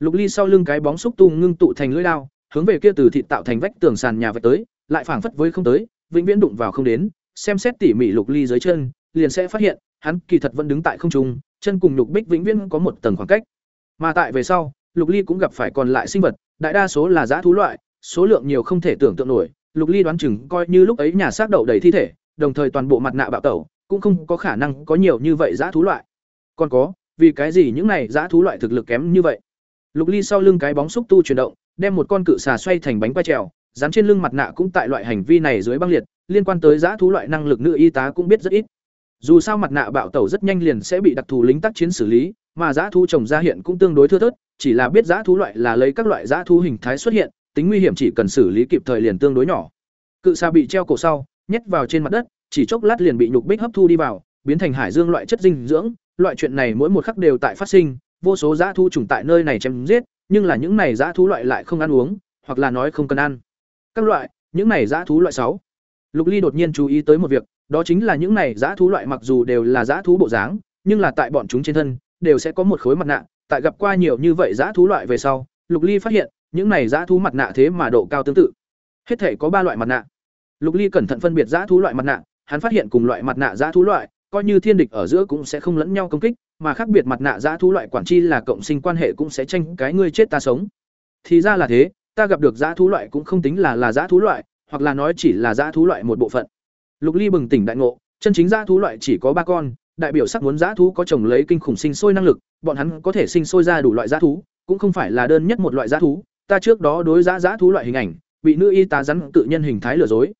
Lục Ly sau lưng cái bóng xúc tu ngưng tụ thành lưỡi lao hướng về kia từ thịt tạo thành vách tường sàn nhà vạch tới, lại phảng phất với không tới, vĩnh viễn đụng vào không đến, xem xét tỉ mỉ Lục Ly dưới chân, liền sẽ phát hiện, hắn kỳ thật vẫn đứng tại không trung, chân cùng Lục Bích vĩnh viễn có một tầng khoảng cách. Mà tại về sau, Lục Ly cũng gặp phải còn lại sinh vật, đại đa số là dã thú loại, số lượng nhiều không thể tưởng tượng nổi, Lục Ly đoán chừng coi như lúc ấy nhà xác đậu đầy thi thể, đồng thời toàn bộ mặt nạ bạo tẩu, cũng không có khả năng có nhiều như vậy dã thú loại. Còn có, vì cái gì những này dã thú loại thực lực kém như vậy? Lục Ly sau lưng cái bóng xúc tu chuyển động, đem một con cự xà xoay thành bánh quay trèo, dán trên lưng mặt nạ cũng tại loại hành vi này dưới băng liệt, liên quan tới dã thú loại năng lực nữ y tá cũng biết rất ít. Dù sao mặt nạ bạo tẩu rất nhanh liền sẽ bị đặc thù lính tác chiến xử lý, mà dã thú trồng ra hiện cũng tương đối thưa thớt, chỉ là biết dã thú loại là lấy các loại dã thú hình thái xuất hiện, tính nguy hiểm chỉ cần xử lý kịp thời liền tương đối nhỏ. Cự xà bị treo cổ sau, nhét vào trên mặt đất, chỉ chốc lát liền bị nhục bích hấp thu đi vào, biến thành hải dương loại chất dinh dưỡng, loại chuyện này mỗi một khắc đều tại phát sinh, vô số dã thú trùng tại nơi này chém giết, nhưng là những này dã thú loại lại không ăn uống, hoặc là nói không cần ăn. Các loại, những này dã thú loại sáu. Lục Ly đột nhiên chú ý tới một việc, đó chính là những này dã thú loại mặc dù đều là dã thú bộ dáng, nhưng là tại bọn chúng trên thân đều sẽ có một khối mặt nạ, tại gặp qua nhiều như vậy dã thú loại về sau, Lục Ly phát hiện, những này dã thú mặt nạ thế mà độ cao tương tự. Hết thể có ba loại mặt nạ. Lục Ly cẩn thận phân biệt dã thú loại mặt nạ, hắn phát hiện cùng loại mặt nạ dã thú loại, coi như thiên địch ở giữa cũng sẽ không lẫn nhau công kích, mà khác biệt mặt nạ dã thú loại quản chi là cộng sinh quan hệ cũng sẽ tranh cái ngươi chết ta sống. Thì ra là thế, ta gặp được dã thú loại cũng không tính là là dã thú loại, hoặc là nói chỉ là dã thú loại một bộ phận. Lục Ly bừng tỉnh đại ngộ, chân chính dã thú loại chỉ có ba con, đại biểu sắc muốn dã thú có chồng lấy kinh khủng sinh sôi năng lực, bọn hắn có thể sinh sôi ra đủ loại dã thú, cũng không phải là đơn nhất một loại dã thú. Ta trước đó đối dã dã thú loại hình ảnh, bị nữ y tá rắn tự nhân hình thái lừa dối.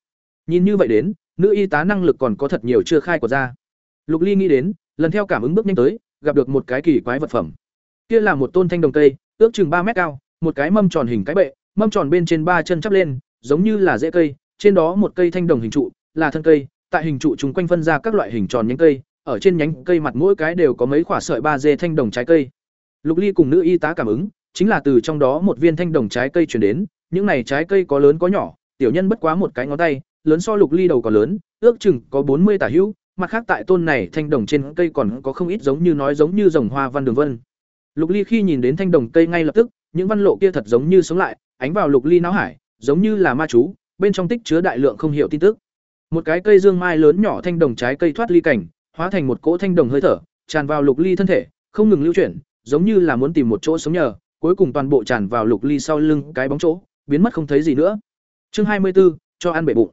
Nhìn như vậy đến, nữ y tá năng lực còn có thật nhiều chưa khai của ra. Lục Ly nghĩ đến, lần theo cảm ứng bước nhanh tới, gặp được một cái kỳ quái vật phẩm. Kia là một tôn thanh đồng cây, ước chừng ba mét cao, một cái mâm tròn hình cái bệ, mâm tròn bên trên ba chân chắp lên, giống như là rễ cây, trên đó một cây thanh đồng hình trụ, là thân cây, tại hình trụ chúng quanh phân ra các loại hình tròn nhánh cây, ở trên nhánh cây mặt mỗi cái đều có mấy quả sợi ba dê thanh đồng trái cây. Lục Ly cùng nữ y tá cảm ứng, chính là từ trong đó một viên thanh đồng trái cây truyền đến, những này trái cây có lớn có nhỏ, tiểu nhân bất quá một cái ngón tay lớn so lục ly đầu còn lớn ước chừng có bốn mươi tả hữu mặt khác tại tôn này thanh đồng trên cây còn có không ít giống như nói giống như rồng hoa văn đường vân. Lục ly khi nhìn đến thanh đồng cây ngay lập tức những văn lộ kia thật giống như sống lại ánh vào lục ly não hải giống như là ma chú bên trong tích chứa đại lượng không hiểu tin tức. Một cái cây dương mai lớn nhỏ thanh đồng trái cây thoát ly cảnh hóa thành một cỗ thanh đồng hơi thở tràn vào lục ly thân thể không ngừng lưu chuyển giống như là muốn tìm một chỗ sống nhờ cuối cùng toàn bộ tràn vào lục ly sau lưng cái bóng chỗ biến mất không thấy gì nữa. Chương hai mươi 24, cho ăn bể bụng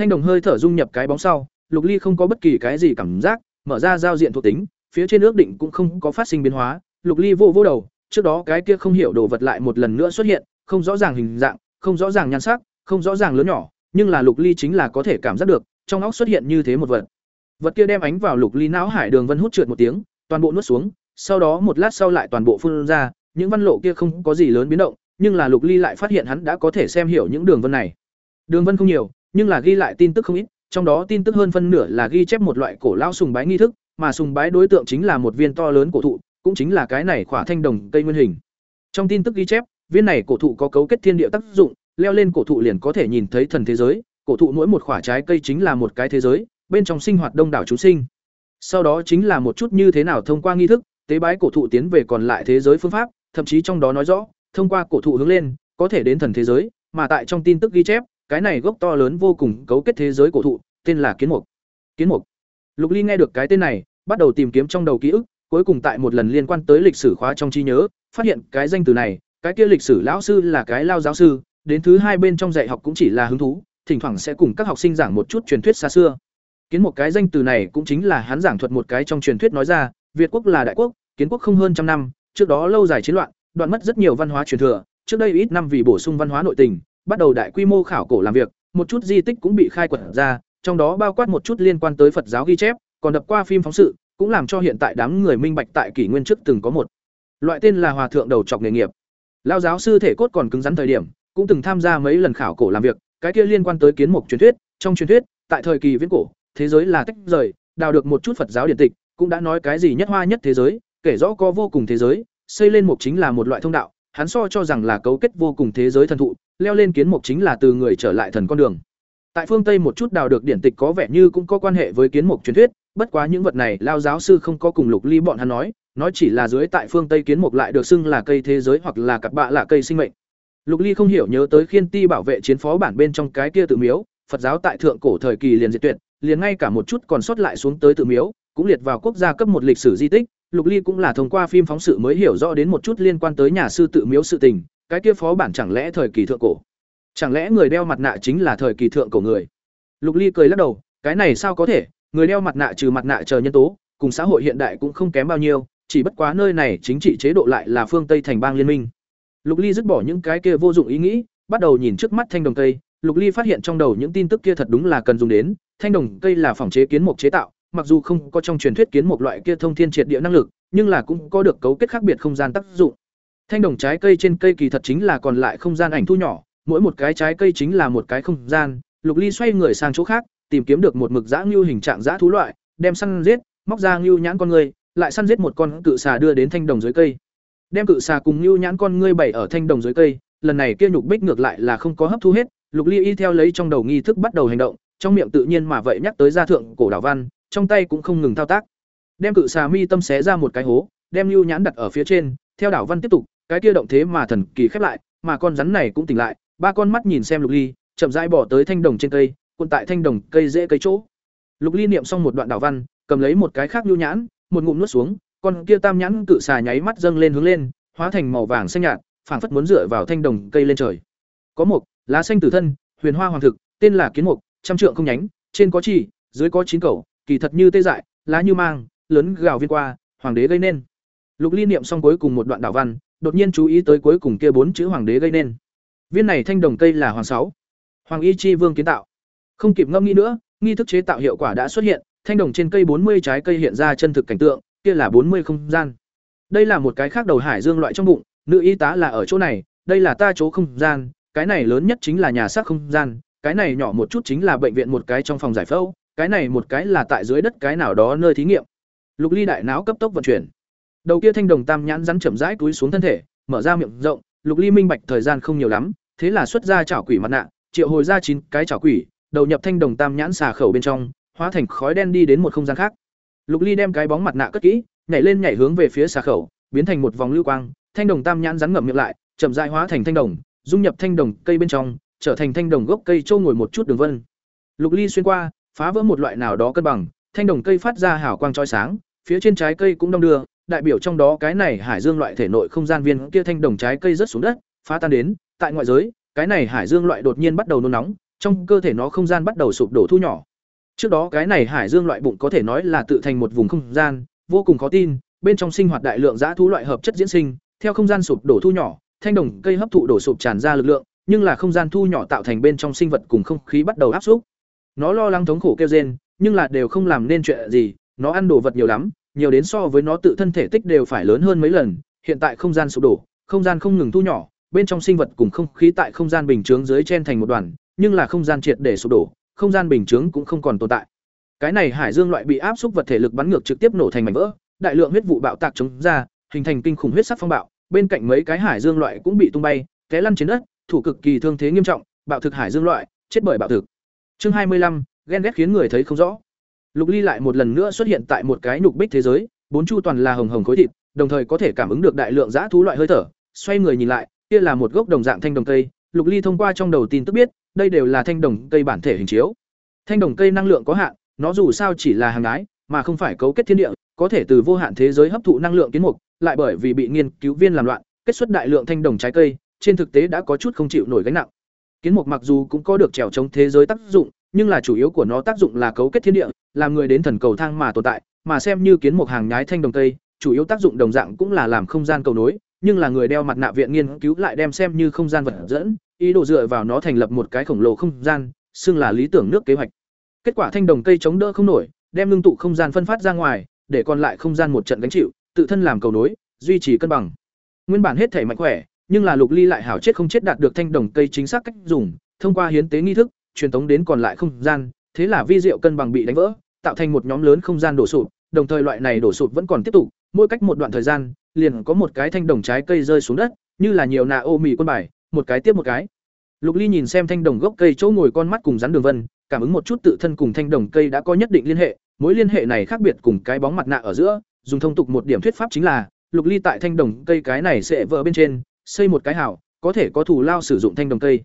thanh đồng hơi thở dung nhập cái bóng sau, lục ly không có bất kỳ cái gì cảm giác, mở ra giao diện thuộc tính, phía trên ước định cũng không có phát sinh biến hóa. Lục ly vô vô đầu, trước đó cái kia không hiểu đồ vật lại một lần nữa xuất hiện, không rõ ràng hình dạng, không rõ ràng nhan sắc, không rõ ràng lớn nhỏ, nhưng là lục ly chính là có thể cảm giác được, trong óc xuất hiện như thế một vật. Vật kia đem ánh vào lục ly não hải đường vân hút trượt một tiếng, toàn bộ nuốt xuống, sau đó một lát sau lại toàn bộ phun ra, những văn lộ kia không có gì lớn biến động, nhưng là lục ly lại phát hiện hắn đã có thể xem hiểu những đường vân này. Đường vân không nhiều nhưng là ghi lại tin tức không ít, trong đó tin tức hơn phân nửa là ghi chép một loại cổ lao sùng bái nghi thức, mà sùng bái đối tượng chính là một viên to lớn cổ thụ, cũng chính là cái này khỏa thanh đồng cây nguyên hình. Trong tin tức ghi chép, viên này cổ thụ có cấu kết thiên địa tác dụng, leo lên cổ thụ liền có thể nhìn thấy thần thế giới, cổ thụ mỗi một quả trái cây chính là một cái thế giới, bên trong sinh hoạt đông đảo chúng sinh. Sau đó chính là một chút như thế nào thông qua nghi thức, tế bái cổ thụ tiến về còn lại thế giới phương pháp, thậm chí trong đó nói rõ, thông qua cổ thụ hướng lên, có thể đến thần thế giới, mà tại trong tin tức ghi chép cái này gốc to lớn vô cùng cấu kết thế giới cổ thụ, tên là kiến mục. Kiến mục. Lục ly nghe được cái tên này, bắt đầu tìm kiếm trong đầu ký ức, cuối cùng tại một lần liên quan tới lịch sử khóa trong trí nhớ, phát hiện cái danh từ này, cái kia lịch sử lão sư là cái lao giáo sư, đến thứ hai bên trong dạy học cũng chỉ là hứng thú, thỉnh thoảng sẽ cùng các học sinh giảng một chút truyền thuyết xa xưa. Kiến một cái danh từ này cũng chính là hắn giảng thuật một cái trong truyền thuyết nói ra, việt quốc là đại quốc, kiến quốc không hơn trăm năm, trước đó lâu dài chiến loạn, đoạn mất rất nhiều văn hóa truyền thừa, trước đây ít năm vì bổ sung văn hóa nội tình bắt đầu đại quy mô khảo cổ làm việc, một chút di tích cũng bị khai quật ra, trong đó bao quát một chút liên quan tới phật giáo ghi chép, còn đập qua phim phóng sự, cũng làm cho hiện tại đám người minh bạch tại kỷ nguyên trước từng có một. Loại tên là hòa thượng đầu trọc nghề nghiệp. Lão giáo sư thể cốt còn cứng rắn thời điểm, cũng từng tham gia mấy lần khảo cổ làm việc, cái kia liên quan tới kiến mục truyền thuyết, trong truyền thuyết, tại thời kỳ viễn cổ, thế giới là tách rời, đào được một chút phật giáo điển tịch, cũng đã nói cái gì nhất hoa nhất thế giới, kể rõ có vô cùng thế giới, xây lên mục chính là một loại thông đạo, hắn so cho rằng là cấu kết vô cùng thế giới thần thụ leo lên kiến mục chính là từ người trở lại thần con đường. Tại phương tây một chút đào được điển tịch có vẻ như cũng có quan hệ với kiến mục truyền thuyết, bất quá những vật này lao giáo sư không có cùng lục ly bọn hắn nói nói chỉ là dưới tại phương tây kiến mục lại được xưng là cây thế giới hoặc là cặp bạ là cây sinh mệnh. Lục ly không hiểu nhớ tới khiên ti bảo vệ chiến phó bản bên trong cái kia tự miếu, phật giáo tại thượng cổ thời kỳ liền diệt tuyệt, liền ngay cả một chút còn sót lại xuống tới tự miếu, cũng liệt vào quốc gia cấp một lịch sử di tích. Lục ly cũng là thông qua phim phóng sự mới hiểu rõ đến một chút liên quan tới nhà sư tự miếu sự tình cái kia phó bản chẳng lẽ thời kỳ thượng cổ? Chẳng lẽ người đeo mặt nạ chính là thời kỳ thượng cổ người? Lục ly cười lắc đầu, cái này sao có thể? Người đeo mặt nạ trừ mặt nạ chờ nhân tố, cùng xã hội hiện đại cũng không kém bao nhiêu, chỉ bất quá nơi này chính trị chế độ lại là phương tây thành bang liên minh. Lục ly dứt bỏ những cái kia vô dụng ý nghĩ, bắt đầu nhìn trước mắt thanh đồng cây lục ly phát hiện trong đầu những tin tức kia thật đúng là cần dùng đến. Thanh đồng cây là phòng chế kiến mục chế tạo, mặc dù không có trong truyền thuyết kiến một loại kia thông thiên triệt địa năng lực, nhưng là cũng có được cấu kết khác biệt không gian tác dụng thanh đồng trái cây trên cây kỳ thật chính là còn lại không gian ảnh thu nhỏ, mỗi một cái trái cây chính là một cái không gian. Lục ly xoay người sang chỗ khác, tìm kiếm được một mực dã ngưu hình trạng dã thú loại, đem săn giết, móc ra ngưu nhãn con người lại săn giết một con cự xà đưa đến thanh đồng dưới cây. Đem cự xà cùng ngưu nhãn con ngươi bày ở thanh đồng dưới cây, lần này kia nhục bích ngược lại là không có hấp thu hết. Lục ly y theo lấy trong đầu nghi thức bắt đầu hành động, trong miệng tự nhiên mà vậy nhắc tới gia thượng cổ đảo văn, trong tay cũng không ngừng thao tác. Đem cự xà mi tâm xé ra một cái hố, đem lưu nhãn đặt ở phía trên, theo đảo văn tiếp tục cái kia động thế mà thần kỳ khép lại, mà con rắn này cũng tỉnh lại, ba con mắt nhìn xem lục ly, chậm rãi bỏ tới thanh đồng trên cây quân tại thanh đồng cây dễ cây chỗ. Lục ly niệm xong một đoạn đảo văn, cầm lấy một cái khác nhu nhãn, một ngụm nuốt xuống, con kia tam nhãn cự xà nháy mắt dâng lên hướng lên, hóa thành màu vàng xanh nhạt, phảng phất muốn dựa vào thanh đồng cây lên trời. Có một lá xanh tử thân, huyền hoa hoàng thực, tên là kiến mục trăm trượng không nhánh, trên có chỉ dưới có chín cầu, kỳ thật như tê dại, lá như mang, lớn gào viên qua, hoàng đế gây nên. Lục ly niệm xong cuối cùng một đoạn đạo văn đột nhiên chú ý tới cuối cùng kia bốn chữ hoàng đế gây nên. Viên này thanh đồng cây là hoàng sáu. Hoàng y chi vương kiến tạo. Không kịp ngâm nghĩ nữa, nghi thức chế tạo hiệu quả đã xuất hiện, thanh đồng trên cây bốn mươi trái cây hiện ra chân thực cảnh tượng, kia là bốn mươi không gian. Đây là một cái khác đầu hải dương loại trong bụng, nữ y tá là ở chỗ này, đây là ta chỗ không gian, cái này lớn nhất chính là nhà xác không gian, cái này nhỏ một chút chính là bệnh viện một cái trong phòng giải phẫu, cái này một cái là tại dưới đất cái nào đó nơi thí nghiệm. Lục ly đại não cấp tốc vận chuyển đầu kia thanh đồng tam nhãn rắn chậm rãi túi xuống thân thể mở ra miệng rộng lục ly minh bạch thời gian không nhiều lắm thế là xuất ra chảo quỷ mặt nạ triệu hồi ra chín cái chảo quỷ, đầu nhập thanh đồng tam nhãn xà khẩu bên trong, hóa thành khói đen đi đến một không gian khác. Lục Ly đem cái bóng mặt nạ cất kỹ, nhảy lên nhảy hướng về phía xà khẩu, biến thành một vòng lưu quang, thanh đồng tam nhãn rắn ngậm miệng lại, chậm rãi hóa thành thanh đồng, dung nhập thanh đồng cây bên trong, trở thành thanh đồng gốc cây trâu ngồi một chút đường vân. Lục Ly xuyên qua, phá vỡ một loại nào đó cân bằng, thanh đồng cây phát ra hào quang chói sáng, phía trên trái cây cũng đông đưa, đại biểu trong đó cái này hải dương loại thể nội không gian viên kia thanh đồng trái cây rớt xuống đất, phá tan đến, tại ngoại giới, cái này hải dương loại đột nhiên bắt đầu nôn nóng, trong cơ thể nó không gian bắt đầu sụp đổ thu nhỏ. Trước đó cái này hải dương loại bụng có thể nói là tự thành một vùng không gian, vô cùng khó tin, bên trong sinh hoạt đại lượng dã thú loại hợp chất diễn sinh, theo không gian sụp đổ thu nhỏ, thanh đồng cây hấp thụ đổ sụp tràn ra lực lượng, nhưng là không gian thu nhỏ tạo thành bên trong sinh vật cùng không khí bắt đầu áp xúc. Nó lo lắng thống khổ kêu rên, nhưng là đều không làm nên chuyện gì, nó ăn đồ vật nhiều lắm, nhiều đến so với nó tự thân thể tích đều phải lớn hơn mấy lần, hiện tại không gian sụp đổ, không gian không ngừng thu nhỏ, bên trong sinh vật cùng không khí tại không gian bình chướng dưới chen thành một đoàn, nhưng là không gian triệt để sụp đổ, không gian bình chướng cũng không còn tồn tại. Cái này hải dương loại bị áp xúc vật thể lực bắn ngược trực tiếp nổ thành mảnh vỡ, đại lượng huyết vụ bạo tạc chống ra, hình thành kinh khủng huyết sắc phong bạo, bên cạnh mấy cái hải dương loại cũng bị tung bay, té lăn trên đất, thủ cực kỳ thương thế nghiêm trọng, bạo thực hải dương loại, chết bởi bạo thực. Chương hai mươi lăm, ghen ghét khiến người thấy không rõ. Lục Ly lại một lần nữa xuất hiện tại một cái nhục bích thế giới, bốn chu toàn là hồng hồng khối thịt, đồng thời có thể cảm ứng được đại lượng dã thú loại hơi thở, xoay người nhìn lại, kia là một gốc đồng dạng thanh đồng cây, Lục Ly thông qua trong đầu tin tức biết, đây đều là thanh đồng cây bản thể hình chiếu. Thanh đồng cây năng lượng có hạn, nó dù sao chỉ là hàng ái, mà không phải cấu kết thiên địa, có thể từ vô hạn thế giới hấp thụ năng lượng kiến mục, lại bởi vì bị nghiên cứu viên làm loạn, kết xuất đại lượng thanh đồng trái cây, trên thực tế đã có chút không chịu nổi gánh nặng. Kiến mục mặc dù cũng có được trèo chống thế giới tác dụng, nhưng là chủ yếu của nó tác dụng là cấu kết thiên địa, làm người đến thần cầu thang mà tồn tại, mà xem như kiến một hàng nhái thanh đồng tây, chủ yếu tác dụng đồng dạng cũng là làm không gian cầu nối, nhưng là người đeo mặt nạ viện nghiên cứu lại đem xem như không gian vật dẫn, ý đồ dựa vào nó thành lập một cái khổng lồ không gian, xưng là lý tưởng nước kế hoạch. Kết quả thanh đồng cây chống đỡ không nổi, đem lương tụ không gian phân phát ra ngoài, để còn lại không gian một trận gánh chịu, tự thân làm cầu nối, duy trì cân bằng. Nguyên bản hết thể mạnh khỏe, nhưng là Lục Ly lại hảo chết không chết đạt được thanh đồng cây chính xác cách dùng, thông qua hiến tế nghi thức, truyền tống đến còn lại không gian, thế là vi diệu cân bằng bị đánh vỡ, tạo thành một nhóm lớn không gian đổ sụp, đồng thời loại này đổ sụp vẫn còn tiếp tục, mỗi cách một đoạn thời gian, liền có một cái thanh đồng trái cây rơi xuống đất, như là nhiều nạ ô mì quân bài, một cái tiếp một cái. Lục Ly nhìn xem thanh đồng gốc cây chỗ ngồi con mắt cùng rắn đường vân, cảm ứng một chút tự thân cùng thanh đồng cây đã có nhất định liên hệ, mối liên hệ này khác biệt cùng cái bóng mặt nạ ở giữa, dùng thông tục một điểm thuyết pháp chính là, Lục Ly tại thanh đồng cây cái này sẽ vỡ bên trên, xây một cái hảo, có thể có thủ lao sử dụng thanh đồng cây.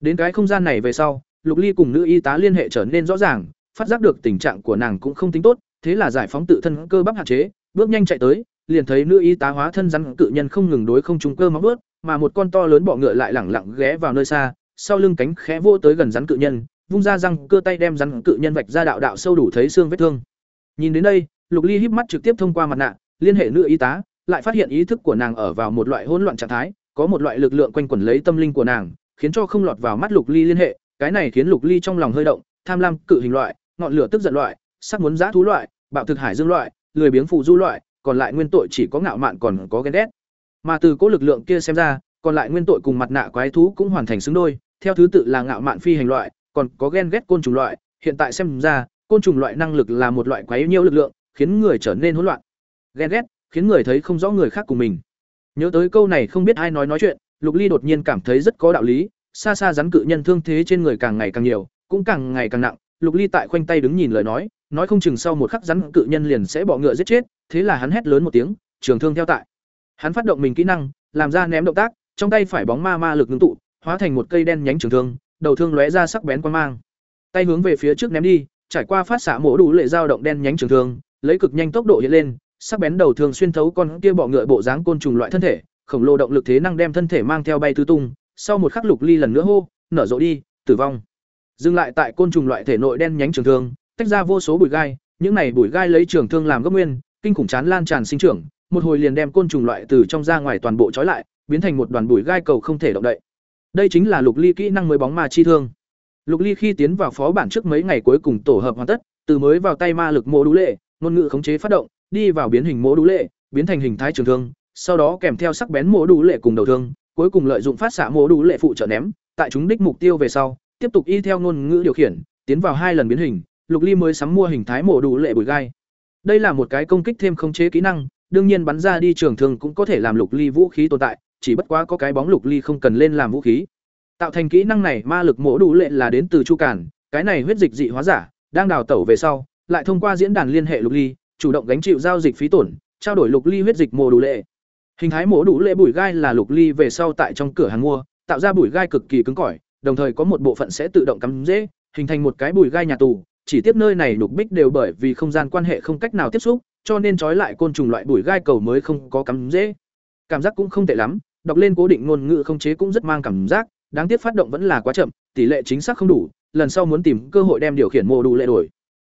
Đến cái không gian này về sau, Lục Ly cùng nữ y tá liên hệ trở nên rõ ràng, phát giác được tình trạng của nàng cũng không tính tốt, thế là giải phóng tự thân cơ bắp hạn chế, bước nhanh chạy tới, liền thấy nữ y tá hóa thân rắn cự nhân không ngừng đối không trúng cơ móng vuốt, mà một con to lớn bọ ngựa lại lẳng lặng ghé vào nơi xa, sau lưng cánh khẽ vô tới gần rắn cự nhân, vung ra răng cơ tay đem rắn cự nhân vạch ra đạo đạo sâu đủ thấy xương vết thương. Nhìn đến đây, Lục Ly híp mắt trực tiếp thông qua mặt nạ, liên hệ nữ y tá, lại phát hiện ý thức của nàng ở vào một loại hỗn loạn trạng thái, có một loại lực lượng quanh quẩn lấy tâm linh của nàng, khiến cho không lọt vào mắt Lục Ly liên hệ, cái này khiến Lục Ly trong lòng hơi động, tham lam, cự hình loại, ngọn lửa tức giận loại, sắc muốn giã thú loại, bạo thực hải dương loại, lười biếng phụ du loại, còn lại nguyên tội chỉ có ngạo mạn còn có ghen ghét. Mà từ cố lực lượng kia xem ra, còn lại nguyên tội cùng mặt nạ quái thú cũng hoàn thành xứng đôi, theo thứ tự là ngạo mạn phi hành loại, còn có ghen ghét côn trùng loại, hiện tại xem ra, côn trùng loại năng lực là một loại quái nhiễu lực lượng, khiến người trở nên hỗn loạn. Ghen ghét, khiến người thấy không rõ người khác cùng mình. Nhớ tới câu này không biết ai nói nói chuyện, Lục Ly đột nhiên cảm thấy rất có đạo lý, xa xa rắn cự nhân thương thế trên người càng ngày càng nhiều, cũng càng ngày càng nặng, Lục Ly tại khoanh tay đứng nhìn lời nói, nói không chừng sau một khắc rắn cự nhân liền sẽ bỏ ngựa giết chết, thế là hắn hét lớn một tiếng, trường thương theo tại. Hắn phát động mình kỹ năng, làm ra ném động tác, trong tay phải bóng ma ma lực ngưng tụ, hóa thành một cây đen nhánh trường thương, đầu thương lóe ra sắc bén quang mang. Tay hướng về phía trước ném đi, trải qua phát xạ mổ đủ lệ dao động đen nhánh trường thương, lấy cực nhanh tốc độ hiện lên, sắc bén đầu thương xuyên thấu con kia bọ ngựa bộ dáng côn trùng loại thân thể, khổng lồ động lực thế năng đem thân thể mang theo bay tứ tung, sau một khắc lục ly lần nữa hô, nở rộ đi, tử vong. Dừng lại tại côn trùng loại thể nội đen nhánh trường thương, tách ra vô số bụi gai, những này bụi gai lấy trường thương làm gốc nguyên, kinh khủng chán lan tràn sinh trưởng, một hồi liền đem côn trùng loại từ trong ra ngoài toàn bộ trói lại, biến thành một đoàn bụi gai cầu không thể động đậy. Đây chính là Lục Ly kỹ năng mới bóng ma chi thương. Lục Ly khi tiến vào phó bản trước mấy ngày cuối cùng tổ hợp hoàn tất, từ mới vào tay ma lực mô đũ lệ, ngôn ngữ khống chế phát động, đi vào biến hình mô đũ lệ, biến thành hình thái trường thương, sau đó kèm theo sắc bén mô đũ lệ cùng đầu thương, cuối cùng lợi dụng phát xạ mô đủ lệ phụ trợ ném, tại chúng đích mục tiêu về sau, tiếp tục y theo ngôn ngữ điều khiển, tiến vào hai lần biến hình, Lục Ly mới sắm mua hình thái mổ đủ lệ bụi gai. Đây là một cái công kích thêm khống chế kỹ năng, đương nhiên bắn ra đi trường thường cũng có thể làm Lục Ly vũ khí tồn tại, chỉ bất quá có cái bóng Lục Ly không cần lên làm vũ khí. Tạo thành kỹ năng này ma lực mổ đủ lệ là đến từ Chu Cản, cái này huyết dịch dị hóa giả, đang đào tẩu về sau, lại thông qua diễn đàn liên hệ Lục Ly, chủ động gánh chịu giao dịch phí tổn, trao đổi Lục Ly huyết dịch mổ đủ lệ. Hình thái mổ đủ lệ bùi gai là Lục Ly về sau tại trong cửa hàng mua, tạo ra bùi gai cực kỳ cứng cỏi, đồng thời có một bộ phận sẽ tự động cắm dễ, hình thành một cái bùi gai nhà tù, chỉ tiếp nơi này lục bích đều bởi vì không gian quan hệ không cách nào tiếp xúc, cho nên trói lại côn trùng loại bùi gai cầu mới không có cắm dễ. Cảm giác cũng không tệ lắm, đọc lên cố định ngôn ngữ không chế cũng rất mang cảm giác, đáng tiếc phát động vẫn là quá chậm, tỷ lệ chính xác không đủ, lần sau muốn tìm cơ hội đem điều khiển mổ đủ lệ đổi.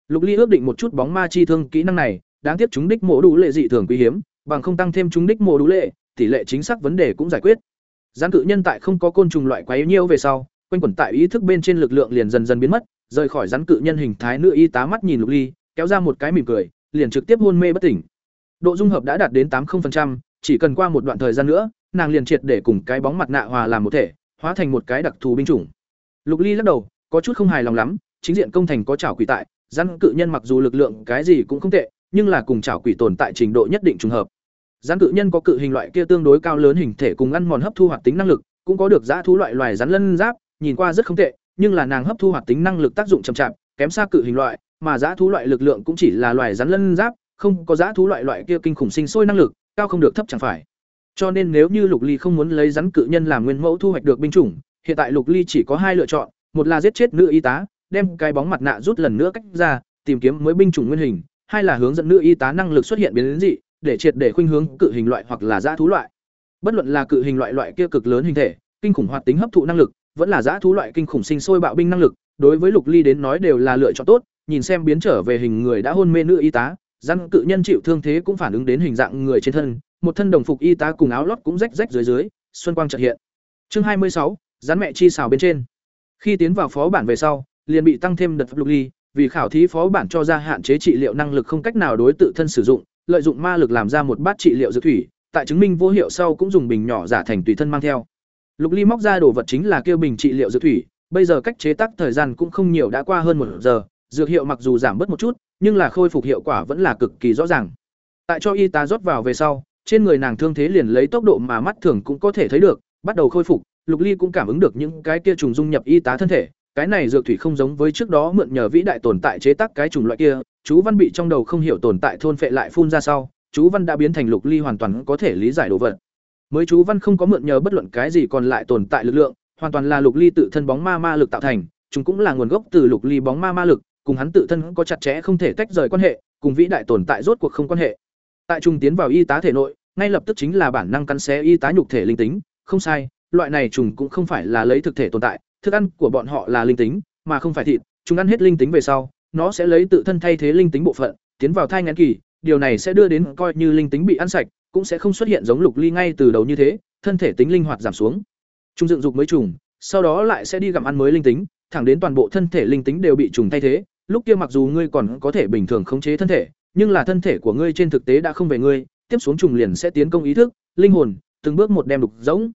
Lục Ly ước định một chút bóng ma chi thương kỹ năng này, đáng tiếc chúng đích mổ đủ lệ dị thường quý hiếm, bằng không tăng thêm chúng đích mộ đủ lệ, tỷ lệ chính xác vấn đề cũng giải quyết. Gián cự nhân tại không có côn trùng loại quái nhiều về sau, quanh quẩn tại ý thức bên trên lực lượng liền dần dần biến mất, rời khỏi rắn cự nhân hình thái nữ y tá mắt nhìn Lục Ly, kéo ra một cái mỉm cười, liền trực tiếp hôn mê bất tỉnh. Độ dung hợp đã đạt đến 80%, chỉ cần qua một đoạn thời gian nữa, nàng liền triệt để cùng cái bóng mặt nạ hòa làm một thể, hóa thành một cái đặc thù binh chủng. Lục Ly lắc đầu, có chút không hài lòng lắm, chính diện công thành có chảo quỷ tại, rắn cự nhân mặc dù lực lượng cái gì cũng không tệ, nhưng là cùng chảo quỷ tồn tại trình độ nhất định trùng hợp. Rắn cự nhân có cự hình loại kia tương đối cao lớn hình thể cùng ăn mòn hấp thu hoạt tính năng lực, cũng có được giã thú loại loài rắn lân giáp, nhìn qua rất không tệ, nhưng là nàng hấp thu hoạt tính năng lực tác dụng chậm chạp, kém xa cự hình loại, mà giã thú loại lực lượng cũng chỉ là loài rắn lân giáp, không có giã thú loại loại kia kinh khủng sinh sôi năng lực, cao không được thấp chẳng phải. Cho nên nếu như Lục Ly không muốn lấy rắn cự nhân làm nguyên mẫu thu hoạch được binh chủng, hiện tại Lục Ly chỉ có hai lựa chọn, một là giết chết nữ y tá, đem cái bóng mặt nạ rút lần nữa cách ra, tìm kiếm mới binh chủng nguyên hình, hai là hướng dẫn nữ y tá năng lực xuất hiện biến đến dị, để triệt để khuynh hướng cự hình loại hoặc là dã thú loại. Bất luận là cự hình loại loại kia cực lớn hình thể, kinh khủng hoạt tính hấp thụ năng lực, vẫn là dã thú loại kinh khủng sinh sôi bạo binh năng lực, đối với Lục Ly đến nói đều là lựa chọn tốt, nhìn xem biến trở về hình người đã hôn mê nữ y tá, rắn cự nhân chịu thương thế cũng phản ứng đến hình dạng người trên thân, một thân đồng phục y tá cùng áo lót cũng rách rách dưới dưới, xuân quang chợt hiện. Chương hai mươi sáu, rắn mẹ chi xào bên trên. Khi tiến vào phó bản về sau, liền bị tăng thêm đợt Lục Ly, vì khảo thí phó bản cho ra hạn chế trị liệu năng lực không cách nào đối tự thân sử dụng, lợi dụng ma lực làm ra một bát trị liệu dược thủy, tại chứng minh vô hiệu sau cũng dùng bình nhỏ giả thành tùy thân mang theo. Lục Ly móc ra đồ vật chính là kêu bình trị liệu dược thủy, bây giờ cách chế tác thời gian cũng không nhiều đã qua hơn một giờ, dược hiệu mặc dù giảm bớt một chút, nhưng là khôi phục hiệu quả vẫn là cực kỳ rõ ràng. Tại cho y tá rót vào về sau, trên người nàng thương thế liền lấy tốc độ mà mắt thường cũng có thể thấy được, bắt đầu khôi phục, Lục Ly cũng cảm ứng được những cái kia trùng dung nhập y tá thân thể, cái này dược thủy không giống với trước đó mượn nhờ vĩ đại tồn tại chế tác cái chủng loại kia, chú văn bị trong đầu không hiểu tồn tại thôn phệ lại phun ra sau, chú văn đã biến thành Lục Ly hoàn toàn có thể lý giải đồ vật. Mới chú văn không có mượn nhờ bất luận cái gì còn lại tồn tại lực lượng, hoàn toàn là Lục Ly tự thân bóng ma ma lực tạo thành, chúng cũng là nguồn gốc từ Lục Ly bóng ma ma lực, cùng hắn tự thân có chặt chẽ không thể tách rời quan hệ, cùng vĩ đại tồn tại rốt cuộc không quan hệ. Tại trùng tiến vào y tá thể nội, ngay lập tức chính là bản năng cắn xé y tá nhục thể linh tính, không sai, loại này trùng cũng không phải là lấy thực thể tồn tại, thức ăn của bọn họ là linh tính, mà không phải thịt, chúng ăn hết linh tính về sau, nó sẽ lấy tự thân thay thế linh tính bộ phận, tiến vào thai nghén kỳ, điều này sẽ đưa đến coi như linh tính bị ăn sạch, cũng sẽ không xuất hiện giống lục ly ngay từ đầu như thế, thân thể tính linh hoạt giảm xuống. Trung dựng dục mới trùng, sau đó lại sẽ đi gặm ăn mới linh tính, thẳng đến toàn bộ thân thể linh tính đều bị trùng thay thế, lúc kia mặc dù ngươi còn có thể bình thường khống chế thân thể, nhưng là thân thể của ngươi trên thực tế đã không về ngươi, tiếp xuống trùng liền sẽ tiến công ý thức, linh hồn, từng bước một đem đục giống.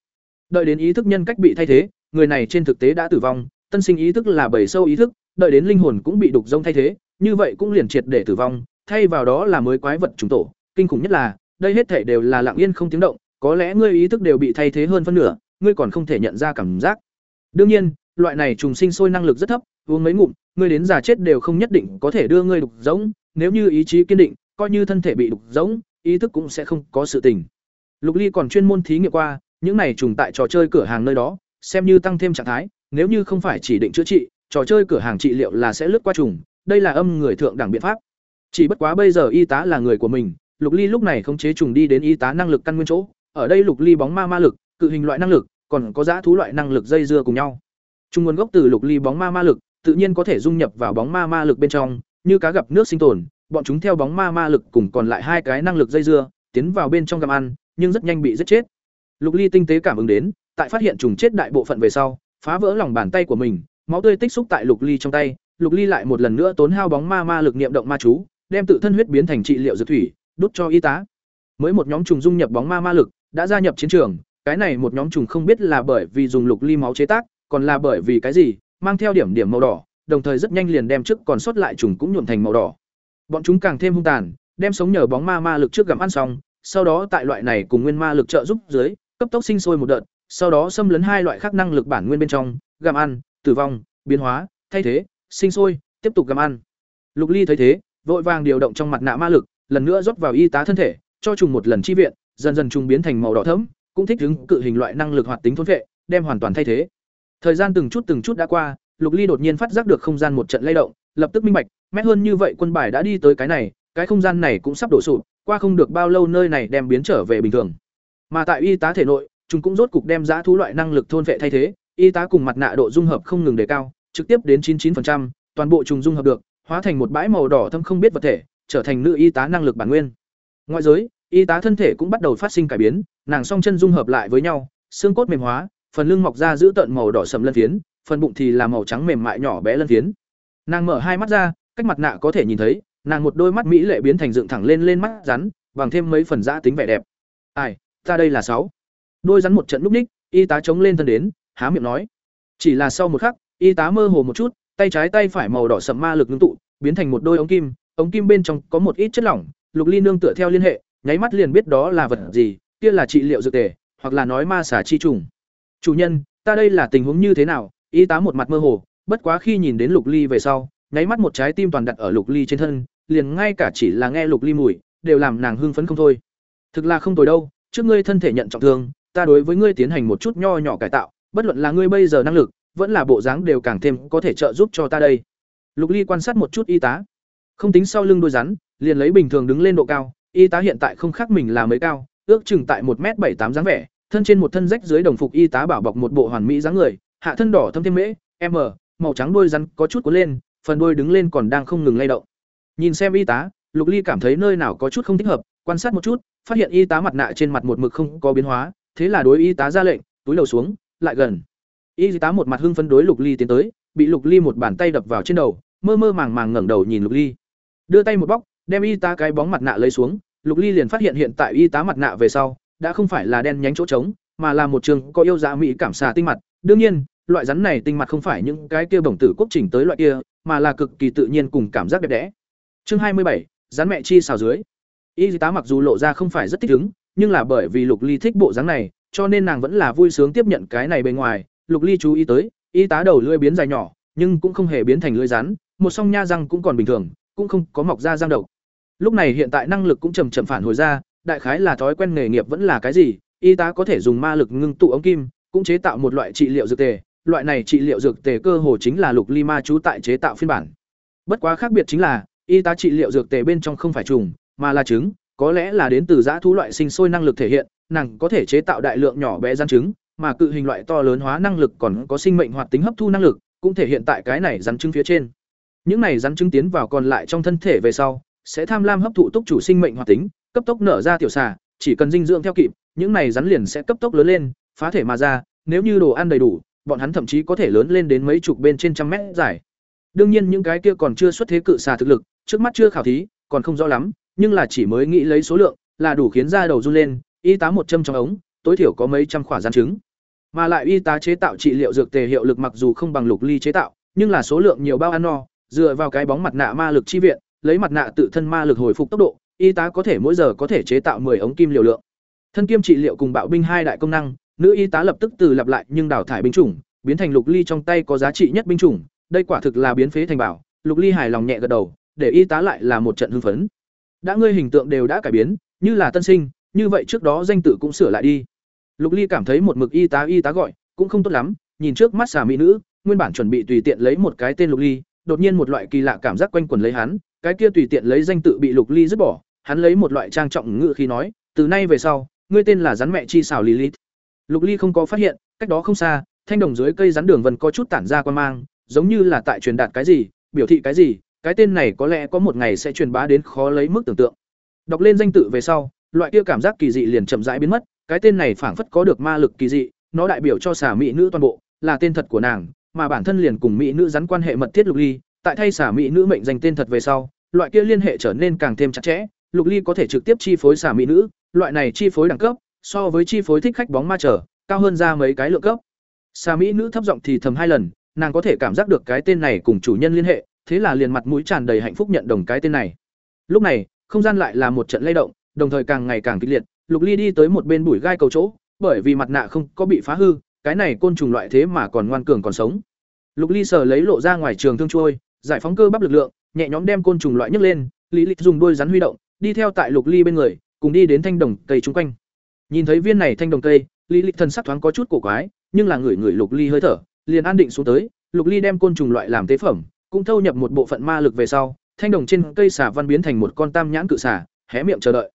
Đợi đến ý thức nhân cách bị thay thế, người này trên thực tế đã tử vong, tân sinh ý thức là bảy sâu ý thức, đợi đến linh hồn cũng bị đục rông thay thế, như vậy cũng liền triệt để tử vong, thay vào đó là mới quái vật trùng tổ, kinh khủng nhất là, đây hết thể đều là lặng yên không tiếng động, có lẽ ngươi ý thức đều bị thay thế hơn phân nửa, ngươi còn không thể nhận ra cảm giác. Đương nhiên, loại này trùng sinh sôi năng lực rất thấp, uống mấy ngụm, ngươi đến già chết đều không nhất định có thể đưa ngươi đục giống, nếu như ý chí kiên định, coi như thân thể bị đục giống, ý thức cũng sẽ không có sự tình. Lục Ly còn chuyên môn thí nghiệm qua, những này trùng tại trò chơi cửa hàng nơi đó, xem như tăng thêm trạng thái, nếu như không phải chỉ định chữa trị, trò chơi cửa hàng trị liệu là sẽ lướt qua trùng, đây là âm người thượng đẳng biện pháp. Chỉ bất quá bây giờ y tá là người của mình, Lục Ly lúc này không chế trùng đi đến y tá năng lực căn nguyên chỗ, ở đây Lục Ly bóng ma ma lực, cự hình loại năng lực, còn có giá thú loại năng lực dây dưa cùng nhau. Trung nguồn gốc từ Lục Ly bóng ma ma lực, tự nhiên có thể dung nhập vào bóng ma ma lực bên trong, như cá gặp nước sinh tồn, bọn chúng theo bóng ma ma lực cùng còn lại hai cái năng lực dây dưa, tiến vào bên trong gặm ăn, nhưng rất nhanh bị giết chết. Lục Ly tinh tế cảm ứng đến, tại phát hiện trùng chết đại bộ phận về sau, phá vỡ lòng bàn tay của mình, máu tươi tích xúc tại Lục Ly trong tay, Lục Ly lại một lần nữa tốn hao bóng ma ma lực niệm động ma chú, đem tự thân huyết biến thành trị liệu dược thủy, đút cho y tá. Mới một nhóm trùng dung nhập bóng ma ma lực, đã gia nhập chiến trường, cái này một nhóm trùng không biết là bởi vì dùng Lục Ly máu chế tác, còn là bởi vì cái gì, mang theo điểm điểm màu đỏ, đồng thời rất nhanh liền đem trước còn sót lại trùng cũng nhuộm thành màu đỏ. Bọn chúng càng thêm hung tàn, đem sống nhờ bóng ma ma lực trước gặm ăn xong, sau đó tại loại này cùng nguyên ma lực trợ giúp dưới, cấp tốc sinh sôi một đợt, sau đó xâm lấn hai loại khác năng lực bản nguyên bên trong, gặm ăn, tử vong, biến hóa, thay thế, sinh sôi, tiếp tục gặm ăn. Lục Ly thấy thế, vội vàng điều động trong mặt nạ ma lực, lần nữa rót vào y tá thân thể, cho trùng một lần chi viện, dần dần trùng biến thành màu đỏ thẫm, cũng thích ứng cự hình loại năng lực hoạt tính thôn vệ, đem hoàn toàn thay thế. Thời gian từng chút từng chút đã qua, Lục Ly đột nhiên phát giác được không gian một trận lay động, lập tức minh bạch, mét hơn như vậy quân bài đã đi tới cái này, cái không gian này cũng sắp đổ sụp, qua không được bao lâu nơi này đem biến trở về bình thường. Mà tại y tá thể nội, chúng cũng rốt cục đem giá thú loại năng lực thôn vệ thay thế, y tá cùng mặt nạ độ dung hợp không ngừng đề cao, trực tiếp đến 99%, toàn bộ trùng dung hợp được, hóa thành một bãi màu đỏ thâm không biết vật thể, trở thành nữ y tá năng lực bản nguyên. Ngoại giới, y tá thân thể cũng bắt đầu phát sinh cải biến, nàng song chân dung hợp lại với nhau, xương cốt mềm hóa, phần lưng mọc ra giữ tận màu đỏ sẫm lân phiến, phần bụng thì là màu trắng mềm mại nhỏ bé lân phiến. Nàng mở hai mắt ra, cách mặt nạ có thể nhìn thấy, nàng một đôi mắt mỹ lệ biến thành dựng thẳng lên lên mắt rắn, bằng thêm mấy phần dã tính vẻ đẹp. "Ai, ta đây là sáu." Đôi rắn một trận lúc ních, y tá chống lên thân đến, há miệng nói. Chỉ là sau một khắc, y tá mơ hồ một chút, tay trái tay phải màu đỏ sậm ma lực ngưng tụ, biến thành một đôi ống kim, ống kim bên trong có một ít chất lỏng, Lục Ly nương tựa theo liên hệ, nháy mắt liền biết đó là vật gì, kia là trị liệu dược tề, hoặc là nói ma xà chi trùng. "Chủ nhân, ta đây là tình huống như thế nào?" Y tá một mặt mơ hồ, bất quá khi nhìn đến Lục Ly về sau, nháy mắt một trái tim toàn đặt ở Lục Ly trên thân, liền ngay cả chỉ là nghe Lục Ly mùi, đều làm nàng hưng phấn không thôi. Thực là không tồi đâu, trước ngươi thân thể nhận trọng thương, ta đối với ngươi tiến hành một chút nho nhỏ cải tạo, bất luận là ngươi bây giờ năng lực, vẫn là bộ dáng đều càng thêm có thể trợ giúp cho ta đây. Lục Ly quan sát một chút y tá. Không tính sau lưng đôi rắn, liền lấy bình thường đứng lên độ cao, y tá hiện tại không khác mình là mới cao, ước chừng tại một m bảy tám dáng vẻ, thân trên một thân rách dưới đồng phục y tá bảo bọc một bộ hoàn mỹ dáng người, hạ thân đỏ thâm thêm mễ, m, màu trắng đôi rắn có chút cuốn lên, phần đuôi đứng lên còn đang không ngừng lay động. Nhìn xem y tá, Lục Ly cảm thấy nơi nào có chút không thích hợp, quan sát một chút, phát hiện y tá mặt nạ trên mặt một mực không có biến hóa, thế là đối y tá ra lệnh, túi đầu xuống, lại gần. Y tá một mặt hưng phấn đối Lục Ly tiến tới, bị Lục Ly một bàn tay đập vào trên đầu, mơ mơ màng màng ngẩng đầu nhìn Lục Ly. Đưa tay một bóc, đem y tá cái bóng mặt nạ lấy xuống, Lục Ly liền phát hiện hiện tại y tá mặt nạ về sau, đã không phải là đen nhánh chỗ trống, mà là một trường có yêu dạ mỹ cảm xà tinh mặt. Đương nhiên, loại rắn này tinh mặt không phải những cái kia bổng tử quốc chỉnh tới loại kia, mà là cực kỳ tự nhiên cùng cảm giác đẹp đẽ. Chương hai mươi bảy, rắn mẹ chi xào dưới. Y tá mặc dù lộ ra không phải rất thích ứng, nhưng là bởi vì Lục Ly thích bộ dáng này, cho nên nàng vẫn là vui sướng tiếp nhận cái này bên ngoài. Lục Ly chú ý tới, y tá đầu lưỡi biến dài nhỏ, nhưng cũng không hề biến thành lưỡi rắn, một song nha răng cũng còn bình thường, cũng không có mọc ra răng độc. Lúc này hiện tại năng lực cũng chậm chậm phản hồi ra, đại khái là thói quen nghề nghiệp vẫn là cái gì, y tá có thể dùng ma lực ngưng tụ ống kim, cũng chế tạo một loại trị liệu dược tề, loại này trị liệu dược tề cơ hồ chính là lục ly ma chú tại chế tạo phiên bản. Bất quá khác biệt chính là, y tá trị liệu dược tề bên trong không phải trùng, mà là trứng, có lẽ là đến từ giã thú loại sinh sôi năng lực thể hiện, nàng có thể chế tạo đại lượng nhỏ bé rắn trứng, mà cự hình loại to lớn hóa năng lực còn có sinh mệnh hoạt tính hấp thu năng lực, cũng thể hiện tại cái này rắn trứng phía trên. Những này rắn trứng tiến vào còn lại trong thân thể về sau, sẽ tham lam hấp thụ túc chủ sinh mệnh hoạt tính, cấp tốc nở ra tiểu xà, chỉ cần dinh dưỡng theo kịp, những này rắn liền sẽ cấp tốc lớn lên, phá thể mà ra, nếu như đồ ăn đầy đủ, bọn hắn thậm chí có thể lớn lên đến mấy chục bên trên trăm mét dài. Đương nhiên những cái kia còn chưa xuất thế cự xà thực lực, trước mắt chưa khảo thí, còn không rõ lắm, nhưng là chỉ mới nghĩ lấy số lượng, là đủ khiến da đầu run lên, y tá một châm trong ống, tối thiểu có mấy trăm khỏa gian trứng. Mà lại y tá chế tạo trị liệu dược tề hiệu lực mặc dù không bằng lục ly chế tạo, nhưng là số lượng nhiều bao ăn no, dựa vào cái bóng mặt nạ ma lực chi viện, lấy mặt nạ tự thân ma lực hồi phục tốc độ, y tá có thể mỗi giờ có thể chế tạo 10 ống kim liều lượng. Thân kim trị liệu cùng bạo binh hai đại công năng, nữ y tá lập tức từ lặp lại nhưng đào thải binh chủng, biến thành lục ly trong tay có giá trị nhất binh chủng, đây quả thực là biến phế thành bảo. Lục ly hài lòng nhẹ gật đầu, để y tá lại là một trận hưng phấn. Đã ngươi hình tượng đều đã cải biến, như là tân sinh, như vậy trước đó danh tự cũng sửa lại đi. Lục ly cảm thấy một mực y tá y tá gọi, cũng không tốt lắm, nhìn trước mắt xà mỹ nữ, nguyên bản chuẩn bị tùy tiện lấy một cái tên lục ly, đột nhiên một loại kỳ lạ cảm giác quanh quẩn lấy hắn, cái kia tùy tiện lấy danh tự bị lục ly dứt bỏ, hắn lấy một loại trang trọng ngữ khi nói, từ nay về sau, ngươi tên là rắn mẹ chi xảo Lilith. Lục Ly không có phát hiện, cách đó không xa, thanh đồng dưới cây rắn đường vần có chút tản ra quan mang, giống như là tại truyền đạt cái gì, biểu thị cái gì, cái tên này có lẽ có một ngày sẽ truyền bá đến khó lấy mức tưởng tượng. Đọc lên danh tự về sau, loại kia cảm giác kỳ dị liền chậm rãi biến mất, cái tên này phảng phất có được ma lực kỳ dị, nó đại biểu cho xả mỹ nữ toàn bộ, là tên thật của nàng, mà bản thân liền cùng mỹ nữ rắn quan hệ mật thiết Lục Ly, tại thay xả mỹ nữ mệnh danh tên thật về sau, loại kia liên hệ trở nên càng thêm chặt chẽ, Lục Ly có thể trực tiếp chi phối xả mỹ nữ, loại này chi phối đẳng cấp, so với chi phối thích khách bóng ma trở, cao hơn ra mấy cái lượng cấp. Xà mỹ nữ thấp giọng thì thầm hai lần, nàng có thể cảm giác được cái tên này cùng chủ nhân liên hệ, thế là liền mặt mũi tràn đầy hạnh phúc nhận đồng cái tên này. Lúc này, không gian lại là một trận lay động, đồng thời càng ngày càng kịch liệt, Lục Ly đi tới một bên bụi gai cầu chỗ, bởi vì mặt nạ không có bị phá hư, cái này côn trùng loại thế mà còn ngoan cường còn sống. Lục Ly sờ lấy lộ ra ngoài trường thương trôi, giải phóng cơ bắp lực lượng, nhẹ nhõm đem côn trùng loại nhấc lên, Lý Lịch dùng đôi rắn huy động, đi theo tại Lục Ly bên người, cùng đi đến thanh đồng cây chúng quanh. Nhìn thấy viên này thanh đồng cây, Lý Lịch thần sắc thoáng có chút cổ quái, nhưng là người người Lục Ly hơi thở, liền an định xuống tới, Lục Ly đem côn trùng loại làm tế phẩm, cũng thâu nhập một bộ phận ma lực về sau, thanh đồng trên cây xà văn biến thành một con tam nhãn cự xà, hé miệng chờ đợi.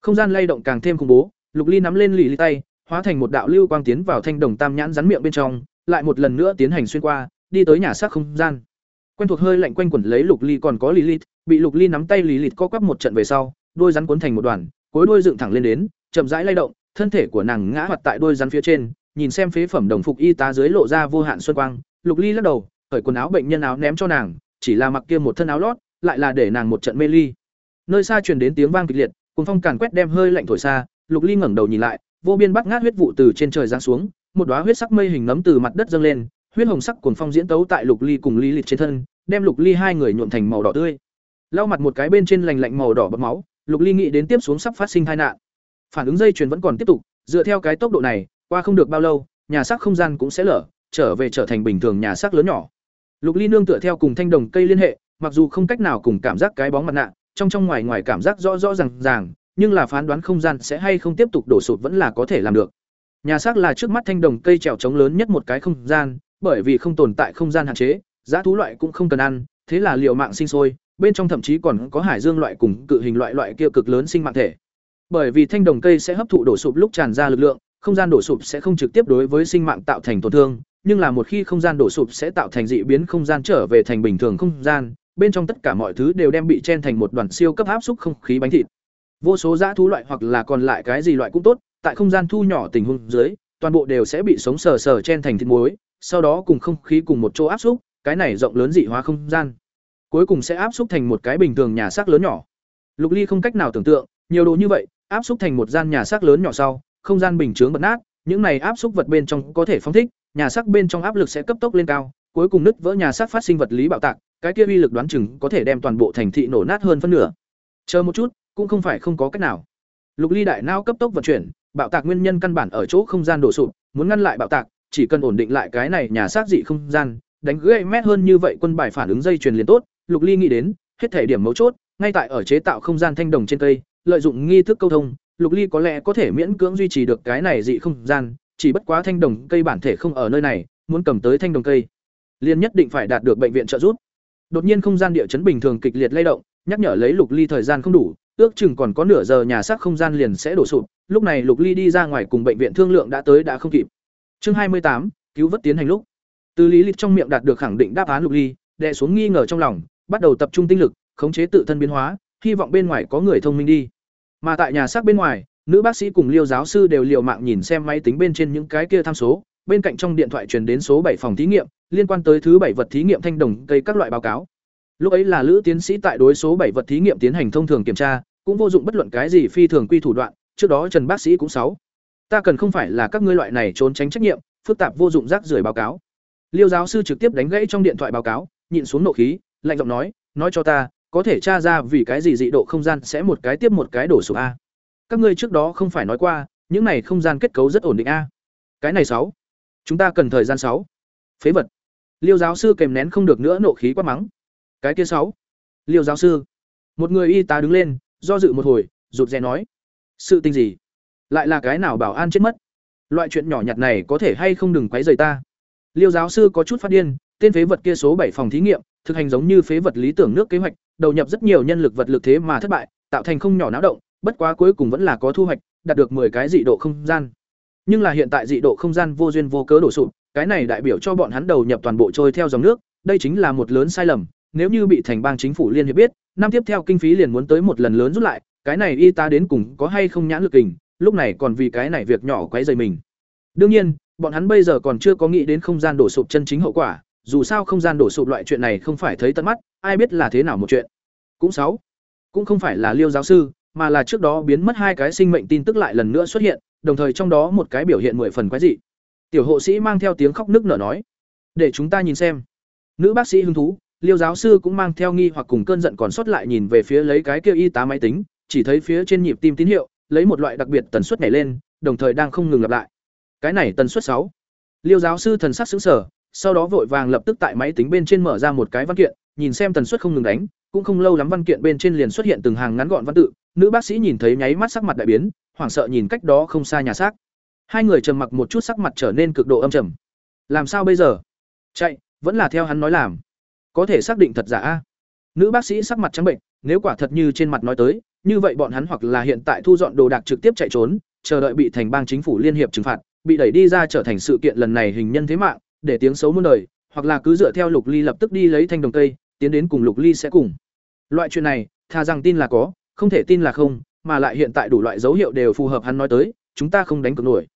Không gian lay động càng thêm khủng bố, Lục Ly nắm lên lì Ly tay, hóa thành một đạo lưu quang tiến vào thanh đồng tam nhãn rắn miệng bên trong, lại một lần nữa tiến hành xuyên qua, đi tới nhà xác không gian. Quen thuộc hơi lạnh quanh quẩn lấy Lục Ly còn có Lilith, bị Lục Ly nắm tay Lilith co quắp một trận về sau, đôi rắn cuốn thành một đoàn, cuối đuôi dựng thẳng lên đến, chậm rãi lay động, thân thể của nàng ngã hoạt tại đôi rắn phía trên, nhìn xem phế phẩm đồng phục y tá dưới lộ ra vô hạn xuân quang, Lục Ly lắc đầu, cởi quần áo bệnh nhân áo ném cho nàng, chỉ là mặc kia một thân áo lót, lại là để nàng một trận mê ly. Nơi xa truyền đến tiếng vang kịch liệt, cuồng phong càn quét đem hơi lạnh thổi xa, Lục Ly ngẩng đầu nhìn lại, vô biên bắc ngát huyết vụ từ trên trời giáng xuống, một đóa huyết sắc mây hình nấm từ mặt đất dâng lên, huyết hồng sắc cuồng phong diễn tấu tại Lục Ly cùng ly Lịch trên thân, đem Lục Ly hai người nhuộm thành màu đỏ tươi. Lau mặt một cái bên trên lành lạnh màu đỏ bọt máu, Lục Ly nghĩ đến tiếp xuống sắp phát sinh tai nạn. Phản ứng dây chuyền vẫn còn tiếp tục, dựa theo cái tốc độ này, qua không được bao lâu, nhà xác không gian cũng sẽ lở, trở về trở thành bình thường nhà xác lớn nhỏ. Lục Ly nương tựa theo cùng thanh đồng cây liên hệ, mặc dù không cách nào cùng cảm giác cái bóng mặt nạ, trong trong ngoài ngoài cảm giác rõ rõ ràng ràng, nhưng là phán đoán không gian sẽ hay không tiếp tục đổ sụp vẫn là có thể làm được. Nhà xác là trước mắt thanh đồng cây trèo trống lớn nhất một cái không gian, bởi vì không tồn tại không gian hạn chế, giá thú loại cũng không cần ăn, thế là liều mạng sinh sôi, bên trong thậm chí còn có hải dương loại cùng cự hình loại loại kia cực lớn sinh mạng thể. Bởi vì thanh đồng cây sẽ hấp thụ đổ sụp lúc tràn ra lực lượng, không gian đổ sụp sẽ không trực tiếp đối với sinh mạng tạo thành tổn thương, nhưng là một khi không gian đổ sụp sẽ tạo thành dị biến không gian trở về thành bình thường không gian, bên trong tất cả mọi thứ đều đem bị chen thành một đoàn siêu cấp áp xúc không khí bánh thịt. Vô số dã thú loại hoặc là còn lại cái gì loại cũng tốt, tại không gian thu nhỏ tình huống dưới, toàn bộ đều sẽ bị sống sờ sờ chen thành thịt muối, sau đó cùng không khí cùng một chỗ áp xúc, cái này rộng lớn dị hóa không gian. Cuối cùng sẽ áp xúc thành một cái bình thường nhà xác lớn nhỏ. Lục Ly không cách nào tưởng tượng, nhiều đồ như vậy, áp xúc thành một gian nhà xác lớn nhỏ sau, không gian bình chướng bật nát, những này áp xúc vật bên trong có thể phóng thích, nhà xác bên trong áp lực sẽ cấp tốc lên cao, cuối cùng nứt vỡ nhà xác phát sinh vật lý bạo tạc, cái kia uy lực đoán chừng có thể đem toàn bộ thành thị nổ nát hơn phân nửa. Chờ một chút, cũng không phải không có cách nào. Lục Ly đại não cấp tốc vận chuyển, bạo tạc nguyên nhân căn bản ở chỗ không gian đổ sụp, muốn ngăn lại bạo tạc, chỉ cần ổn định lại cái này nhà xác dị không gian, đánh gãy mét hơn như vậy quân bài phản ứng dây truyền liền tốt, Lục Ly nghĩ đến, hết thể điểm mấu chốt, ngay tại ở chế tạo không gian thanh đồng trên cây, lợi dụng nghi thức câu thông, Lục Ly có lẽ có thể miễn cưỡng duy trì được cái này dị không gian, chỉ bất quá thanh đồng cây bản thể không ở nơi này, muốn cầm tới thanh đồng cây, liền nhất định phải đạt được bệnh viện trợ giúp. Đột nhiên không gian địa chấn bình thường kịch liệt lay động, nhắc nhở lấy Lục Ly thời gian không đủ, ước chừng còn có nửa giờ nhà xác không gian liền sẽ đổ sụp, lúc này Lục Ly đi ra ngoài cùng bệnh viện thương lượng đã tới đã không kịp. Chương hai mươi tám cứu vớt tiến hành lúc. Từ Lý Lịch trong miệng đạt được khẳng định đáp án Lục Ly, đè xuống nghi ngờ trong lòng, bắt đầu tập trung tinh lực, khống chế tự thân biến hóa, hy vọng bên ngoài có người thông minh đi. Mà tại nhà xác bên ngoài, nữ bác sĩ cùng Liêu giáo sư đều liều mạng nhìn xem máy tính bên trên những cái kia tham số, bên cạnh trong điện thoại truyền đến số bảy phòng thí nghiệm, liên quan tới thứ bảy vật thí nghiệm thanh đồng cây các loại báo cáo. Lúc ấy là Lữ tiến sĩ tại đối số bảy vật thí nghiệm tiến hành thông thường kiểm tra, cũng vô dụng bất luận cái gì phi thường quy thủ đoạn, trước đó Trần bác sĩ cũng sáu. Ta cần không phải là các ngươi loại này trốn tránh trách nhiệm, phức tạp vô dụng rác rưởi báo cáo. Liêu giáo sư trực tiếp đánh gãy trong điện thoại báo cáo, nhịn xuống nộ khí, lạnh giọng nói, nói cho ta, có thể tra ra vì cái gì dị độ không gian sẽ một cái tiếp một cái đổ sụp a. Các ngươi trước đó không phải nói qua, những này không gian kết cấu rất ổn định a. Cái này sáu, Chúng ta cần thời gian sáu. Phế vật. Liêu giáo sư kèm nén không được nữa nộ khí quát mắng. Cái kia sáu. Liêu giáo sư. Một người y tá đứng lên, do dự một hồi, rụt rè nói: "Sự tình gì? Lại là cái nào bảo an chết mất? Loại chuyện nhỏ nhặt này có thể hay không đừng quấy rầy ta?" Liêu giáo sư có chút phát điên, tên phế vật kia số bảy phòng thí nghiệm, thực hành giống như phế vật lý tưởng nước kế hoạch, đầu nhập rất nhiều nhân lực vật lực thế mà thất bại, tạo thành không nhỏ náo động, bất quá cuối cùng vẫn là có thu hoạch, đạt được 10 cái dị độ không gian. Nhưng là hiện tại dị độ không gian vô duyên vô cớ đổ sụp, cái này đại biểu cho bọn hắn đầu nhập toàn bộ trôi theo dòng nước, đây chính là một lớn sai lầm, nếu như bị thành bang chính phủ liên hiệp biết, năm tiếp theo kinh phí liền muốn tới một lần lớn rút lại, cái này y tá đến cùng có hay không nhãn lực hình, lúc này còn vì cái này việc nhỏ quấy rầy mình. Đương nhiên, bọn hắn bây giờ còn chưa có nghĩ đến không gian đổ sụp chân chính hậu quả, dù sao không gian đổ sụp loại chuyện này không phải thấy tận mắt, ai biết là thế nào một chuyện. Cũng sáu, cũng không phải là Liêu giáo sư, mà là trước đó biến mất hai cái sinh mệnh tin tức lại lần nữa xuất hiện, đồng thời trong đó một cái biểu hiện mười phần quái dị. Tiểu hộ sĩ mang theo tiếng khóc nức nở nói: "Để chúng ta nhìn xem." Nữ bác sĩ hứng thú, Liêu giáo sư cũng mang theo nghi hoặc cùng cơn giận còn sót lại nhìn về phía lấy cái kia y tá máy tính, chỉ thấy phía trên nhịp tim tín hiệu, lấy một loại đặc biệt tần suất nhảy lên, đồng thời đang không ngừng lặp lại. Cái này tần suất sáu. Liêu giáo sư thần sắc sững sờ, sau đó vội vàng lập tức tại máy tính bên trên mở ra một cái văn kiện, nhìn xem tần suất không ngừng đánh, cũng không lâu lắm văn kiện bên trên liền xuất hiện từng hàng ngắn gọn văn tự, nữ bác sĩ nhìn thấy nháy mắt sắc mặt đại biến, hoảng sợ nhìn cách đó không xa nhà xác. Hai người trầm mặc một chút sắc mặt trở nên cực độ âm trầm. Làm sao bây giờ? Chạy, vẫn là theo hắn nói làm. Có thể xác định thật giả a? Nữ bác sĩ sắc mặt trắng bệnh, nếu quả thật như trên mặt nói tới, như vậy bọn hắn hoặc là hiện tại thu dọn đồ đạc trực tiếp chạy trốn, chờ đợi bị thành bang chính phủ liên hiệp trừng phạt, bị đẩy đi ra trở thành sự kiện lần này hình nhân thế mạng, để tiếng xấu muôn đời, hoặc là cứ dựa theo Lục Ly lập tức đi lấy thanh đồng tây, tiến đến cùng Lục Ly sẽ cùng. Loại chuyện này, tha rằng tin là có, không thể tin là không, mà lại hiện tại đủ loại dấu hiệu đều phù hợp hắn nói tới, chúng ta không đánh cược nổi.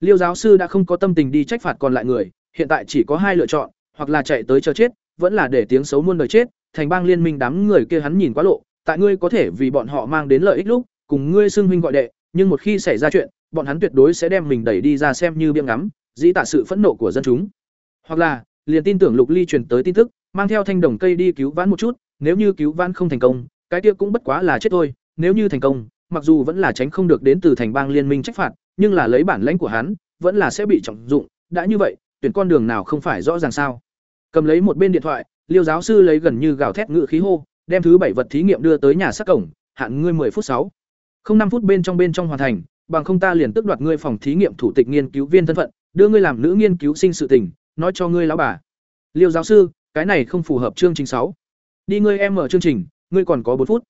Liêu giáo sư đã không có tâm tình đi trách phạt còn lại người, hiện tại chỉ có hai lựa chọn, hoặc là chạy tới chờ chết, vẫn là để tiếng xấu muôn đời chết, thành bang liên minh đám người kia hắn nhìn quá lộ, tại ngươi có thể vì bọn họ mang đến lợi ích lúc, cùng ngươi xưng huynh gọi đệ, nhưng một khi xảy ra chuyện, bọn hắn tuyệt đối sẽ đem mình đẩy đi ra xem như biếng ngắm, dĩ tạ sự phẫn nộ của dân chúng. Hoặc là, liền tin tưởng Lục Ly truyền tới tin tức, mang theo thanh đồng cây đi cứu vãn một chút, nếu như cứu vãn không thành công, cái kia cũng bất quá là chết thôi, nếu như thành công, mặc dù vẫn là tránh không được đến từ thành bang liên minh trách phạt, nhưng là lấy bản lãnh của hắn, vẫn là sẽ bị trọng dụng, đã như vậy, tuyển con đường nào không phải rõ ràng sao? Cầm lấy một bên điện thoại, Liêu giáo sư lấy gần như gào thét ngự khí hô, đem thứ bảy vật thí nghiệm đưa tới nhà sát cổng, hạn ngươi 10 phút sáu. Không năm phút bên trong bên trong hoàn thành, bằng không ta liền tước đoạt ngươi phòng thí nghiệm thủ tịch nghiên cứu viên thân phận, đưa ngươi làm nữ nghiên cứu sinh sự tình, nói cho ngươi lão bà. Liêu giáo sư, cái này không phù hợp chương trình sáu. Đi ngươi em mở chương trình, ngươi còn có bốn phút.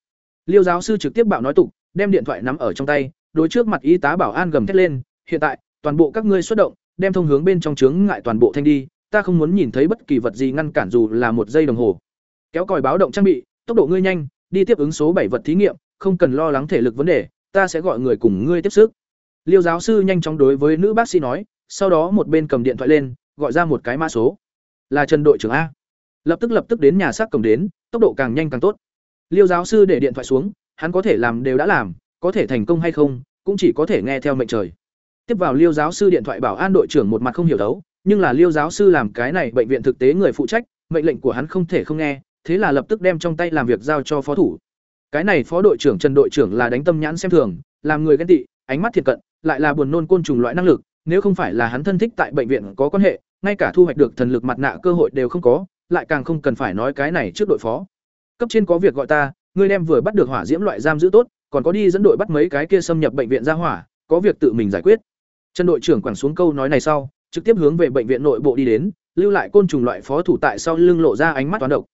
Liêu giáo sư trực tiếp bạo nói tục, đem điện thoại nắm ở trong tay, đối trước mặt y tá bảo an gầm thét lên, hiện tại, toàn bộ các ngươi xuất động, đem thông hướng bên trong chướng ngại toàn bộ thanh đi, ta không muốn nhìn thấy bất kỳ vật gì ngăn cản dù là một giây đồng hồ. Kéo còi báo động trang bị, tốc độ ngươi nhanh, đi tiếp ứng số bảy vật thí nghiệm, không cần lo lắng thể lực vấn đề, ta sẽ gọi người cùng ngươi tiếp sức. Liêu giáo sư nhanh chóng đối với nữ bác sĩ nói, sau đó một bên cầm điện thoại lên, gọi ra một cái mã số. Là Trần đội trưởng a. Lập tức lập tức đến nhà xác cổng đến, tốc độ càng nhanh càng tốt. Liêu giáo sư để điện thoại xuống, hắn có thể làm đều đã làm, có thể thành công hay không, cũng chỉ có thể nghe theo mệnh trời. Tiếp vào Liêu giáo sư điện thoại bảo an đội trưởng một mặt không hiểu đấu, nhưng là Liêu giáo sư làm cái này bệnh viện thực tế người phụ trách, mệnh lệnh của hắn không thể không nghe, thế là lập tức đem trong tay làm việc giao cho phó thủ. Cái này phó đội trưởng Trần đội trưởng là đánh tâm nhãn xem thường, làm người ghen tị, ánh mắt thiệt cận, lại là buồn nôn côn trùng loại năng lực, nếu không phải là hắn thân thích tại bệnh viện có quan hệ, ngay cả thu hoạch được thần lực mặt nạ cơ hội đều không có, lại càng không cần phải nói cái này trước đội phó. Cấp trên có việc gọi ta, ngươi đem vừa bắt được hỏa diễm loại giam giữ tốt, còn có đi dẫn đội bắt mấy cái kia xâm nhập bệnh viện ra hỏa, có việc tự mình giải quyết. Trần đội trưởng quẳng xuống câu nói này sau, trực tiếp hướng về bệnh viện nội bộ đi đến, lưu lại côn trùng loại phó thủ tại sau lưng lộ ra ánh mắt toán độc.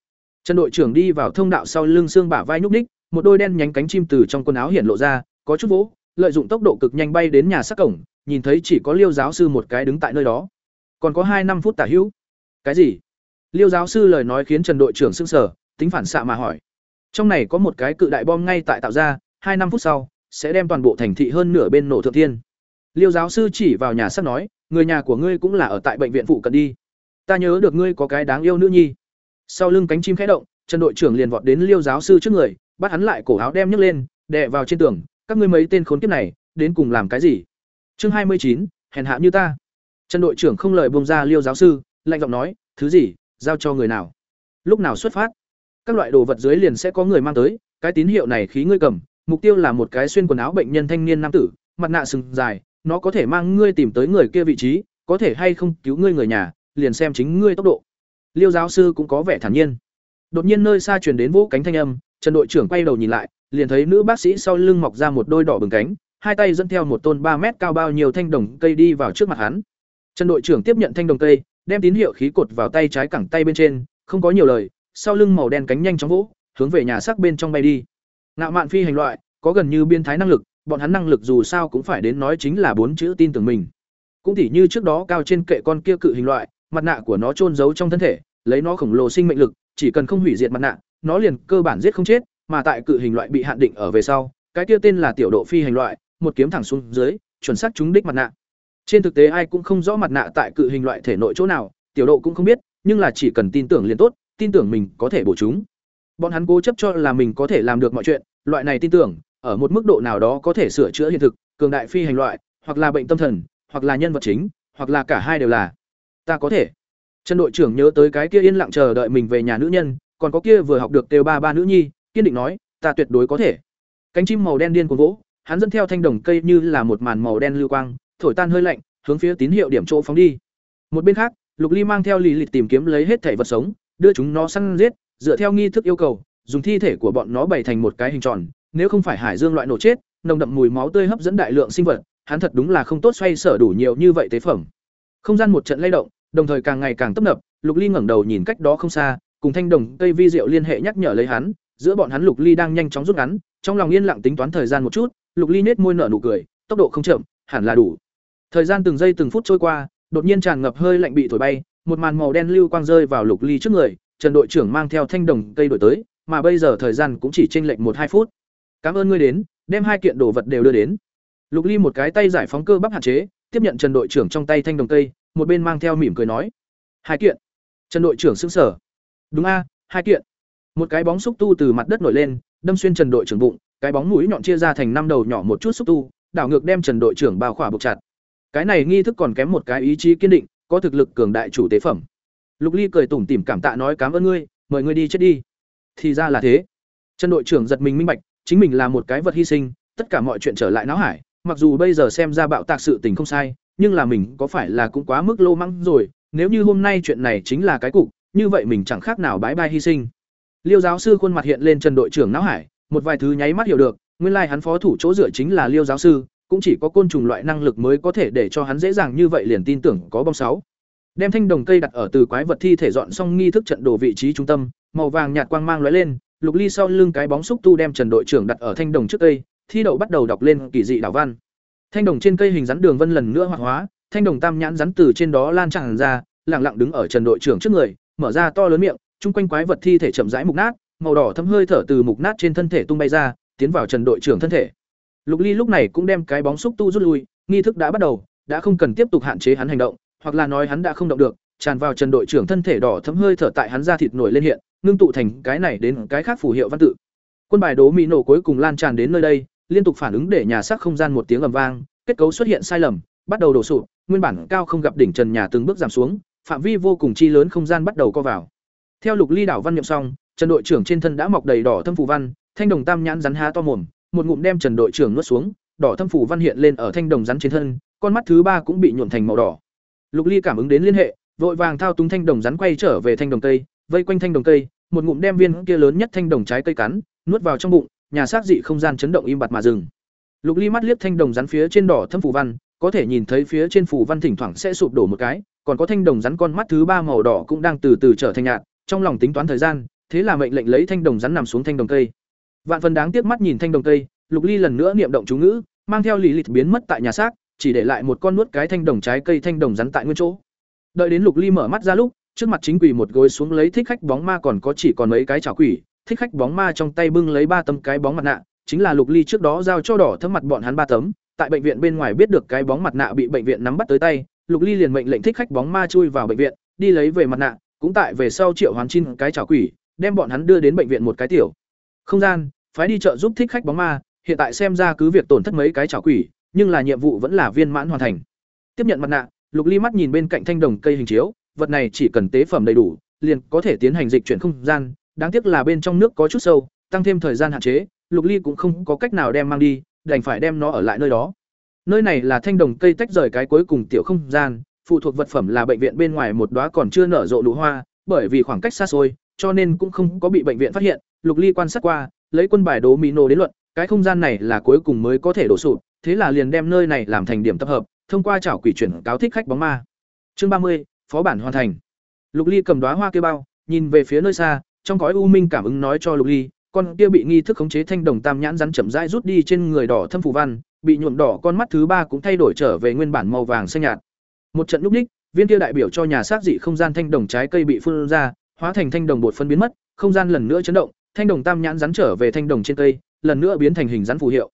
Trần đội trưởng đi vào thông đạo sau lưng xương bả vai nhúc ních, một đôi đen nhánh cánh chim từ trong quần áo hiện lộ ra, có chút vỗ, lợi dụng tốc độ cực nhanh bay đến nhà sắc cổng, nhìn thấy chỉ có Liêu giáo sư một cái đứng tại nơi đó. Còn có hai năm phút tả hữu. Cái gì? Liêu giáo sư lời nói khiến Trần đội trưởng sững sờ, tính phản xạ mà hỏi. Trong này có một cái cự đại bom ngay tại tạo ra, hai năm phút sau sẽ đem toàn bộ thành thị hơn nửa bên nổ thượng thiên. Liêu giáo sư chỉ vào nhà sắc nói, người nhà của ngươi cũng là ở tại bệnh viện phụ cận đi. Ta nhớ được ngươi có cái đáng yêu nữ nhi. Sau lưng cánh chim khẽ động, Trần đội trưởng liền vọt đến Liêu giáo sư trước người, bắt hắn lại cổ áo đem nhấc lên, đè vào trên tường, các ngươi mấy tên khốn kiếp này, đến cùng làm cái gì? Chương hai mươi chín, hèn hạ như ta. Trần đội trưởng không lời buông ra Liêu giáo sư, lạnh giọng nói, "Thứ gì? Giao cho người nào? Lúc nào xuất phát? Các loại đồ vật dưới liền sẽ có người mang tới, cái tín hiệu này khí ngươi cầm, mục tiêu là một cái xuyên quần áo bệnh nhân thanh niên nam tử, mặt nạ sừng dài, nó có thể mang ngươi tìm tới người kia vị trí, có thể hay không cứu ngươi người nhà, liền xem chính ngươi tốc độ." Liêu giáo sư cũng có vẻ thản nhiên. Đột nhiên nơi xa truyền đến vũ cánh thanh âm, Trần đội trưởng quay đầu nhìn lại, liền thấy nữ bác sĩ sau lưng mọc ra một đôi đỏ bừng cánh, hai tay dẫn theo một tôn ba mét cao bao nhiêu thanh đồng cây đi vào trước mặt hắn. Trần đội trưởng tiếp nhận thanh đồng cây, đem tín hiệu khí cột vào tay trái cẳng tay bên trên, không có nhiều lời, sau lưng màu đen cánh nhanh chóng vỗ, hướng về nhà xác bên trong bay đi. Ngạo mạn phi hành loại, có gần như biên thái năng lực, bọn hắn năng lực dù sao cũng phải đến nói chính là bốn chữ tin tưởng mình. Cũng tỉ như trước đó cao trên kệ con kia cự hình loại, mặt nạ của nó chôn giấu trong thân thể, lấy nó khổng lồ sinh mệnh lực, chỉ cần không hủy diệt mặt nạ, nó liền cơ bản giết không chết, mà tại cự hình loại bị hạn định ở về sau, cái kia tên là tiểu độ phi hành loại, một kiếm thẳng xuống dưới, chuẩn xác trúng đích mặt nạ. Trên thực tế ai cũng không rõ mặt nạ tại cự hình loại thể nội chỗ nào, tiểu độ cũng không biết, nhưng là chỉ cần tin tưởng liền tốt, tin tưởng mình có thể bổ chúng. Bọn hắn cố chấp cho là mình có thể làm được mọi chuyện, loại này tin tưởng, ở một mức độ nào đó có thể sửa chữa hiện thực, cường đại phi hành loại, hoặc là bệnh tâm thần, hoặc là nhân vật chính, hoặc là cả hai đều là. Ta có thể. Trần đội trưởng nhớ tới cái kia yên lặng chờ đợi mình về nhà nữ nhân, còn có kia vừa học được tiêu ba ba nữ nhi, kiên định nói, ta tuyệt đối có thể. Cánh chim màu đen điên cuồng vỗ, hắn dẫn theo thanh đồng cây như là một màn màu đen lưu quang, thổi tan hơi lạnh, hướng phía tín hiệu điểm chỗ phóng đi. Một bên khác, Lục Ly mang theo lì Lịch tìm kiếm lấy hết thể vật sống, đưa chúng nó săn giết, dựa theo nghi thức yêu cầu, dùng thi thể của bọn nó bày thành một cái hình tròn, nếu không phải hải dương loại nổ chết, nồng đậm mùi máu tươi hấp dẫn đại lượng sinh vật, hắn thật đúng là không tốt xoay sở đủ nhiều như vậy tế phẩm. Không gian một trận lay động, đồng thời càng ngày càng tấp nập, Lục Ly ngẩng đầu nhìn cách đó không xa, cùng thanh đồng cây vi diệu liên hệ nhắc nhở lấy hắn, giữa bọn hắn Lục Ly đang nhanh chóng rút ngắn, trong lòng yên lặng tính toán thời gian một chút, Lục Ly nết môi nở nụ cười, tốc độ không chậm, hẳn là đủ. Thời gian từng giây từng phút trôi qua, đột nhiên tràn ngập hơi lạnh bị thổi bay, một màn màu đen lưu quang rơi vào Lục Ly trước người, Trần đội trưởng mang theo thanh đồng cây đổi tới, mà bây giờ thời gian cũng chỉ chênh lệch một hai phút. Cảm ơn ngươi đến, đem hai kiện đồ vật đều đưa đến. Lục Ly một cái tay giải phóng cơ bắp hạn chế, tiếp nhận Trần đội trưởng trong tay thanh đồng cây, một bên mang theo mỉm cười nói: "Hai kiện." Trần đội trưởng sững sờ. "Đúng a, hai kiện." Một cái bóng xúc tu từ mặt đất nổi lên, đâm xuyên Trần đội trưởng bụng, cái bóng mũi nhọn chia ra thành năm đầu nhỏ một chút xúc tu, đảo ngược đem Trần đội trưởng bao khỏa buộc chặt. Cái này nghi thức còn kém một cái ý chí kiên định, có thực lực cường đại chủ tế phẩm. Lục Ly cười tủm tỉm cảm tạ nói cảm ơn ngươi, mời ngươi đi chết đi. Thì ra là thế. Trần đội trưởng giật mình minh bạch, chính mình là một cái vật hy sinh, tất cả mọi chuyện trở lại não hải, mặc dù bây giờ xem ra bạo tạc sự tình không sai, nhưng là mình có phải là cũng quá mức lô măng rồi, nếu như hôm nay chuyện này chính là cái cục, như vậy mình chẳng khác nào bãi bai hy sinh. Liêu giáo sư khuôn mặt hiện lên Trần đội trưởng náo hải, một vài thứ nháy mắt hiểu được, nguyên lai like hắn phó thủ chỗ dựa chính là Liêu giáo sư, cũng chỉ có côn trùng loại năng lực mới có thể để cho hắn dễ dàng như vậy liền tin tưởng có bom sáu. Đem thanh đồng cây đặt ở từ quái vật thi thể dọn xong nghi thức trận đồ vị trí trung tâm, màu vàng nhạt quang mang lóe lên, Lục Ly sau lưng cái bóng xúc tu đem Trần đội trưởng đặt ở thanh đồng trước cây, thi đậu bắt đầu đọc lên kỳ dị đảo văn. Thanh đồng trên cây hình rắn đường vân lần nữa hoạt hóa, thanh đồng tam nhãn rắn từ trên đó lan tràn ra, lặng lặng đứng ở Trần đội trưởng trước người, mở ra to lớn miệng, chung quanh quái vật thi thể chậm rãi mục nát, màu đỏ thấm hơi thở từ mục nát trên thân thể tung bay ra, tiến vào Trần đội trưởng thân thể. Lục Ly lúc này cũng đem cái bóng xúc tu rút lui, nghi thức đã bắt đầu, đã không cần tiếp tục hạn chế hắn hành động, hoặc là nói hắn đã không động được, tràn vào Trần đội trưởng thân thể đỏ thấm hơi thở tại hắn da thịt nổi lên hiện, ngưng tụ thành cái này đến cái khác phù hiệu văn tự. Quân bài đố mỹ nổ cuối cùng lan tràn đến nơi đây, liên tục phản ứng để nhà xác không gian một tiếng ầm vang, kết cấu xuất hiện sai lầm, bắt đầu đổ sụp, nguyên bản cao không gặp đỉnh trần nhà từng bước giảm xuống, phạm vi vô cùng chi lớn không gian bắt đầu co vào. Theo Lục Ly đảo văn niệm xong, Trần đội trưởng trên thân đã mọc đầy đỏ thâm phù văn, thanh đồng tam nhãn rắn há to mồm, một ngụm đem Trần đội trưởng nuốt xuống, đỏ thâm phù văn hiện lên ở thanh đồng rắn trên thân, con mắt thứ ba cũng bị nhuộm thành màu đỏ. Lục Ly cảm ứng đến liên hệ, vội vàng thao túng thanh đồng rắn quay trở về thanh đồng cây, vây quanh thanh đồng cây, một ngụm đem viên kia lớn nhất thanh đồng trái cây cắn, nuốt vào trong bụng, nhà xác dị không gian chấn động im bặt mà dừng. Lục Ly mắt liếc thanh đồng rắn phía trên đỏ thâm phù văn, có thể nhìn thấy phía trên phù văn thỉnh thoảng sẽ sụp đổ một cái, còn có thanh đồng rắn con mắt thứ ba màu đỏ cũng đang từ từ trở thành nhạt, trong lòng tính toán thời gian, thế là mệnh lệnh lấy thanh đồng rắn nằm xuống thanh đồng cây. Vạn phần đáng tiếc mắt nhìn thanh đồng cây, Lục Ly lần nữa niệm động chú ngữ, mang theo lì lịch biến mất tại nhà xác, chỉ để lại một con nuốt cái thanh đồng trái cây thanh đồng rắn tại nguyên chỗ. Đợi đến Lục Ly mở mắt ra lúc, trước mặt chính quỷ một gối xuống lấy thích khách bóng ma còn có chỉ còn mấy cái chảo quỷ, thích khách bóng ma trong tay bưng lấy ba tấm cái bóng mặt nạ, chính là Lục Ly trước đó giao cho đỏ thấm mặt bọn hắn ba tấm, tại bệnh viện bên ngoài biết được cái bóng mặt nạ bị bệnh viện nắm bắt tới tay, Lục Ly liền mệnh lệnh thích khách bóng ma chui vào bệnh viện, đi lấy về mặt nạ, cũng tại về sau triệu hoàn chinh cái chảo quỷ, đem bọn hắn đưa đến bệnh viện một cái tiểu không gian, phái đi chợ giúp thích khách bóng ma, hiện tại xem ra cứ việc tổn thất mấy cái chảo quỷ, nhưng là nhiệm vụ vẫn là viên mãn hoàn thành. Tiếp nhận mặt nạ, Lục Ly mắt nhìn bên cạnh thanh đồng cây hình chiếu, vật này chỉ cần tế phẩm đầy đủ, liền có thể tiến hành dịch chuyển không gian, đáng tiếc là bên trong nước có chút sâu, tăng thêm thời gian hạn chế, Lục Ly cũng không có cách nào đem mang đi, đành phải đem nó ở lại nơi đó. Nơi này là thanh đồng cây tách rời cái cuối cùng tiểu không gian, phụ thuộc vật phẩm là bệnh viện bên ngoài một đóa còn chưa nở rộ nụ hoa, bởi vì khoảng cách xa xôi, cho nên cũng không có bị bệnh viện phát hiện. Lục Ly quan sát qua, lấy quân bài đố Mino đến luận, cái không gian này là cuối cùng mới có thể đổ sụp, thế là liền đem nơi này làm thành điểm tập hợp, thông qua chảo quỷ chuyển cáo thích khách bóng ma. Chương ba mươi, phó bản hoàn thành. Lục Ly cầm đóa hoa kia bao, nhìn về phía nơi xa, trong gói u minh cảm ứng nói cho Lục Ly, con kia bị nghi thức khống chế thanh đồng tam nhãn rắn chậm rãi rút đi trên người đỏ thâm phù văn, bị nhuộm đỏ con mắt thứ ba cũng thay đổi trở về nguyên bản màu vàng xanh nhạt. Một trận lúc ních, viên kia đại biểu cho nhà xác dị không gian thanh đồng trái cây bị phun ra, hóa thành thanh đồng bột phân biến mất, không gian lần nữa chấn động, thanh đồng tam nhãn rắn trở về thanh đồng trên cây, lần nữa biến thành hình rắn phù hiệu.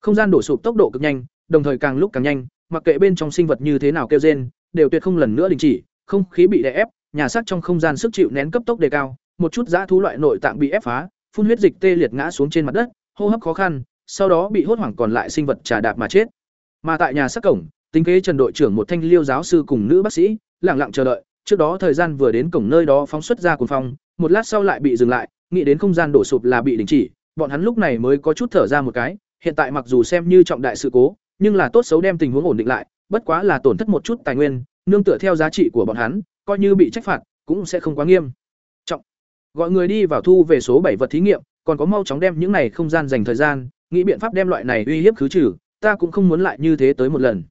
Không gian đổ sụp tốc độ cực nhanh, đồng thời càng lúc càng nhanh, mặc kệ bên trong sinh vật như thế nào kêu rên, đều tuyệt không lần nữa đình chỉ, không khí bị đè ép, nhà xác trong không gian sức chịu nén cấp tốc đề cao, một chút dã thú loại nội tạng bị ép phá, phun huyết dịch tê liệt ngã xuống trên mặt đất, hô hấp khó khăn, sau đó bị hốt hoảng còn lại sinh vật trà đạp mà chết. Mà tại nhà xác cổng, tính kế Trần đội trưởng một thanh liêu giáo sư cùng nữ bác sĩ, lẳng lặng chờ đợi, trước đó thời gian vừa đến cổng nơi đó phóng xuất ra cuồng phong, một lát sau lại bị dừng lại, nghĩ đến không gian đổ sụp là bị đình chỉ, bọn hắn lúc này mới có chút thở ra một cái, hiện tại mặc dù xem như trọng đại sự cố, nhưng là tốt xấu đem tình huống ổn định lại, bất quá là tổn thất một chút tài nguyên, nương tựa theo giá trị của bọn hắn, coi như bị trách phạt, cũng sẽ không quá nghiêm. Trọng. Gọi người đi vào thu về số bảy vật thí nghiệm, còn có mau chóng đem những này không gian dành thời gian, nghĩ biện pháp đem loại này uy hiếp khứ trừ, ta cũng không muốn lại như thế tới một lần.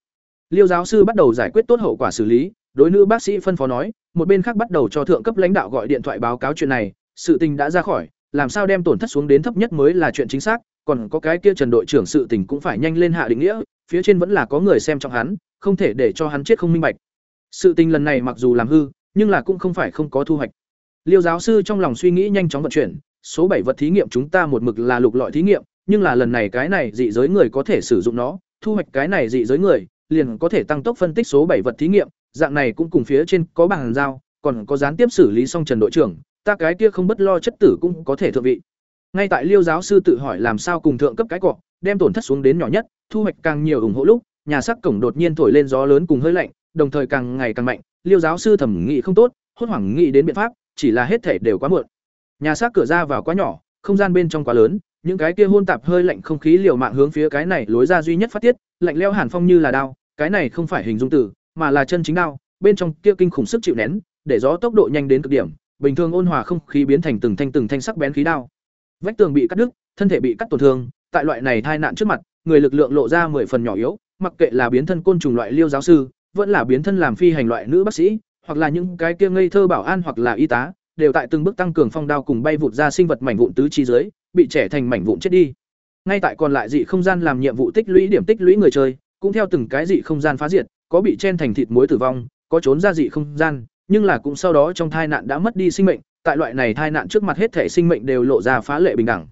Liêu giáo sư bắt đầu giải quyết tốt hậu quả xử lý, đối nữ bác sĩ phân phó nói, một bên khác bắt đầu cho thượng cấp lãnh đạo gọi điện thoại báo cáo chuyện này, sự tình đã ra khỏi, làm sao đem tổn thất xuống đến thấp nhất mới là chuyện chính xác, còn có cái kia Trần đội trưởng sự tình cũng phải nhanh lên hạ định nghĩa, phía trên vẫn là có người xem trong hắn, không thể để cho hắn chết không minh bạch. Sự tình lần này mặc dù làm hư, nhưng là cũng không phải không có thu hoạch. Liêu giáo sư trong lòng suy nghĩ nhanh chóng vận chuyển, số bảy vật thí nghiệm chúng ta một mực là lục lọi thí nghiệm, nhưng là lần này cái này dị giới người có thể sử dụng nó, thu hoạch cái này dị giới người, liền có thể tăng tốc phân tích số bảy vật thí nghiệm, dạng này cũng cùng phía trên có bằng giao, còn có gián tiếp xử lý xong Trần đội trưởng, ta cái kia không bất lo chất tử cũng có thể thượng vị. Ngay tại Liêu giáo sư tự hỏi làm sao cùng thượng cấp cái cọ, đem tổn thất xuống đến nhỏ nhất, thu hoạch càng nhiều ủng hộ lúc, nhà sắc cổng đột nhiên thổi lên gió lớn cùng hơi lạnh, đồng thời càng ngày càng mạnh, Liêu giáo sư thẩm nghĩ không tốt, hốt hoảng nghĩ đến biện pháp, chỉ là hết thể đều quá muộn. Nhà xác cửa ra vào quá nhỏ, không gian bên trong quá lớn, những cái kia hôn tạp hơi lạnh không khí liều mạng hướng phía cái này lối ra duy nhất phát tiết, lạnh lẽo hàn phong như là đao, cái này không phải hình dung từ, mà là chân chính đao, bên trong kia kinh khủng sức chịu nén, để gió tốc độ nhanh đến cực điểm, bình thường ôn hòa không khí biến thành từng thanh từng thanh sắc bén khí đao. Vách tường bị cắt đứt, thân thể bị cắt tổn thương, tại loại này tai nạn trước mặt, người lực lượng lộ ra mười phần nhỏ yếu, mặc kệ là biến thân côn trùng loại liêu giáo sư, vẫn là biến thân làm phi hành loại nữ bác sĩ, hoặc là những cái kia ngây thơ bảo an hoặc là y tá, đều tại từng bước tăng cường phong đao cùng bay vụt ra sinh vật mảnh vụn tứ chi dưới, bị trẻ thành mảnh vụn chết đi. Ngay tại còn lại dị không gian làm nhiệm vụ tích lũy điểm tích lũy người chơi, cũng theo từng cái dị không gian phá diệt, có bị chen thành thịt muối tử vong, có trốn ra dị không gian, nhưng là cũng sau đó trong tai nạn đã mất đi sinh mệnh, tại loại này tai nạn trước mặt hết thể sinh mệnh đều lộ ra phá lệ bình đẳng.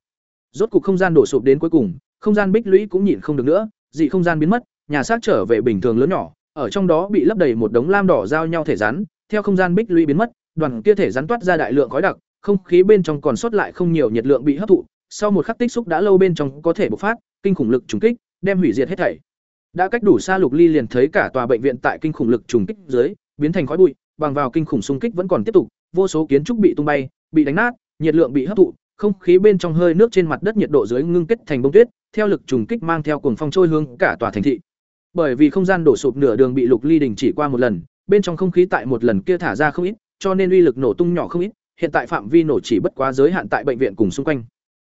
Rốt cục không gian đổ sụp đến cuối cùng, không gian bích lũy cũng nhịn không được nữa, dị không gian biến mất, nhà xác trở về bình thường lớn nhỏ, ở trong đó bị lấp đầy một đống lam đỏ giao nhau thể rắn, theo không gian bích lũy biến mất, đoàn kia thể rắn toát ra đại lượng khói đặc, không khí bên trong còn sót lại không nhiều nhiệt lượng bị hấp thụ, sau một khắc tích xúc đã lâu bên trong có thể bộc phát, kinh khủng lực trùng kích, đem hủy diệt hết thảy. Đã cách đủ xa Lục Ly liền thấy cả tòa bệnh viện tại kinh khủng lực trùng kích dưới, biến thành khói bụi, bằng vào kinh khủng xung kích vẫn còn tiếp tục, vô số kiến trúc bị tung bay, bị đánh nát, nhiệt lượng bị hấp thụ, không khí bên trong hơi nước trên mặt đất nhiệt độ dưới ngưng kết thành bông tuyết, theo lực trùng kích mang theo cuồng phong trôi hướng cả tòa thành thị. Bởi vì không gian đổ sụp nửa đường bị Lục Ly đình chỉ qua một lần, bên trong không khí tại một lần kia thả ra không ít, cho nên uy lực nổ tung nhỏ không ít, hiện tại phạm vi nổ chỉ bất quá giới hạn tại bệnh viện cùng xung quanh.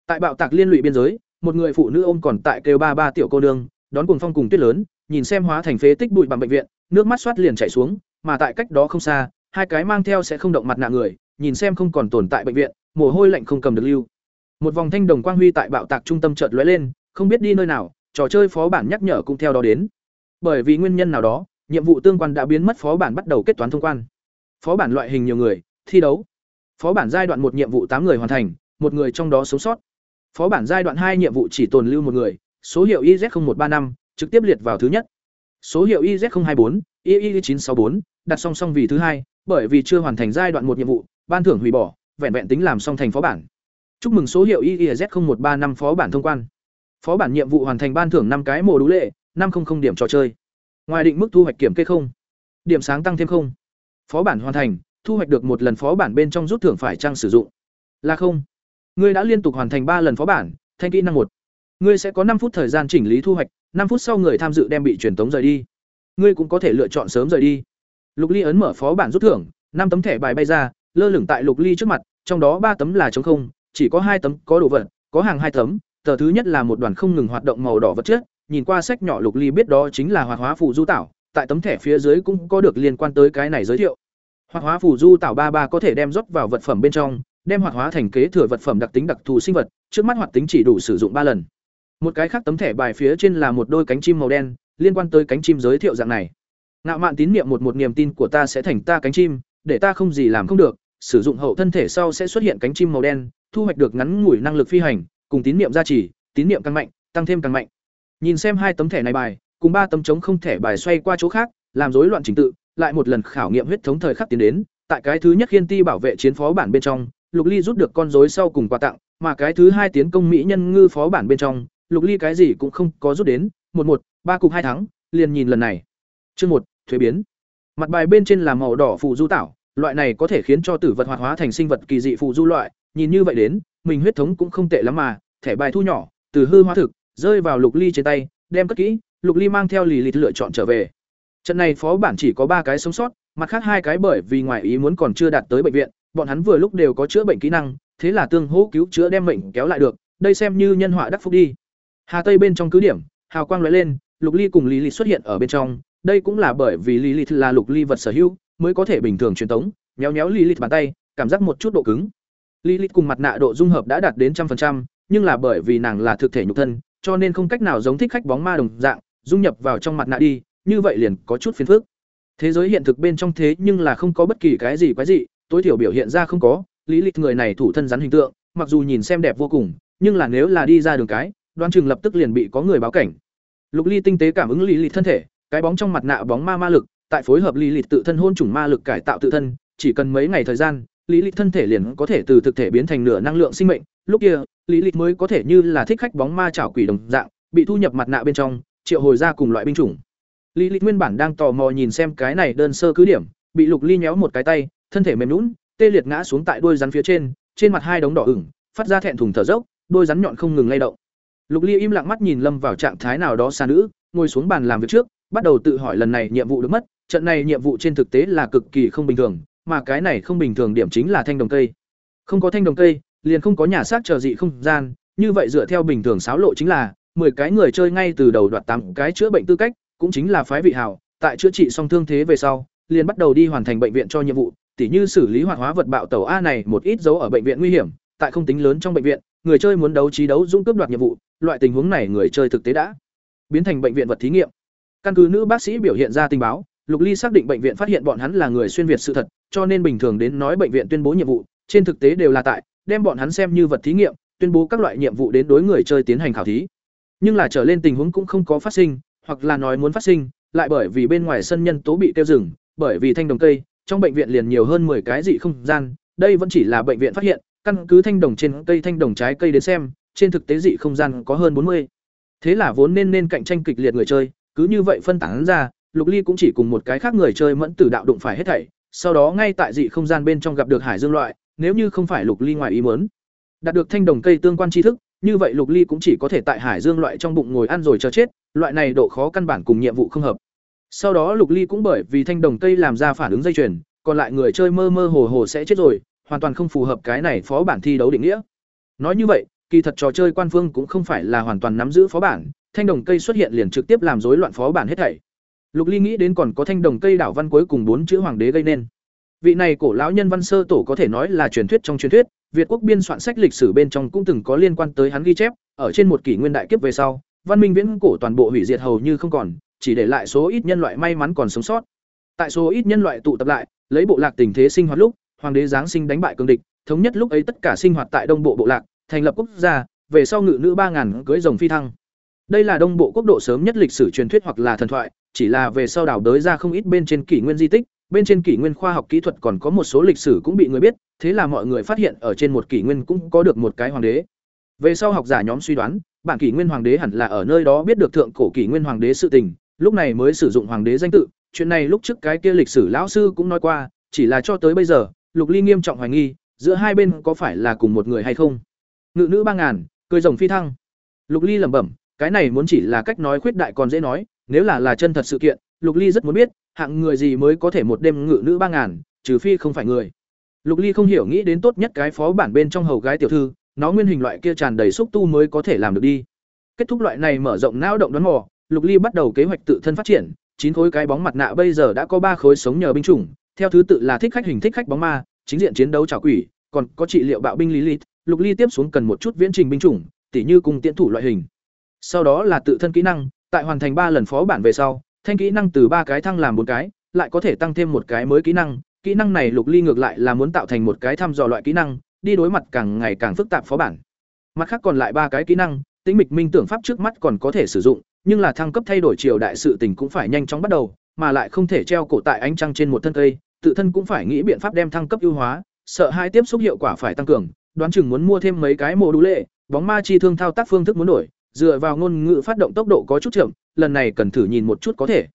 Tại bạo tạc liên lụy biên giới, một người phụ nữ ôm còn tại kêu ba ba tiểu cô nương, đón cuồng phong cùng tuyết lớn, nhìn xem hóa thành phế tích bụi bằng bệnh viện, nước mắt xoát liền chảy xuống, mà tại cách đó không xa, hai cái mang theo sẽ không động mặt nạ người, nhìn xem không còn tồn tại bệnh viện, mồ hôi lạnh không cầm được lưu. Một vòng thanh đồng quang huy tại bạo tạc trung tâm chợt lóe lên, không biết đi nơi nào, trò chơi phó bản nhắc nhở cũng theo đó đến. Bởi vì nguyên nhân nào đó, nhiệm vụ tương quan đã biến mất phó bản bắt đầu kết toán thông quan. Phó bản loại hình nhiều người, thi đấu. Phó bản giai đoạn một nhiệm vụ tám người hoàn thành, một người trong đó sống sót. Phó bản giai đoạn hai nhiệm vụ chỉ tồn lưu một người, số hiệu IZ0135, trực tiếp liệt vào thứ nhất. Số hiệu IZ024, II964, đặt song song vì thứ hai, bởi vì chưa hoàn thành giai đoạn một nhiệm vụ, ban thưởng hủy bỏ, vẹn vẹn tính làm song thành phó bản. Chúc mừng số hiệu IZ0135 phó bản thông quan. Phó bản nhiệm vụ hoàn thành ban thưởng năm cái mồ đú lệ, năm không không điểm trò chơi. Ngoài định mức thu hoạch kiểm kê không. Điểm sáng tăng thêm không. Phó bản hoàn thành, thu hoạch được một lần phó bản bên trong rút thưởng phải trang sử dụng. Là không. Ngươi đã liên tục hoàn thành ba lần phó bản, thanh kỹ năng một. Ngươi sẽ có năm phút thời gian chỉnh lý thu hoạch, năm phút sau người tham dự đem bị truyền tống rời đi. Ngươi cũng có thể lựa chọn sớm rời đi. Lục Ly ấn mở phó bản rút thưởng, năm tấm thẻ bài bay ra, lơ lửng tại Lục Ly trước mặt, trong đó ba tấm là trống không, chỉ có hai tấm có đồ vật, có hàng hai tấm, tờ thứ nhất là một đoàn không ngừng hoạt động màu đỏ vật chất, nhìn qua sách nhỏ Lục Ly biết đó chính là hoạt hóa phù du tảo, tại tấm thẻ phía dưới cũng có được liên quan tới cái này giới thiệu. Hoạt hóa phù du tảo ba ba có thể đem rót vào vật phẩm bên trong, đem hoạt hóa thành kế thừa vật phẩm đặc tính đặc thù sinh vật, trước mắt hoạt tính chỉ đủ sử dụng ba lần. Một cái khác tấm thẻ bài phía trên là một đôi cánh chim màu đen, liên quan tới cánh chim giới thiệu dạng này. Ngạo mạn tín niệm một một niềm tin của ta sẽ thành ta cánh chim, để ta không gì làm không được, sử dụng hậu thân thể sau sẽ xuất hiện cánh chim màu đen, thu hoạch được ngắn ngủi năng lực phi hành, cùng tín niệm gia trì, tín niệm càng mạnh, tăng thêm càng mạnh. Nhìn xem hai tấm thẻ này bài, cùng ba tấm chống không thẻ bài xoay qua chỗ khác, làm rối loạn trình tự, lại một lần khảo nghiệm huyết thống thời khắc tiến đến, tại cái thứ nhất khiên ti bảo vệ chiến phó bản bên trong, Lục Ly rút được con rối sau cùng quà tặng, mà cái thứ hai tiến công mỹ nhân ngư phó bản bên trong, Lục Ly cái gì cũng không có rút đến, một một, ba cục hai thắng, liền nhìn lần này. Chương một, thuế biến. Mặt bài bên trên là màu đỏ phù du tảo, loại này có thể khiến cho tử vật hoạt hóa thành sinh vật kỳ dị phù du loại, nhìn như vậy đến, mình huyết thống cũng không tệ lắm mà, thẻ bài thu nhỏ, từ hư hóa thực, rơi vào Lục Ly trên tay, đem cất kỹ, Lục Ly mang theo lì lịt lựa chọn trở về. Trận này phó bản chỉ có ba cái sống sót, mặt khác hai cái bởi vì ngoài ý muốn còn chưa đạt tới bệnh viện, bọn hắn vừa lúc đều có chữa bệnh kỹ năng, thế là tương hỗ cứu chữa đem bệnh kéo lại được, đây xem như nhân họa đắc phúc đi. Hà Tây bên trong cứ điểm, hào quang lóe lên, Lục Ly cùng Lý Lịch xuất hiện ở bên trong, đây cũng là bởi vì Lý Lịch là Lục Ly vật sở hữu, mới có thể bình thường truyền tống, nhéo nhéo Lý Lịch bàn tay, cảm giác một chút độ cứng. Lý Lịch cùng mặt nạ độ dung hợp đã đạt đến trăm phần trăm, nhưng là bởi vì nàng là thực thể nhục thân, cho nên không cách nào giống thích khách bóng ma đồng dạng, dung nhập vào trong mặt nạ đi, như vậy liền có chút phiền phức. Thế giới hiện thực bên trong thế nhưng là không có bất kỳ cái gì quái gì, tối thiểu biểu hiện ra không có, Lý Lịch người này thủ thân rắn hình tượng, mặc dù nhìn xem đẹp vô cùng, nhưng là nếu là đi ra đường cái, đoán chừng lập tức liền bị có người báo cảnh. Lục Ly tinh tế cảm ứng Lý Lịch thân thể, cái bóng trong mặt nạ bóng ma ma lực, tại phối hợp Lý Lịch tự thân hôn trùng ma lực cải tạo tự thân, chỉ cần mấy ngày thời gian, Lý Lịch thân thể liền có thể từ thực thể biến thành nửa năng lượng sinh mệnh, lúc kia, Lý Lịch mới có thể như là thích khách bóng ma chảo quỷ đồng dạng, bị thu nhập mặt nạ bên trong, triệu hồi ra cùng loại binh chủng. Lý Lịch nguyên bản đang tò mò nhìn xem cái này đơn sơ cứ điểm, bị Lục Ly nhéo một cái tay, thân thể mềm nhũn, tê liệt ngã xuống tại đuôi rắn phía trên, trên mặt hai đống đỏ ửng, phát ra thẹn thùng thở dốc, đôi rắn nhọn không ngừng lay động. Lục Ly im lặng mắt nhìn Lâm vào trạng thái nào đó xa nữ, ngồi xuống bàn làm việc trước, bắt đầu tự hỏi lần này nhiệm vụ được mất, trận này nhiệm vụ trên thực tế là cực kỳ không bình thường, mà cái này không bình thường điểm chính là thanh đồng cây. Không có thanh đồng cây, liền không có nhà xác chờ dị không gian, như vậy dựa theo bình thường xáo lộ chính là 10 cái người chơi ngay từ đầu đoạt 8 cái chữa bệnh tư cách, cũng chính là phái vị hảo, tại chữa trị xong thương thế về sau, liền bắt đầu đi hoàn thành bệnh viện cho nhiệm vụ, tỉ như xử lý hoạt hóa vật bạo tàu A này một ít dấu ở bệnh viện nguy hiểm, tại không tính lớn trong bệnh viện, người chơi muốn đấu trí đấu dũng cướp đoạt nhiệm vụ, loại tình huống này người chơi thực tế đã biến thành bệnh viện vật thí nghiệm. Căn cứ nữ bác sĩ biểu hiện ra tình báo, Lục Ly xác định bệnh viện phát hiện bọn hắn là người xuyên việt sự thật, cho nên bình thường đến nói bệnh viện tuyên bố nhiệm vụ, trên thực tế đều là tại đem bọn hắn xem như vật thí nghiệm, tuyên bố các loại nhiệm vụ đến đối người chơi tiến hành khảo thí. Nhưng là trở lên tình huống cũng không có phát sinh, hoặc là nói muốn phát sinh, lại bởi vì bên ngoài sân nhân tố bị tiêu rừng, bởi vì thanh đồng cây, trong bệnh viện liền nhiều hơn 10 cái dị không gian, đây vẫn chỉ là bệnh viện phát hiện, căn cứ thanh đồng trên cây thanh đồng trái cây đến xem, trên thực tế dị không gian có hơn 40. Thế là vốn nên nên cạnh tranh kịch liệt người chơi, cứ như vậy phân tán ra, Lục Ly cũng chỉ cùng một cái khác người chơi mẫn tử đạo đụng phải hết thảy, sau đó ngay tại dị không gian bên trong gặp được Hải Dương loại, nếu như không phải Lục Ly ngoài ý muốn, đạt được thanh đồng cây tương quan tri thức, như vậy Lục Ly cũng chỉ có thể tại Hải Dương loại trong bụng ngồi ăn rồi chờ chết, loại này độ khó căn bản cùng nhiệm vụ không hợp. Sau đó Lục Ly cũng bởi vì thanh đồng cây làm ra phản ứng dây chuyền, còn lại người chơi mơ mơ hồ hồ sẽ chết rồi, hoàn toàn không phù hợp cái này phó bản thi đấu định nghĩa. Nói như vậy, kỳ thật trò chơi quan phương cũng không phải là hoàn toàn nắm giữ phó bản, thanh đồng cây xuất hiện liền trực tiếp làm rối loạn phó bản hết thảy. Lục Ly nghĩ đến còn có thanh đồng cây đảo văn cuối cùng bốn chữ hoàng đế gây nên. Vị này cổ lão nhân văn sơ tổ có thể nói là truyền thuyết trong truyền thuyết, Việt quốc biên soạn sách lịch sử bên trong cũng từng có liên quan tới hắn ghi chép, ở trên một kỷ nguyên đại kiếp về sau, văn minh viễn cổ toàn bộ hủy diệt hầu như không còn, chỉ để lại số ít nhân loại may mắn còn sống sót. Tại số ít nhân loại tụ tập lại, lấy bộ lạc tình thế sinh hoạt lúc, hoàng đế giáng sinh đánh bại cường địch, thống nhất lúc ấy tất cả sinh hoạt tại đông bộ bộ lạc, thành lập quốc gia, về sau ngự nữ ba ngàn cưới rồng phi thăng. Đây là đông bộ quốc độ sớm nhất lịch sử truyền thuyết hoặc là thần thoại, chỉ là về sau đảo đới ra không ít bên trên kỷ nguyên di tích, bên trên kỷ nguyên khoa học kỹ thuật còn có một số lịch sử cũng bị người biết, thế là mọi người phát hiện ở trên một kỷ nguyên cũng có được một cái hoàng đế. Về sau học giả nhóm suy đoán, bản kỷ nguyên hoàng đế hẳn là ở nơi đó biết được thượng cổ kỷ nguyên hoàng đế sự tình, lúc này mới sử dụng hoàng đế danh tự, chuyện này lúc trước cái kia lịch sử lão sư cũng nói qua, chỉ là cho tới bây giờ, Lục Ly nghiêm trọng hoài nghi, giữa hai bên có phải là cùng một người hay không. Ngự nữ ba ngàn, cười rồng phi thăng. Lục Ly lẩm bẩm, cái này muốn chỉ là cách nói khuyết đại còn dễ nói, nếu là là chân thật sự kiện, Lục Ly rất muốn biết, hạng người gì mới có thể một đêm ngự nữ ba ngàn, trừ phi không phải người. Lục Ly không hiểu nghĩ đến tốt nhất cái phó bản bên trong hầu gái tiểu thư, nó nguyên hình loại kia tràn đầy xúc tu mới có thể làm được đi. Kết thúc loại này mở rộng não động đoán mò, Lục Ly bắt đầu kế hoạch tự thân phát triển, chín khối cái bóng mặt nạ bây giờ đã có ba khối sống nhờ binh chủng, theo thứ tự là thích khách hình thích khách bóng ma, chính diện chiến đấu trả quỷ, còn có trị liệu bạo binh lý lít, Lục Ly tiếp xuống cần một chút viễn trình binh chủng, tỉ như cùng tiễn thủ loại hình. Sau đó là tự thân kỹ năng, tại hoàn thành ba lần phó bản về sau, thanh kỹ năng từ ba cái thăng làm bốn cái, lại có thể tăng thêm một cái mới kỹ năng, kỹ năng này Lục Ly ngược lại là muốn tạo thành một cái thăm dò loại kỹ năng, đi đối mặt càng ngày càng phức tạp phó bản. Mặt khác còn lại ba cái kỹ năng, tính mịch minh tưởng pháp trước mắt còn có thể sử dụng, nhưng là thăng cấp thay đổi triều đại sự tình cũng phải nhanh chóng bắt đầu, mà lại không thể treo cổ tại ánh trăng trên một thân cây, tự thân cũng phải nghĩ biện pháp đem thăng cấp ưu hóa, sợ hai tiếp xúc hiệu quả phải tăng cường, đoán chừng muốn mua thêm mấy cái mô đũ lệ, bóng ma chi thương thao tác phương thức muốn đổi, dựa vào ngôn ngữ phát động tốc độ có chút chậm, lần này cần thử nhìn một chút có thể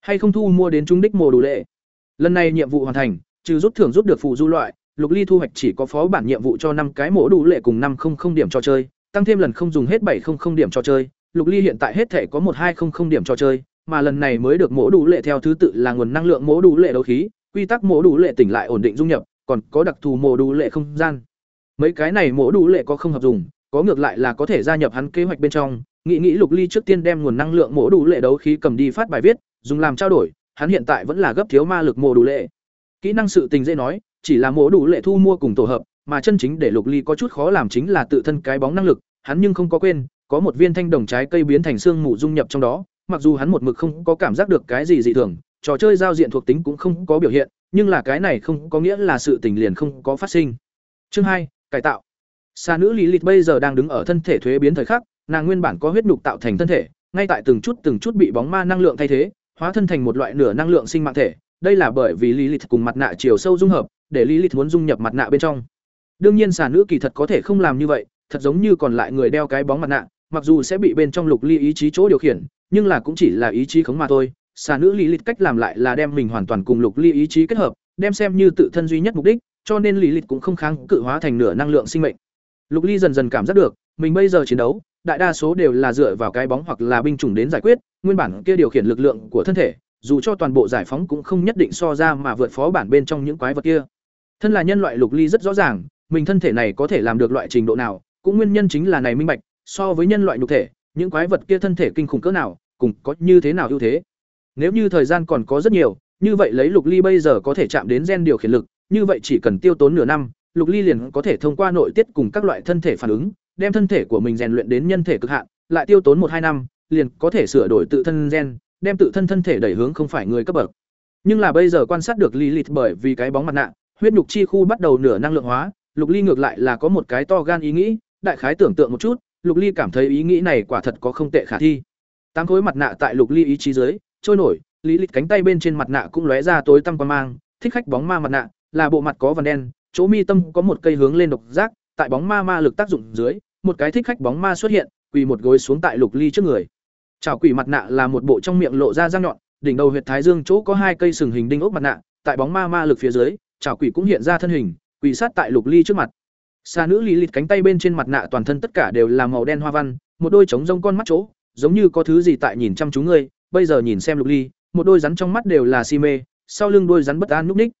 hay không thu mua đến trung đích mồ đủ lệ. Lần này nhiệm vụ hoàn thành, trừ rút thưởng rút được phụ du loại, Lục Ly thu hoạch chỉ có phó bản nhiệm vụ cho năm cái mổ đủ lệ cùng năm không không điểm cho chơi, tăng thêm lần không dùng hết bảy không không điểm cho chơi, Lục Ly hiện tại hết thể có một hai không không điểm cho chơi, mà lần này mới được mổ đủ lệ theo thứ tự là nguồn năng lượng mổ đủ lệ đấu khí, quy tắc mổ đủ lệ tỉnh lại ổn định dung nhập, còn có đặc thù mổ đủ lệ không gian. Mấy cái này mổ đủ lệ có không hợp dùng, có ngược lại là có thể gia nhập hắn kế hoạch bên trong, nghĩ nghĩ Lục Ly trước tiên đem nguồn năng lượng mỗ đủ lệ đấu khí cầm đi phát bài viết, dùng làm trao đổi, hắn hiện tại vẫn là gấp thiếu ma lực mỗ đủ lệ. Kỹ năng sự tình dễ nói, chỉ là mỗ đủ lệ thu mua cùng tổ hợp, mà chân chính để Lục Ly có chút khó làm chính là tự thân cái bóng năng lực, hắn nhưng không có quên, có một viên thanh đồng trái cây biến thành xương mù dung nhập trong đó, mặc dù hắn một mực không có cảm giác được cái gì dị thường, trò chơi giao diện thuộc tính cũng không có biểu hiện, nhưng là cái này không có nghĩa là sự tình liền không có phát sinh. Chương hai, cải tạo. Sa nữ Lý Lịch bây giờ đang đứng ở thân thể thuế biến thời khắc, nàng nguyên bản có huyết nục tạo thành thân thể, ngay tại từng chút từng chút bị bóng ma năng lượng thay thế, hóa thân thành một loại nửa năng lượng sinh mạng thể. Đây là bởi vì Lý Lịch cùng mặt nạ chiều sâu dung hợp, để Lý Lịch muốn dung nhập mặt nạ bên trong. Đương nhiên xà nữ kỳ thật có thể không làm như vậy, thật giống như còn lại người đeo cái bóng mặt nạ, mặc dù sẽ bị bên trong lục ly ý chí chỗ điều khiển, nhưng là cũng chỉ là ý chí khống mà thôi. Xà nữ Lý Lịch cách làm lại là đem mình hoàn toàn cùng lục ly ý chí kết hợp, đem xem như tự thân duy nhất mục đích, cho nên Lý Lịch cũng không kháng cự hóa thành nửa năng lượng sinh mệnh. Lục Ly dần dần cảm giác được, mình bây giờ chiến đấu, đại đa số đều là dựa vào cái bóng hoặc là binh chủng đến giải quyết, nguyên bản kia điều khiển lực lượng của thân thể, dù cho toàn bộ giải phóng cũng không nhất định so ra mà vượt phó bản bên trong những quái vật kia. Thân là nhân loại Lục Ly rất rõ ràng, mình thân thể này có thể làm được loại trình độ nào, cũng nguyên nhân chính là này minh bạch, so với nhân loại nhục thể, những quái vật kia thân thể kinh khủng cỡ nào, cùng có như thế nào ưu thế. Nếu như thời gian còn có rất nhiều, như vậy lấy Lục Ly bây giờ có thể chạm đến gen điều khiển lực, như vậy chỉ cần tiêu tốn nửa năm, Lục Ly liền có thể thông qua nội tiết cùng các loại thân thể phản ứng, đem thân thể của mình rèn luyện đến nhân thể cực hạn, lại tiêu tốn một hai năm, liền có thể sửa đổi tự thân gen, đem tự thân thân thể đẩy hướng không phải người cấp bậc. Nhưng là bây giờ quan sát được Lilith bởi vì cái bóng mặt nạ, huyết nhục chi khu bắt đầu nửa năng lượng hóa, Lục Ly ngược lại là có một cái to gan ý nghĩ, đại khái tưởng tượng một chút, Lục Ly cảm thấy ý nghĩ này quả thật có không tệ khả thi. Tám khối mặt nạ tại Lục Ly ý chí dưới, trôi nổi, Lilith cánh tay bên trên mặt nạ cũng lóe ra tối tăm quan mang, thích khách bóng ma mặt nạ, là bộ mặt có vằn đen, chỗ mi tâm có một cây hướng lên độc giác, tại bóng ma ma lực tác dụng dưới, một cái thích khách bóng ma xuất hiện, quỳ một gối xuống tại Lục Ly trước người. Trảo quỷ mặt nạ là một bộ trong miệng lộ ra răng nhọn, đỉnh đầu huyệt thái dương chỗ có hai cây sừng hình đinh ốc mặt nạ, tại bóng ma ma lực phía dưới, trảo quỷ cũng hiện ra thân hình, quỳ sát tại Lục Ly trước mặt. Sa nữ lý lịt cánh tay bên trên mặt nạ toàn thân tất cả đều là màu đen hoa văn, một đôi trống rông con mắt chỗ, giống như có thứ gì tại nhìn chăm chú ngươi, bây giờ nhìn xem Lục Ly, một đôi rắn trong mắt đều là si mê, sau lưng đôi rắn bất an núp ních.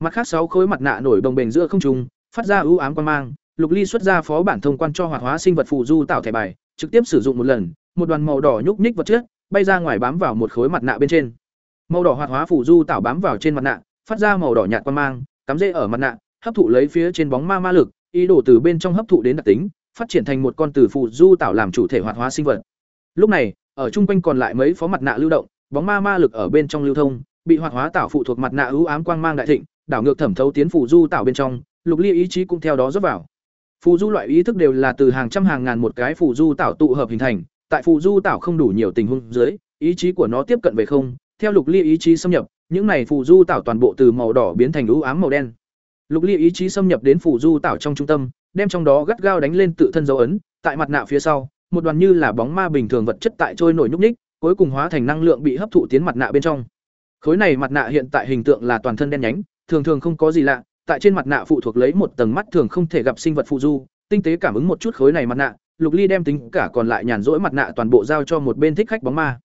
Mặt khác sáu khối mặt nạ nổi bồng bềnh giữa không trung, phát ra ưu ám quan mang, Lục Ly xuất ra phó bản thông quan cho hoạt hóa sinh vật phù du tạo thẻ bài, trực tiếp sử dụng một lần, một đoàn màu đỏ nhúc nhích vật chất bay ra ngoài bám vào một khối mặt nạ bên trên. Màu đỏ hoạt hóa phù du tạo bám vào trên mặt nạ, phát ra màu đỏ nhạt quan mang, cắm rễ ở mặt nạ, hấp thụ lấy phía trên bóng ma ma lực, ý đồ từ bên trong hấp thụ đến đặc tính, phát triển thành một con từ phù du tạo làm chủ thể hoạt hóa sinh vật. Lúc này, ở chung quanh còn lại mấy phó mặt nạ lưu động, bóng ma ma lực ở bên trong lưu thông, bị hoạt hóa tạo phụ thuộc mặt nạ ưu ám quang mang đại thịnh, đảo ngược thẩm thấu tiến phù du tạo bên trong, lục ly ý chí cũng theo đó rót vào. Phù du loại ý thức đều là từ hàng trăm hàng ngàn một cái phù du tạo tụ hợp hình thành, tại phù du tạo không đủ nhiều tình huống dưới, ý chí của nó tiếp cận về không, theo lục ly ý chí xâm nhập, những này phù du tạo toàn bộ từ màu đỏ biến thành ưu ám màu đen. Lục ly ý chí xâm nhập đến phù du tạo trong trung tâm, đem trong đó gắt gao đánh lên tự thân dấu ấn, tại mặt nạ phía sau, một đoàn như là bóng ma bình thường vật chất tại trôi nổi nhúc nhích, cuối cùng hóa thành năng lượng bị hấp thụ tiến mặt nạ bên trong. Khối này mặt nạ hiện tại hình tượng là toàn thân đen nhánh, thường thường không có gì lạ, tại trên mặt nạ phụ thuộc lấy một tầng mắt thường không thể gặp sinh vật phụ du, tinh tế cảm ứng một chút khối này mặt nạ, Lục Ly đem tính cả còn lại nhàn rỗi mặt nạ toàn bộ giao cho một bên thích khách bóng ma.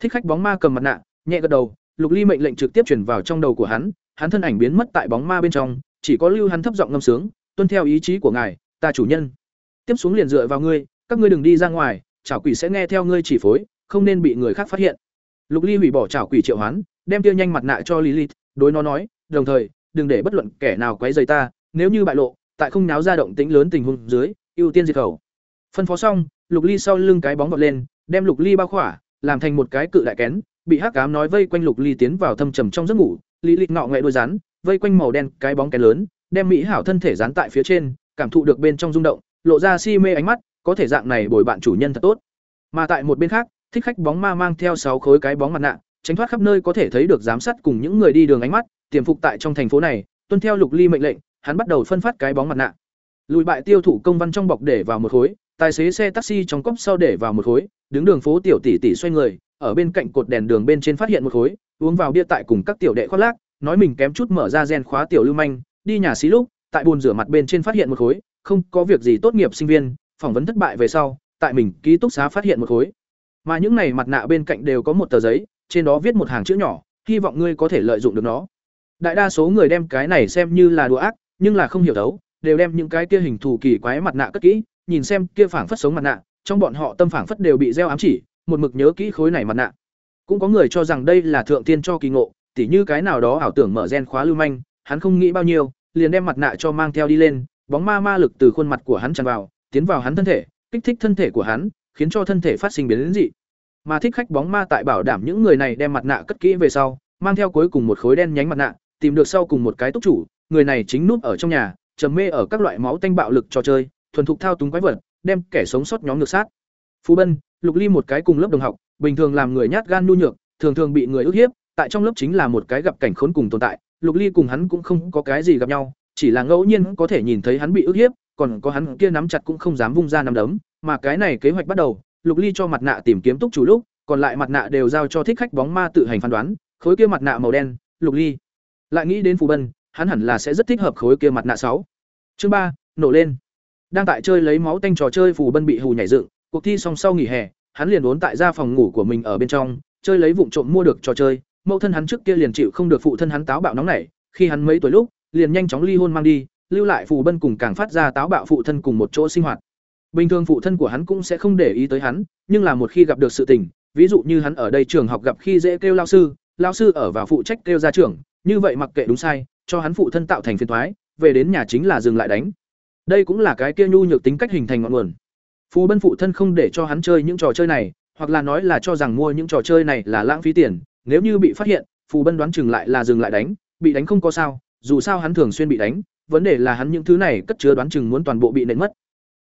Thích khách bóng ma cầm mặt nạ, nhẹ gật đầu, Lục Ly mệnh lệnh trực tiếp truyền vào trong đầu của hắn, hắn thân ảnh biến mất tại bóng ma bên trong, chỉ có lưu hắn thấp giọng ngâm sướng, tuân theo ý chí của ngài, ta chủ nhân. Tiếp xuống liền dựa vào ngươi, các ngươi đừng đi ra ngoài, chảo quỷ sẽ nghe theo ngươi chỉ phối, không nên bị người khác phát hiện. Lục Ly hủy bỏ chảo quỷ triệu hoán, đem tiêu nhanh mặt nạ cho Lilith, đối nó nói, đồng thời, đừng để bất luận kẻ nào quấy rầy ta, nếu như bại lộ, tại không náo ra động tĩnh lớn tình huống dưới, ưu tiên diệt khẩu. Phân phó xong, Lục Ly sau lưng cái bóng vọt lên, đem Lục Ly bao khỏa, làm thành một cái cự đại kén, bị hắc ám nói vây quanh Lục Ly tiến vào thâm trầm trong giấc ngủ, Lý Lịch ngọ nghệ đuôi rắn, vây quanh màu đen cái bóng kén lớn, đem mỹ hảo thân thể dán tại phía trên, cảm thụ được bên trong rung động, lộ ra si mê ánh mắt, có thể dạng này bồi bạn chủ nhân thật tốt. Mà tại một bên khác, thích khách bóng ma mang theo sáu khối cái bóng mặt nạ, tránh thoát khắp nơi có thể thấy được giám sát cùng những người đi đường ánh mắt, tiềm phục tại trong thành phố này, tuân theo Lục Ly mệnh lệnh, hắn bắt đầu phân phát cái bóng mặt nạ. Lùi bại tiêu thụ công văn trong bọc để vào một khối, tài xế xe taxi trong cốc sau để vào một khối, đứng đường phố tiểu tỷ tỷ xoay người, ở bên cạnh cột đèn đường bên trên phát hiện một khối, uống vào bia tại cùng các tiểu đệ khoác lác, nói mình kém chút mở ra gen khóa tiểu lưu manh, đi nhà xí lúc, tại bồn rửa mặt bên trên phát hiện một khối, không có việc gì tốt nghiệp sinh viên, phỏng vấn thất bại về sau, tại mình ký túc xá phát hiện một khối, Mà những này mặt nạ bên cạnh đều có một tờ giấy, trên đó viết một hàng chữ nhỏ, hy vọng ngươi có thể lợi dụng được nó. Đại đa số người đem cái này xem như là đùa ác, nhưng là không hiểu đấu, đều đem những cái kia hình thù kỳ quái mặt nạ cất kỹ, nhìn xem kia phảng phất sống mặt nạ, trong bọn họ tâm phảng phất đều bị gieo ám chỉ, một mực nhớ kỹ khối này mặt nạ. Cũng có người cho rằng đây là thượng tiên cho kỳ ngộ, tỉ như cái nào đó ảo tưởng mở gen khóa lưu manh, hắn không nghĩ bao nhiêu, liền đem mặt nạ cho mang theo đi lên, bóng ma ma lực từ khuôn mặt của hắn tràn vào, tiến vào hắn thân thể, kích thích thân thể của hắn, khiến cho thân thể phát sinh biến dị. Mà thích khách bóng ma tại bảo đảm những người này đem mặt nạ cất kỹ về sau, mang theo cuối cùng một khối đen nhánh mặt nạ, tìm được sau cùng một cái túc chủ, người này chính núp ở trong nhà, trầm mê ở các loại máu tanh bạo lực trò chơi, thuần thục thao túng quái vật, đem kẻ sống sót nhóm ngược sát. Phú Bân, Lục Ly một cái cùng lớp đồng học, bình thường làm người nhát gan nhu nhược, thường thường bị người ức hiếp, tại trong lớp chính là một cái gặp cảnh khốn cùng tồn tại, Lục Ly cùng hắn cũng không có cái gì gặp nhau, chỉ là ngẫu nhiên có thể nhìn thấy hắn bị ức hiếp, còn có hắn kia nắm chặt cũng không dám vung ra nắm đấm, mà cái này kế hoạch bắt đầu, Lục Ly cho mặt nạ tìm kiếm túc chủ lúc, còn lại mặt nạ đều giao cho thích khách bóng ma tự hành phán đoán, khối kia mặt nạ màu đen, Lục Ly lại nghĩ đến Phù Bân, hắn hẳn là sẽ rất thích hợp khối kia mặt nạ sáu. Chương ba, nổ lên. Đang tại chơi lấy máu tanh trò chơi Phù Bân bị hù nhảy dựng, cuộc thi xong sau nghỉ hè, hắn liền uốn tại ra phòng ngủ của mình ở bên trong, chơi lấy vụng trộm mua được trò chơi, mẫu thân hắn trước kia liền chịu không được phụ thân hắn táo bạo nóng nảy, khi hắn mấy tuổi lúc, liền nhanh chóng ly hôn mang đi, lưu lại Phù Bân cùng càng phát ra táo bạo phụ thân cùng một chỗ sinh hoạt. Bình thường phụ thân của hắn cũng sẽ không để ý tới hắn, nhưng là một khi gặp được sự tình, ví dụ như hắn ở đây trường học gặp khi dễ kêu lao sư, lao sư ở vào phụ trách kêu ra trưởng, như vậy mặc kệ đúng sai, cho hắn phụ thân tạo thành phiền toái, về đến nhà chính là dừng lại đánh. Đây cũng là cái kia nhu nhược tính cách hình thành ngọn nguồn. Phù Bân phụ thân không để cho hắn chơi những trò chơi này, hoặc là nói là cho rằng mua những trò chơi này là lãng phí tiền, nếu như bị phát hiện, Phù Bân đoán chừng lại là dừng lại đánh, bị đánh không có sao, dù sao hắn thường xuyên bị đánh, vấn đề là hắn những thứ này cất chứa đoán chừng muốn toàn bộ bị nện mất.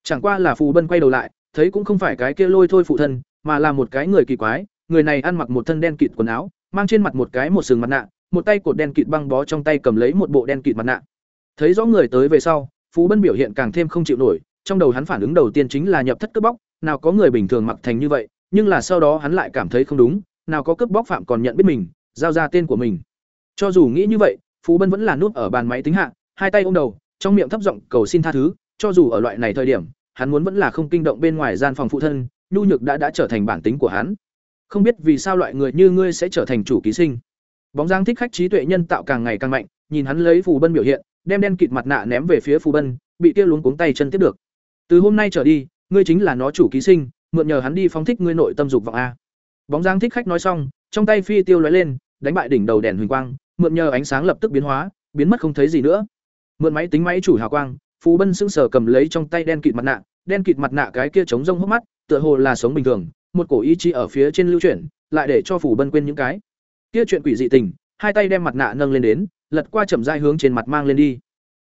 Chẳng qua là Phù Bân quay đầu lại, thấy cũng không phải cái kia lôi thôi phụ thân, mà là một cái người kỳ quái, người này ăn mặc một thân đen kịt quần áo, mang trên mặt một cái một sừng mặt nạ, một tay cột đen kịt băng bó trong tay cầm lấy một bộ đen kịt mặt nạ. Thấy rõ người tới về sau, Phú Bân biểu hiện càng thêm không chịu nổi, trong đầu hắn phản ứng đầu tiên chính là nhập thất cướp bóc, nào có người bình thường mặc thành như vậy, nhưng là sau đó hắn lại cảm thấy không đúng, nào có cướp bóc phạm còn nhận biết mình, giao ra tên của mình. Cho dù nghĩ như vậy, Phú Bân vẫn là núp ở bàn máy tính hạ, hai tay ôm đầu, trong miệng thấp giọng cầu xin tha thứ, cho dù ở loại này thời điểm, hắn muốn vẫn là không kinh động bên ngoài gian phòng phụ thân, nhu nhược đã đã trở thành bản tính của hắn. Không biết vì sao loại người như ngươi sẽ trở thành chủ ký sinh. Bóng dáng thích khách trí tuệ nhân tạo càng ngày càng mạnh, nhìn hắn lấy phù bân biểu hiện, đem đen kịt mặt nạ ném về phía phù bân, bị kia luống cuống tay chân tiếp được. Từ hôm nay trở đi, ngươi chính là nó chủ ký sinh, mượn nhờ hắn đi phóng thích ngươi nội tâm dục vọng a. Bóng dáng thích khách nói xong, trong tay phi tiêu lóe lên, đánh bại đỉnh đầu đèn huỳnh quang, mượn nhờ ánh sáng lập tức biến hóa, biến mất không thấy gì nữa. Mượn máy tính máy chủ hào quang, phù bân sững sờ cầm lấy trong tay đen kịt mặt nạ, đen kịt mặt nạ cái kia chống rông hốc mắt, tựa hồ là sống bình thường, một cổ ý chí ở phía trên lưu chuyển, lại để cho phù bân quên những cái kia chuyện quỷ dị tình, hai tay đem mặt nạ nâng lên đến, lật qua chậm rãi hướng trên mặt mang lên đi.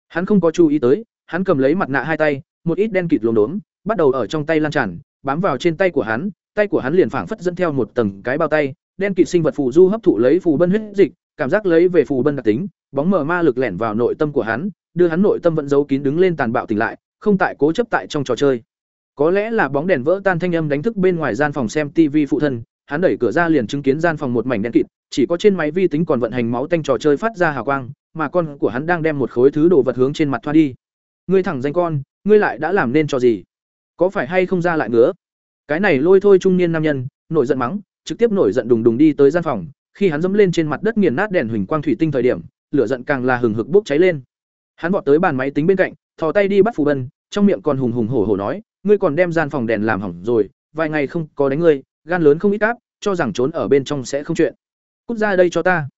Hắn không có chú ý tới, hắn cầm lấy mặt nạ hai tay, một ít đen kịt lốm đốm, bắt đầu ở trong tay lan tràn, bám vào trên tay của hắn, tay của hắn liền phảng phất dẫn theo một tầng cái bao tay, đen kịt sinh vật phù du hấp thụ lấy phù bân huyết dịch, cảm giác lấy về phù bân đặc tính, bóng mờ ma lực lẻn vào nội tâm của hắn, đưa hắn nội tâm vẫn giấu kín đứng lên tàn bạo tỉnh lại, không tại cố chấp tại trong trò chơi. Có lẽ là bóng đèn vỡ tan thanh âm đánh thức bên ngoài gian phòng xem TV phụ thân, hắn đẩy cửa ra liền chứng kiến gian phòng một mảnh đen kịt, chỉ có trên máy vi tính còn vận hành máu tanh trò chơi phát ra hào quang, mà con của hắn đang đem một khối thứ đồ vật hướng trên mặt thoa đi. Ngươi thẳng danh con, ngươi lại đã làm nên trò gì? Có phải hay không ra lại nữa? Cái này lôi thôi trung niên nam nhân, nổi giận mắng, trực tiếp nổi giận đùng đùng đi tới gian phòng, khi hắn dẫm lên trên mặt đất nghiền nát đèn huỳnh quang thủy tinh thời điểm, lửa giận càng là hừng hực bốc cháy lên. Hắn vọt tới bàn máy tính bên cạnh, thò tay đi bắt Phù Bân, trong miệng còn hùng hùng hổ hổ nói, ngươi còn đem gian phòng đèn làm hỏng rồi, vài ngày không có đánh ngươi, gan lớn không ít áp, cho rằng trốn ở bên trong sẽ không chuyện. Cút ra đây cho ta.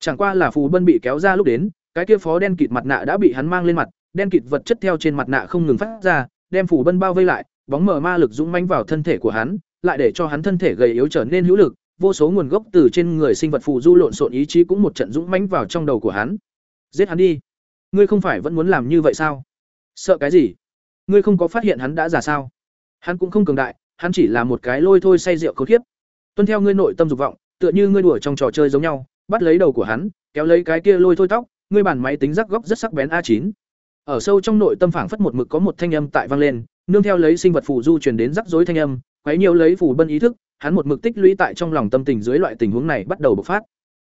Chẳng qua là Phù Bân bị kéo ra lúc đến, cái kia phó đen kịt mặt nạ đã bị hắn mang lên mặt, đen kịt vật chất theo trên mặt nạ không ngừng phát ra, đem Phù Bân bao vây lại, bóng mở ma lực dũng mãnh vào thân thể của hắn, lại để cho hắn thân thể gầy yếu trở nên hữu lực, vô số nguồn gốc từ trên người sinh vật phù du lộn xộn ý chí cũng một trận dũng mãnh vào trong đầu của hắn. Giết hắn đi. Ngươi không phải vẫn muốn làm như vậy sao? Sợ cái gì? Ngươi không có phát hiện hắn đã già sao? Hắn cũng không cường đại, hắn chỉ là một cái lôi thôi say rượu khốn khiếp Tuân theo ngươi nội tâm dục vọng, tựa như ngươi đùa trong trò chơi giống nhau, bắt lấy đầu của hắn, kéo lấy cái kia lôi thôi tóc, ngươi bản máy tính rắc góc rất sắc bén a chín. Ở sâu trong nội tâm phảng phất một mực có một thanh âm tại vang lên, nương theo lấy sinh vật phù du truyền đến rắc rối thanh âm, quấy nhiều lấy phù bân ý thức, hắn một mực tích lũy tại trong lòng tâm tình dưới loại tình huống này bắt đầu bộc phát.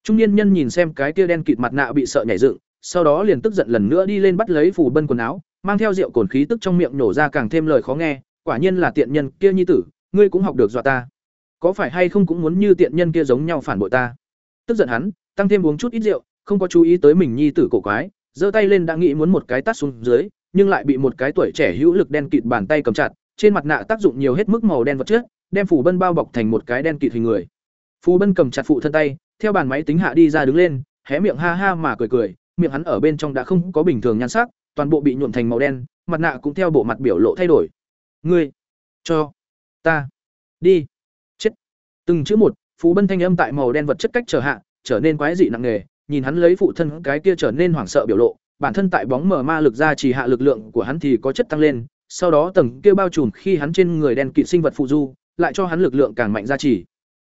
Trung niên nhân nhìn xem cái kia đen kịt mặt nạ bị sợ nhảy dựng, sau đó liền tức giận lần nữa đi lên bắt lấy phù bân quần áo, mang theo rượu cồn khí tức trong miệng nổ ra càng thêm lời khó nghe, quả nhiên là tiện nhân kia nhi tử, ngươi cũng học được dọa ta có phải hay không cũng muốn như tiện nhân kia giống nhau phản bội ta? Tức giận hắn, tăng thêm uống chút ít rượu, không có chú ý tới mình nhi tử cổ quái, giơ tay lên đã nghĩ muốn một cái tát xuống dưới, nhưng lại bị một cái tuổi trẻ hữu lực đen kịt bàn tay cầm chặt, trên mặt nạ tác dụng nhiều hết mức màu đen vật chất, đem phủ bân bao bọc thành một cái đen kịt hình người. Phù bân cầm chặt phụ thân tay, theo bàn máy tính hạ đi ra đứng lên, hé miệng ha ha mà cười cười, miệng hắn ở bên trong đã không có bình thường nhan sắc, toàn bộ bị nhuộm thành màu đen, mặt nạ cũng theo bộ mặt biểu lộ thay đổi. Ngươi, cho ta, đi từng chữ một, phú bân thanh âm tại màu đen vật chất cách trở hạ, trở nên quái dị nặng nề, nhìn hắn lấy phụ thân cái kia trở nên hoảng sợ biểu lộ, bản thân tại bóng mờ ma lực ra chỉ hạ lực lượng của hắn thì có chất tăng lên, sau đó tầng kia bao trùm khi hắn trên người đen kịt sinh vật phụ du, lại cho hắn lực lượng càng mạnh ra chỉ.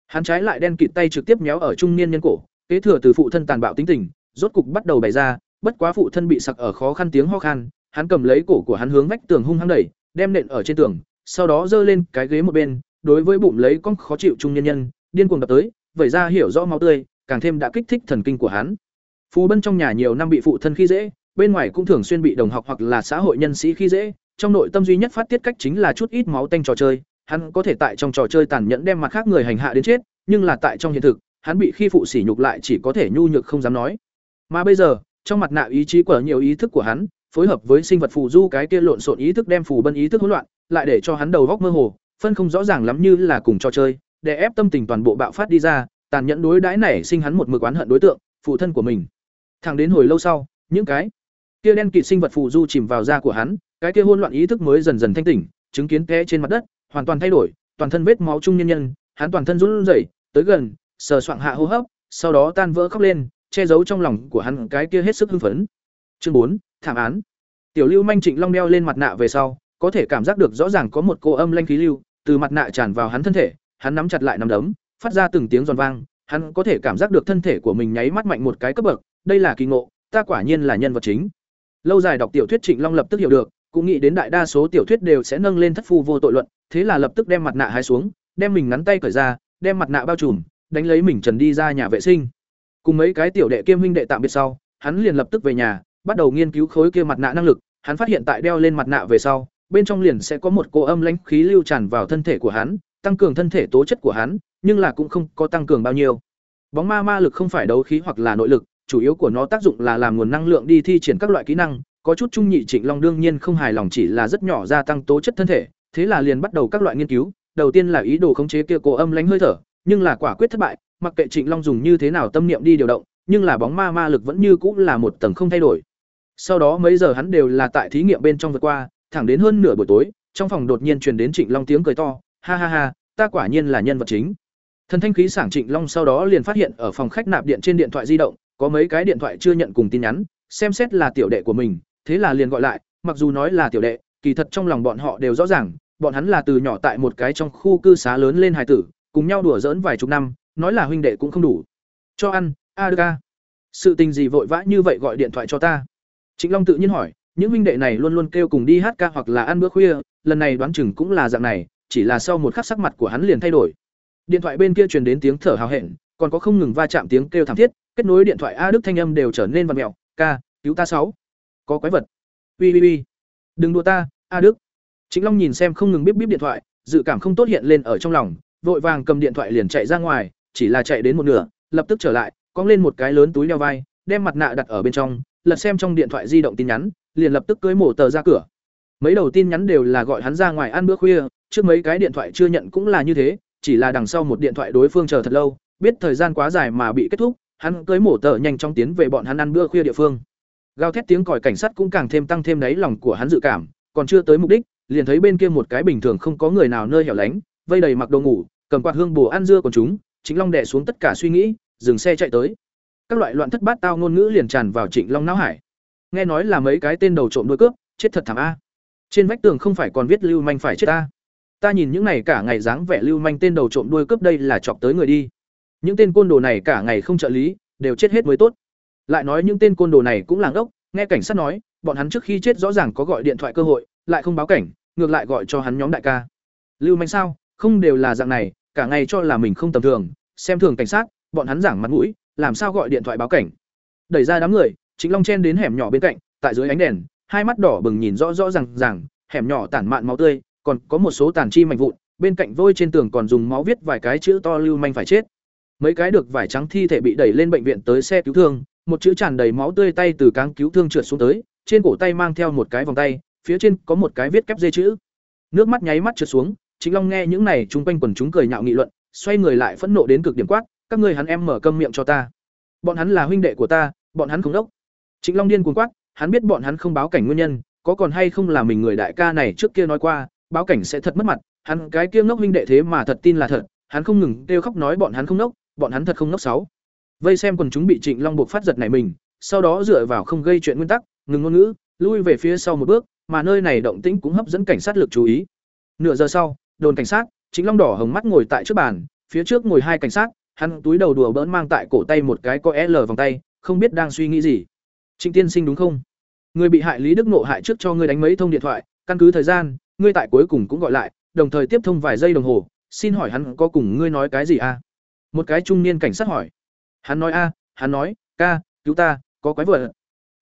Hắn trái lại đen kịt tay trực tiếp méo ở trung niên nhân cổ, kế thừa từ phụ thân tàn bạo tính tình, rốt cục bắt đầu bày ra, bất quá phụ thân bị sặc ở khó khăn tiếng ho khan, hắn cầm lấy cổ của hắn hướng vách tường hung hăng đẩy, đem nện ở trên tường, sau đó giơ lên cái ghế một bên đối với bụng lấy con khó chịu trung nhân nhân, điên cuồng đập tới, vẩy ra hiểu rõ máu tươi, càng thêm đã kích thích thần kinh của hắn. Phú bân trong nhà nhiều năm bị phụ thân khi dễ, bên ngoài cũng thường xuyên bị đồng học hoặc là xã hội nhân sĩ khi dễ, trong nội tâm duy nhất phát tiết cách chính là chút ít máu tanh trò chơi, hắn có thể tại trong trò chơi tàn nhẫn đem mặt khác người hành hạ đến chết, nhưng là tại trong hiện thực, hắn bị khi phụ sỉ nhục lại chỉ có thể nhu nhược không dám nói. Mà bây giờ, trong mặt nạ ý chí của nhiều ý thức của hắn, phối hợp với sinh vật phù du cái kia lộn xộn ý thức đem phù bân ý thức hỗn loạn, lại để cho hắn đầu góc mơ hồ phân không rõ ràng lắm như là cùng trò chơi, để ép tâm tình toàn bộ bạo phát đi ra, tàn nhẫn đối đãi nảy sinh hắn một mực oán hận đối tượng, phụ thân của mình. Thẳng đến hồi lâu sau, những cái kia đen kịt sinh vật phù du chìm vào da của hắn, cái kia hỗn loạn ý thức mới dần dần thanh tỉnh, chứng kiến té trên mặt đất, hoàn toàn thay đổi, toàn thân vết máu trung nhân nhân, hắn toàn thân run rẩy, tới gần, sờ soạng hạ hô hấp, sau đó tan vỡ khóc lên, che giấu trong lòng của hắn cái kia hết sức hưng phấn. Chương bốn, thảm án. Tiểu lưu manh trịnh long đeo lên mặt nạ về sau, có thể cảm giác được rõ ràng có một cô âm lanh khí lưu từ mặt nạ tràn vào hắn thân thể, hắn nắm chặt lại nắm đấm, phát ra từng tiếng giòn vang, hắn có thể cảm giác được thân thể của mình nháy mắt mạnh một cái cấp bậc, đây là kỳ ngộ, ta quả nhiên là nhân vật chính. Lâu dài đọc tiểu thuyết trịnh long lập tức hiểu được, cũng nghĩ đến đại đa số tiểu thuyết đều sẽ nâng lên thất phu vô tội luận, thế là lập tức đem mặt nạ hái xuống, đem mình ngắn tay cởi ra, đem mặt nạ bao trùm, đánh lấy mình trần đi ra nhà vệ sinh. Cùng mấy cái tiểu đệ kiêm huynh đệ tạm biệt sau, hắn liền lập tức về nhà, bắt đầu nghiên cứu khối kia mặt nạ năng lực, hắn phát hiện tại đeo lên mặt nạ về sau bên trong liền sẽ có một cô âm lãnh khí lưu tràn vào thân thể của hắn, tăng cường thân thể tố chất của hắn, nhưng là cũng không có tăng cường bao nhiêu. Bóng ma ma lực không phải đấu khí hoặc là nội lực, chủ yếu của nó tác dụng là làm nguồn năng lượng đi thi triển các loại kỹ năng, có chút trung nhị trịnh long đương nhiên không hài lòng chỉ là rất nhỏ gia tăng tố chất thân thể, thế là liền bắt đầu các loại nghiên cứu, đầu tiên là ý đồ khống chế kia cô âm lãnh hơi thở, nhưng là quả quyết thất bại, mặc kệ trịnh long dùng như thế nào tâm niệm đi điều động, nhưng là bóng ma ma lực vẫn như cũng là một tầng không thay đổi. Sau đó mấy giờ hắn đều là tại thí nghiệm bên trong vượt qua thẳng đến hơn nửa buổi tối, trong phòng đột nhiên truyền đến trịnh long tiếng cười to, ha ha ha, ta quả nhiên là nhân vật chính. Thần thanh khí sảng trịnh long sau đó liền phát hiện ở phòng khách nạp điện trên điện thoại di động, có mấy cái điện thoại chưa nhận cùng tin nhắn, xem xét là tiểu đệ của mình, thế là liền gọi lại, mặc dù nói là tiểu đệ, kỳ thật trong lòng bọn họ đều rõ ràng, bọn hắn là từ nhỏ tại một cái trong khu cư xá lớn lên hài tử, cùng nhau đùa giỡn vài chục năm, nói là huynh đệ cũng không đủ. Cho ăn a ca sự tình gì vội vã như vậy gọi điện thoại cho ta? Trịnh long tự nhiên hỏi những huynh đệ này luôn luôn kêu cùng đi hát ca hoặc là ăn bữa khuya, lần này đoán chừng cũng là dạng này, chỉ là sau một khắc sắc mặt của hắn liền thay đổi. Điện thoại bên kia truyền đến tiếng thở hào hẹn, còn có không ngừng va chạm tiếng kêu thảm thiết, kết nối điện thoại a đức thanh âm đều trở nên vặt mẹo, ca, cứu ta sáu. Có quái vật. Ui ui ui đừng đùa ta, a đức. Chính long nhìn xem không ngừng bíp bíp điện thoại, dự cảm không tốt hiện lên ở trong lòng, vội vàng cầm điện thoại liền chạy ra ngoài, chỉ là chạy đến một nửa, lập tức trở lại, cong lên một cái lớn túi đeo vai, đem mặt nạ đặt ở bên trong, lật xem trong điện thoại di động tin nhắn liền lập tức cưới mổ tờ ra cửa. Mấy đầu tin nhắn đều là gọi hắn ra ngoài ăn bữa khuya, trước mấy cái điện thoại chưa nhận cũng là như thế, chỉ là đằng sau một điện thoại đối phương chờ thật lâu, biết thời gian quá dài mà bị kết thúc, hắn cưới mổ tờ nhanh chóng tiến về bọn hắn ăn bữa khuya địa phương. Gào thét tiếng còi cảnh sát cũng càng thêm tăng thêm đáy lòng của hắn dự cảm, còn chưa tới mục đích, liền thấy bên kia một cái bình thường không có người nào nơi hẻo lánh, vây đầy mặc đồ ngủ, cầm quạt hương bồ ăn dưa của chúng chính long đè xuống tất cả suy nghĩ, dừng xe chạy tới. Các loại loạn thất bát tao ngôn ngữ liền tràn vào trịnh long não hải nghe nói là mấy cái tên đầu trộm đuôi cướp, chết thật thảm a. Trên vách tường không phải còn viết lưu manh phải chết ta ta nhìn những này cả ngày dáng vẻ lưu manh tên đầu trộm đuôi cướp đây là chọc tới người đi. Những tên côn đồ này cả ngày không trợ lý, đều chết hết mới tốt. Lại nói những tên côn đồ này cũng làng ốc, nghe cảnh sát nói, bọn hắn trước khi chết rõ ràng có gọi điện thoại cơ hội, lại không báo cảnh, ngược lại gọi cho hắn nhóm đại ca. Lưu manh sao? Không đều là dạng này, cả ngày cho là mình không tầm thường, xem thường cảnh sát, bọn hắn giảng mặt mũi, làm sao gọi điện thoại báo cảnh? Đẩy ra đám người chính long chen đến hẻm nhỏ bên cạnh tại dưới ánh đèn hai mắt đỏ bừng nhìn rõ rõ ràng ràng hẻm nhỏ tản mạn máu tươi còn có một số tàn chi mạnh vụn bên cạnh vôi trên tường còn dùng máu viết vài cái chữ to lưu manh phải chết. Mấy cái được vải trắng thi thể bị đẩy lên bệnh viện tới xe cứu thương, một chữ tràn đầy máu tươi tay từ cáng cứu thương trượt xuống tới, trên cổ tay mang theo một cái vòng tay, phía trên có một cái viết kép dây chữ. Nước mắt nháy mắt trượt xuống, Chính Long nghe những này chúng quanh quần chúng cười nhạo nghị luận, xoay người lại phẫn nộ đến cực điểm quát, các ngươi hắn em mở câm miệng cho ta. Bọn hắn là huynh đệ của ta, bọn hắn không đốc. Trịnh Long điên cuồng quát, hắn biết bọn hắn không báo cảnh nguyên nhân, có còn hay không là mình người đại ca này trước kia nói qua, báo cảnh sẽ thật mất mặt, hắn cái kia ngốc huynh đệ thế mà thật tin là thật, hắn không ngừng kêu khóc nói bọn hắn không ngốc, bọn hắn thật không ngốc sáu. Vây xem quần chúng bị Trịnh Long buộc phát giật này mình, sau đó dựa vào không gây chuyện nguyên tắc, ngừng ngôn ngữ, lui về phía sau một bước, mà nơi này động tĩnh cũng hấp dẫn cảnh sát lực chú ý. Nửa giờ sau, đồn cảnh sát, Trịnh Long đỏ hồng mắt ngồi tại trước bàn, phía trước ngồi hai cảnh sát, hắn túi đầu đùa bỡn mang tại cổ tay một cái có L vòng tay, không biết đang suy nghĩ gì. Trịnh tiên sinh đúng không? Người bị hại Lý Đức Nộ hại trước cho ngươi đánh mấy thông điện thoại, căn cứ thời gian, ngươi tại cuối cùng cũng gọi lại, đồng thời tiếp thông vài giây đồng hồ, xin hỏi hắn có cùng ngươi nói cái gì a? À? Một cái trung niên cảnh sát hỏi. Hắn nói a, hắn nói, ca, cứu ta, có quái vật.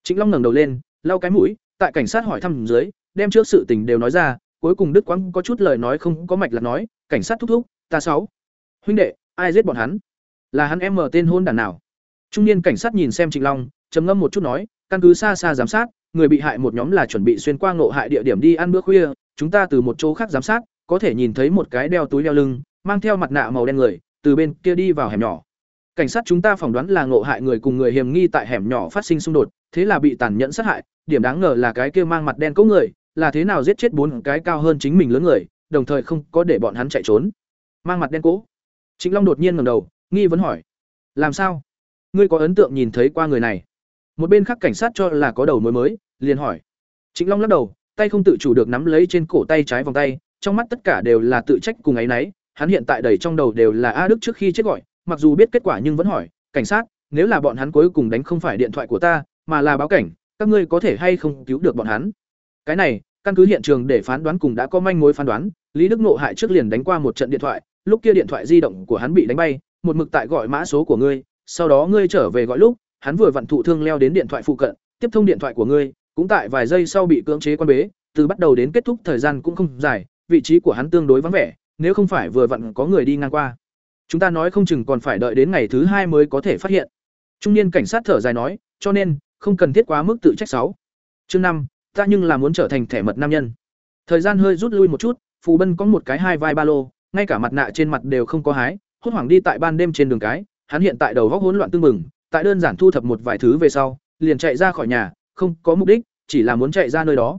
Trịnh Long ngẩng đầu lên, lau cái mũi, tại cảnh sát hỏi thăm dưới, đem trước sự tình đều nói ra, cuối cùng Đức Quang có chút lời nói không có mạch là nói, cảnh sát thúc thúc, ta sáu. Huynh đệ, ai giết bọn hắn? Là hắn em mở tên hôn đàn nào? Trung niên cảnh sát nhìn xem Trịnh Long, trầm ngâm một chút nói, căn cứ xa xa giám sát, người bị hại một nhóm là chuẩn bị xuyên qua ngộ hại địa điểm đi ăn bữa khuya, chúng ta từ một chỗ khác giám sát, có thể nhìn thấy một cái đeo túi đeo lưng, mang theo mặt nạ màu đen người, từ bên kia đi vào hẻm nhỏ. Cảnh sát chúng ta phỏng đoán là ngộ hại người cùng người hiểm nghi tại hẻm nhỏ phát sinh xung đột, thế là bị tàn nhẫn sát hại, điểm đáng ngờ là cái kia mang mặt đen cấu người, là thế nào giết chết bốn cái cao hơn chính mình lớn người, đồng thời không có để bọn hắn chạy trốn. Mang mặt đen cố. Trịnh Long đột nhiên ngẩng đầu, nghi vấn hỏi: "Làm sao? Ngươi có ấn tượng nhìn thấy qua người này?" Một bên khác cảnh sát cho là có đầu mối mới, liền hỏi. Trịnh Long lắc đầu, tay không tự chủ được nắm lấy trên cổ tay trái vòng tay, trong mắt tất cả đều là tự trách cùng ấy nấy, hắn hiện tại đầy trong đầu đều là A Đức trước khi chết gọi, mặc dù biết kết quả nhưng vẫn hỏi, cảnh sát, nếu là bọn hắn cuối cùng đánh không phải điện thoại của ta, mà là báo cảnh, các ngươi có thể hay không cứu được bọn hắn? Cái này, căn cứ hiện trường để phán đoán cùng đã có manh mối phán đoán, Lý Đức nộ hại trước liền đánh qua một trận điện thoại, lúc kia điện thoại di động của hắn bị đánh bay, một mực tại gọi mã số của ngươi, sau đó ngươi trở về gọi lúc, hắn vừa vặn thụ thương leo đến điện thoại phụ cận, tiếp thông điện thoại của ngươi, cũng tại vài giây sau bị cưỡng chế quan bế, từ bắt đầu đến kết thúc thời gian cũng không dài, vị trí của hắn tương đối vắng vẻ, nếu không phải vừa vặn có người đi ngang qua. Chúng ta nói không chừng còn phải đợi đến ngày thứ hai mới có thể phát hiện. Trung niên cảnh sát thở dài nói, cho nên, không cần thiết quá mức tự trách sáu. Chương năm, ta nhưng là muốn trở thành thẻ mật nam nhân. Thời gian hơi rút lui một chút, Phù Bân có một cái hai vai ba lô, ngay cả mặt nạ trên mặt đều không có hái, hốt hoảng đi tại ban đêm trên đường cái, hắn hiện tại đầu óc hỗn loạn tương mừng, tại đơn giản thu thập một vài thứ về sau, liền chạy ra khỏi nhà, không có mục đích, chỉ là muốn chạy ra nơi đó.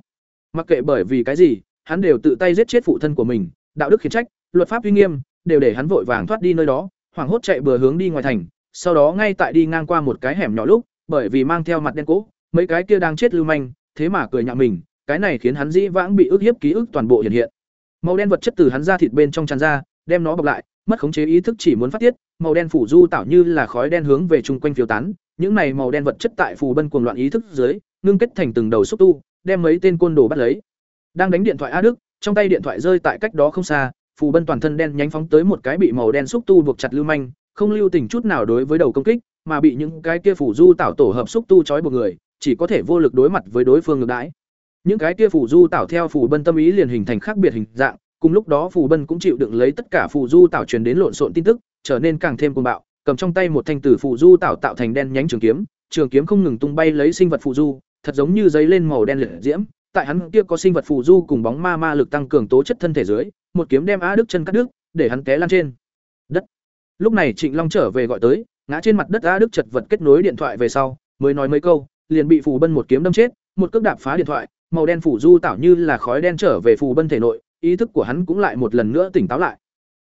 Mặc kệ bởi vì cái gì, hắn đều tự tay giết chết phụ thân của mình, đạo đức khiển trách, luật pháp uy nghiêm, đều để hắn vội vàng thoát đi nơi đó, hoảng hốt chạy bừa hướng đi ngoài thành, sau đó ngay tại đi ngang qua một cái hẻm nhỏ lúc, bởi vì mang theo mặt đen cũ, mấy cái kia đang chết lưu manh, thế mà cười nhạo mình, cái này khiến hắn dĩ vãng bị ức hiếp ký ức toàn bộ hiện hiện. Màu đen vật chất từ hắn ra thịt bên trong tràn ra, đem nó bọc lại, mất khống chế ý thức chỉ muốn phát tiết, màu đen phủ du tạo như là khói đen hướng về chung quanh phiêu tán, những này màu đen vật chất tại phù bân cuồng loạn ý thức dưới, ngưng kết thành từng đầu xúc tu, đem mấy tên côn đồ bắt lấy. Đang đánh điện thoại A Đức, trong tay điện thoại rơi tại cách đó không xa, phù bân toàn thân đen nhánh phóng tới một cái bị màu đen xúc tu buộc chặt lưu manh, không lưu tình chút nào đối với đầu công kích, mà bị những cái kia phủ du tạo tổ hợp xúc tu trói buộc người, chỉ có thể vô lực đối mặt với đối phương ngược đãi. Những cái kia phủ du tạo theo phù bân tâm ý liền hình thành khác biệt hình dạng, cùng lúc đó phù bân cũng chịu đựng lấy tất cả phù du tạo truyền đến lộn xộn tin tức, trở nên càng thêm cuồng bạo, cầm trong tay một thanh tử phù du tạo tạo thành đen nhánh trường kiếm, trường kiếm không ngừng tung bay lấy sinh vật phù du, thật giống như giấy lên màu đen liệt diễm, tại hắn kia có sinh vật phù du cùng bóng ma ma lực tăng cường tố chất thân thể dưới, một kiếm đem Á Đức chân cắt đứt, để hắn té lăn trên đất. Lúc này Trịnh Long trở về gọi tới, ngã trên mặt đất Á Đức chật vật kết nối điện thoại về sau, mới nói mấy câu, liền bị phù bân một kiếm đâm chết, một cước đạp phá điện thoại, màu đen phủ du tạo như là khói đen trở về phù bân thể nội, ý thức của hắn cũng lại một lần nữa tỉnh táo lại.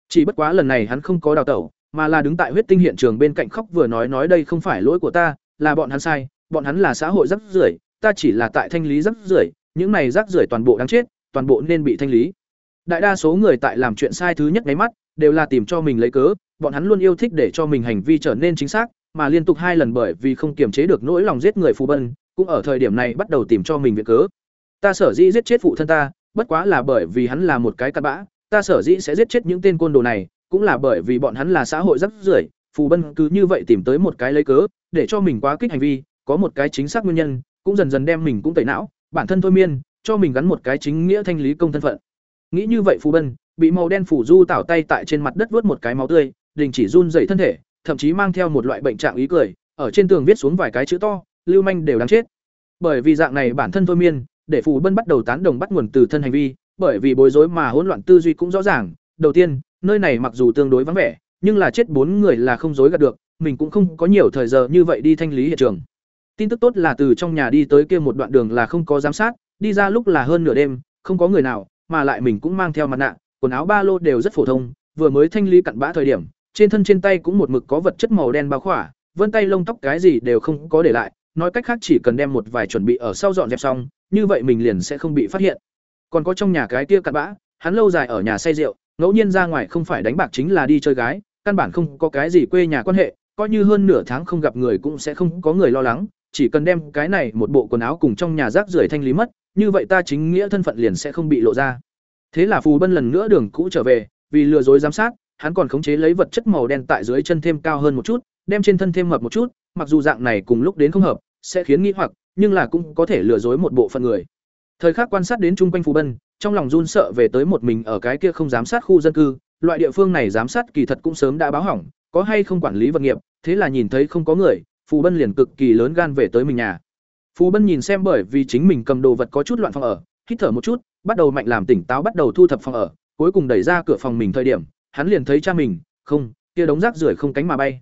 Chỉ bất quá lần này hắn không có đào tẩu, mà là đứng tại huyết tinh hiện trường bên cạnh khóc vừa nói nói đây không phải lỗi của ta, là bọn hắn sai, bọn hắn là xã hội rắc rưởi, ta chỉ là tại thanh lý rắc rưởi, những này rắc rưởi toàn bộ đáng chết, toàn bộ nên bị thanh lý. Đại đa số người tại làm chuyện sai thứ nhất ngay mắt, đều là tìm cho mình lấy cớ, bọn hắn luôn yêu thích để cho mình hành vi trở nên chính xác, mà liên tục hai lần bởi vì không kiềm chế được nỗi lòng giết người phù bân, cũng ở thời điểm này bắt đầu tìm cho mình viện cớ. Ta sở dĩ giết chết phụ thân ta, bất quá là bởi vì hắn là một cái cặn bã, ta sở dĩ sẽ giết chết những tên côn đồ này, cũng là bởi vì bọn hắn là xã hội rắc rưởi, phù bân cứ như vậy tìm tới một cái lấy cớ, để cho mình quá kích hành vi, có một cái chính xác nguyên nhân, cũng dần dần đem mình cũng tẩy não, bản thân thôi miên, cho mình gắn một cái chính nghĩa thanh lý công thân phận. Nghĩ như vậy phù bân, bị màu đen phủ du tảo tay tại trên mặt đất vớt một cái máu tươi đình chỉ run dậy thân thể thậm chí mang theo một loại bệnh trạng ý cười ở trên tường viết xuống vài cái chữ to lưu manh đều đáng chết bởi vì dạng này bản thân thôi miên để phù bân bắt đầu tán đồng bắt nguồn từ thân hành vi, bởi vì bối rối mà hỗn loạn tư duy cũng rõ ràng. Đầu tiên, nơi này mặc dù tương đối vắng vẻ, nhưng là chết bốn người là không dối gạt được, mình cũng không có nhiều thời giờ như vậy đi thanh lý hiện trường. Tin tức tốt là từ trong nhà đi tới kia một đoạn đường là không có giám sát, đi ra lúc là hơn nửa đêm, không có người nào, mà lại mình cũng mang theo mặt nạ, quần áo ba lô đều rất phổ thông, vừa mới thanh lý cặn bã thời điểm, trên thân trên tay cũng một mực có vật chất màu đen bao khỏa, vân tay lông tóc cái gì đều không có để lại, nói cách khác chỉ cần đem một vài chuẩn bị ở sau dọn dẹp xong như vậy mình liền sẽ không bị phát hiện. Còn có trong nhà cái kia cặn bã, hắn lâu dài ở nhà say rượu, ngẫu nhiên ra ngoài không phải đánh bạc chính là đi chơi gái, căn bản không có cái gì quê nhà quan hệ, coi như hơn nửa tháng không gặp người cũng sẽ không có người lo lắng, chỉ cần đem cái này một bộ quần áo cùng trong nhà rác rưởi thanh lý mất, như vậy ta chính nghĩa thân phận liền sẽ không bị lộ ra. Thế là phù bân lần nữa đường cũ trở về, vì lừa dối giám sát, hắn còn khống chế lấy vật chất màu đen tại dưới chân thêm cao hơn một chút, đem trên thân thêm mập một chút, mặc dù dạng này cùng lúc đến không hợp, sẽ khiến nghi hoặc nhưng là cũng có thể lừa dối một bộ phận người. Thời khắc quan sát đến chung quanh phù bân, trong lòng run sợ về tới một mình ở cái kia không giám sát khu dân cư, loại địa phương này giám sát kỳ thật cũng sớm đã báo hỏng, có hay không quản lý vật nghiệp, thế là nhìn thấy không có người, phù bân liền cực kỳ lớn gan về tới mình nhà. Phù bân nhìn xem bởi vì chính mình cầm đồ vật có chút loạn phòng ở, hít thở một chút, bắt đầu mạnh làm tỉnh táo bắt đầu thu thập phòng ở, cuối cùng đẩy ra cửa phòng mình thời điểm, hắn liền thấy cha mình, không, kia đống rác rưởi không cánh mà bay.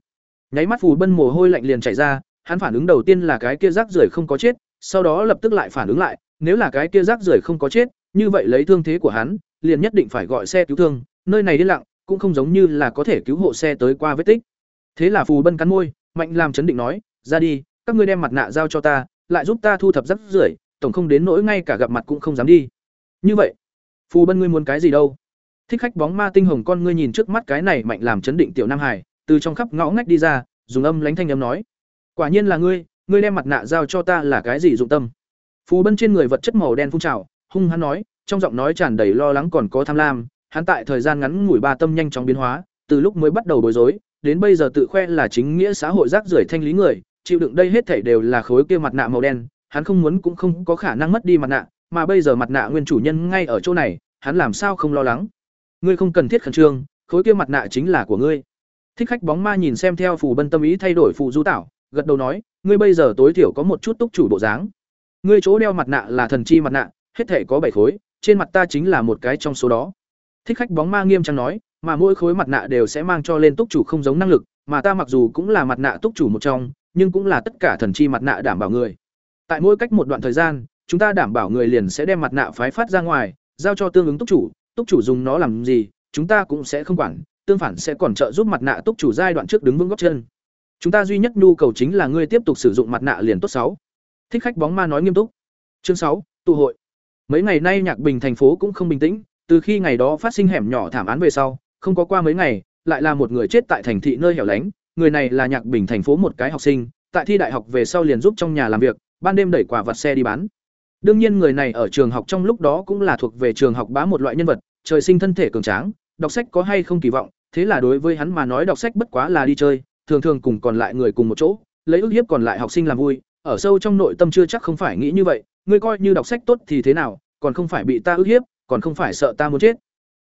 Nháy mắt phù bân mồ hôi lạnh liền chảy ra hắn phản ứng đầu tiên là cái kia rác rưởi không có chết, sau đó lập tức lại phản ứng lại, nếu là cái kia rác rưởi không có chết, như vậy lấy thương thế của hắn, liền nhất định phải gọi xe cứu thương, nơi này đi lặng, cũng không giống như là có thể cứu hộ xe tới qua vết tích. Thế là phù bân cắn môi, mạnh làm chấn định nói, ra đi, các ngươi đem mặt nạ giao cho ta, lại giúp ta thu thập rác rưởi, tổng không đến nỗi ngay cả gặp mặt cũng không dám đi. Như vậy, phù bân ngươi muốn cái gì đâu? Thích khách bóng ma tinh hồng con ngươi nhìn trước mắt cái này mạnh làm chấn định tiểu nam hải, từ trong khắp ngõ ngách đi ra, dùng âm lánh thanh âm nói quả nhiên là ngươi ngươi đem mặt nạ giao cho ta là cái gì dụng tâm? Phù bân trên người vật chất màu đen phun trào, hung hắn nói, trong giọng nói tràn đầy lo lắng còn có tham lam, hắn tại thời gian ngắn ngủi ba tâm nhanh chóng biến hóa, từ lúc mới bắt đầu bối rối, đến bây giờ tự khoe là chính nghĩa xã hội rác rưởi thanh lý người, chịu đựng đây hết thảy đều là khối kia mặt nạ màu đen, hắn không muốn cũng không có khả năng mất đi mặt nạ, mà bây giờ mặt nạ nguyên chủ nhân ngay ở chỗ này, hắn làm sao không lo lắng? Ngươi không cần thiết khẩn trương, khối kia mặt nạ chính là của ngươi. Thích khách bóng ma nhìn xem theo phù bân tâm ý thay đổi phù du tảo gật đầu nói, ngươi bây giờ tối thiểu có một chút túc chủ bộ dáng. Ngươi chỗ đeo mặt nạ là thần chi mặt nạ, hết thể có bảy khối, trên mặt ta chính là một cái trong số đó. Thích khách bóng ma nghiêm trang nói, mà mỗi khối mặt nạ đều sẽ mang cho lên túc chủ không giống năng lực, mà ta mặc dù cũng là mặt nạ túc chủ một trong, nhưng cũng là tất cả thần chi mặt nạ đảm bảo người. Tại mỗi cách một đoạn thời gian, chúng ta đảm bảo người liền sẽ đem mặt nạ phái phát ra ngoài, giao cho tương ứng túc chủ túc chủ dùng nó làm gì, chúng ta cũng sẽ không quản, tương phản sẽ còn trợ giúp mặt nạ túc chủ giai đoạn trước đứng vững gót chân chúng ta duy nhất nhu cầu chính là ngươi tiếp tục sử dụng mặt nạ liền tốt sáu. Thích khách bóng ma nói nghiêm túc. Chương sáu, tụ hội. Mấy ngày nay nhạc bình thành phố cũng không bình tĩnh, từ khi ngày đó phát sinh hẻm nhỏ thảm án về sau, không có qua mấy ngày, lại là một người chết tại thành thị nơi hẻo lánh. Người này là nhạc bình thành phố một cái học sinh, tại thi đại học về sau liền giúp trong nhà làm việc, ban đêm đẩy quả vặt xe đi bán. Đương nhiên người này ở trường học trong lúc đó cũng là thuộc về trường học bá một loại nhân vật, trời sinh thân thể cường tráng, đọc sách có hay không kỳ vọng, thế là đối với hắn mà nói đọc sách bất quá là đi chơi thường thường cùng còn lại người cùng một chỗ, lấy ức hiếp còn lại học sinh làm vui, ở sâu trong nội tâm chưa chắc không phải nghĩ như vậy, ngươi coi như đọc sách tốt thì thế nào, còn không phải bị ta ức hiếp, còn không phải sợ ta muốn chết.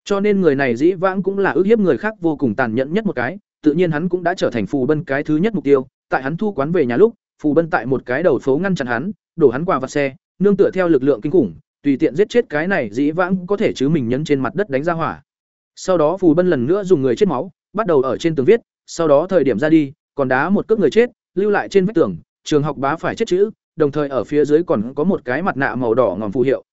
Cho nên người này dĩ vãng cũng là ức hiếp người khác vô cùng tàn nhẫn nhất một cái, tự nhiên hắn cũng đã trở thành phù bân cái thứ nhất mục tiêu, tại hắn thu quán về nhà lúc, phù bân tại một cái đầu phố ngăn chặn hắn, đổ hắn qua vặt xe, nương tựa theo lực lượng kinh khủng, tùy tiện giết chết cái này dĩ vãng có thể chứ mình nhấn trên mặt đất đánh ra hỏa. Sau đó phù bân lần nữa dùng người chết máu, bắt đầu ở trên tường viết sau đó thời điểm ra đi, còn đá một cước người chết, lưu lại trên vách tường, trường học bá phải chết chữ, đồng thời ở phía dưới còn có một cái mặt nạ màu đỏ ngòm phù hiệu.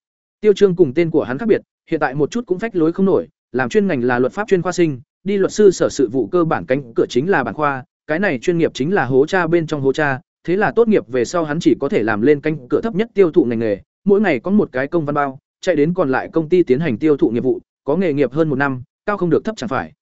Tiêu trương cùng tên của hắn khác biệt, hiện tại một chút cũng phách lối không nổi, làm chuyên ngành là luật pháp chuyên khoa sinh, đi luật sư sở sự vụ cơ bản cánh cửa chính là bản khoa, cái này chuyên nghiệp chính là hố cha bên trong hố cha, thế là tốt nghiệp về sau hắn chỉ có thể làm lên cánh cửa thấp nhất tiêu thụ ngành nghề, mỗi ngày có một cái công văn bao, chạy đến còn lại công ty tiến hành tiêu thụ nghiệp vụ, có nghề nghiệp hơn một năm, cao không được thấp chẳng phải.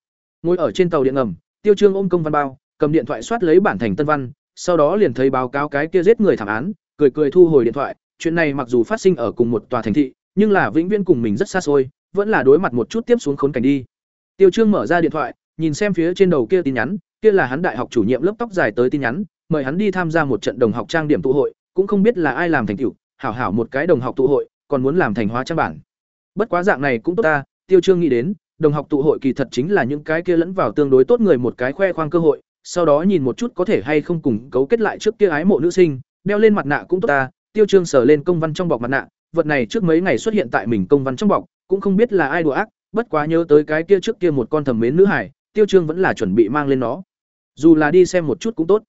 Ngồi ở trên tàu điện ngầm tiêu trương ôm công văn bao, cầm điện thoại soát lấy bản thành tân văn, sau đó liền thấy báo cáo cái kia giết người thảm án, cười cười thu hồi điện thoại, chuyện này mặc dù phát sinh ở cùng một tòa thành thị, nhưng là vĩnh viễn cùng mình rất xa xôi, vẫn là đối mặt một chút tiếp xuống khốn cảnh đi. Tiêu trương mở ra điện thoại, nhìn xem phía trên đầu kia tin nhắn, kia là hắn đại học chủ nhiệm lớp tóc dài tới tin nhắn, mời hắn đi tham gia một trận đồng học trang điểm tụ hội, cũng không biết là ai làm thành tựu, hảo hảo một cái đồng học tụ hội, còn muốn làm thành hóa trang bản. Bất quá dạng này cũng tốt ta, tiêu trương nghĩ đến đồng học tụ hội kỳ thật chính là những cái kia lẫn vào tương đối tốt người một cái khoe khoang cơ hội, sau đó nhìn một chút có thể hay không cùng cấu kết lại trước kia ái mộ nữ sinh, đeo lên mặt nạ cũng tốt ta, Tiêu Trương sờ lên công văn trong bọc mặt nạ, vật này trước mấy ngày xuất hiện tại mình công văn trong bọc, cũng không biết là ai đùa ác, bất quá nhớ tới cái kia trước kia một con thầm mến nữ hải, Tiêu Trương vẫn là chuẩn bị mang lên nó. Dù là đi xem một chút cũng tốt.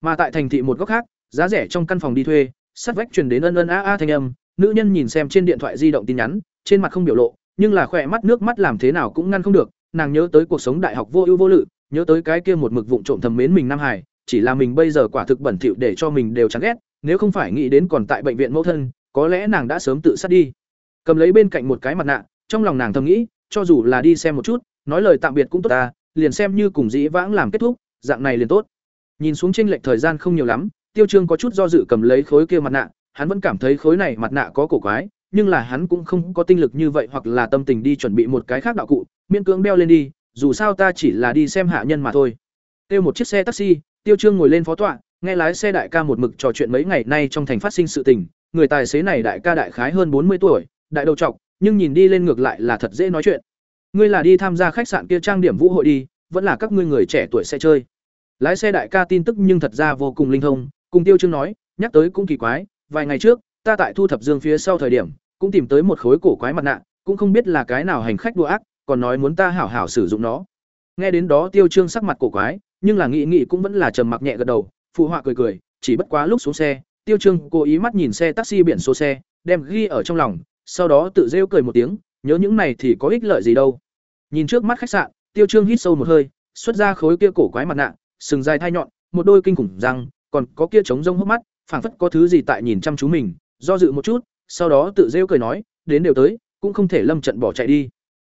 Mà tại thành thị một góc khác, giá rẻ trong căn phòng đi thuê, sắt vách truyền đến ân ân a a thanh âm, nữ nhân nhìn xem trên điện thoại di động tin nhắn, trên mặt không biểu lộ, nhưng là khỏe mắt nước mắt làm thế nào cũng ngăn không được, nàng nhớ tới cuộc sống đại học vô ưu vô lự, nhớ tới cái kia một mực vụng trộm thầm mến mình Nam Hải, chỉ là mình bây giờ quả thực bẩn thỉu để cho mình đều chán ghét, nếu không phải nghĩ đến còn tại bệnh viện mẫu thân, có lẽ nàng đã sớm tự sát đi. Cầm lấy bên cạnh một cái mặt nạ, trong lòng nàng thầm nghĩ, cho dù là đi xem một chút, nói lời tạm biệt cũng tốt ta, liền xem như cùng dĩ vãng làm kết thúc, dạng này liền tốt. Nhìn xuống trên lệch thời gian không nhiều lắm, Tiêu Trương có chút do dự cầm lấy khối kia mặt nạ, hắn vẫn cảm thấy khối này mặt nạ có cổ quái, nhưng là hắn cũng không có tinh lực như vậy hoặc là tâm tình đi chuẩn bị một cái khác đạo cụ, miễn cưỡng đeo lên đi, dù sao ta chỉ là đi xem hạ nhân mà thôi. Tiêu một chiếc xe taxi, Tiêu Trương ngồi lên phó tọa, nghe lái xe đại ca một mực trò chuyện mấy ngày nay trong thành phát sinh sự tình, người tài xế này đại ca đại khái hơn bốn mươi tuổi, đại đầu trọc, nhưng nhìn đi lên ngược lại là thật dễ nói chuyện. Ngươi là đi tham gia khách sạn kia trang điểm vũ hội đi, vẫn là các ngươi người trẻ tuổi sẽ chơi. Lái xe đại ca tin tức nhưng thật ra vô cùng linh thông, cùng Tiêu Trương nói, nhắc tới cũng kỳ quái, vài ngày trước, ta tại thu thập dương phía sau thời điểm, cũng tìm tới một khối cổ quái mặt nạ, cũng không biết là cái nào hành khách đùa ác, còn nói muốn ta hảo hảo sử dụng nó. Nghe đến đó Tiêu Trương sắc mặt cổ quái, nhưng là nghĩ nghĩ cũng vẫn là trầm mặc nhẹ gật đầu, phụ họa cười cười, chỉ bất quá lúc xuống xe, Tiêu Trương cố ý mắt nhìn xe taxi biển số xe, đem ghi ở trong lòng, sau đó tự rêu cười một tiếng, nhớ những này thì có ích lợi gì đâu. Nhìn trước mắt khách sạn, Tiêu Trương hít sâu một hơi, xuất ra khối kia cổ quái mặt nạ, sừng dài thai nhọn, một đôi kinh khủng răng, còn có kia trống rông hốc mắt, phảng phất có thứ gì tại nhìn chăm chú mình, do dự một chút, sau đó tự rêu cười nói, đến đều tới, cũng không thể lâm trận bỏ chạy đi.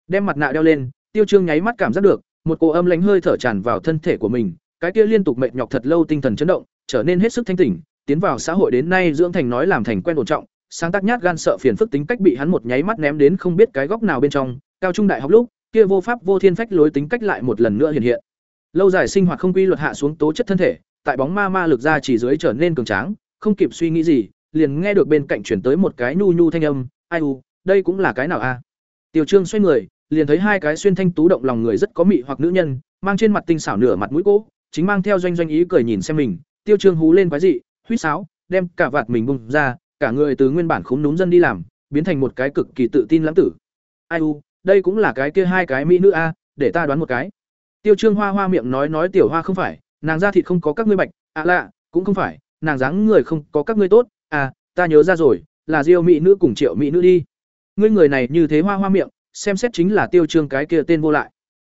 Đem mặt nạ đeo lên, Tiêu Trương nháy mắt cảm giác được, một cô âm lánh hơi thở tràn vào thân thể của mình, cái kia liên tục mệt nhọc thật lâu tinh thần chấn động, trở nên hết sức thanh tỉnh, tiến vào xã hội đến nay dưỡng thành nói làm thành quen ổn trọng, sáng tác nhát gan sợ phiền phức tính cách bị hắn một nháy mắt ném đến không biết cái góc nào bên trong, cao trung đại học lúc, kia vô pháp vô thiên phách lối tính cách lại một lần nữa hiện hiện. Lâu dài sinh hoạt không quy luật hạ xuống tố chất thân thể, tại bóng ma ma lực ra chỉ dưới trở nên cường tráng, không kịp suy nghĩ gì, liền nghe được bên cạnh chuyển tới một cái nhu nhu thanh âm, "Ai u, đây cũng là cái nào a?" Tiêu Trương xoay người, liền thấy hai cái xuyên thanh tú động lòng người rất có mị hoặc nữ nhân, mang trên mặt tinh xảo nửa mặt mũi cố, chính mang theo doanh doanh ý cười nhìn xem mình, Tiêu Trương hú lên quái dị, huýt sáo, đem cả vạt mình bung ra, cả người từ nguyên bản khúm núm dân đi làm, biến thành một cái cực kỳ tự tin lãng tử. Ai u, đây cũng là cái kia hai cái mỹ nữ a, để ta đoán một cái. Tiêu Trương Hoa Hoa miệng nói nói tiểu Hoa không phải, nàng da thịt không có các ngươi bạch, à lạ, cũng không phải, nàng dáng người không có các ngươi tốt, à, ta nhớ ra rồi, là Diêu mỹ nữ cùng Triệu mỹ nữ đi. Ngươi người này như thế hoa hoa miệng, xem xét chính là Tiêu Trương cái kia tên vô lại.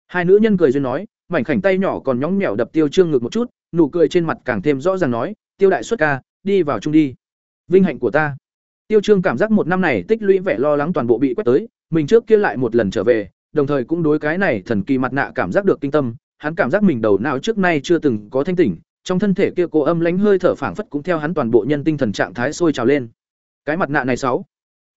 Hai nữ nhân cười duyên nói, mảnh khảnh tay nhỏ còn nhõng nhẽo đập Tiêu Trương ngực một chút, nụ cười trên mặt càng thêm rõ ràng nói, "Tiêu đại xuất ca, đi vào chung đi." Vinh hạnh của ta. Tiêu Trương cảm giác một năm này tích lũy vẻ lo lắng toàn bộ bị quét tới, mình trước kia lại một lần trở về, đồng thời cũng đối cái này thần kỳ mặt nạ cảm giác được kinh tâm, hắn cảm giác mình đầu não trước nay chưa từng có thanh tỉnh, trong thân thể kia cô âm lánh hơi thở phảng phất cũng theo hắn toàn bộ nhân tinh thần trạng thái sôi trào lên. Cái mặt nạ này sáu.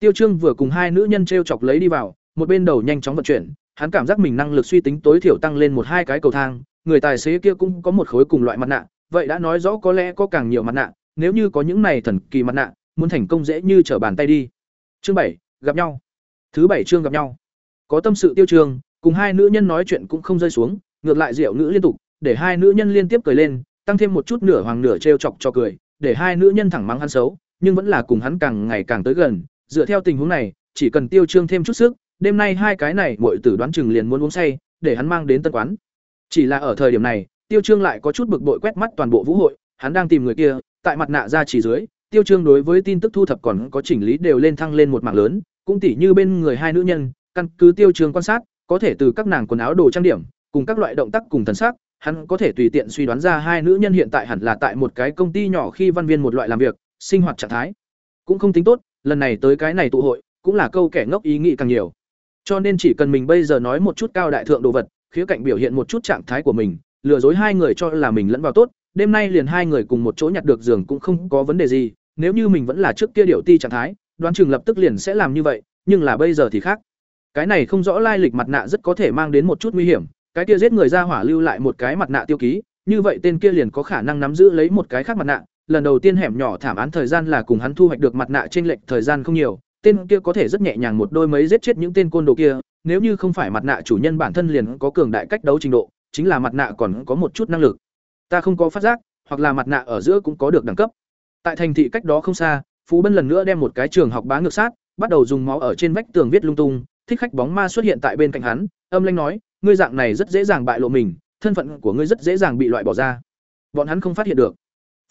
Tiêu Trương vừa cùng hai nữ nhân treo chọc lấy đi vào, một bên đầu nhanh chóng vận chuyển, hắn cảm giác mình năng lực suy tính tối thiểu tăng lên một hai cái cầu thang, người tài xế kia cũng có một khối cùng loại mặt nạ, vậy đã nói rõ có lẽ có càng nhiều mặt nạ, nếu như có những này thần kỳ mặt nạ, muốn thành công dễ như trở bàn tay đi. Chương bảy gặp nhau. Thứ bảy chương gặp nhau. Có tâm sự Tiêu Trương, cùng hai nữ nhân nói chuyện cũng không rơi xuống, ngược lại rượu nữ liên tục, để hai nữ nhân liên tiếp cười lên, tăng thêm một chút nửa hoàng nửa trêu chọc cho cười, để hai nữ nhân thẳng mắng hắn xấu, nhưng vẫn là cùng hắn càng ngày càng tới gần, dựa theo tình huống này, chỉ cần Tiêu Trương thêm chút sức, đêm nay hai cái này muội tử đoán chừng liền muốn uống say, để hắn mang đến tân quán. Chỉ là ở thời điểm này, Tiêu Trương lại có chút bực bội quét mắt toàn bộ vũ hội, hắn đang tìm người kia, tại mặt nạ ra chỉ dưới, Tiêu Trương đối với tin tức thu thập còn có chỉnh lý đều lên thăng lên một mạng lớn, cũng tỉ như bên người hai nữ nhân, căn cứ Tiêu Trương quan sát, có thể từ các nàng quần áo đồ trang điểm, cùng các loại động tác cùng thần sắc, hắn có thể tùy tiện suy đoán ra hai nữ nhân hiện tại hẳn là tại một cái công ty nhỏ khi văn viên một loại làm việc, sinh hoạt trạng thái. Cũng không tính tốt, lần này tới cái này tụ hội, cũng là câu kẻ ngốc ý nghĩ càng nhiều. Cho nên chỉ cần mình bây giờ nói một chút cao đại thượng đồ vật, khía cạnh biểu hiện một chút trạng thái của mình, lừa dối hai người cho là mình lẫn vào tốt, đêm nay liền hai người cùng một chỗ nhặt được giường cũng không có vấn đề gì, nếu như mình vẫn là trước kia điều ti trạng thái, đoán chừng lập tức liền sẽ làm như vậy, nhưng là bây giờ thì khác. Cái này không rõ lai lịch mặt nạ rất có thể mang đến một chút nguy hiểm, cái kia giết người ra hỏa lưu lại một cái mặt nạ tiêu ký, như vậy tên kia liền có khả năng nắm giữ lấy một cái khác mặt nạ, lần đầu tiên hẻm nhỏ thảm án thời gian là cùng hắn thu hoạch được mặt nạ trên lệch thời gian không nhiều, tên kia có thể rất nhẹ nhàng một đôi mấy giết chết những tên côn đồ kia, nếu như không phải mặt nạ chủ nhân bản thân liền có cường đại cách đấu trình độ, chính là mặt nạ còn có một chút năng lực. Ta không có phát giác, hoặc là mặt nạ ở giữa cũng có được đẳng cấp. Tại thành thị cách đó không xa, Phú Bân lần nữa đem một cái trường học bá ngược sát, bắt đầu dùng máu ở trên vách tường viết lung tung, thích khách bóng ma xuất hiện tại bên cạnh hắn, âm lãnh nói, ngươi dạng này rất dễ dàng bại lộ mình, thân phận của ngươi rất dễ dàng bị loại bỏ ra. Bọn hắn không phát hiện được.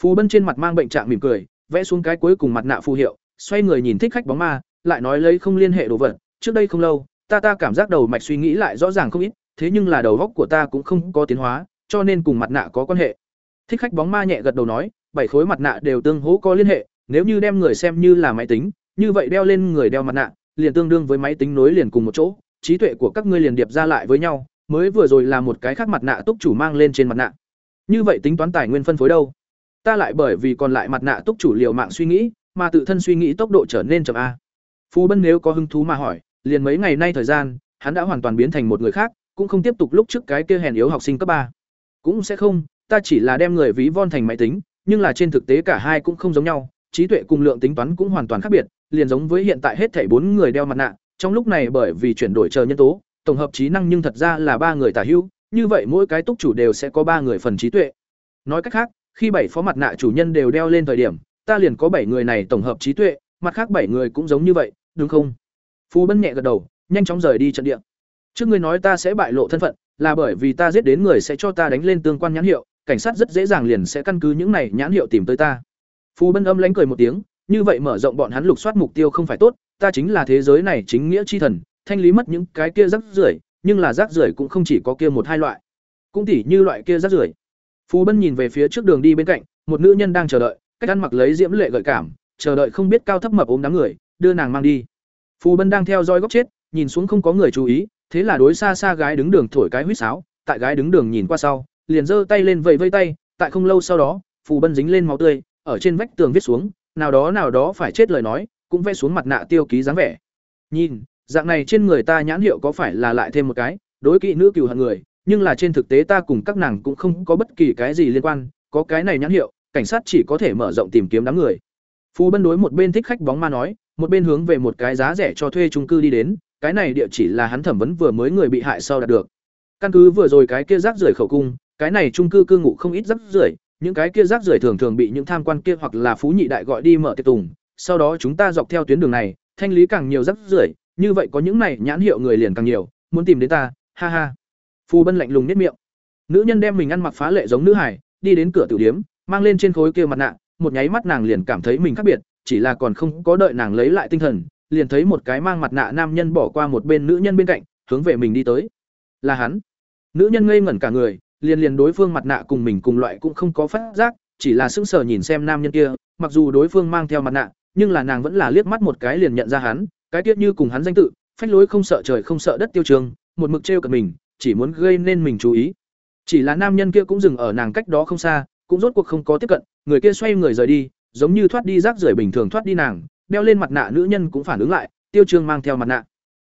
phù Bân trên mặt mang bệnh trạng mỉm cười, vẽ xuống cái cuối cùng mặt nạ phù hiệu, xoay người nhìn thích khách bóng ma, lại nói lấy không liên hệ đồ vật, trước đây không lâu, ta ta cảm giác đầu mạch suy nghĩ lại rõ ràng không ít, thế nhưng là đầu óc của ta cũng không có tiến hóa, cho nên cùng mặt nạ có quan hệ. Thích khách bóng ma nhẹ gật đầu nói, bảy khối mặt nạ đều tương hỗ có liên hệ, nếu như đem người xem như là máy tính, như vậy đeo lên người đeo mặt nạ, liền tương đương với máy tính nối liền cùng một chỗ, trí tuệ của các ngươi liền điệp ra lại với nhau, mới vừa rồi là một cái khác mặt nạ túc chủ mang lên trên mặt nạ. Như vậy tính toán tài nguyên phân phối đâu? Ta lại bởi vì còn lại mặt nạ túc chủ liều mạng suy nghĩ, mà tự thân suy nghĩ tốc độ trở nên chậm a. Phú Bân nếu có hứng thú mà hỏi, liền mấy ngày nay thời gian, hắn đã hoàn toàn biến thành một người khác, cũng không tiếp tục lúc trước cái kia hèn yếu học sinh cấp ba. Cũng sẽ không, ta chỉ là đem người ví von thành máy tính, nhưng là trên thực tế cả hai cũng không giống nhau, trí tuệ cùng lượng tính toán cũng hoàn toàn khác biệt, liền giống với hiện tại hết thảy bốn người đeo mặt nạ, trong lúc này bởi vì chuyển đổi chờ nhân tố, tổng hợp trí năng nhưng thật ra là ba người tả hữu, như vậy mỗi cái túc chủ đều sẽ có ba người phần trí tuệ. Nói cách khác, khi bảy phó mặt nạ chủ nhân đều đeo lên thời điểm, ta liền có bảy người này tổng hợp trí tuệ, mặt khác bảy người cũng giống như vậy, đúng không? phù Bân nhẹ gật đầu, nhanh chóng rời đi trận địa. Trước ngươi nói ta sẽ bại lộ thân phận, là bởi vì ta giết đến người sẽ cho ta đánh lên tương quan nhãn hiệu, cảnh sát rất dễ dàng liền sẽ căn cứ những này nhãn hiệu tìm tới ta. phù Bân âm lánh cười một tiếng, như vậy mở rộng bọn hắn lục soát mục tiêu không phải tốt, ta chính là thế giới này chính nghĩa chi thần, thanh lý mất những cái kia rác rưởi, nhưng là rác rưởi cũng không chỉ có kia một hai loại. Cũng tỉ như loại kia rác rưởi. Phù Bân nhìn về phía trước đường đi bên cạnh, một nữ nhân đang chờ đợi, cách ăn mặc lấy diễm lệ gợi cảm, chờ đợi không biết cao thấp mập ốm đám người, đưa nàng mang đi. Phù Bân đang theo dõi góc chết, nhìn xuống không có người chú ý, thế là đối xa xa gái đứng đường thổi cái huýt sáo, tại gái đứng đường nhìn qua sau, liền giơ tay lên vẫy vây tay, tại không lâu sau đó, Phù Bân dính lên máu tươi, ở trên vách tường viết xuống, nào đó nào đó phải chết lời nói, cũng vẽ xuống mặt nạ tiêu ký dáng vẻ. Nhìn, dạng này trên người ta nhãn hiệu có phải là lại thêm một cái, đối kỵ nữ cừu hận người, nhưng là trên thực tế ta cùng các nàng cũng không có bất kỳ cái gì liên quan, có cái này nhãn hiệu, cảnh sát chỉ có thể mở rộng tìm kiếm đám người. phú Bân đối một bên thích khách bóng ma nói, một bên hướng về một cái giá rẻ cho thuê chung cư đi đến, cái này địa chỉ là hắn thẩm vấn vừa mới người bị hại sau đạt được. Căn cứ vừa rồi cái kia rác rưởi khẩu cung, cái này chung cư cư ngụ không ít rác rưởi, những cái kia rác rưởi thường thường bị những tham quan kia hoặc là phú nhị đại gọi đi mở tiệc tùng, sau đó chúng ta dọc theo tuyến đường này, thanh lý càng nhiều rác rưởi, như vậy có những này nhãn hiệu người liền càng nhiều, muốn tìm đến ta, ha ha. Phù Bân lạnh lùng nếp miệng. Nữ nhân đem mình ăn mặc phá lệ giống nữ hải, đi đến cửa tiểu điếm, mang lên trên khối kia mặt nạ, một nháy mắt nàng liền cảm thấy mình khác biệt, chỉ là còn không có đợi nàng lấy lại tinh thần, liền thấy một cái mang mặt nạ nam nhân bỏ qua một bên nữ nhân bên cạnh, hướng về mình đi tới. Là hắn. Nữ nhân ngây ngẩn cả người, liền liền đối phương mặt nạ cùng mình cùng loại cũng không có phát giác, chỉ là sững sờ nhìn xem nam nhân kia, mặc dù đối phương mang theo mặt nạ, nhưng là nàng vẫn là liếc mắt một cái liền nhận ra hắn, cái tiết như cùng hắn danh tự, phách lối không sợ trời không sợ đất tiêu trường, một mực trêu cả mình, chỉ muốn gây nên mình chú ý. Chỉ là nam nhân kia cũng dừng ở nàng cách đó không xa, cũng rốt cuộc không có tiếp cận, người kia xoay người rời đi, giống như thoát đi rác rưởi bình thường thoát đi nàng, đeo lên mặt nạ nữ nhân cũng phản ứng lại, Tiêu Trương mang theo mặt nạ.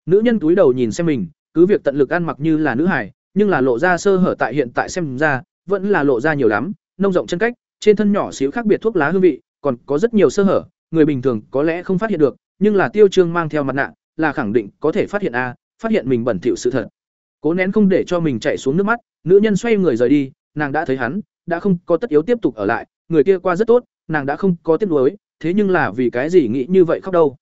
Nữ nhân túi đầu nhìn xem mình, cứ việc tận lực ăn mặc như là nữ hài, nhưng là lộ ra sơ hở tại hiện tại xem ra, vẫn là lộ ra nhiều lắm, nông rộng chân cách, trên thân nhỏ xíu khác biệt thuốc lá hương vị, còn có rất nhiều sơ hở, người bình thường có lẽ không phát hiện được, nhưng là Tiêu Trương mang theo mặt nạ, là khẳng định có thể phát hiện a, phát hiện mình bẩn thỉu sự thật. Cố nén không để cho mình chạy xuống nước mắt, nữ nhân xoay người rời đi, nàng đã thấy hắn, đã không có tất yếu tiếp tục ở lại, người kia qua rất tốt, nàng đã không có tiếc nuối, thế nhưng là vì cái gì nghĩ như vậy khóc đâu.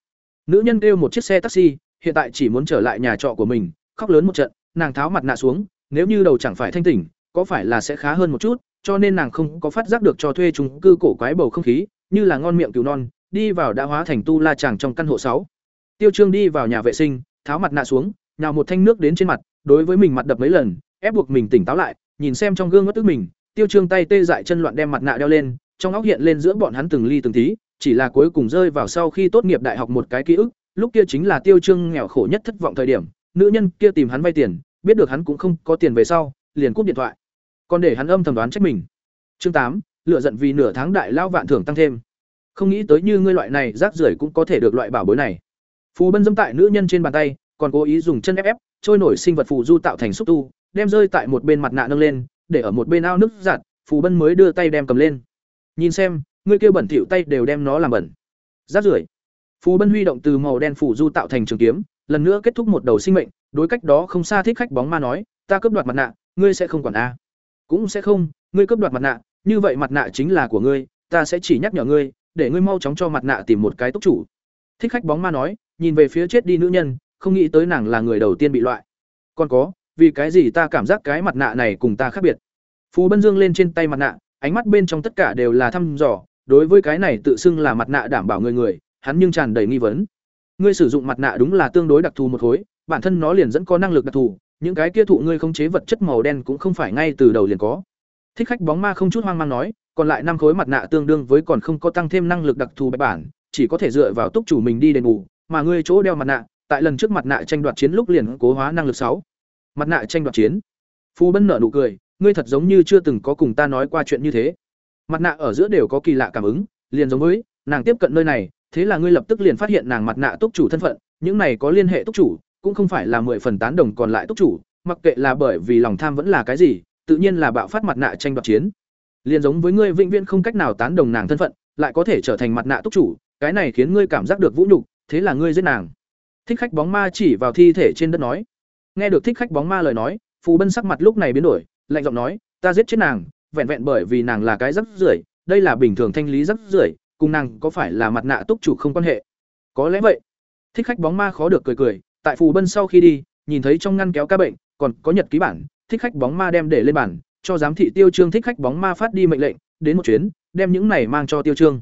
Nữ nhân kêu một chiếc xe taxi, hiện tại chỉ muốn trở lại nhà trọ của mình, khóc lớn một trận, nàng tháo mặt nạ xuống, nếu như đầu chẳng phải thanh tỉnh, có phải là sẽ khá hơn một chút, cho nên nàng không có phát giác được cho thuê chung cư cổ quái bầu không khí, như là ngon miệng cứu non, đi vào đã hóa thành tu la chàng trong căn hộ sáu. Tiêu Trương đi vào nhà vệ sinh, tháo mặt nạ xuống, nhào một thanh nước đến trên mặt, đối với mình mặt đập mấy lần, ép buộc mình tỉnh táo lại, nhìn xem trong gương ngất tức mình, Tiêu Trương tay tê dại chân loạn đem mặt nạ đeo lên, trong óc hiện lên giữa bọn hắn từng ly từng tí, chỉ là cuối cùng rơi vào sau khi tốt nghiệp đại học một cái ký ức, lúc kia chính là Tiêu Trương nghèo khổ nhất thất vọng thời điểm, nữ nhân kia tìm hắn vay tiền, biết được hắn cũng không có tiền về sau, liền cúp điện thoại. Còn để hắn âm thầm đoán trách mình. Chương tám, lựa giận vì nửa tháng đại lao vạn thưởng tăng thêm. Không nghĩ tới như ngươi loại này rác rưởi cũng có thể được loại bảo bối này. Phù Bân dâm tại nữ nhân trên bàn tay, còn cố ý dùng chân ép ép, trôi nổi sinh vật phù du tạo thành xúc tu, đem rơi tại một bên mặt nạ nâng lên, để ở một bên ao nước giặt, Phù Bân mới đưa tay đem cầm lên. Nhìn xem, ngươi kia bẩn thỉu tay đều đem nó làm bẩn. Rác rưởi. Phù Bân huy động từ màu đen phù du tạo thành trường kiếm, lần nữa kết thúc một đầu sinh mệnh, đối cách đó không xa thích khách bóng ma nói, ta cướp đoạt mặt nạ, ngươi sẽ không quản a. Cũng sẽ không, ngươi cướp đoạt mặt nạ, như vậy mặt nạ chính là của ngươi, ta sẽ chỉ nhắc nhở ngươi, để ngươi mau chóng cho mặt nạ tìm một cái túc chủ. Thích khách bóng ma nói, nhìn về phía chết đi nữ nhân, không nghĩ tới nàng là người đầu tiên bị loại. Còn có, vì cái gì ta cảm giác cái mặt nạ này cùng ta khác biệt? Phú bân dương lên trên tay mặt nạ, ánh mắt bên trong tất cả đều là thăm dò, đối với cái này tự xưng là mặt nạ đảm bảo người người, hắn nhưng tràn đầy nghi vấn. Ngươi sử dụng mặt nạ đúng là tương đối đặc thù một khối bản thân nó liền dẫn có năng lực đặc thù, những cái kia thụ ngươi không chế vật chất màu đen cũng không phải ngay từ đầu liền có. Thích khách bóng ma không chút hoang mang nói, còn lại năm khối mặt nạ tương đương với còn không có tăng thêm năng lực đặc thù bạch bản, chỉ có thể dựa vào túc chủ mình đi đền bù, mà ngươi chỗ đeo mặt nạ, tại lần trước mặt nạ tranh đoạt chiến lúc liền cố hóa năng lực sáu. Mặt nạ tranh đoạt chiến. Phu bân nở nụ cười, ngươi thật giống như chưa từng có cùng ta nói qua chuyện như thế. Mặt nạ ở giữa đều có kỳ lạ cảm ứng, liền giống với, nàng tiếp cận nơi này, thế là ngươi lập tức liền phát hiện nàng mặt nạ túc chủ thân phận, những này có liên hệ túc chủ cũng không phải là mười phần tán đồng còn lại túc chủ, mặc kệ là bởi vì lòng tham vẫn là cái gì, tự nhiên là bạo phát mặt nạ tranh đoạt chiến. Liền giống với ngươi vĩnh viễn không cách nào tán đồng nàng thân phận, lại có thể trở thành mặt nạ túc chủ, cái này khiến ngươi cảm giác được vũ nhục, thế là ngươi giết nàng. Thích khách bóng ma chỉ vào thi thể trên đất nói. Nghe được thích khách bóng ma lời nói, phù bân sắc mặt lúc này biến đổi, lạnh giọng nói, ta giết chết nàng, vẹn vẹn bởi vì nàng là cái rắc rưởi, đây là bình thường thanh lý rắc rưởi, cùng nàng có phải là mặt nạ túc chủ không quan hệ? Có lẽ vậy. Thích khách bóng ma khó được cười cười tại phù bân sau khi đi nhìn thấy trong ngăn kéo ca bệnh còn có nhật ký bản thích khách bóng ma đem để lên bản cho giám thị tiêu trương thích khách bóng ma phát đi mệnh lệnh đến một chuyến đem những này mang cho tiêu trương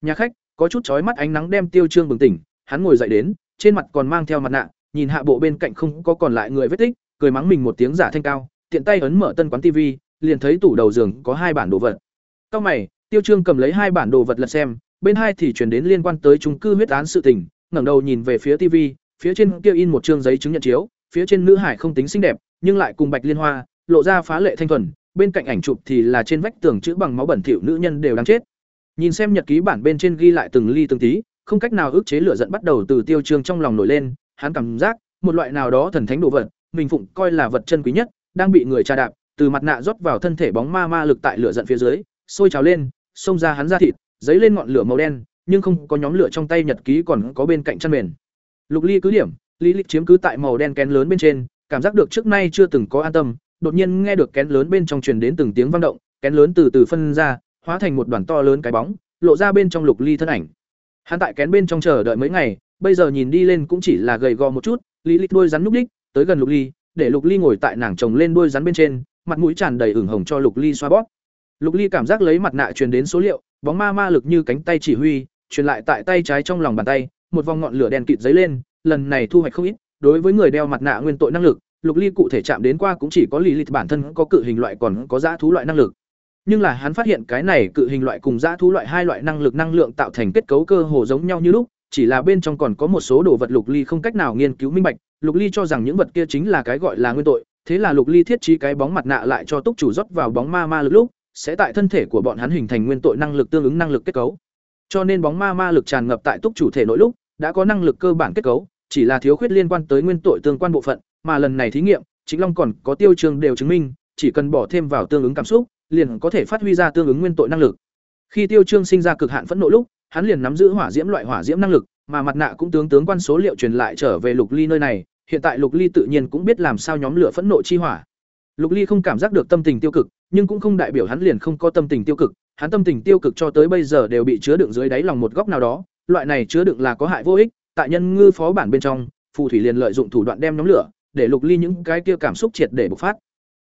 nhà khách có chút chói mắt ánh nắng đem tiêu trương bừng tỉnh hắn ngồi dậy đến trên mặt còn mang theo mặt nạ nhìn hạ bộ bên cạnh không có còn lại người vết tích cười mắng mình một tiếng giả thanh cao tiện tay ấn mở tân quán TV, liền thấy tủ đầu giường có hai bản đồ vật cao mày tiêu trương cầm lấy hai bản đồ vật lật xem bên hai thì chuyển đến liên quan tới trung cư huyết án sự tình ngẩng đầu nhìn về phía TV phía trên kia in một chương giấy chứng nhận chiếu, phía trên nữ hải không tính xinh đẹp, nhưng lại cùng bạch liên hoa, lộ ra phá lệ thanh thuần, bên cạnh ảnh chụp thì là trên vách tường chữ bằng máu bẩn thỉu nữ nhân đều đang chết. Nhìn xem nhật ký bản bên trên ghi lại từng ly từng tí, không cách nào ức chế lửa giận bắt đầu từ tiêu trương trong lòng nổi lên, hắn cảm giác, một loại nào đó thần thánh đồ vật, mình phụng coi là vật chân quý nhất, đang bị người tra đạp, từ mặt nạ rót vào thân thể bóng ma ma lực tại lửa giận phía dưới, sôi trào lên, xông ra hắn ra thịt giấy lên ngọn lửa màu đen, nhưng không có nhóm lửa trong tay nhật ký còn có bên cạnh chăn mền lục ly cứ điểm, lý lịch chiếm cứ tại màu đen kén lớn bên trên, cảm giác được trước nay chưa từng có an tâm, đột nhiên nghe được kén lớn bên trong truyền đến từng tiếng vang động, kén lớn từ từ phân ra, hóa thành một đoàn to lớn cái bóng, lộ ra bên trong lục ly thân ảnh. Hắn tại kén bên trong chờ đợi mấy ngày, bây giờ nhìn đi lên cũng chỉ là gầy gò một chút, lý lịch đôi rắn núp đích, tới gần lục ly, để lục ly ngồi tại nàng chồng lên đôi rắn bên trên, mặt mũi tràn đầy ửng hồng cho lục ly xoa bóp. Lục ly cảm giác lấy mặt nạ truyền đến số liệu, bóng ma ma lực như cánh tay chỉ huy, truyền lại tại tay trái trong lòng bàn tay một vòng ngọn lửa đen kịt giấy lên, lần này thu hoạch không ít, đối với người đeo mặt nạ nguyên tội năng lực, lục ly cụ thể chạm đến qua cũng chỉ có lì lịch bản thân có cự hình loại còn có dã thú loại năng lực. Nhưng là hắn phát hiện cái này cự hình loại cùng dã thú loại hai loại năng lực năng lượng tạo thành kết cấu cơ hồ giống nhau như lúc, chỉ là bên trong còn có một số đồ vật lục ly không cách nào nghiên cứu minh bạch, lục ly cho rằng những vật kia chính là cái gọi là nguyên tội, thế là lục ly thiết trí cái bóng mặt nạ lại cho túc chủ rót vào bóng ma ma lực lúc, sẽ tại thân thể của bọn hắn hình thành nguyên tội năng lực tương ứng năng lực kết cấu. Cho nên bóng ma ma lực tràn ngập tại túc chủ thể nội lúc đã có năng lực cơ bản kết cấu, chỉ là thiếu khuyết liên quan tới nguyên tội tương quan bộ phận, mà lần này thí nghiệm chính long còn có tiêu trường đều chứng minh, chỉ cần bỏ thêm vào tương ứng cảm xúc, liền có thể phát huy ra tương ứng nguyên tội năng lực. Khi tiêu trương sinh ra cực hạn phẫn nộ lúc, hắn liền nắm giữ hỏa diễm loại hỏa diễm năng lực, mà mặt nạ cũng tướng tướng quan số liệu truyền lại trở về lục ly nơi này, hiện tại lục ly tự nhiên cũng biết làm sao nhóm lửa phẫn nộ chi hỏa. Lục ly không cảm giác được tâm tình tiêu cực, nhưng cũng không đại biểu hắn liền không có tâm tình tiêu cực, hắn tâm tình tiêu cực cho tới bây giờ đều bị chứa đựng dưới đáy lòng một góc nào đó loại này chứa đựng là có hại vô ích, tại nhân ngư phó bản bên trong, phù thủy liền lợi dụng thủ đoạn đem nhóm lửa, để lục ly những cái kia cảm xúc triệt để bộc phát.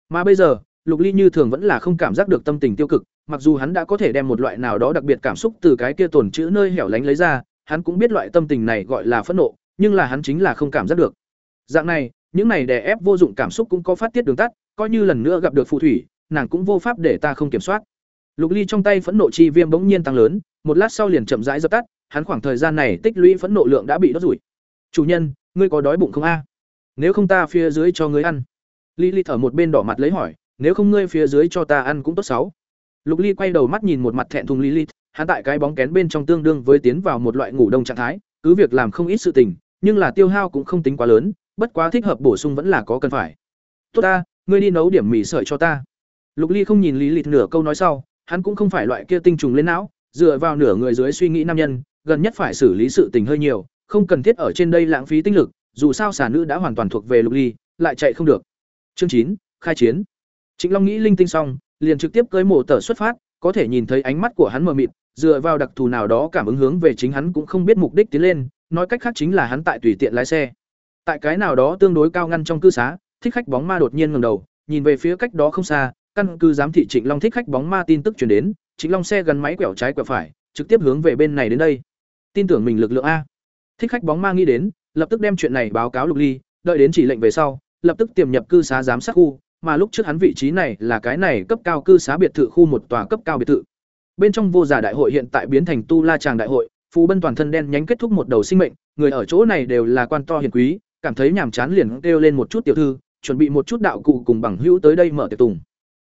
Mà bây giờ, lục ly như thường vẫn là không cảm giác được tâm tình tiêu cực, mặc dù hắn đã có thể đem một loại nào đó đặc biệt cảm xúc từ cái kia tồn chữ nơi hẻo lánh lấy ra, hắn cũng biết loại tâm tình này gọi là phẫn nộ, nhưng là hắn chính là không cảm giác được. Dạng này, những này đè ép vô dụng cảm xúc cũng có phát tiết đường tắt, coi như lần nữa gặp được phù thủy, nàng cũng vô pháp để ta không kiểm soát. Lục ly trong tay phẫn nộ chi viêm bỗng nhiên tăng lớn, một lát sau liền chậm rãi dập tắt hắn khoảng thời gian này tích lũy phẫn nộ lượng đã bị đốt rủi. Chủ nhân, ngươi có đói bụng không a? Nếu không ta phía dưới cho ngươi ăn. Lý lị thở một bên đỏ mặt lấy hỏi, nếu không ngươi phía dưới cho ta ăn cũng tốt xấu. Lục ly quay đầu mắt nhìn một mặt thẹn thùng lily hắn tại cái bóng kén bên trong tương đương với tiến vào một loại ngủ đông trạng thái, cứ việc làm không ít sự tình, nhưng là tiêu hao cũng không tính quá lớn, bất quá thích hợp bổ sung vẫn là có cần phải. Tốt ta, ngươi đi nấu điểm mì sợi cho ta. Lục ly không nhìn lý lịch nửa câu nói sau, hắn cũng không phải loại kia tinh trùng lên não, dựa vào nửa người dưới suy nghĩ nam nhân gần nhất phải xử lý sự tình hơi nhiều, không cần thiết ở trên đây lãng phí tinh lực, dù sao xà nữ đã hoàn toàn thuộc về lục ly, lại chạy không được. Chương chín, khai chiến. Trịnh long nghĩ linh tinh xong, liền trực tiếp cưỡi mổ tở xuất phát, có thể nhìn thấy ánh mắt của hắn mờ mịt, dựa vào đặc thù nào đó cảm ứng hướng về chính hắn cũng không biết mục đích tiến lên, nói cách khác chính là hắn tại tùy tiện lái xe. Tại cái nào đó tương đối cao ngăn trong cư xá, thích khách bóng ma đột nhiên ngẩng đầu, nhìn về phía cách đó không xa, căn cứ giám thị trịnh long thích khách bóng ma tin tức truyền đến, trịnh long xe gắn máy quẹo trái quẹo phải, trực tiếp hướng về bên này đến đây tin tưởng mình lực lượng a. Thích khách bóng ma nghĩ đến, lập tức đem chuyện này báo cáo lục ly, đợi đến chỉ lệnh về sau, lập tức tiềm nhập cư xá giám sát khu, mà lúc trước hắn vị trí này là cái này cấp cao cư xá biệt thự khu một tòa cấp cao biệt thự. Bên trong vô giả đại hội hiện tại biến thành tu la tràng đại hội phù bân toàn thân đen nhánh kết thúc một đầu sinh mệnh, người ở chỗ này đều là quan to hiền quý, cảm thấy nhàm chán liền kêu lên một chút tiểu thư, chuẩn bị một chút đạo cụ cùng bằng hữu tới đây mở tiệc tùng.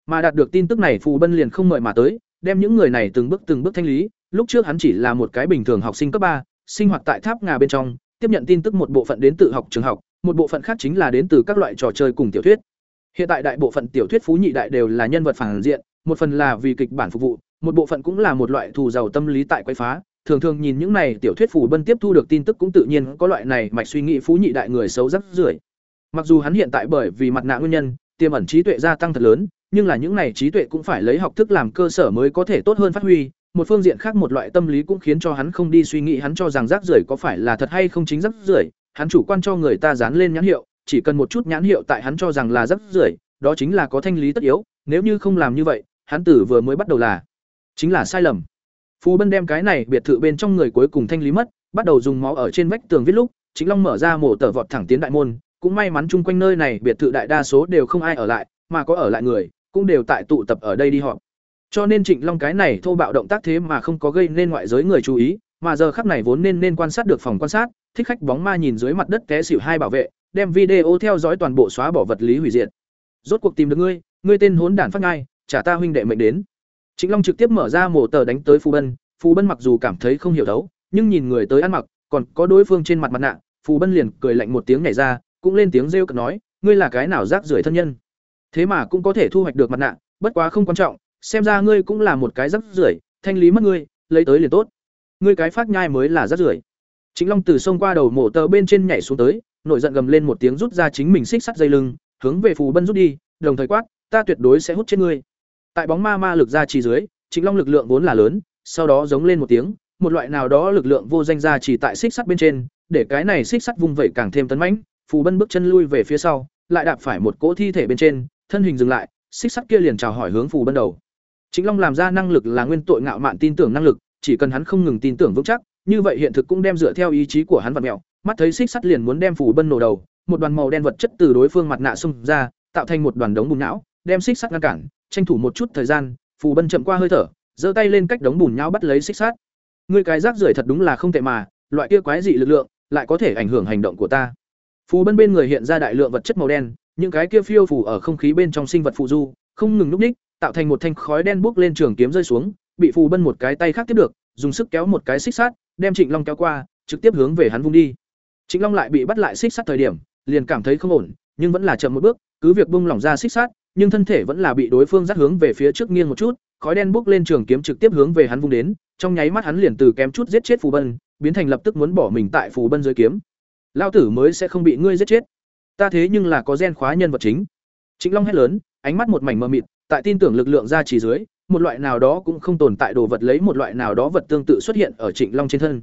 Mà đạt được tin tức này phù bân liền không mời mà tới, đem những người này từng bước từng bước thanh lý lúc trước hắn chỉ là một cái bình thường học sinh cấp ba, sinh hoạt tại tháp ngà bên trong, tiếp nhận tin tức một bộ phận đến từ học trường học, một bộ phận khác chính là đến từ các loại trò chơi cùng tiểu thuyết. Hiện tại đại bộ phận tiểu thuyết phú nhị đại đều là nhân vật phản diện, một phần là vì kịch bản phục vụ, một bộ phận cũng là một loại thù giàu tâm lý tại quái phá. Thường thường nhìn những này tiểu thuyết phủ bân tiếp thu được tin tức cũng tự nhiên có loại này mạch suy nghĩ phú nhị đại người xấu rất rưởi. Mặc dù hắn hiện tại bởi vì mặt nạ nguyên nhân, tiềm ẩn trí tuệ gia tăng thật lớn, nhưng là những này trí tuệ cũng phải lấy học thức làm cơ sở mới có thể tốt hơn phát huy một phương diện khác một loại tâm lý cũng khiến cho hắn không đi suy nghĩ, hắn cho rằng rác rưởi có phải là thật hay không chính rác rưởi, hắn chủ quan cho người ta dán lên nhãn hiệu, chỉ cần một chút nhãn hiệu tại hắn cho rằng là rác rưởi, đó chính là có thanh lý tất yếu, nếu như không làm như vậy, hắn tử vừa mới bắt đầu là chính là sai lầm. Phú bân đem cái này biệt thự bên trong người cuối cùng thanh lý mất, bắt đầu dùng máu ở trên vách tường viết lúc, chính long mở ra mổ tờ vọt thẳng tiến đại môn, cũng may mắn chung quanh nơi này biệt thự đại đa số đều không ai ở lại, mà có ở lại người, cũng đều tại tụ tập ở đây đi họp cho nên trịnh long cái này thô bạo động tác thế mà không có gây nên ngoại giới người chú ý mà giờ khắp này vốn nên nên quan sát được phòng quan sát thích khách bóng ma nhìn dưới mặt đất té xỉu hai bảo vệ đem video theo dõi toàn bộ xóa bỏ vật lý hủy diệt rốt cuộc tìm được ngươi ngươi tên hốn đản phát ngai trả ta huynh đệ mệnh đến Trịnh Long trực tiếp mở ra mổ tờ đánh tới Phù Bân, Phù Bân mặc dù cảm thấy không hiểu đấu, nhưng nhìn người tới ăn mặc, còn có đối phương trên mặt mặt nạ, Phù Bân liền cười lạnh một tiếng nhảy ra, cũng lên tiếng rêu cợt nói, ngươi là cái nào rác rưởi thân nhân? Thế mà cũng có thể thu hoạch được mặt nạ, bất quá không quan trọng, xem ra ngươi cũng là một cái rắc rưởi, thanh lý mất ngươi, lấy tới liền tốt. Ngươi cái phát nhai mới là rắc rưởi. Trịnh Long từ sông qua đầu mổ tờ bên trên nhảy xuống tới, nổi giận gầm lên một tiếng rút ra chính mình xích sắt dây lưng, hướng về Phù Bân rút đi, đồng thời quát, ta tuyệt đối sẽ hút chết ngươi. Tại bóng ma ma lực ra chỉ dưới, Trịnh Long lực lượng vốn là lớn, sau đó giống lên một tiếng, một loại nào đó lực lượng vô danh ra chỉ tại xích sắt bên trên, để cái này xích sắt vung vẩy càng thêm tấn mãnh, Phù Bân bước chân lui về phía sau, lại đạp phải một cỗ thi thể bên trên, thân hình dừng lại, xích sắt kia liền chào hỏi hướng Phù Bân đầu. Trịnh Long làm ra năng lực là nguyên tội ngạo mạn tin tưởng năng lực, chỉ cần hắn không ngừng tin tưởng vững chắc, như vậy hiện thực cũng đem dựa theo ý chí của hắn vặn mèo, mắt thấy xích sắt liền muốn đem Phù Bân nổ đầu, một đoàn màu đen vật chất từ đối phương mặt nạ xung ra, tạo thành một đoàn đống bùn não, đem xích sắt ngăn cản, tranh thủ một chút thời gian, phù bân chậm qua hơi thở giơ tay lên cách đống bùn nhão bắt lấy xích sát ngươi cái rác rưởi thật đúng là không tệ mà loại kia quái dị lực lượng lại có thể ảnh hưởng hành động của ta. Phù bân bên người hiện ra đại lượng vật chất màu đen những cái kia phiêu phù ở không khí bên trong sinh vật phụ du không ngừng núp ních tạo thành một thanh khói đen bốc lên trường kiếm rơi xuống bị phù bân một cái tay khác tiếp được dùng sức kéo một cái xích sát đem trịnh long kéo qua trực tiếp hướng về hắn vung đi trịnh long lại bị bắt lại xích sát thời điểm liền cảm thấy không ổn nhưng vẫn là chậm một bước cứ việc bung lỏng ra xích sát nhưng thân thể vẫn là bị đối phương dắt hướng về phía trước nghiêng một chút, khói đen bốc lên trường kiếm trực tiếp hướng về hắn vung đến, trong nháy mắt hắn liền từ kém chút giết chết Phù Bân, biến thành lập tức muốn bỏ mình tại Phù Bân dưới kiếm. Lao tử mới sẽ không bị ngươi giết chết. Ta thế nhưng là có gen khóa nhân vật chính. Trịnh Long hét lớn, ánh mắt một mảnh mờ mịt, tại tin tưởng lực lượng ra chỉ dưới, một loại nào đó cũng không tồn tại đồ vật lấy một loại nào đó vật tương tự xuất hiện ở Trịnh Long trên thân.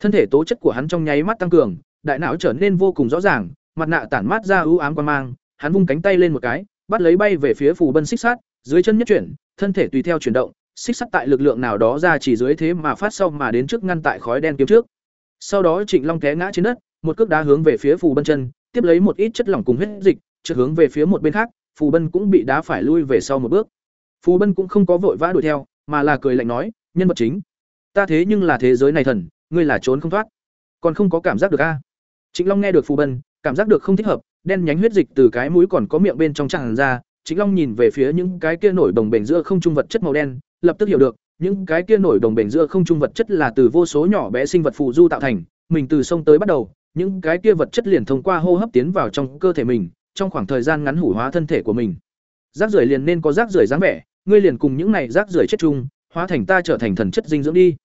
Thân thể tố chất của hắn trong nháy mắt tăng cường, đại não trở nên vô cùng rõ ràng, mặt nạ tản mát ra ưu ám quan mang, hắn vung cánh tay lên một cái, bắt lấy bay về phía phù bân xích sắt dưới chân nhất chuyển thân thể tùy theo chuyển động xích sắt tại lực lượng nào đó ra chỉ dưới thế mà phát sau mà đến trước ngăn tại khói đen kiếm trước sau đó trịnh long té ngã trên đất một cước đá hướng về phía phù bân chân tiếp lấy một ít chất lỏng cùng huyết dịch trượt hướng về phía một bên khác phù bân cũng bị đá phải lui về sau một bước. Phù bân cũng không có vội vã đuổi theo mà là cười lạnh nói nhân vật chính ta thế nhưng là thế giới này thần ngươi là trốn không thoát. Còn không có cảm giác được a? Chính long nghe được phù bân cảm giác được không thích hợp đen nhánh huyết dịch từ cái mũi còn có miệng bên trong tràn ra, Chính Long nhìn về phía những cái kia nổi đồng bền giữa không trung vật chất màu đen, lập tức hiểu được, những cái kia nổi đồng bền giữa không trung vật chất là từ vô số nhỏ bé sinh vật phù du tạo thành, mình từ sông tới bắt đầu, những cái kia vật chất liền thông qua hô hấp tiến vào trong cơ thể mình, trong khoảng thời gian ngắn hủ hóa thân thể của mình. Rác rưởi liền nên có rác rưởi dáng vẻ, ngươi liền cùng những này rác rưởi chết chung, hóa thành ta trở thành thần chất dinh dưỡng đi.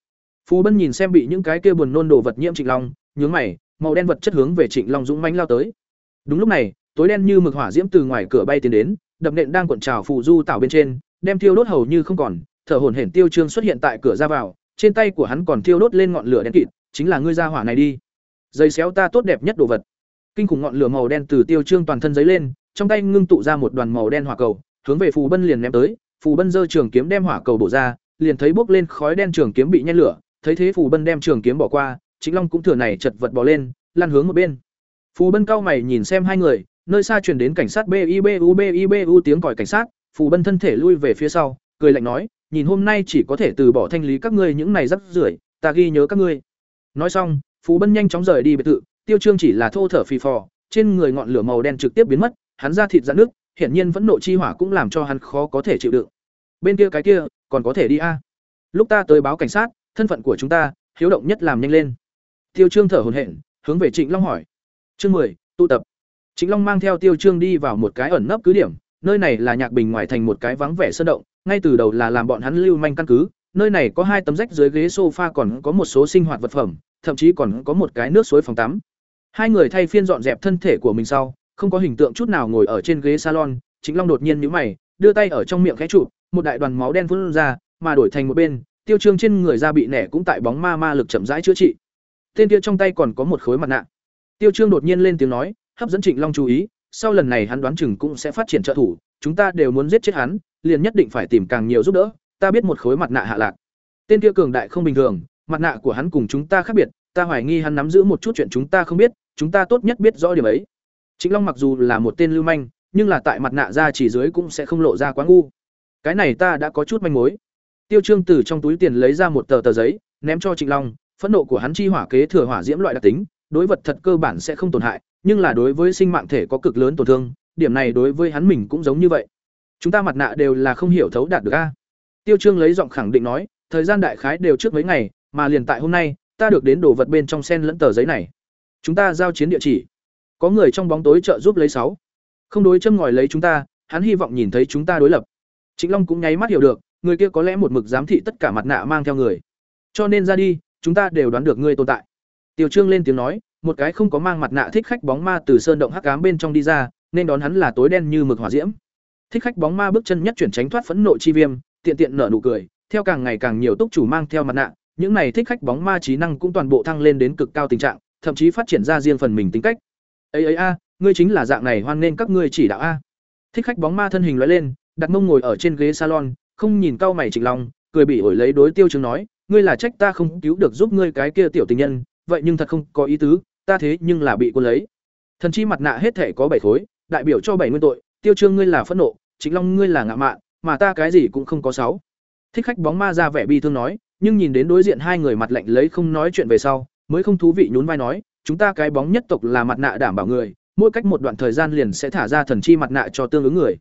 Phù Bân nhìn xem bị những cái kia buồn nôn đồ vật nhiễm Trịnh Long, nhướng mày, màu đen vật chất hướng về Trịnh Long dũng mãnh lao tới. Đúng lúc này, tối đen như mực hỏa diễm từ ngoài cửa bay tiến đến, đập nện đang cuộn trào phù du tạo bên trên, đem thiêu đốt hầu như không còn, thở hổn hển Tiêu Trương xuất hiện tại cửa ra vào, trên tay của hắn còn thiêu đốt lên ngọn lửa đen kịt, chính là ngươi ra hỏa này đi. Dây xéo ta tốt đẹp nhất đồ vật. Kinh khủng ngọn lửa màu đen từ Tiêu Trương toàn thân giấy lên, trong tay ngưng tụ ra một đoàn màu đen hỏa cầu, hướng về Phù Bân liền ném tới, Phù Bân giơ trường kiếm đem hỏa cầu bổ ra, liền thấy bốc lên khói đen trường kiếm bị nhen lửa, thấy thế Phù Bân đem trường kiếm bỏ qua, Chính Long cũng thừa này chật vật bỏ lên, lan hướng một bên. Phù Bân cao mày nhìn xem hai người, nơi xa truyền đến cảnh sát BIBU BIBU tiếng còi cảnh sát, Phù Bân thân thể lui về phía sau, cười lạnh nói, nhìn hôm nay chỉ có thể từ bỏ thanh lý các ngươi những này rắc rưởi, ta ghi nhớ các ngươi. Nói xong, Phù Bân nhanh chóng rời đi biệt thự, Tiêu Trương chỉ là thô thở phì phò, trên người ngọn lửa màu đen trực tiếp biến mất, hắn ra thịt rạn nước, hiển nhiên vẫn nộ chi hỏa cũng làm cho hắn khó có thể chịu đựng. Bên kia cái kia, còn có thể đi a. Lúc ta tới báo cảnh sát, thân phận của chúng ta, hiếu động nhất làm nhanh lên. Tiêu Trương thở hổn hển, hướng về Trịnh Long hỏi. Chương 10, tụ tập. Trịnh Long mang theo Tiêu Trương đi vào một cái ẩn nấp cứ điểm, nơi này là Nhạc Bình ngoài thành một cái vắng vẻ sơn động, ngay từ đầu là làm bọn hắn lưu manh căn cứ, nơi này có hai tấm rách dưới ghế sofa còn có một số sinh hoạt vật phẩm, thậm chí còn có một cái nước suối phòng tắm. Hai người thay phiên dọn dẹp thân thể của mình sau, không có hình tượng chút nào ngồi ở trên ghế salon, Trịnh Long đột nhiên nhíu mày, đưa tay ở trong miệng khẽ chụp, một đại đoàn máu đen phun ra, mà đổi thành một bên, Tiêu Trương trên người da bị nẻ cũng tại bóng ma ma lực chậm rãi chữa trị. Tên kia trong tay còn có một khối mặt nạ. Tiêu Trương đột nhiên lên tiếng nói, hấp dẫn Trịnh Long chú ý, sau lần này hắn đoán chừng cũng sẽ phát triển trợ thủ, chúng ta đều muốn giết chết hắn, liền nhất định phải tìm càng nhiều giúp đỡ, ta biết một khối mặt nạ hạ lạc. Tên kia cường đại không bình thường, mặt nạ của hắn cùng chúng ta khác biệt, ta hoài nghi hắn nắm giữ một chút chuyện chúng ta không biết, chúng ta tốt nhất biết rõ điểm ấy. Trịnh Long mặc dù là một tên lưu manh, nhưng là tại mặt nạ ra chỉ dưới cũng sẽ không lộ ra quá ngu. Cái này ta đã có chút manh mối. Tiêu Trương từ trong túi tiền lấy ra một tờ tờ giấy, ném cho Trịnh Long, phẫn nộ của hắn chi hỏa kế thừa hỏa diễm loại đặc tính, đối vật thật cơ bản sẽ không tổn hại, nhưng là đối với sinh mạng thể có cực lớn tổn thương, điểm này đối với hắn mình cũng giống như vậy. Chúng ta mặt nạ đều là không hiểu thấu đạt được a. Tiêu Trương lấy giọng khẳng định nói, thời gian đại khái đều trước mấy ngày, mà liền tại hôm nay, ta được đến đồ vật bên trong sen lẫn tờ giấy này. Chúng ta giao chiến địa chỉ. Có người trong bóng tối trợ giúp lấy sáu. Không đối châm ngòi lấy chúng ta, hắn hy vọng nhìn thấy chúng ta đối lập. chính Long cũng nháy mắt hiểu được, người kia có lẽ một mực giám thị tất cả mặt nạ mang theo người. Cho nên ra đi, chúng ta đều đoán được ngươi tồn tại. Tiêu Trương lên tiếng nói, một cái không có mang mặt nạ thích khách bóng ma từ sơn động hắc cám bên trong đi ra, nên đón hắn là tối đen như mực hỏa diễm. Thích khách bóng ma bước chân nhất chuyển tránh thoát phẫn nộ chi viêm, tiện tiện nở nụ cười, theo càng ngày càng nhiều túc chủ mang theo mặt nạ, những này thích khách bóng ma trí năng cũng toàn bộ thăng lên đến cực cao tình trạng, thậm chí phát triển ra riêng phần mình tính cách. "Ấy ấy a, ngươi chính là dạng này hoan nên các ngươi chỉ đạo a." Thích khách bóng ma thân hình lóe lên, đặt mông ngồi ở trên ghế salon, không nhìn cao mày Trịnh Long, cười bị ổi lấy đối Tiêu Trương nói, "Ngươi là trách ta không cứu được giúp ngươi cái kia tiểu tình nhân, vậy nhưng thật không có ý tứ, ta thế nhưng là bị cô lấy." Thần chi mặt nạ hết thể có bảy khối, đại biểu cho bảy nguyên tội, Tiêu Trương ngươi là phẫn nộ, Trịnh Long ngươi là ngạ mạn, mà ta cái gì cũng không có sáu. Thích khách bóng ma ra vẻ bi thương nói, nhưng nhìn đến đối diện hai người mặt lạnh lấy không nói chuyện về sau, mới không thú vị nhún vai nói, chúng ta cái bóng nhất tộc là mặt nạ đảm bảo người, mỗi cách một đoạn thời gian liền sẽ thả ra thần chi mặt nạ cho tương ứng người.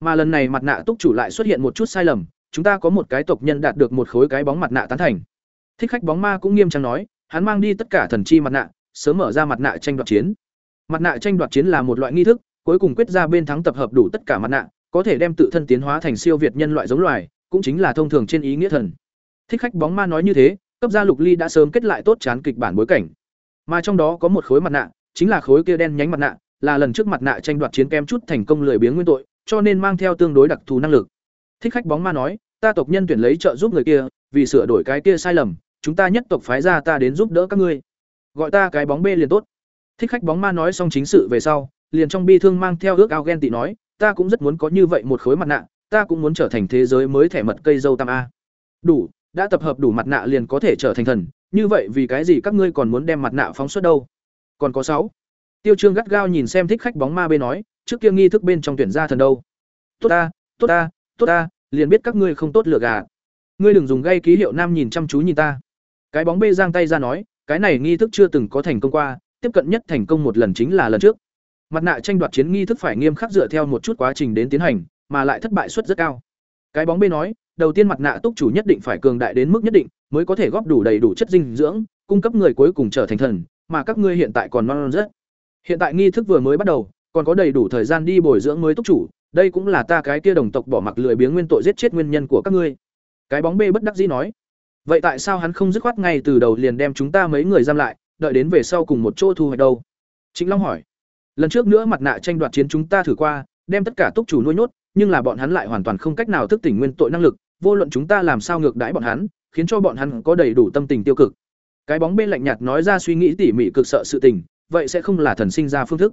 Mà lần này mặt nạ túc chủ lại xuất hiện một chút sai lầm, chúng ta có một cái tộc nhân đạt được một khối cái bóng mặt nạ tán thành. Thích khách bóng ma cũng nghiêm trang nói, hắn mang đi tất cả thần chi mặt nạ, sớm mở ra mặt nạ tranh đoạt chiến. Mặt nạ tranh đoạt chiến là một loại nghi thức, cuối cùng quyết ra bên thắng tập hợp đủ tất cả mặt nạ, có thể đem tự thân tiến hóa thành siêu việt nhân loại giống loài, cũng chính là thông thường trên ý nghĩa thần. Thích khách bóng ma nói như thế, cấp gia Lục Ly đã sớm kết lại tốt chán kịch bản bối cảnh. Mà trong đó có một khối mặt nạ, chính là khối kia đen nhánh mặt nạ, là lần trước mặt nạ tranh đoạt chiến kem chút thành công lười biếng nguyên tội, cho nên mang theo tương đối đặc thù năng lực. Thích khách bóng ma nói, ta tộc nhân tuyển lấy trợ giúp người kia, vì sửa đổi cái kia sai lầm, chúng ta nhất tộc phái ra ta đến giúp đỡ các ngươi. Gọi ta cái bóng bê liền tốt. Thích khách bóng ma nói xong chính sự về sau, liền trong bi thương mang theo ước ao ghen tị nói, ta cũng rất muốn có như vậy một khối mặt nạ, ta cũng muốn trở thành thế giới mới thẻ mật cây dâu tam a. Đủ, đã tập hợp đủ mặt nạ liền có thể trở thành thần, như vậy vì cái gì các ngươi còn muốn đem mặt nạ phóng xuất đâu? Còn có sáu. Tiêu Trương gắt gao nhìn xem thích khách bóng ma bên nói, trước kia nghi thức bên trong tuyển ra thần đâu? Tốt ta, tốt ta, tốt ta, liền biết các ngươi không tốt lựa gà. Ngươi đừng dùng gây ký hiệu nam nhìn chăm chú nhìn ta. Cái bóng bê giang tay ra nói, cái này nghi thức chưa từng có thành công qua, tiếp cận nhất thành công một lần chính là lần trước. Mặt nạ tranh đoạt chiến nghi thức phải nghiêm khắc dựa theo một chút quá trình đến tiến hành, mà lại thất bại suất rất cao. Cái bóng bê nói, đầu tiên mặt nạ túc chủ nhất định phải cường đại đến mức nhất định, mới có thể góp đủ đầy đủ chất dinh dưỡng, cung cấp người cuối cùng trở thành thần, mà các ngươi hiện tại còn non, non rất. Hiện tại nghi thức vừa mới bắt đầu, còn có đầy đủ thời gian đi bồi dưỡng mới túc chủ, đây cũng là ta cái kia đồng tộc bỏ mặc lười biếng nguyên tội giết chết nguyên nhân của các ngươi. Cái bóng bê bất đắc dĩ nói, vậy tại sao hắn không dứt khoát ngay từ đầu liền đem chúng ta mấy người giam lại, đợi đến về sau cùng một chỗ thu hoạch đâu trịnh long hỏi lần trước nữa mặt nạ tranh đoạt chiến chúng ta thử qua đem tất cả túc chủ nuôi nhốt nhưng là bọn hắn lại hoàn toàn không cách nào thức tỉnh nguyên tội năng lực vô luận chúng ta làm sao ngược đãi bọn hắn, khiến cho bọn hắn có đầy đủ tâm tình tiêu cực. Cái bóng bên lạnh nhạt nói ra suy nghĩ tỉ mỉ cực sợ sự tình, vậy sẽ không là thần sinh ra phương thức.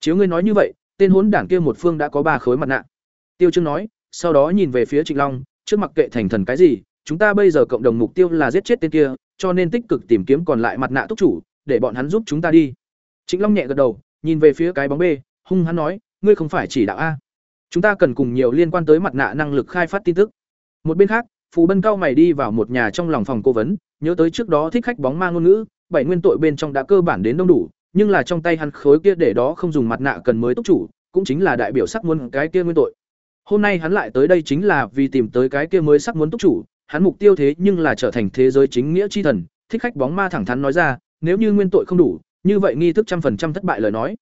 Chiếu ngươi nói như vậy, tên hốn đảng kia một phương đã có ba khối mặt nạ. Tiêu trương nói, sau đó nhìn về phía trịnh long, trước mặt kệ thành thần cái gì, chúng ta bây giờ cộng đồng mục tiêu là giết chết tên kia, cho nên tích cực tìm kiếm còn lại mặt nạ túc chủ, để bọn hắn giúp chúng ta đi. Trịnh long nhẹ gật đầu, nhìn về phía cái bóng b hung hắn nói, ngươi không phải chỉ đạo a. Chúng ta cần cùng nhiều liên quan tới mặt nạ năng lực khai phát tin tức một bên khác, phù bân cao mày đi vào một nhà trong lòng phòng cố vấn, nhớ tới trước đó thích khách bóng ma ngôn ngữ, bảy nguyên tội bên trong đã cơ bản đến đông đủ, nhưng là trong tay hắn khối kia để đó không dùng mặt nạ cần mới túc chủ, cũng chính là đại biểu sắc muốn cái kia nguyên tội. Hôm nay hắn lại tới đây chính là vì tìm tới cái kia mới sắc muốn túc chủ, hắn mục tiêu thế nhưng là trở thành thế giới chính nghĩa chi thần, thích khách bóng ma thẳng thắn nói ra, nếu như nguyên tội không đủ, như vậy nghi thức trăm phần trăm thất bại lời nói.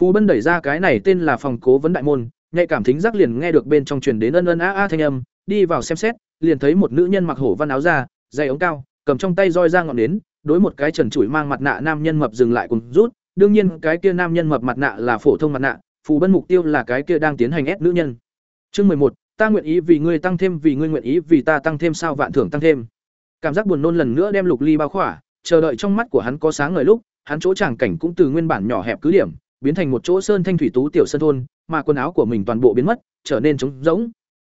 Phù bân đẩy ra cái này tên là phòng cố vấn đại môn, nhạy cảm thính giác liền nghe được bên trong truyền đến ân ân a a thanh âm đi vào xem xét, liền thấy một nữ nhân mặc hổ văn áo da, dày ống cao, cầm trong tay roi ra ngọn nến, đối một cái trần trụi mang mặt nạ nam nhân mập dừng lại cùng rút. Đương nhiên, cái kia nam nhân mập mặt nạ là phổ thông mặt nạ, phù bân mục tiêu là cái kia đang tiến hành ép nữ nhân. Chương mười một, ta nguyện ý vì ngươi tăng thêm, vì ngươi nguyện ý vì ta tăng thêm sao vạn thưởng tăng thêm. Cảm giác buồn nôn lần nữa đem lục ly bao khỏa, chờ đợi trong mắt của hắn có sáng ngời lúc, hắn chỗ tràng cảnh cũng từ nguyên bản nhỏ hẹp cứ điểm, biến thành một chỗ sơn thanh thủy tú tiểu sơn thôn, mà quần áo của mình toàn bộ biến mất, trở nên trống rỗng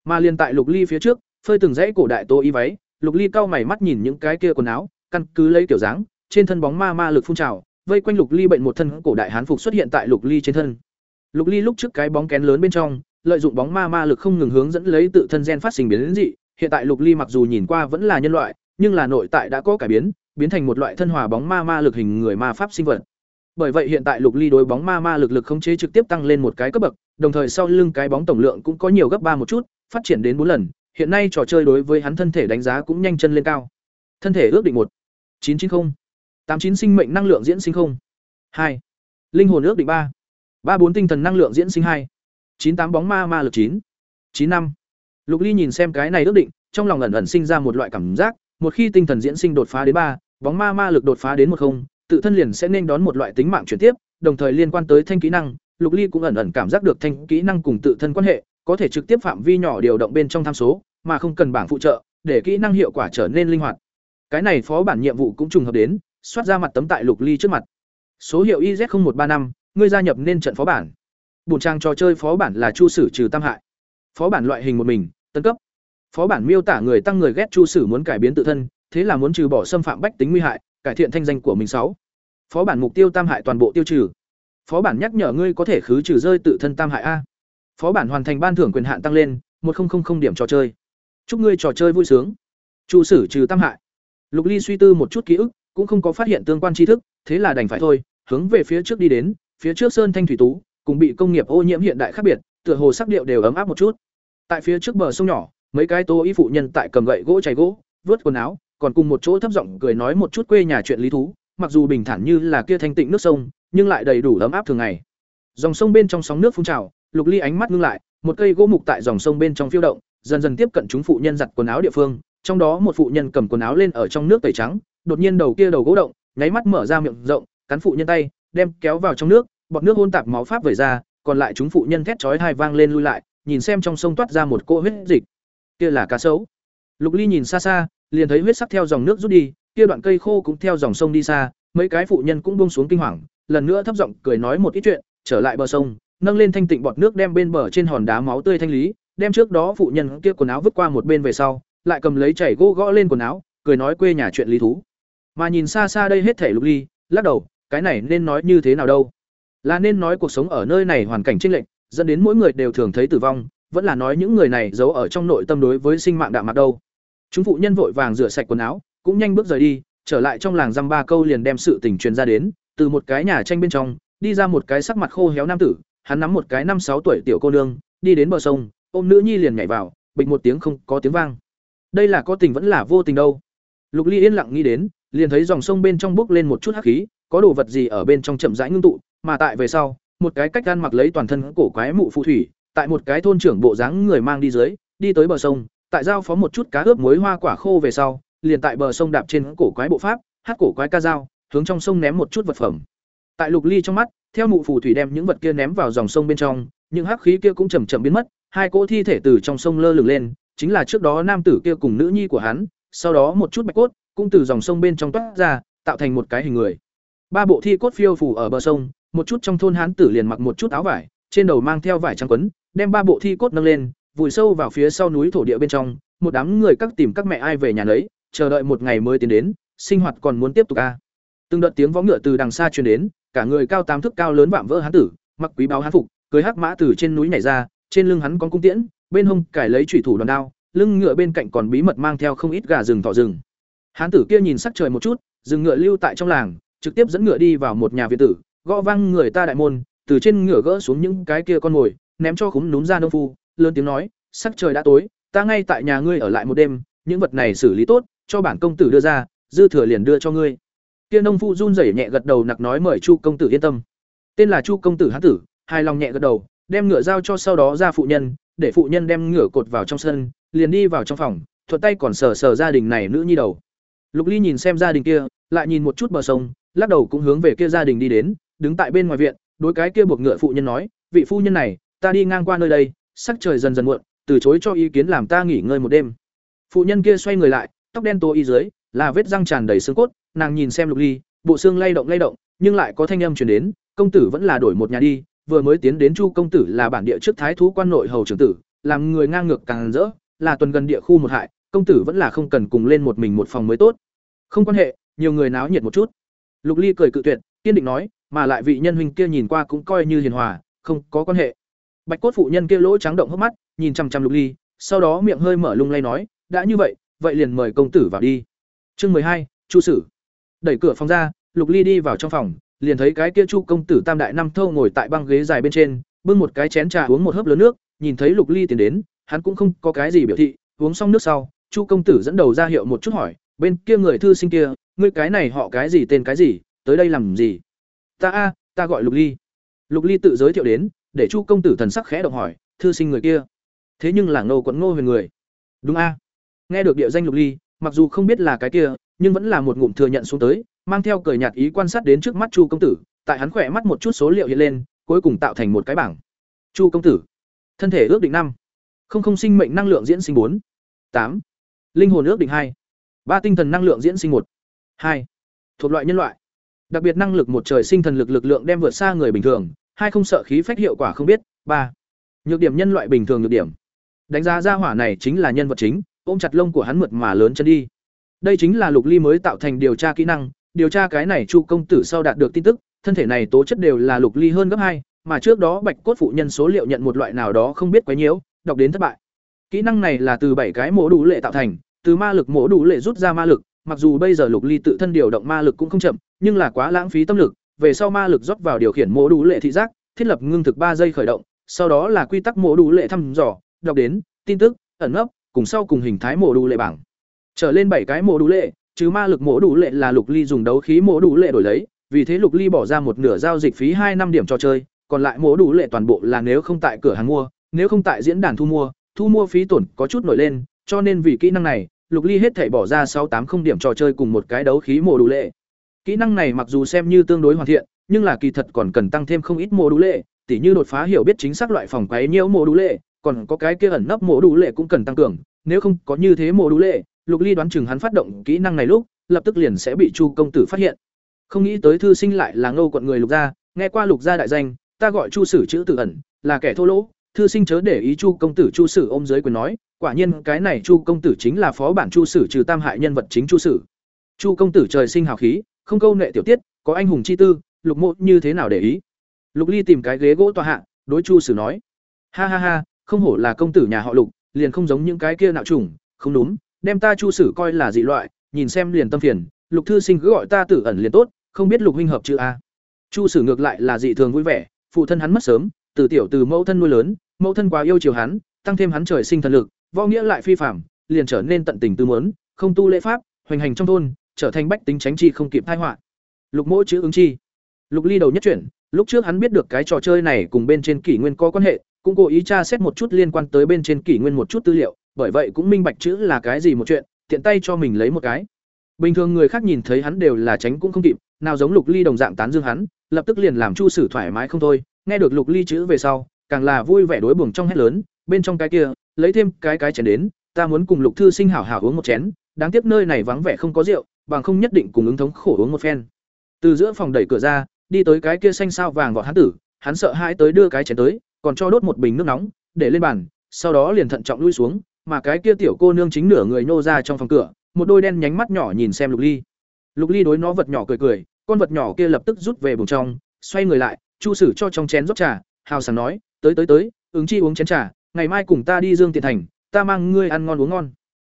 mà liền tại lục ly phía trước, phơi từng dãy cổ đại tô y váy, lục ly cau mày mắt nhìn những cái kia quần áo, căn cứ lấy kiểu dáng, trên thân bóng ma ma lực phun trào, vây quanh lục ly bệnh một thân cổ đại hán phục xuất hiện tại lục ly trên thân. Lục ly lúc trước cái bóng kén lớn bên trong, lợi dụng bóng ma ma lực không ngừng hướng dẫn lấy tự thân gen phát sinh biến dị, hiện tại lục ly mặc dù nhìn qua vẫn là nhân loại, nhưng là nội tại đã có cải biến biến thành một loại thân hòa bóng ma ma lực hình người ma pháp sinh vật. Bởi vậy hiện tại lục ly đối bóng ma ma lực lực khống chế trực tiếp tăng lên một cái cấp bậc, đồng thời sau lưng cái bóng tổng lượng cũng có nhiều gấp ba một chút phát triển đến bốn lần, hiện nay trò chơi đối với hắn thân thể đánh giá cũng nhanh chân lên cao. Thân thể ước định một, chín chín mươi tám chín sinh mệnh năng lượng diễn sinh không, hai, linh hồn ước định ba ba bốn tinh thần năng lượng diễn sinh hai, chín tám bóng ma ma lực chín chín năm. Lục ly nhìn xem cái này ước định, trong lòng ẩn ẩn sinh ra một loại cảm giác, một khi tinh thần diễn sinh đột phá đến ba, bóng ma ma lực đột phá đến một không, tự thân liền sẽ nên đón một loại tính mạng chuyển tiếp, đồng thời liên quan tới thanh kỹ năng, lục ly cũng ẩn ẩn cảm giác được thanh kỹ năng cùng tự thân quan hệ có thể trực tiếp phạm vi nhỏ điều động bên trong tham số, mà không cần bảng phụ trợ, để kỹ năng hiệu quả trở nên linh hoạt. Cái này phó bản nhiệm vụ cũng trùng hợp đến xoát ra mặt tấm tại lục ly trước mặt. Số hiệu iz một ba năm, ngươi gia nhập nên trận phó bản. Bùn trang trò chơi phó bản là chu sử trừ tam hại. Phó bản loại hình một mình, tân cấp. Phó bản miêu tả người tăng người ghét chu sử muốn cải biến tự thân, thế là muốn trừ bỏ xâm phạm bách tính nguy hại, cải thiện thanh danh của mình sáu. Phó bản mục tiêu tam hại toàn bộ tiêu trừ. Phó bản nhắc nhở ngươi có thể khứ trừ rơi tự thân tam hại a phó bản hoàn thành ban thưởng quyền hạn tăng lên, một điểm trò chơi. Chúc ngươi trò chơi vui sướng. Trụ sử trừ tam hại. Lục ly suy tư một chút ký ức, cũng không có phát hiện tương quan tri thức, thế là đành phải thôi, hướng về phía trước đi đến, phía trước sơn thanh thủy tú, cùng bị công nghiệp ô nhiễm hiện đại khác biệt, tựa hồ sắc điệu đều ấm áp một chút. Tại phía trước bờ sông nhỏ, mấy cái tô y phụ nhân tại cầm gậy gỗ chảy gỗ, vớt quần áo, còn cùng một chỗ thấp giọng cười nói một chút quê nhà chuyện lý thú, mặc dù bình thản như là kia thanh tịnh nước sông, nhưng lại đầy đủ ấm áp thường ngày. Dòng sông bên trong sóng nước phun trào lục ly ánh mắt ngưng lại, một cây gỗ mục tại dòng sông bên trong phiêu động, dần dần tiếp cận chúng phụ nhân giặt quần áo địa phương, trong đó một phụ nhân cầm quần áo lên ở trong nước tẩy trắng, đột nhiên đầu kia đầu gỗ động, nháy mắt mở ra miệng rộng, cắn phụ nhân tay, đem kéo vào trong nước, bọt nước hôn tạp máu pháp vẩy ra, còn lại chúng phụ nhân thét chói hai vang lên lui lại, nhìn xem trong sông toát ra một cỗ huyết dịch. Kia là cá sấu. Lục ly nhìn xa xa, liền thấy huyết sắc theo dòng nước rút đi, kia đoạn cây khô cũng theo dòng sông đi xa, mấy cái phụ nhân cũng buông xuống kinh hoàng, lần nữa thấp giọng cười nói một ít chuyện, trở lại bờ sông nâng lên thanh tịnh bọt nước đem bên bờ trên hòn đá máu tươi thanh lý, đem trước đó phụ nhân kia quần áo vứt qua một bên về sau, lại cầm lấy chảy gỗ gõ lên quần áo, cười nói quê nhà chuyện lý thú. Mà nhìn xa xa đây hết thể lục ly, lắc đầu, cái này nên nói như thế nào đâu? Là nên nói cuộc sống ở nơi này hoàn cảnh chênh lệch, dẫn đến mỗi người đều thường thấy tử vong, vẫn là nói những người này giấu ở trong nội tâm đối với sinh mạng đạm mặt đâu. Chúng phụ nhân vội vàng rửa sạch quần áo, cũng nhanh bước rời đi, trở lại trong làng dăm ba câu liền đem sự tình truyền ra đến, từ một cái nhà tranh bên trong, đi ra một cái sắc mặt khô héo nam tử hắn nắm một cái năm sáu tuổi tiểu cô nương đi đến bờ sông ôm nữ nhi liền nhảy vào bịch một tiếng không có tiếng vang đây là có tình vẫn là vô tình đâu lục ly yên lặng nghĩ đến liền thấy dòng sông bên trong bốc lên một chút hắc khí có đồ vật gì ở bên trong chậm rãi ngưng tụ mà tại về sau một cái cách gan mặc lấy toàn thân cổ quái mụ phù thủy tại một cái thôn trưởng bộ dáng người mang đi dưới đi tới bờ sông tại giao phó một chút cá ướp muối hoa quả khô về sau liền tại bờ sông đạp trên cổ quái bộ pháp hát cổ quái ca dao hướng trong sông ném một chút vật phẩm. Tại Lục Ly trong mắt, theo mụ phù thủy đem những vật kia ném vào dòng sông bên trong, những hắc khí kia cũng chậm chậm biến mất, hai cỗ thi thể từ trong sông lơ lửng lên, chính là trước đó nam tử kia cùng nữ nhi của hắn, sau đó một chút bạch cốt cũng từ dòng sông bên trong toát ra, tạo thành một cái hình người. Ba bộ thi cốt phiêu phù ở bờ sông, một chút trong thôn hán tử liền mặc một chút áo vải, trên đầu mang theo vải trắng quấn, đem ba bộ thi cốt nâng lên, vùi sâu vào phía sau núi thổ địa bên trong, một đám người các tìm các mẹ ai về nhà lấy, chờ đợi một ngày mới tiến đến, sinh hoạt còn muốn tiếp tục a. À. Từng đợt tiếng vó ngựa từ đằng xa truyền đến, cả người cao tám thước cao lớn vạm vỡ hán tử, mặc quý báo hán phục, cưới hắc mã từ trên núi nhảy ra, trên lưng hắn có cung tiễn, bên hông cải lấy thủy thủ đòn đao, lưng ngựa bên cạnh còn bí mật mang theo không ít gà rừng thỏ rừng. Hán tử kia nhìn sắc trời một chút, dừng ngựa lưu tại trong làng, trực tiếp dẫn ngựa đi vào một nhà viện tử, gõ vang người ta đại môn, từ trên ngựa gỡ xuống những cái kia con mồi, ném cho khúm núm ra nông phu, lớn tiếng nói, sắc trời đã tối, ta ngay tại nhà ngươi ở lại một đêm, những vật này xử lý tốt, cho bản công tử đưa ra, dư thừa liền đưa cho ngươi. Tiên nông phu run rẩy nhẹ gật đầu nặc nói mời Chu công tử yên tâm. Tên là Chu công tử hắn tử, hài lòng nhẹ gật đầu, đem ngựa giao cho sau đó ra phụ nhân, để phụ nhân đem ngựa cột vào trong sân, liền đi vào trong phòng, thuận tay còn sờ sờ gia đình này nữ nhi đầu. Lục Ly nhìn xem gia đình kia, lại nhìn một chút bờ sông, lắc đầu cũng hướng về kia gia đình đi đến, đứng tại bên ngoài viện, đối cái kia buộc ngựa phụ nhân nói, vị phu nhân này, ta đi ngang qua nơi đây, sắc trời dần dần muộn, từ chối cho ý kiến làm ta nghỉ ngơi một đêm. Phụ nhân kia xoay người lại, tóc đen tô y dưới, là vết răng tràn đầy xương cốt, nàng nhìn xem Lục Ly, bộ xương lay động lay động, nhưng lại có thanh âm truyền đến, công tử vẫn là đổi một nhà đi, vừa mới tiến đến Chu công tử là bản địa trước thái thú quan nội hầu trưởng tử, làm người ngang ngược càng rỡ, là tuần gần địa khu một hại, công tử vẫn là không cần cùng lên một mình một phòng mới tốt. Không quan hệ, nhiều người náo nhiệt một chút. Lục Ly cười cự tuyệt, kiên định nói, mà lại vị nhân huynh kia nhìn qua cũng coi như hiền hòa, không có quan hệ. Bạch cốt phụ nhân kia lỗ trắng động hốc mắt, nhìn chằm chằm Lục Ly, sau đó miệng hơi mở lung lay nói, đã như vậy, vậy liền mời công tử vào đi. Chương mười hai, Chu sử. Đẩy cửa phòng ra, Lục Ly đi vào trong phòng, liền thấy cái kia Chu công tử Tam đại năm thâu ngồi tại băng ghế dài bên trên, bưng một cái chén trà uống một hớp lớn nước, nhìn thấy Lục Ly tiến đến, hắn cũng không có cái gì biểu thị, uống xong nước sau, Chu công tử dẫn đầu ra hiệu một chút hỏi, bên kia người thư sinh kia, ngươi cái này họ cái gì tên cái gì, tới đây làm gì? Ta a, ta gọi Lục Ly. Lục Ly tự giới thiệu đến, để Chu công tử thần sắc khẽ động hỏi, thư sinh người kia. Thế nhưng là Ngô quận Ngô Huyền người. Đúng a. Nghe được địa danh Lục Ly, mặc dù không biết là cái kia, nhưng vẫn là một ngụm thừa nhận xuống tới, mang theo cười nhạt ý quan sát đến trước mắt Chu công tử, tại hắn khỏe mắt một chút số liệu hiện lên, cuối cùng tạo thành một cái bảng. Chu công tử, thân thể ước định năm, không không sinh mệnh năng lượng diễn sinh bốn, tám, linh hồn ước định hai, ba tinh thần năng lượng diễn sinh một, hai, thuộc loại nhân loại. Đặc biệt năng lực một trời sinh thần lực lực lượng đem vượt xa người bình thường, hai không sợ khí phách hiệu quả không biết, ba. Nhược điểm nhân loại bình thường nhược điểm. Đánh giá ra hỏa này chính là nhân vật chính, ôm chặt lông của hắn mượt mà lớn chân đi. Đây chính là Lục Ly mới tạo thành điều tra kỹ năng, điều tra cái này Chu công tử sau đạt được tin tức, thân thể này tố chất đều là Lục Ly hơn gấp hai, mà trước đó Bạch cốt phụ nhân số liệu nhận một loại nào đó không biết quấy nhiễu, đọc đến thất bại. Kỹ năng này là từ bảy cái mổ đủ lệ tạo thành, từ ma lực mổ đủ lệ rút ra ma lực, mặc dù bây giờ Lục Ly tự thân điều động ma lực cũng không chậm, nhưng là quá lãng phí tâm lực, về sau ma lực rót vào điều khiển mổ đủ lệ thị giác, thiết lập ngưng thực ba giây khởi động, sau đó là quy tắc mổ đủ lệ thăm dò, đọc đến, tin tức, ẩn nấp, cùng sau cùng hình thái mổ đủ lệ bảng. Trở lên bảy cái mổ đủ lệ, chứ ma lực mổ đủ lệ là Lục Ly dùng đấu khí mổ đủ lệ đổi lấy, vì thế Lục Ly bỏ ra một nửa giao dịch phí hai năm điểm cho chơi, còn lại mổ đủ lệ toàn bộ là nếu không tại cửa hàng mua, nếu không tại diễn đàn thu mua, thu mua phí tổn có chút nổi lên, cho nên vì kỹ năng này, Lục Ly hết thảy bỏ ra sáu tám không điểm trò chơi cùng một cái đấu khí mổ đủ lệ. Kỹ năng này mặc dù xem như tương đối hoàn thiện, nhưng là kỳ thật còn cần tăng thêm không ít mổ đủ lệ, tỉ như đột phá hiểu biết chính xác loại phòng quấy nhiễu mổ đủ lệ, còn có cái kia ẩn nấp mổ đủ lệ cũng cần tăng cường, nếu không có như thế mổ đủ lệ, Lục Ly đoán chừng hắn phát động kỹ năng này lúc, lập tức liền sẽ bị Chu công tử phát hiện. Không nghĩ tới thư sinh lại là Ngô quận người Lục gia, nghe qua Lục gia đại danh, ta gọi Chu Sử chữ tự ẩn, là kẻ thô lỗ, thư sinh chớ để ý Chu công tử Chu Sử ôm dưới quyền nói, quả nhiên cái này Chu công tử chính là phó bản Chu Sử trừ tam hại nhân vật chính Chu Sử. Chu công tử trời sinh hào khí, không câu nệ tiểu tiết, có anh hùng chi tư, Lục Mộ như thế nào để ý. Lục Ly tìm cái ghế gỗ tọa hạ, đối Chu Sử nói: "Ha ha ha, không hổ là công tử nhà họ Lục, liền không giống những cái kia nạo trùng, không đúng, đem ta Chu Sử coi là dị loại, nhìn xem liền tâm phiền, Lục thư sinh cứ gọi ta Tử ẩn liền tốt, không biết Lục huynh hợp chữ a." Chu Sử ngược lại là dị thường vui vẻ, phụ thân hắn mất sớm, từ tiểu từ mẫu thân nuôi lớn, mẫu thân quá yêu chiều hắn, tăng thêm hắn trời sinh thần lực, võ nghĩa lại phi phàm, liền trở nên tận tình tư muốn, không tu lễ pháp, hoành hành trong thôn, trở thành bách tính tránh chi không kịp tai họa. Lục Mỗ chữ ứng chi. Lục Ly đầu nhất chuyển, lúc trước hắn biết được cái trò chơi này cùng bên trên kỷ nguyên có quan hệ, cũng cố ý tra xét một chút liên quan tới bên trên kỷ nguyên một chút tư liệu, bởi vậy cũng minh bạch chữ là cái gì một chuyện, tiện tay cho mình lấy một cái. Bình thường người khác nhìn thấy hắn đều là tránh cũng không kịp, nào giống Lục Ly đồng dạng tán dương hắn, lập tức liền làm Chu Sử thoải mái không thôi, nghe được Lục Ly chữ về sau, càng là vui vẻ đối buồng trong hét lớn, bên trong cái kia, lấy thêm cái cái chén đến, ta muốn cùng Lục thư sinh hảo hảo uống một chén, đáng tiếc nơi này vắng vẻ không có rượu, bằng không nhất định cùng ứng thống khổ uống một phen. Từ giữa phòng đẩy cửa ra, đi tới cái kia xanh sao vàng vọt hắn tử, hắn sợ hãi tới đưa cái chén tới, còn cho đốt một bình nước nóng, để lên bàn, sau đó liền thận trọng lui xuống, mà cái kia tiểu cô nương chính nửa người nô ra trong phòng cửa, một đôi đen nhánh mắt nhỏ nhìn xem Lục Ly. Lục Ly đối nó vật nhỏ cười cười, con vật nhỏ kia lập tức rút về buồng trong, xoay người lại, Chu Sử cho trong chén rót trà, hào sảng nói, "Tới tới tới, ứng chi uống chén trà, ngày mai cùng ta đi Dương Tiện Thành, ta mang ngươi ăn ngon uống ngon."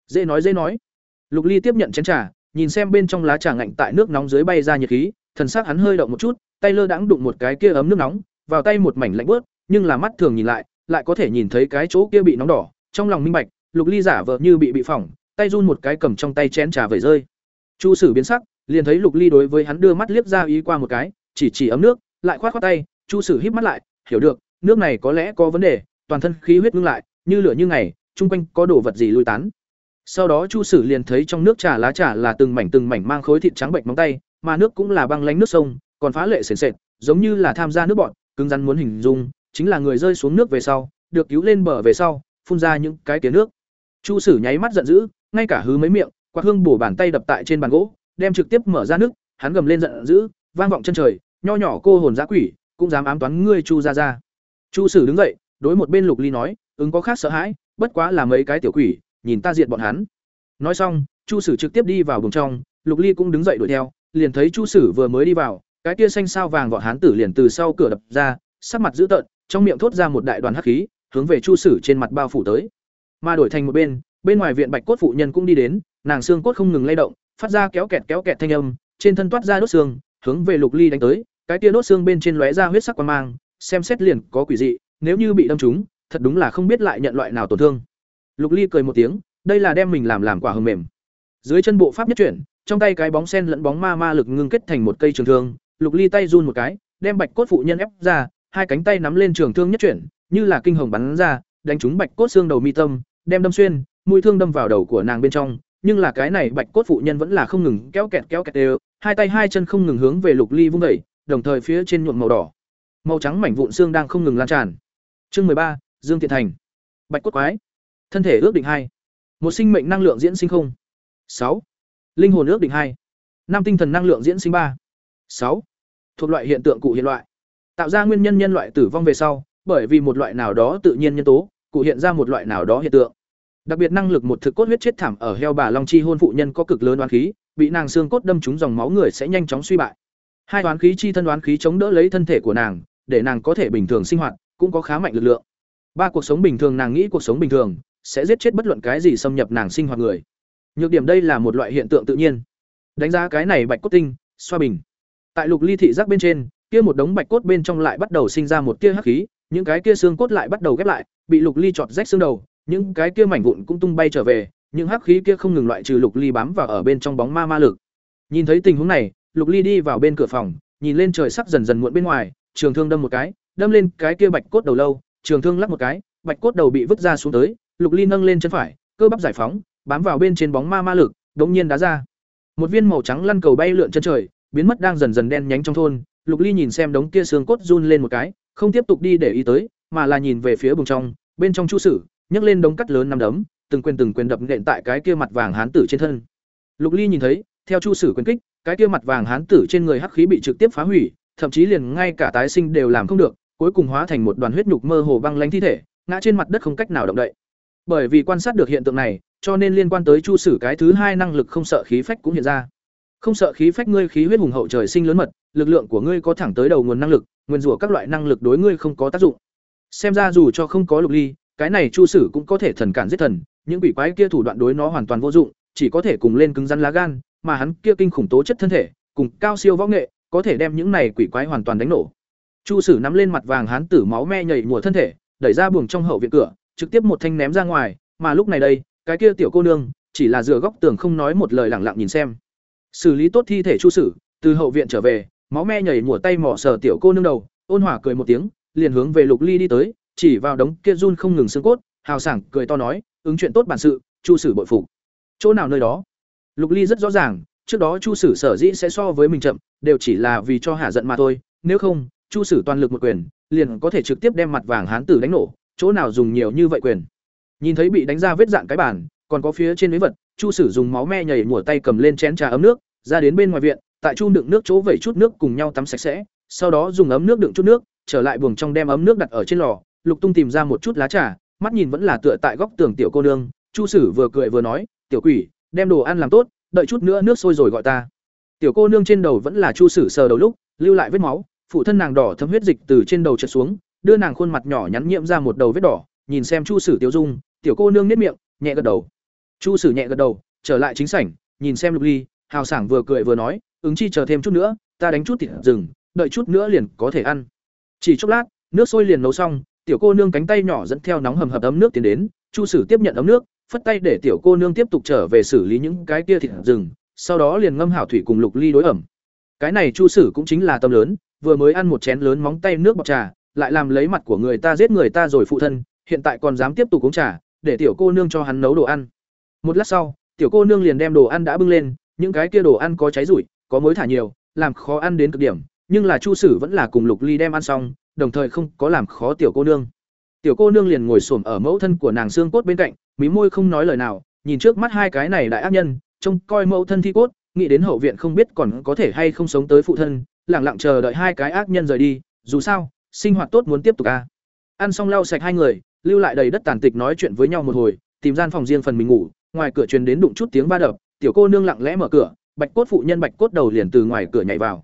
Dễ nói dễ nói. Lục Ly tiếp nhận chén trà, nhìn xem bên trong lá trà ngạnh tại nước nóng dưới bay ra nhiệt khí, thần sắc hắn hơi động một chút, tay lơ đãng đụng một cái kia ấm nước nóng, vào tay một mảnh lạnh bớt, nhưng là mắt thường nhìn lại, lại có thể nhìn thấy cái chỗ kia bị nóng đỏ, trong lòng minh bạch, Lục Ly giả vờ như bị bị phỏng, tay run một cái cầm trong tay chén trà vẩy rơi. Chu Sử biến sắc, liền thấy Lục Ly đối với hắn đưa mắt liếc ra ý qua một cái, chỉ chỉ ấm nước, lại khoát khoát tay, Chu Sử híp mắt lại, hiểu được, nước này có lẽ có vấn đề, toàn thân khí huyết ngưng lại, như lửa như ngày, trung quanh có đồ vật gì lui tán. Sau đó Chu Sử liền thấy trong nước trà lá trà là từng mảnh từng mảnh mang khối thịt trắng bệnh móng tay, mà nước cũng là băng lánh nước sông, còn phá lệ sền sệt, giống như là tham gia nước bọn, cứng rắn muốn hình dung, chính là người rơi xuống nước về sau, được cứu lên bờ về sau, phun ra những cái tiếng nước. Chu Sử nháy mắt giận dữ, ngay cả hứ mấy miệng, quạt hương bổ bàn tay đập tại trên bàn gỗ, đem trực tiếp mở ra nước, hắn gầm lên giận dữ, vang vọng chân trời, nho nhỏ cô hồn dã quỷ, cũng dám ám toán ngươi Chu gia gia. Chu Sử đứng dậy, đối một bên Lục Ly nói, ứng có khác sợ hãi, bất quá là mấy cái tiểu quỷ, nhìn ta diệt bọn hắn. Nói xong, Chu Sử trực tiếp đi vào buồng trong, Lục Ly cũng đứng dậy đuổi theo, liền thấy Chu Sử vừa mới đi vào, cái kia xanh sao vàng vọt hán tử liền từ sau cửa đập ra, sắc mặt dữ tợn, trong miệng thốt ra một đại đoàn hắc khí, hướng về Chu Sử trên mặt bao phủ tới. Mà đổi thành một bên, bên ngoài viện Bạch cốt phụ nhân cũng đi đến, nàng xương cốt không ngừng lay động, phát ra kéo kẹt kéo kẹt thanh âm, trên thân toát ra đốt xương, hướng về Lục Ly đánh tới, cái tia đốt xương bên trên lóe ra huyết sắc quan mang, xem xét liền có quỷ dị, nếu như bị đâm trúng, thật đúng là không biết lại nhận loại nào tổn thương. Lục Ly cười một tiếng, đây là đem mình làm làm quả hầm mềm. Dưới chân bộ pháp nhất chuyển, trong tay cái bóng sen lẫn bóng ma ma lực ngưng kết thành một cây trường thương, Lục Ly tay run một cái, đem Bạch cốt phụ nhân ép ra, hai cánh tay nắm lên trường thương nhất chuyển, như là kinh hồng bắn ra, đánh trúng Bạch cốt xương đầu mi tâm, đem đâm xuyên, mũi thương đâm vào đầu của nàng bên trong, nhưng là cái này Bạch cốt phụ nhân vẫn là không ngừng kéo kẹt kéo kẹt đều, hai tay hai chân không ngừng hướng về Lục Ly vung đẩy, đồng thời phía trên nhuộm màu đỏ. Màu trắng mảnh vụn xương đang không ngừng lan tràn. Chương ba, Dương Thiện Thành. Bạch cốt quái. Thân thể ước định hai, Một sinh mệnh năng lượng diễn sinh không. sáu, Linh hồn ước định hai, Năm tinh thần năng lượng diễn sinh ba, sáu, Thuộc loại hiện tượng cụ hiện loại. Tạo ra nguyên nhân nhân loại tử vong về sau, bởi vì một loại nào đó tự nhiên nhân tố, cụ hiện ra một loại nào đó hiện tượng. Đặc biệt năng lực một thực cốt huyết chết thảm ở heo bà long chi hôn phụ nhân có cực lớn oán khí, bị nàng xương cốt đâm trúng dòng máu người sẽ nhanh chóng suy bại. Hai oán khí chi thân oán khí chống đỡ lấy thân thể của nàng, để nàng có thể bình thường sinh hoạt, cũng có khá mạnh lực lượng. Ba cuộc sống bình thường nàng nghĩ cuộc sống bình thường sẽ giết chết bất luận cái gì xâm nhập nàng sinh hoạt người. Nhược điểm đây là một loại hiện tượng tự nhiên. Đánh giá cái này bạch cốt tinh, xoa bình. Tại lục ly thị giác bên trên, kia một đống bạch cốt bên trong lại bắt đầu sinh ra một tia hắc khí, những cái kia xương cốt lại bắt đầu ghép lại, bị lục ly chọt rách xương đầu, những cái kia mảnh vụn cũng tung bay trở về, những hắc khí kia không ngừng loại trừ lục ly bám vào ở bên trong bóng ma ma lực. Nhìn thấy tình huống này, lục ly đi vào bên cửa phòng, nhìn lên trời sắc dần dần muộn bên ngoài, trường thương đâm một cái, đâm lên cái kia bạch cốt đầu lâu, trường thương lắc một cái, bạch cốt đầu bị vứt ra xuống tới, lục ly nâng lên chân phải, cơ bắp giải phóng, bám vào bên trên bóng ma ma lực, đột nhiên đá ra. Một viên màu trắng lăn cầu bay lượn chân trời, biến mất đang dần dần đen nhánh trong thôn, Lục Ly nhìn xem đống kia xương cốt run lên một cái, không tiếp tục đi để ý tới, mà là nhìn về phía bùng trong, bên trong chu sử, nhấc lên đống cắt lớn năm đấm, từng quyền từng quyền đập nện tại cái kia mặt vàng hán tử trên thân. Lục Ly nhìn thấy, theo chu sử quyền kích, cái kia mặt vàng hán tử trên người hắc khí bị trực tiếp phá hủy, thậm chí liền ngay cả tái sinh đều làm không được, cuối cùng hóa thành một đoàn huyết nhục mơ hồ băng lãnh thi thể, ngã trên mặt đất không cách nào động đậy. Bởi vì quan sát được hiện tượng này, cho nên liên quan tới chu sử cái thứ hai năng lực không sợ khí phách cũng hiện ra. Không sợ khí phách ngươi khí huyết hùng hậu trời sinh lớn mật, lực lượng của ngươi có thẳng tới đầu nguồn năng lực, nguyên rủa các loại năng lực đối ngươi không có tác dụng. Xem ra dù cho không có lục ly, cái này Chu Sử cũng có thể thần cản giết thần, những quỷ quái kia thủ đoạn đối nó hoàn toàn vô dụng, chỉ có thể cùng lên cứng rắn lá gan, mà hắn kia kinh khủng tố chất thân thể, cùng cao siêu võ nghệ, có thể đem những này quỷ quái hoàn toàn đánh nổ. Chu Sử nắm lên mặt vàng hán tử máu me nhảy mùa thân thể, đẩy ra buồng trong hậu viện cửa, trực tiếp một thanh ném ra ngoài, mà lúc này đây, cái kia tiểu cô nương chỉ là dựa góc tường không nói một lời lẳng lặng nhìn xem xử lý tốt thi thể chu sử từ hậu viện trở về máu me nhảy mùa tay mỏ sờ tiểu cô nương đầu ôn hỏa cười một tiếng liền hướng về lục ly đi tới chỉ vào đống kia run không ngừng xương cốt hào sảng cười to nói ứng chuyện tốt bản sự chu sử bội phục chỗ nào nơi đó lục ly rất rõ ràng trước đó chu sử sở dĩ sẽ so với mình chậm đều chỉ là vì cho hạ giận mà thôi, nếu không, Chu Sử toàn lực một quyền, liền có thể trực tiếp đem mặt vàng hán tử đánh nổ, chỗ nào dùng nhiều như vậy quyền. Nhìn thấy bị đánh ra vết dạng cái bàn, còn có phía trên mấy vật, Chu Sử dùng máu me nhảy mùa tay cầm lên chén trà ấm nước, ra đến bên ngoài viện, tại chu đựng nước chỗ vẩy chút nước cùng nhau tắm sạch sẽ, sau đó dùng ấm nước đựng chút nước, trở lại buồng trong đem ấm nước đặt ở trên lò, Lục Tung tìm ra một chút lá trà, mắt nhìn vẫn là tựa tại góc tường tiểu cô nương, Chu Sử vừa cười vừa nói, "Tiểu quỷ, đem đồ ăn làm tốt, đợi chút nữa nước sôi rồi gọi ta." Tiểu cô nương trên đầu vẫn là Chu Sử sờ đầu lúc, lưu lại vết máu, phụ thân nàng đỏ thấm huyết dịch từ trên đầu trượt xuống, đưa nàng khuôn mặt nhỏ nhắn nhiễm ra một đầu vết đỏ, nhìn xem Chu Sử Tiểu Dung, tiểu cô nương nếp miệng, nhẹ gật đầu. Chu Sử nhẹ gật đầu, trở lại chính sảnh, nhìn xem Lục Ly, hào sảng vừa cười vừa nói, ứng chi chờ thêm chút nữa, ta đánh chút thịt rừng, đợi chút nữa liền có thể ăn. Chỉ chốc lát, nước sôi liền nấu xong, tiểu cô nương cánh tay nhỏ dẫn theo nóng hầm hập ấm nước tiến đến, Chu Sử tiếp nhận ấm nước, phất tay để tiểu cô nương tiếp tục trở về xử lý những cái kia thịt rừng, sau đó liền ngâm hảo thủy cùng Lục Ly đối ẩm. Cái này Chu Sử cũng chính là tâm lớn, vừa mới ăn một chén lớn móng tay nước bọc trà, lại làm lấy mặt của người ta giết người ta rồi phụ thân, hiện tại còn dám tiếp tục uống trà, để tiểu cô nương cho hắn nấu đồ ăn. Một lát sau, tiểu cô nương liền đem đồ ăn đã bưng lên, những cái kia đồ ăn có cháy rủi, có mối thả nhiều, làm khó ăn đến cực điểm, nhưng là Chu Sử vẫn là cùng Lục Ly đem ăn xong, đồng thời không có làm khó tiểu cô nương. Tiểu cô nương liền ngồi xổm ở mẫu thân của nàng xương cốt bên cạnh, mí môi không nói lời nào, nhìn trước mắt hai cái này đại ác nhân, trông coi mẫu thân thi cốt, nghĩ đến hậu viện không biết còn có thể hay không sống tới phụ thân, lặng lặng chờ đợi hai cái ác nhân rời đi, dù sao, sinh hoạt tốt muốn tiếp tục a. À. Ăn xong lau sạch hai người, lưu lại đầy đất tàn tịch nói chuyện với nhau một hồi, tìm gian phòng riêng phần mình ngủ, ngoài cửa truyền đến đụng chút tiếng va đập, tiểu cô nương lặng lẽ mở cửa, bạch cốt phụ nhân bạch cốt đầu liền từ ngoài cửa nhảy vào.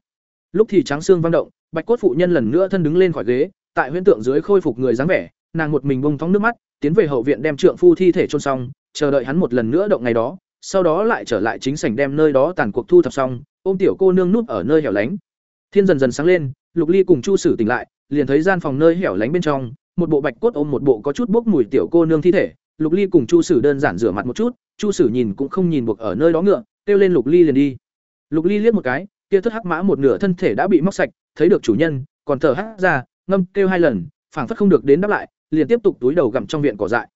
Lúc thì trắng xương vang động, bạch cốt phụ nhân lần nữa thân đứng lên khỏi ghế, tại huyễn tượng dưới khôi phục người dáng vẻ, nàng một mình bung thóng nước mắt, tiến về hậu viện đem trượng phu thi thể chôn xong, chờ đợi hắn một lần nữa động ngày đó, sau đó lại trở lại chính sảnh đem nơi đó tàn cuộc thu thập xong, ôm tiểu cô nương núp ở nơi hẻo lánh. Thiên dần dần sáng lên, Lục Ly cùng Chu Sử tỉnh lại, liền thấy gian phòng nơi hẻo lánh bên trong, một bộ bạch cốt ôm một bộ có chút bốc mùi tiểu cô nương thi thể. Lục Ly cùng Chu Sử đơn giản rửa mặt một chút, Chu Sử nhìn cũng không nhìn buộc ở nơi đó ngựa, kêu lên Lục Ly liền đi. Lục Ly liếc một cái, kia thất hắc mã một nửa thân thể đã bị móc sạch, thấy được chủ nhân, còn thở hắt ra, ngâm kêu hai lần, phảng phất không được đến đáp lại, liền tiếp tục túi đầu gặm trong viện cỏ dại.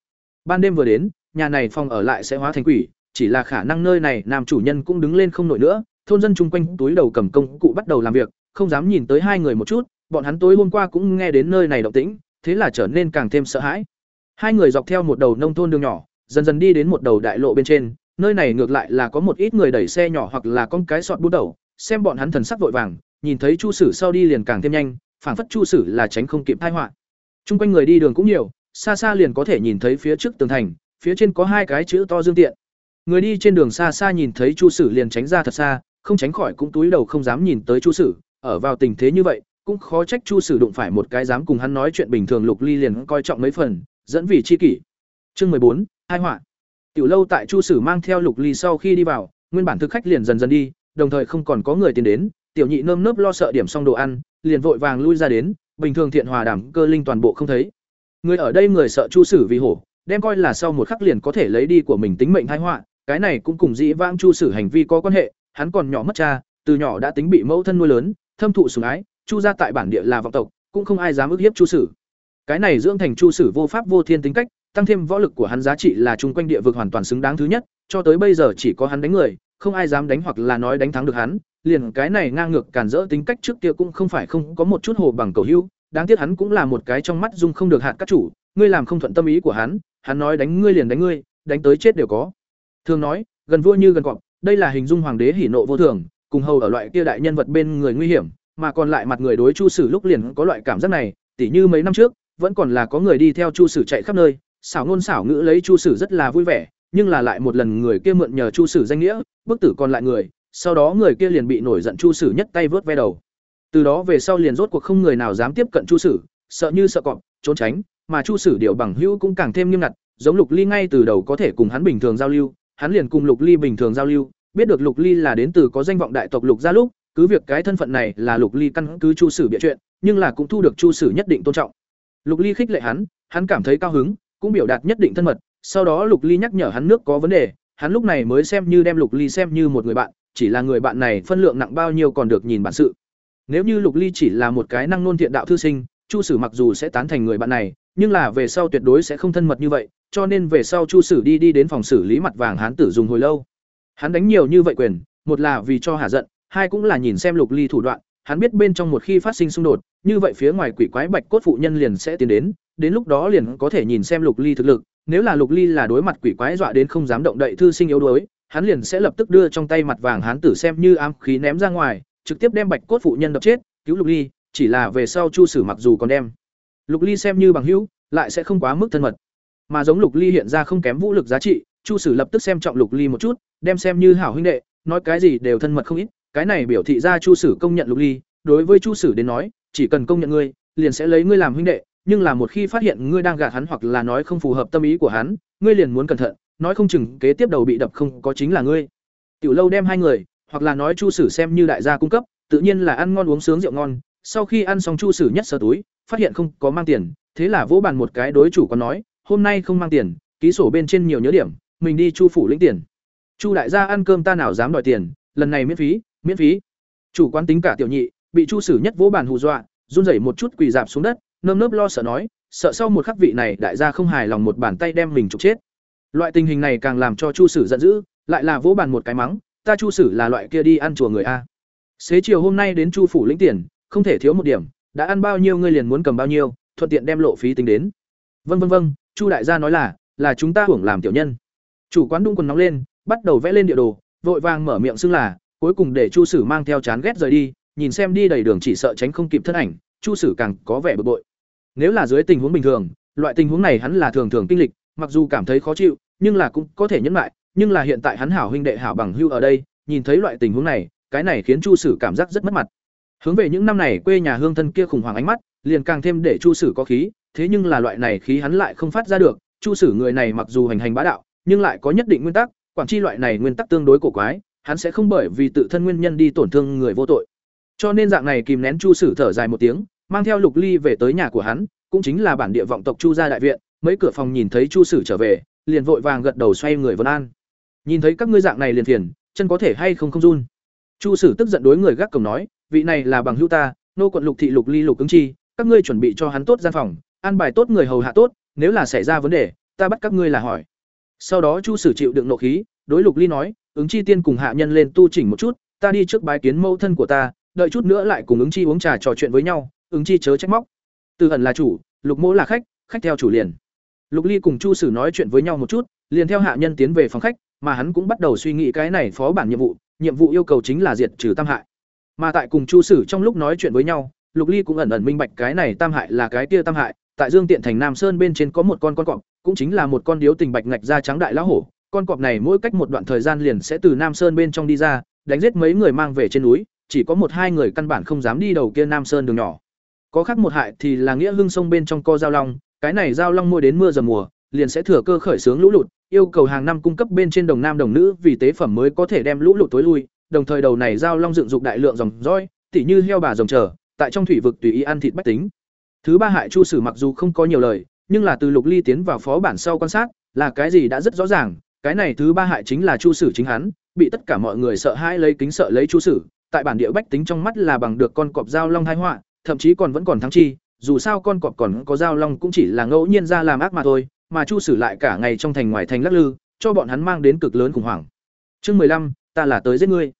Ban đêm vừa đến, nhà này phòng ở lại sẽ hóa thành quỷ, chỉ là khả năng nơi này nam chủ nhân cũng đứng lên không nổi nữa, thôn dân chung quanh túi đầu cầm công cụ bắt đầu làm việc, không dám nhìn tới hai người một chút, bọn hắn tối hôm qua cũng nghe đến nơi này động tĩnh, thế là trở nên càng thêm sợ hãi. Hai người dọc theo một đầu nông thôn đường nhỏ, dần dần đi đến một đầu đại lộ bên trên, nơi này ngược lại là có một ít người đẩy xe nhỏ hoặc là con cái sọt bút đầu, xem bọn hắn thần sắc vội vàng, nhìn thấy Chu Sử sau đi liền càng thêm nhanh, phảng phất Chu Sử là tránh không kịp tai họa. Trung quanh người đi đường cũng nhiều, xa xa liền có thể nhìn thấy phía trước tường thành, phía trên có hai cái chữ to dương tiện. Người đi trên đường xa xa nhìn thấy Chu Sử liền tránh ra thật xa, không tránh khỏi cũng túi đầu không dám nhìn tới Chu Sử, ở vào tình thế như vậy, cũng khó trách Chu Sử đụng phải một cái dám cùng hắn nói chuyện bình thường Lục Ly liền coi trọng mấy phần, dẫn vì chi kỷ. Chương mười bốn hai họa. Tiểu lâu tại Chu Sử mang theo Lục Ly sau khi đi vào, nguyên bản thực khách liền dần dần đi, đồng thời không còn có người tiến đến, tiểu nhị nơm nớp lo sợ điểm xong đồ ăn, liền vội vàng lui ra đến, bình thường thiện hòa đảm cơ linh toàn bộ không thấy. Người ở đây người sợ Chu Sử vì hổ, đem coi là sau một khắc liền có thể lấy đi của mình tính mệnh thái họa, cái này cũng cùng dĩ vãng Chu Sử hành vi có quan hệ, hắn còn nhỏ mất cha, từ nhỏ đã tính bị mẫu thân nuôi lớn, thâm thụ sủng ái, Chu gia tại bản địa là vọng tộc, cũng không ai dám ức hiếp Chu Sử. Cái này dưỡng thành Chu Sử vô pháp vô thiên tính cách, tăng thêm võ lực của hắn giá trị là chung quanh địa vực hoàn toàn xứng đáng thứ nhất, cho tới bây giờ chỉ có hắn đánh người, không ai dám đánh hoặc là nói đánh thắng được hắn, liền cái này ngang ngược cản rỡ tính cách trước kia cũng không phải không có một chút hồ bằng cầu hưu đáng tiếc hắn cũng là một cái trong mắt dung không được hạt các chủ, ngươi làm không thuận tâm ý của hắn, hắn nói đánh ngươi liền đánh ngươi, đánh tới chết đều có. Thường nói, gần vua như gần cọp, đây là hình dung hoàng đế hỉ nộ vô thường, cùng hầu ở loại kia đại nhân vật bên người nguy hiểm, mà còn lại mặt người đối Chu Sử lúc liền có loại cảm giác này, tỉ như mấy năm trước, vẫn còn là có người đi theo Chu Sử chạy khắp nơi, xảo ngôn xảo ngữ lấy Chu Sử rất là vui vẻ, nhưng là lại một lần người kia mượn nhờ Chu Sử danh nghĩa, bức tử còn lại người, sau đó người kia liền bị nổi giận Chu Sử nhất tay vớt ve đầu. Từ đó về sau liền rốt cuộc không người nào dám tiếp cận Chu Sử, sợ như sợ cọp, trốn tránh, mà Chu Sử điều bằng hữu cũng càng thêm nghiêm ngặt, giống Lục Ly ngay từ đầu có thể cùng hắn bình thường giao lưu, hắn liền cùng Lục Ly bình thường giao lưu, biết được Lục Ly là đến từ có danh vọng đại tộc Lục gia lúc, cứ việc cái thân phận này là Lục Ly căn cứ Chu Sử bịa chuyện, nhưng là cũng thu được Chu Sử nhất định tôn trọng. Lục Ly khích lệ hắn, hắn cảm thấy cao hứng, cũng biểu đạt nhất định thân mật, sau đó Lục Ly nhắc nhở hắn nước có vấn đề, hắn lúc này mới xem như đem Lục Ly xem như một người bạn, chỉ là người bạn này phân lượng nặng bao nhiêu còn được nhìn bản sự. Nếu như Lục Ly chỉ là một cái năng nôn thiện đạo thư sinh, Chu Sử mặc dù sẽ tán thành người bạn này, nhưng là về sau tuyệt đối sẽ không thân mật như vậy, cho nên về sau Chu Sử đi đi đến phòng xử lý mặt vàng hán tử dùng hồi lâu. Hắn đánh nhiều như vậy quyền, một là vì cho hả giận, hai cũng là nhìn xem Lục Ly thủ đoạn, hắn biết bên trong một khi phát sinh xung đột, như vậy phía ngoài quỷ quái bạch cốt phụ nhân liền sẽ tiến đến, đến lúc đó liền có thể nhìn xem Lục Ly thực lực, nếu là Lục Ly là đối mặt quỷ quái dọa đến không dám động đậy thư sinh yếu đuối, hắn liền sẽ lập tức đưa trong tay mặt vàng hán tử xem như ám khí ném ra ngoài, trực tiếp đem bạch cốt phụ nhân đập chết, cứu Lục Ly, chỉ là về sau Chu Sử mặc dù còn đem Lục Ly xem như bằng hữu, lại sẽ không quá mức thân mật. Mà giống Lục Ly hiện ra không kém vũ lực giá trị, Chu Sử lập tức xem trọng Lục Ly một chút, đem xem như hảo huynh đệ, nói cái gì đều thân mật không ít, cái này biểu thị ra Chu Sử công nhận Lục Ly, đối với Chu Sử đến nói, chỉ cần công nhận ngươi, liền sẽ lấy ngươi làm huynh đệ, nhưng là một khi phát hiện ngươi đang gạt hắn hoặc là nói không phù hợp tâm ý của hắn, ngươi liền muốn cẩn thận, nói không chừng kế tiếp đầu bị đập không có chính là ngươi. Tiểu Lâu đem hai người, hoặc là nói Chu Sử xem như đại gia cung cấp, tự nhiên là ăn ngon uống sướng rượu ngon, sau khi ăn xong Chu Sử nhất sờ túi, phát hiện không có mang tiền, thế là vỗ bàn một cái đối chủ còn nói, hôm nay không mang tiền, ký sổ bên trên nhiều nhớ điểm, mình đi Chu phủ lĩnh tiền. Chu đại gia ăn cơm ta nào dám đòi tiền, lần này miễn phí, miễn phí. Chủ quán tính cả tiểu nhị, bị Chu Sử nhất vỗ bàn hù dọa, run rẩy một chút quỳ dạp xuống đất, nơm nớp lo sợ nói, sợ sau một khắc vị này đại gia không hài lòng một bàn tay đem mình trục chết. Loại tình hình này càng làm cho Chu Sử giận dữ, lại là vỗ bàn một cái mắng, ta Chu Sử là loại kia đi ăn chùa người a. Xế chiều hôm nay đến Chu phủ lĩnh tiền, không thể thiếu một điểm, đã ăn bao nhiêu ngươi liền muốn cầm bao nhiêu, thuận tiện đem lộ phí tính đến. Vâng vâng vâng, Chu đại gia nói là, là chúng ta hưởng làm tiểu nhân. Chủ quán đung quần nóng lên, bắt đầu vẽ lên địa đồ, vội vàng mở miệng xưng là, cuối cùng để Chu Sử mang theo chán ghét rời đi, nhìn xem đi đầy đường chỉ sợ tránh không kịp thân ảnh, Chu Sử càng có vẻ bực bội. Nếu là dưới tình huống bình thường, loại tình huống này hắn là thường thường kinh lịch, mặc dù cảm thấy khó chịu, nhưng là cũng có thể nhẫn lại, nhưng là hiện tại hắn hảo huynh đệ hảo bằng hưu ở đây, nhìn thấy loại tình huống này, cái này khiến Chu Sử cảm giác rất mất mặt. Hướng về những năm này quê nhà hương thân kia khủng hoảng ánh mắt, liền càng thêm để Chu Sử có khí, thế nhưng là loại này khí hắn lại không phát ra được, Chu Sử người này mặc dù hành hành bá đạo, nhưng lại có nhất định nguyên tắc, quản chi loại này nguyên tắc tương đối cổ quái, hắn sẽ không bởi vì tự thân nguyên nhân đi tổn thương người vô tội. Cho nên dạng này kìm nén Chu Sử thở dài một tiếng, mang theo Lục Ly về tới nhà của hắn, cũng chính là bản địa vọng tộc Chu gia đại viện, mấy cửa phòng nhìn thấy Chu Sử trở về, liền vội vàng gật đầu xoay người vân an. Nhìn thấy các ngươi dạng này liền phiền, chân có thể hay không không run. Chu Sử tức giận đối người gác cổng nói, vị này là bằng hữu ta, nô quận Lục thị Lục Ly Lục ứng chi, các ngươi chuẩn bị cho hắn tốt gian phòng, an bài tốt người hầu hạ tốt, nếu là xảy ra vấn đề, ta bắt các ngươi là hỏi. Sau đó Chu Sử chịu đựng nộ khí, đối Lục Ly nói, ứng chi tiên cùng hạ nhân lên tu chỉnh một chút, ta đi trước bái kiến mẫu thân của ta, đợi chút nữa lại cùng ứng chi uống trà trò chuyện với nhau, ứng chi chớ trách móc. Từ ẩn là chủ, Lục Mỗ là khách, khách theo chủ liền. Lục Ly cùng Chu Sử nói chuyện với nhau một chút, liền theo hạ nhân tiến về phòng khách, mà hắn cũng bắt đầu suy nghĩ cái này phó bản nhiệm vụ, nhiệm vụ yêu cầu chính là diệt trừ tam hại. Mà tại cùng Chu Sử trong lúc nói chuyện với nhau, Lục Ly cũng ẩn ẩn minh bạch cái này tam hại là cái kia tam hại, tại Dương Tiện thành Nam Sơn bên trên có một con con cọp, cũng chính là một con điếu tình bạch ngạch da trắng đại lão hổ, con cọp này mỗi cách một đoạn thời gian liền sẽ từ Nam Sơn bên trong đi ra, đánh giết mấy người mang về trên núi, chỉ có một hai người căn bản không dám đi đầu kia Nam Sơn đường nhỏ. Có khác một hại thì là nghĩa hưng sông bên trong co giao long, cái này giao long mua đến mưa dầm mùa, liền sẽ thừa cơ khởi xướng lũ lụt, yêu cầu hàng năm cung cấp bên trên đồng nam đồng nữ vì tế phẩm mới có thể đem lũ lụt tối lui, đồng thời đầu này giao long dựng dục đại lượng dòng dõi, tỉ như heo bà rồng trở, tại trong thủy vực tùy ý ăn thịt bách tính. Thứ ba hại Chu Sử mặc dù không có nhiều lời, nhưng là từ Lục Ly tiến vào phó bản sau quan sát, là cái gì đã rất rõ ràng, cái này thứ ba hại chính là Chu Sử chính hắn, bị tất cả mọi người sợ hãi lấy kính sợ lấy Chu Sử, tại bản địa bách tính trong mắt là bằng được con cọp giao long thái họa, thậm chí còn vẫn còn thắng chi, dù sao con cọp còn có giao long cũng chỉ là ngẫu nhiên ra làm ác mà thôi, mà Chu Sử lại cả ngày trong thành ngoài thành lắc lư, cho bọn hắn mang đến cực lớn khủng hoảng. Chương mười lăm, ta là tới giết ngươi.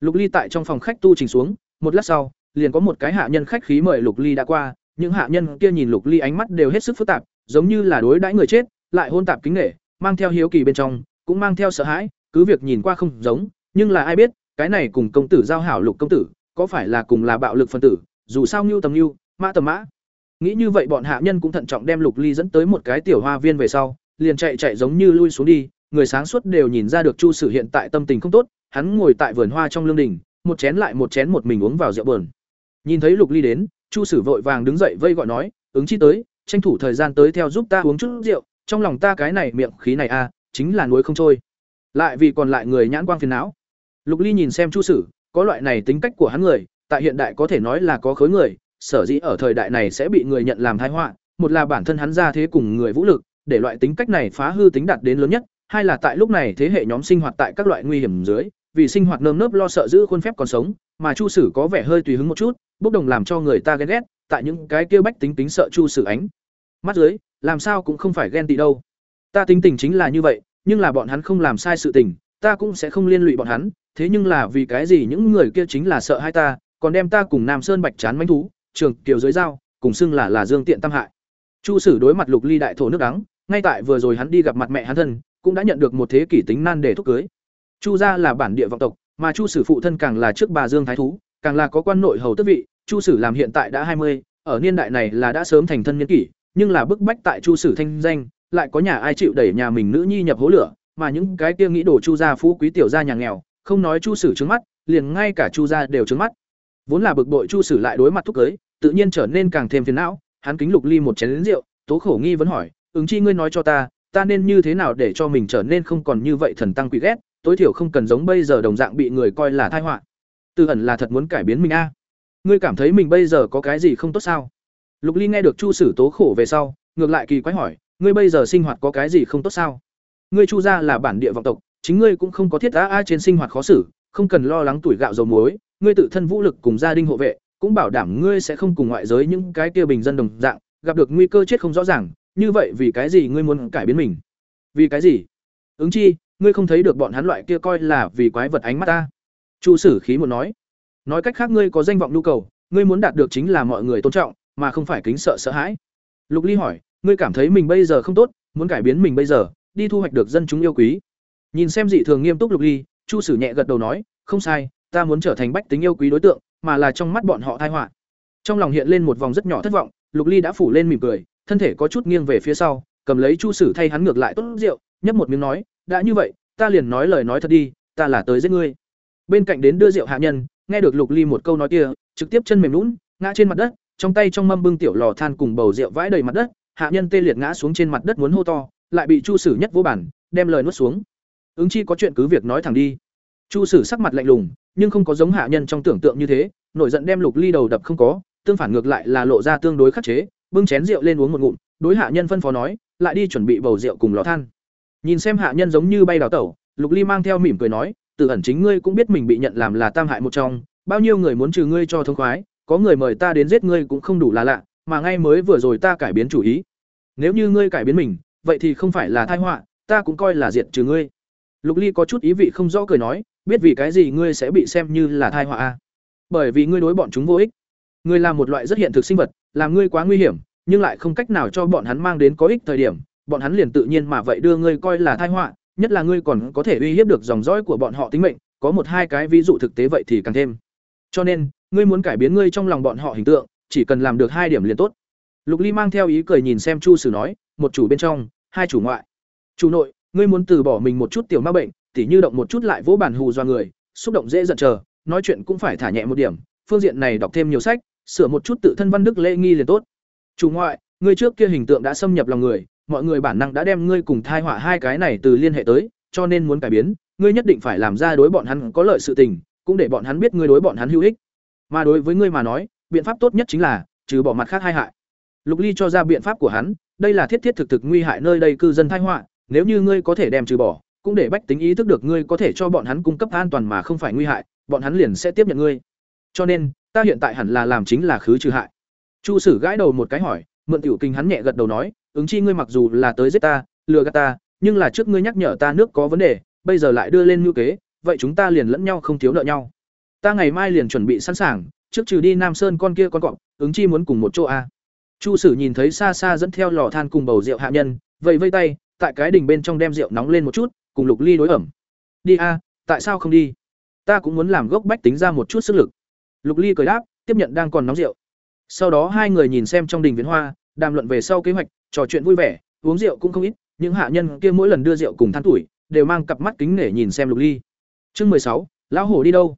Lục Ly tại trong phòng khách tu trình xuống, một lát sau, liền có một cái hạ nhân khách khí mời Lục Ly đã qua, những hạ nhân kia nhìn Lục Ly ánh mắt đều hết sức phức tạp, giống như là đối đãi người chết, lại hôn tạp kính nể, mang theo hiếu kỳ bên trong, cũng mang theo sợ hãi, cứ việc nhìn qua không giống, nhưng là ai biết, cái này cùng công tử giao hảo Lục công tử, có phải là cùng là bạo lực phân tử, dù sao Nưu tầm Nưu, Mã tầm Mã. Nghĩ như vậy bọn hạ nhân cũng thận trọng đem Lục Ly dẫn tới một cái tiểu hoa viên về sau, liền chạy chạy giống như lui xuống đi, người sáng suốt đều nhìn ra được Chu Sử hiện tại tâm tình không tốt, hắn ngồi tại vườn hoa trong lương đình, một chén lại một chén một mình uống vào rượu buồn. Nhìn thấy Lục Ly đến, Chu Sử vội vàng đứng dậy vây gọi nói, "Ứng chi tới, tranh thủ thời gian tới theo giúp ta uống chút rượu, trong lòng ta cái này miệng khí này a, chính là núi không trôi." Lại vì còn lại người nhãn quang phiền não. Lục Ly nhìn xem Chu Sử, có loại này tính cách của hắn người, tại hiện đại có thể nói là có khối người, sở dĩ ở thời đại này sẽ bị người nhận làm thái họa, một là bản thân hắn ra thế cùng người vũ lực, để loại tính cách này phá hư tính đạt đến lớn nhất, hai là tại lúc này thế hệ nhóm sinh hoạt tại các loại nguy hiểm dưới, vì sinh hoạt nơm nớp lo sợ giữ khuôn phép còn sống, mà Chu Sử có vẻ hơi tùy hứng một chút, bốc đồng làm cho người ta ghen ghét, tại những cái kia bách tính tính sợ Chu Sử ánh. Mắt dưới, làm sao cũng không phải ghen tị đâu. Ta tính tình chính là như vậy, nhưng là bọn hắn không làm sai sự tình, ta cũng sẽ không liên lụy bọn hắn, thế nhưng là vì cái gì những người kia chính là sợ hai ta còn đem ta cùng nam sơn bạch chán mãnh thú trường kiểu dưới dao cùng xưng là là dương tiện tam hại chu sử đối mặt lục ly đại thổ nước đắng ngay tại vừa rồi hắn đi gặp mặt mẹ hắn thân cũng đã nhận được một thế kỷ tính nan để thúc cưới chu gia là bản địa vọng tộc mà chu sử phụ thân càng là trước bà dương thái thú càng là có quan nội hầu tước vị chu sử làm hiện tại đã hai mươi ở niên đại này là đã sớm thành thân nhân kỷ nhưng là bức bách tại chu sử thanh danh, lại có nhà ai chịu đẩy nhà mình nữ nhi nhập hố lửa, mà những cái kia nghĩ đổ chu gia phú quý tiểu gia nhà nghèo, không nói chu sử trứng mắt, liền ngay cả chu gia đều trứng mắt. Vốn là bực bội chu sử lại đối mặt thúc cưới, tự nhiên trở nên càng thêm phiền não, hắn kính lục ly một chén lính rượu, tố khổ nghi vẫn hỏi, ứng chi ngươi nói cho ta ta nên như thế nào để cho mình trở nên không còn như vậy thần tăng quỷ ghét, tối thiểu không cần giống bây giờ đồng dạng bị người coi là thai họa. Tư ẩn là thật muốn cải biến mình a. Ngươi cảm thấy mình bây giờ có cái gì không tốt sao? Lục ly nghe được chu sử tố khổ về sau, ngược lại kỳ quái hỏi, ngươi bây giờ sinh hoạt có cái gì không tốt sao? Ngươi chu gia là bản địa vọng tộc, chính ngươi cũng không có thiết á ai trên sinh hoạt khó xử, không cần lo lắng tuổi gạo dầu muối, ngươi tự thân vũ lực cùng gia đình hộ vệ, cũng bảo đảm ngươi sẽ không cùng ngoại giới những cái kia bình dân đồng dạng, gặp được nguy cơ chết không rõ ràng, như vậy vì cái gì ngươi muốn cải biến mình? Vì cái gì? Ứng chi, ngươi không thấy được bọn hắn loại kia coi là vì quái vật ánh mắt ta? Chu sử khí muốn nói. Nói cách khác ngươi có danh vọng nhu cầu, ngươi muốn đạt được chính là mọi người tôn trọng mà không phải kính sợ sợ hãi. Lục ly hỏi ngươi cảm thấy mình bây giờ không tốt muốn cải biến mình bây giờ đi thu hoạch được dân chúng yêu quý. Nhìn xem dị thường nghiêm túc lục ly chu sử nhẹ gật đầu nói không sai ta muốn trở thành bách tính yêu quý đối tượng mà là trong mắt bọn họ tai họa. Trong lòng hiện lên một vòng rất nhỏ thất vọng lục ly đã phủ lên mỉm cười thân thể có chút nghiêng về phía sau cầm lấy chu sử thay hắn ngược lại tốt rượu nhấp một miếng nói đã như vậy ta liền nói lời nói thật đi ta là tới giết ngươi. Bên cạnh đến đưa rượu hạ nhân nghe được lục ly một câu nói kia trực tiếp chân mềm nhũn, ngã trên mặt đất trong tay trong mâm bưng tiểu lò than cùng bầu rượu vãi đầy mặt đất, hạ nhân tê liệt ngã xuống trên mặt đất muốn hô to, lại bị chu sử nhất vô bản đem lời nuốt xuống. Ứng chi có chuyện cứ việc nói thẳng đi. Chu sử sắc mặt lạnh lùng, nhưng không có giống hạ nhân trong tưởng tượng như thế, nổi giận đem lục ly đầu đập không có, tương phản ngược lại là lộ ra tương đối khắc chế, bưng chén rượu lên uống một ngụm, đối hạ nhân phân phó nói, lại đi chuẩn bị bầu rượu cùng lò than. Nhìn xem hạ nhân giống như bay đào tẩu, lục ly mang theo mỉm cười nói tự ẩn chính ngươi cũng biết mình bị nhận làm là tam hại một trong, bao nhiêu người muốn trừ ngươi cho thông khoái có người mời ta đến giết ngươi cũng không đủ là lạ, mà ngay mới vừa rồi ta cải biến chủ ý. Nếu như ngươi cải biến mình, vậy thì không phải là tai họa, ta cũng coi là diệt trừ ngươi. Lục ly có chút ý vị không rõ cười nói, biết vì cái gì ngươi sẽ bị xem như là tai họa a bởi vì ngươi đối bọn chúng vô ích. Ngươi là một loại rất hiện thực sinh vật, làm ngươi quá nguy hiểm, nhưng lại không cách nào cho bọn hắn mang đến có ích thời điểm, bọn hắn liền tự nhiên mà vậy đưa ngươi coi là tai họa, nhất là ngươi còn có thể uy hiếp được dòng dõi của bọn họ tính mệnh, có một hai cái ví dụ thực tế vậy thì càng thêm. Cho nên ngươi muốn cải biến ngươi trong lòng bọn họ hình tượng, chỉ cần làm được hai điểm liền tốt. Lục ly mang theo ý cười nhìn xem chu sử nói, một chủ bên trong, hai chủ ngoại. Chủ nội, ngươi muốn từ bỏ mình một chút tiểu ma bệnh, tỉ như động một chút lại vỗ bản hù do người, xúc động dễ giận chờ, nói chuyện cũng phải thả nhẹ một điểm, phương diện này đọc thêm nhiều sách, sửa một chút tự thân văn đức lễ nghi liền tốt. Chủ ngoại, ngươi trước kia hình tượng đã xâm nhập lòng người, mọi người bản năng đã đem ngươi cùng thai họa hai cái này từ liên hệ tới, cho nên muốn cải biến, ngươi nhất định phải làm ra đối bọn hắn có lợi sự tình, cũng để bọn hắn biết ngươi đối bọn hắn hữu ích mà đối với ngươi mà nói, biện pháp tốt nhất chính là, trừ bỏ mặt khác hai hại. Lục ly cho ra biện pháp của hắn, đây là thiết thiết thực thực nguy hại nơi đây cư dân thai họa, nếu như ngươi có thể đem trừ bỏ, cũng để bách tính ý thức được ngươi có thể cho bọn hắn cung cấp an toàn mà không phải nguy hại, bọn hắn liền sẽ tiếp nhận ngươi. Cho nên, ta hiện tại hẳn là làm chính là khứ trừ hại. Chu sử gãi đầu một cái hỏi, mượn tiểu kinh hắn nhẹ gật đầu nói, ứng chi ngươi mặc dù là tới giết ta, lừa gạt ta, nhưng là trước ngươi nhắc nhở ta nước có vấn đề, bây giờ lại đưa lên ngữ kế, vậy chúng ta liền lẫn nhau không thiếu nợ nhau ta ngày mai liền chuẩn bị sẵn sàng, trước trừ đi nam sơn con kia con cọp, ứng chi muốn cùng một chỗ a. Chu sử nhìn thấy xa xa dẫn theo lò than cùng bầu rượu hạ nhân vậy vây tay, tại cái đỉnh bên trong đem rượu nóng lên một chút, cùng lục ly đối ẩm. Đi a, tại sao không đi? Ta cũng muốn làm gốc bách tính ra một chút sức lực. Lục ly cười đáp, tiếp nhận đang còn nóng rượu. Sau đó hai người nhìn xem trong đình viễn hoa, đàm luận về sau kế hoạch, trò chuyện vui vẻ, uống rượu cũng không ít, những hạ nhân kia mỗi lần đưa rượu cùng than tuổi, đều mang cặp mắt kính nể nhìn xem lục ly. Chương mười sáu, lão hổ đi đâu?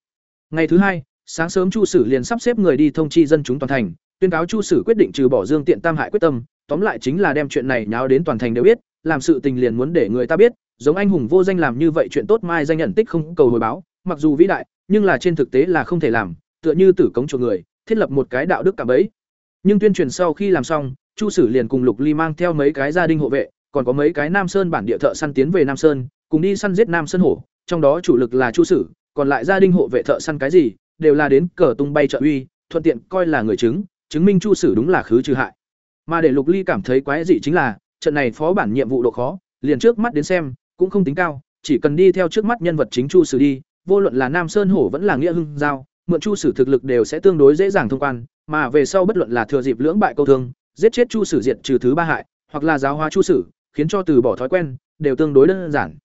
Ngày thứ hai, sáng sớm chu sử liền sắp xếp người đi thông chi dân chúng toàn thành, tuyên cáo chu sử quyết định trừ bỏ dương tiện tam hại quyết tâm, tóm lại chính là đem chuyện này nháo đến toàn thành đều biết, làm sự tình liền muốn để người ta biết, giống anh hùng vô danh làm như vậy chuyện tốt mai danh nhận tích không cầu hồi báo, mặc dù vĩ đại, nhưng là trên thực tế là không thể làm, tựa như tử cống chuộc người, thiết lập một cái đạo đức cả bấy nhưng tuyên truyền sau khi làm xong, chu sử liền cùng lục ly mang theo mấy cái gia đình hộ vệ, còn có mấy cái nam sơn bản địa thợ săn tiến về nam sơn, cùng đi săn giết nam sơn hổ, trong đó chủ lực là chu sử còn lại gia đình hộ vệ thợ săn cái gì đều là đến cờ tung bay trợ uy thuận tiện coi là người chứng chứng minh chu sử đúng là khứ trừ hại mà để lục ly cảm thấy quái dị chính là trận này phó bản nhiệm vụ độ khó liền trước mắt đến xem cũng không tính cao chỉ cần đi theo trước mắt nhân vật chính chu sử đi vô luận là Nam Sơn Hổ vẫn là Nghĩa Hưng Giao, mượn Chu Sử thực lực đều sẽ tương đối dễ dàng thông quan, mà về sau bất luận là thừa dịp lưỡng bại câu thương, giết chết Chu Sử diệt trừ thứ ba hại, hoặc là giáo hóa Chu Sử, khiến cho từ bỏ thói quen, đều tương đối đơn giản.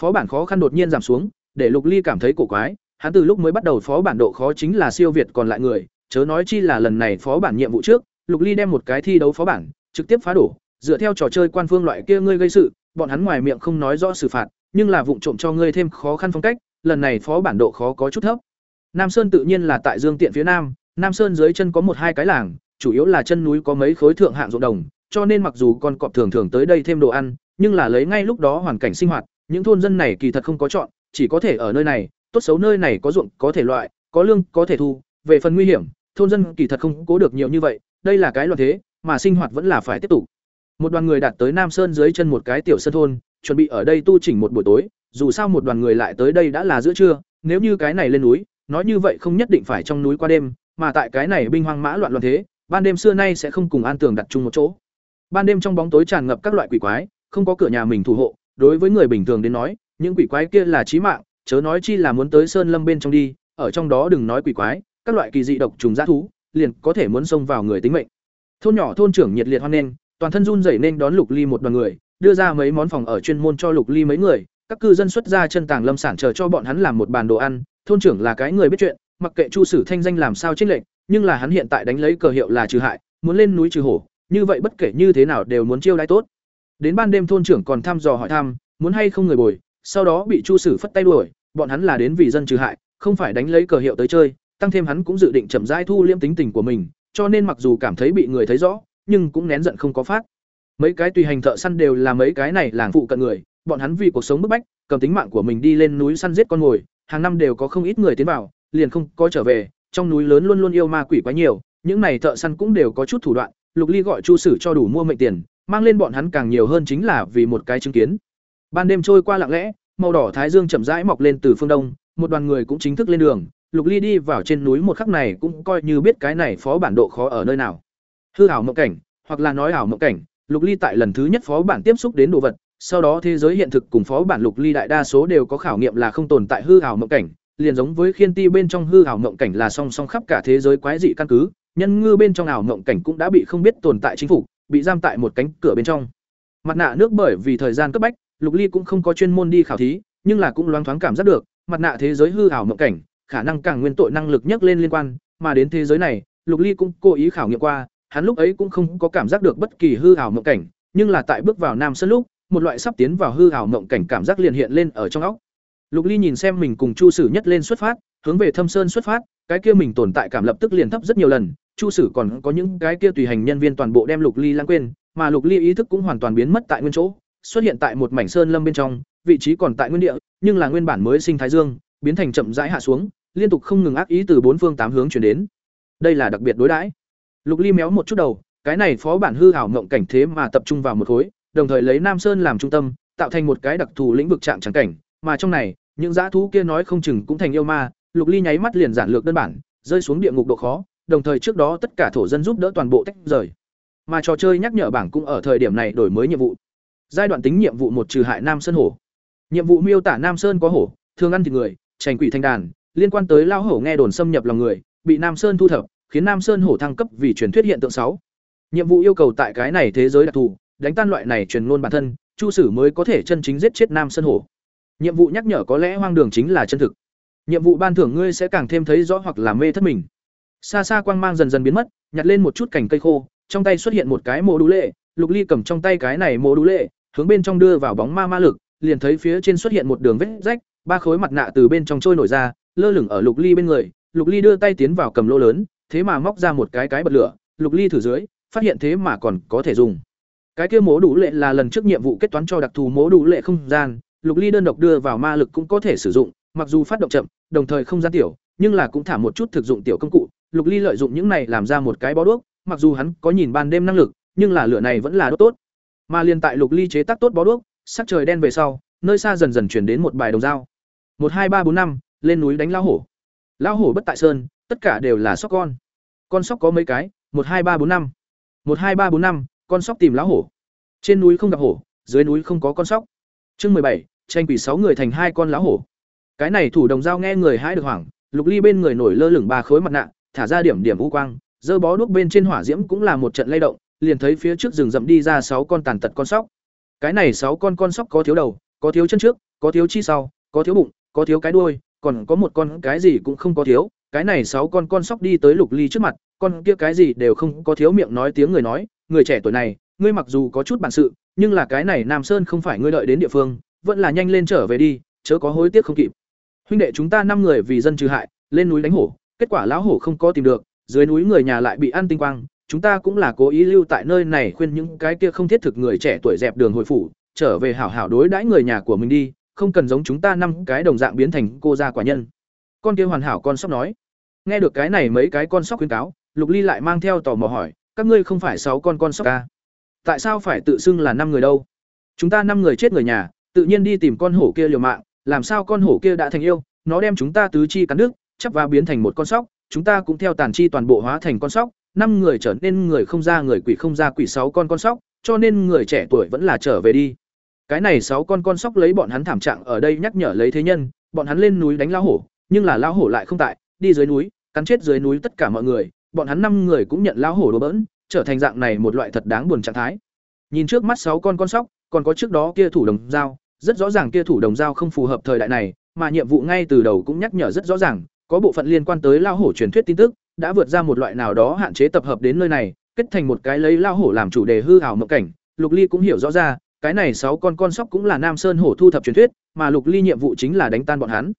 Phó bản khó khăn đột nhiên giảm xuống, để Lục Ly cảm thấy cổ quái, hắn từ lúc mới bắt đầu phó bản độ khó chính là siêu việt còn lại người, chớ nói chi là lần này phó bản nhiệm vụ trước, Lục Ly đem một cái thi đấu phó bản, trực tiếp phá đổ, dựa theo trò chơi quan phương loại kia ngươi gây sự, bọn hắn ngoài miệng không nói rõ xử phạt, nhưng là vụng trộm cho ngươi thêm khó khăn phong cách, lần này phó bản độ khó có chút thấp. Nam Sơn tự nhiên là tại Dương Tiện phía nam, Nam Sơn dưới chân có một hai cái làng, chủ yếu là chân núi có mấy khối thượng hạng ruộng đồng, cho nên mặc dù con cọp thường thường tới đây thêm đồ ăn, nhưng là lấy ngay lúc đó hoàn cảnh sinh hoạt, những thôn dân này kỳ thật không có chọn, chỉ có thể ở nơi này, tốt xấu nơi này có ruộng, có thể loại, có lương, có thể thu, về phần nguy hiểm, thôn dân kỳ thật không cố được nhiều như vậy, đây là cái loạn thế, mà sinh hoạt vẫn là phải tiếp tục. Một đoàn người đạt tới Nam Sơn dưới chân một cái tiểu sơn thôn, chuẩn bị ở đây tu chỉnh một buổi tối, dù sao một đoàn người lại tới đây đã là giữa trưa, nếu như cái này lên núi, nói như vậy không nhất định phải trong núi qua đêm, mà tại cái này binh hoang mã loạn loạn thế, ban đêm xưa nay sẽ không cùng an tường đặt chung một chỗ. Ban đêm trong bóng tối tràn ngập các loại quỷ quái, không có cửa nhà mình thủ hộ, đối với người bình thường đến nói, những quỷ quái kia là chí mạng, chớ nói chi là muốn tới sơn lâm bên trong đi, ở trong đó đừng nói quỷ quái, các loại kỳ dị độc trùng dã thú, liền có thể muốn xông vào người tính mệnh. Thôn nhỏ thôn trưởng nhiệt liệt hoan nghênh, toàn thân run rẩy nên đón Lục Ly một đoàn người, đưa ra mấy món phòng ở chuyên môn cho Lục Ly mấy người, các cư dân xuất ra chân tàng lâm sản chờ cho bọn hắn làm một bàn đồ ăn, thôn trưởng là cái người biết chuyện, mặc kệ Chu Sử thanh danh làm sao trích lệnh nhưng là hắn hiện tại đánh lấy cờ hiệu là trừ hại, muốn lên núi trừ hổ, như vậy bất kể như thế nào đều muốn chiêu đãi tốt. Đến ban đêm thôn trưởng còn thăm dò hỏi thăm, muốn hay không người bồi, sau đó bị Chu Sử phất tay đuổi, bọn hắn là đến vì dân trừ hại, không phải đánh lấy cờ hiệu tới chơi, tăng thêm hắn cũng dự định chậm rãi thu liêm tính tình của mình, cho nên mặc dù cảm thấy bị người thấy rõ, nhưng cũng nén giận không có phát. Mấy cái tùy hành thợ săn đều là mấy cái này làng phụ cận người, bọn hắn vì cuộc sống bức bách, cầm tính mạng của mình đi lên núi săn giết con mồi, hàng năm đều có không ít người tiến vào, liền không có trở về, trong núi lớn luôn luôn yêu ma quỷ quá nhiều, những này thợ săn cũng đều có chút thủ đoạn, Lục Ly gọi Chu Sử cho đủ mua mệnh tiền, mang lên bọn hắn càng nhiều hơn chính là vì một cái chứng kiến. Ban đêm trôi qua lặng lẽ, màu đỏ thái dương chậm rãi mọc lên từ phương đông, một đoàn người cũng chính thức lên đường, Lục Ly đi vào trên núi một khắc này cũng coi như biết cái này phó bản độ khó ở nơi nào. Hư ảo mộng cảnh, hoặc là nói ảo mộng cảnh, Lục Ly tại lần thứ nhất phó bản tiếp xúc đến đồ vật, sau đó thế giới hiện thực cùng phó bản Lục Ly đại đa số đều có khảo nghiệm là không tồn tại hư ảo mộng cảnh, liền giống với khiên ti bên trong hư ảo mộng cảnh là song song khắp cả thế giới quái dị căn cứ, nhân ngư bên trong ảo mộng cảnh cũng đã bị không biết tồn tại chính phủ, bị giam tại một cánh cửa bên trong. Mặt nạ nước bởi vì thời gian cấp bách, Lục Ly cũng không có chuyên môn đi khảo thí, nhưng là cũng loáng thoáng cảm giác được, mặt nạ thế giới hư ảo mộng cảnh, khả năng càng nguyên tội năng lực nhắc lên liên quan, mà đến thế giới này, Lục Ly cũng cố ý khảo nghiệm qua, hắn lúc ấy cũng không có cảm giác được bất kỳ hư ảo mộng cảnh, nhưng là tại bước vào Nam Sơn lúc, một loại sắp tiến vào hư ảo mộng cảnh cảm giác liền hiện lên ở trong óc. Lục Ly nhìn xem mình cùng Chu Sử nhất lên xuất phát, hướng về Thâm Sơn xuất phát, cái kia mình tồn tại cảm lập tức liền thấp rất nhiều lần, Chu Sử còn có những cái kia tùy hành nhân viên toàn bộ đem Lục Ly lãng quên, mà Lục Ly ý thức cũng hoàn toàn biến mất tại nguyên chỗ, xuất hiện tại một mảnh sơn lâm bên trong, vị trí còn tại nguyên địa, nhưng là nguyên bản mới sinh thái dương, biến thành chậm rãi hạ xuống, liên tục không ngừng ác ý từ bốn phương tám hướng truyền đến. Đây là đặc biệt đối đãi. Lục Ly méo một chút đầu, cái này phó bản hư ảo mộng cảnh thế mà tập trung vào một khối, đồng thời lấy Nam Sơn làm trung tâm, tạo thành một cái đặc thù lĩnh vực trạng trắng cảnh, mà trong này, những dã thú kia nói không chừng cũng thành yêu ma, Lục Ly nháy mắt liền giản lược đơn bản, rơi xuống địa ngục độ khó, đồng thời trước đó tất cả thổ dân giúp đỡ toàn bộ tách rời. Mà trò chơi nhắc nhở bảng cũng ở thời điểm này đổi mới nhiệm vụ. Giai đoạn tính nhiệm vụ một trừ hại Nam Sơn hổ. Nhiệm vụ miêu tả Nam Sơn có hổ, thường ăn thịt người, trành quỷ thanh đàn, liên quan tới lao hổ nghe đồn xâm nhập lòng người, bị Nam Sơn thu thập, khiến Nam Sơn hổ thăng cấp vì truyền thuyết hiện tượng sáu. Nhiệm vụ yêu cầu tại cái này thế giới đặc thù, đánh tan loại này truyền ngôn bản thân, Chu Sử mới có thể chân chính giết chết Nam Sơn hổ. Nhiệm vụ nhắc nhở có lẽ hoang đường chính là chân thực. Nhiệm vụ ban thưởng ngươi sẽ càng thêm thấy rõ hoặc là mê thất mình. Xa xa quang mang dần dần biến mất, nhặt lên một chút cành cây khô, trong tay xuất hiện một cái mô đũ lệ, Lục Ly cầm trong tay cái này mô đũ lệ, hướng bên trong đưa vào bóng ma ma lực, liền thấy phía trên xuất hiện một đường vết rách, ba khối mặt nạ từ bên trong trôi nổi ra, lơ lửng ở Lục Ly bên người, Lục Ly đưa tay tiến vào cầm lô lớn, thế mà móc ra một cái cái bật lửa, Lục Ly thử dưới, phát hiện thế mà còn có thể dùng. Cái kia mố đủ lệ là lần trước nhiệm vụ kết toán cho đặc thù mố đủ lệ không gian, Lục Ly đơn độc đưa vào ma lực cũng có thể sử dụng, mặc dù phát động chậm, đồng thời không gian tiểu, nhưng là cũng thả một chút thực dụng tiểu công cụ. Lục Ly lợi dụng những này làm ra một cái bó đuốc, mặc dù hắn có nhìn ban đêm năng lực, nhưng là lửa này vẫn là đốt tốt. Mà liên tại Lục Ly chế tác tốt bó đuốc, sắc trời đen về sau, nơi xa dần dần chuyển đến một bài đồng dao. Một hai ba bốn năm, lên núi đánh lão hổ. Lão hổ bất tại sơn, tất cả đều là sóc con. Con sóc có mấy cái? Một hai ba bốn năm. Một hai ba bốn năm, con sóc tìm lão hổ. Trên núi không gặp hổ, dưới núi không có con sóc. Chương mười bảy, tranh quỷ sáu người thành hai con lão hổ. cái này thủ đồng dao nghe người hãi được hoảng lục ly bên người nổi lơ lửng ba khối mặt nạ thả ra điểm điểm u quang dơ bó đuốc bên trên hỏa diễm cũng là một trận lay động liền thấy phía trước rừng rậm đi ra sáu con tàn tật con sóc. Cái này sáu con con sóc có thiếu đầu, có thiếu chân trước, có thiếu chi sau, có thiếu bụng, có thiếu cái đuôi, còn có một con cái gì cũng không có thiếu. Cái này sáu con con sóc đi tới lục ly trước mặt, con kia cái gì đều không có thiếu miệng nói tiếng người nói. Người trẻ tuổi này, ngươi mặc dù có chút bản sự, nhưng là cái này nam sơn không phải ngươi đợi đến địa phương, vẫn là nhanh lên trở về đi, chớ có hối tiếc không kịp. Huynh đệ chúng ta năm người vì dân trừ hại, lên núi đánh hổ, kết quả lão hổ không có tìm được, dưới núi người nhà lại bị ăn tinh quang chúng ta cũng là cố ý lưu tại nơi này khuyên những cái kia không thiết thực người trẻ tuổi dẹp đường hồi phủ, trở về hảo hảo đối đãi người nhà của mình đi, không cần giống chúng ta năm cái đồng dạng biến thành cô gia quả nhân. Con kia hoàn hảo con sóc nói. Nghe được cái này mấy cái con sóc khuyên cáo, lục ly lại mang theo tò mò hỏi, các ngươi không phải sáu con con sóc ca tại sao phải tự xưng là năm người đâu? Chúng ta năm người chết người nhà, tự nhiên đi tìm con hổ kia liều mạng, làm sao con hổ kia đã thành yêu, nó đem chúng ta tứ chi cắn đứt, chắp và biến thành một con sóc, chúng ta cũng theo tàn chi toàn bộ hóa thành con sóc năm người trở nên người không ra người quỷ không ra quỷ sáu con con sóc, cho nên người trẻ tuổi vẫn là trở về đi. Cái này sáu con con sóc lấy bọn hắn thảm trạng ở đây nhắc nhở lấy thế nhân, bọn hắn lên núi đánh lao hổ, nhưng là lao hổ lại không tại, đi dưới núi, cắn chết dưới núi tất cả mọi người, bọn hắn năm người cũng nhận lao hổ đồ bỡn, trở thành dạng này một loại thật đáng buồn trạng thái. Nhìn trước mắt sáu con con sóc, còn có trước đó kia thủ đồng dao, rất rõ ràng kia thủ đồng dao không phù hợp thời đại này, mà nhiệm vụ ngay từ đầu cũng nhắc nhở rất rõ ràng, có bộ phận liên quan tới lao hổ truyền thuyết tin tức đã vượt ra một loại nào đó hạn chế tập hợp đến nơi này, kết thành một cái lấy lao hổ làm chủ đề hư hảo mộng cảnh. Lục ly cũng hiểu rõ ra, cái này sáu con con sóc cũng là nam sơn hổ thu thập truyền thuyết, mà lục ly nhiệm vụ chính là đánh tan bọn hắn.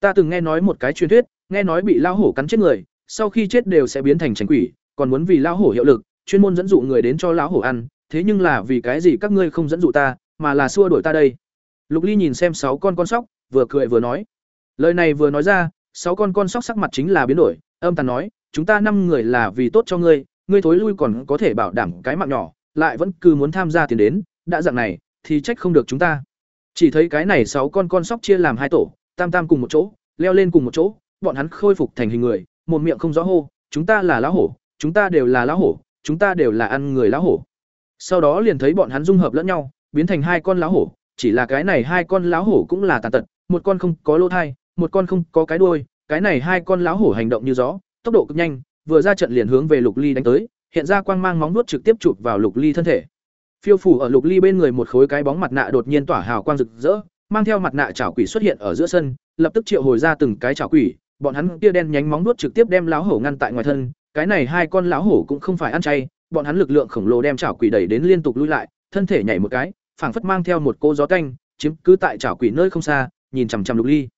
Ta từng nghe nói một cái truyền thuyết, nghe nói bị lao hổ cắn chết người, sau khi chết đều sẽ biến thành tránh quỷ, còn muốn vì lao hổ hiệu lực, chuyên môn dẫn dụ người đến cho lão hổ ăn, thế nhưng là vì cái gì các ngươi không dẫn dụ ta, mà là xua đuổi ta đây? Lục ly nhìn xem sáu con con sóc, vừa cười vừa nói. Lời này vừa nói ra, sáu con con sóc sắc mặt chính là biến đổi, âm tàn nói chúng ta năm người là vì tốt cho ngươi ngươi thối lui còn có thể bảo đảm cái mạng nhỏ, lại vẫn cứ muốn tham gia tiền đến, đã dạng này, thì trách không được chúng ta. Chỉ thấy cái này sáu con con sóc chia làm hai tổ, tam tam cùng một chỗ, leo lên cùng một chỗ, bọn hắn khôi phục thành hình người, một miệng không rõ hô, chúng ta là lão hổ, chúng ta đều là lão hổ, chúng ta đều là ăn người lão hổ. Sau đó liền thấy bọn hắn dung hợp lẫn nhau, biến thành hai con lão hổ, chỉ là cái này hai con lão hổ cũng là tàn tật, một con không có lỗ thai, một con không có cái đuôi, cái này hai con lão hổ hành động như gió tốc độ cực nhanh, vừa ra trận liền hướng về lục ly đánh tới, hiện ra quang mang móng nuốt trực tiếp chụp vào lục ly thân thể. Phiêu phủ ở lục ly bên người một khối cái bóng mặt nạ đột nhiên tỏa hào quang rực rỡ, mang theo mặt nạ chảo quỷ xuất hiện ở giữa sân, lập tức triệu hồi ra từng cái chảo quỷ, bọn hắn kia đen nhánh móng nuốt trực tiếp đem lão hổ ngăn tại ngoài thân, cái này hai con lão hổ cũng không phải ăn chay, bọn hắn lực lượng khổng lồ đem chảo quỷ đẩy đến liên tục lui lại, thân thể nhảy một cái, phảng phất mang theo một cô gió canh chiếm cứ tại chảo quỷ nơi không xa, nhìn chằm chằm lục ly.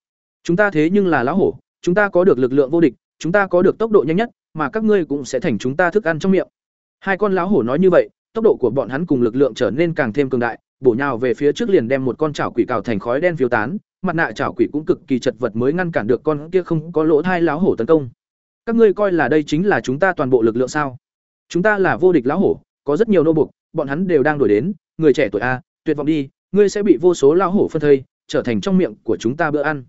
Chúng ta thế nhưng là lão hổ, chúng ta có được lực lượng vô địch chúng ta có được tốc độ nhanh nhất mà các ngươi cũng sẽ thành chúng ta thức ăn trong miệng. Hai con lão hổ nói như vậy tốc độ của bọn hắn cùng lực lượng trở nên càng thêm cường đại bổ nhào về phía trước liền đem một con chảo quỷ cào thành khói đen phiêu tán mặt nạ chảo quỷ cũng cực kỳ chật vật mới ngăn cản được con kia không có lỗ thai lão hổ tấn công. Các ngươi coi là đây chính là chúng ta toàn bộ lực lượng sao? Chúng ta là vô địch lão hổ có rất nhiều nô buộc, bọn hắn đều đang đổi đến người trẻ tuổi a tuyệt vọng đi ngươi sẽ bị vô số lão hổ phân thây trở thành trong miệng của chúng ta bữa ăn.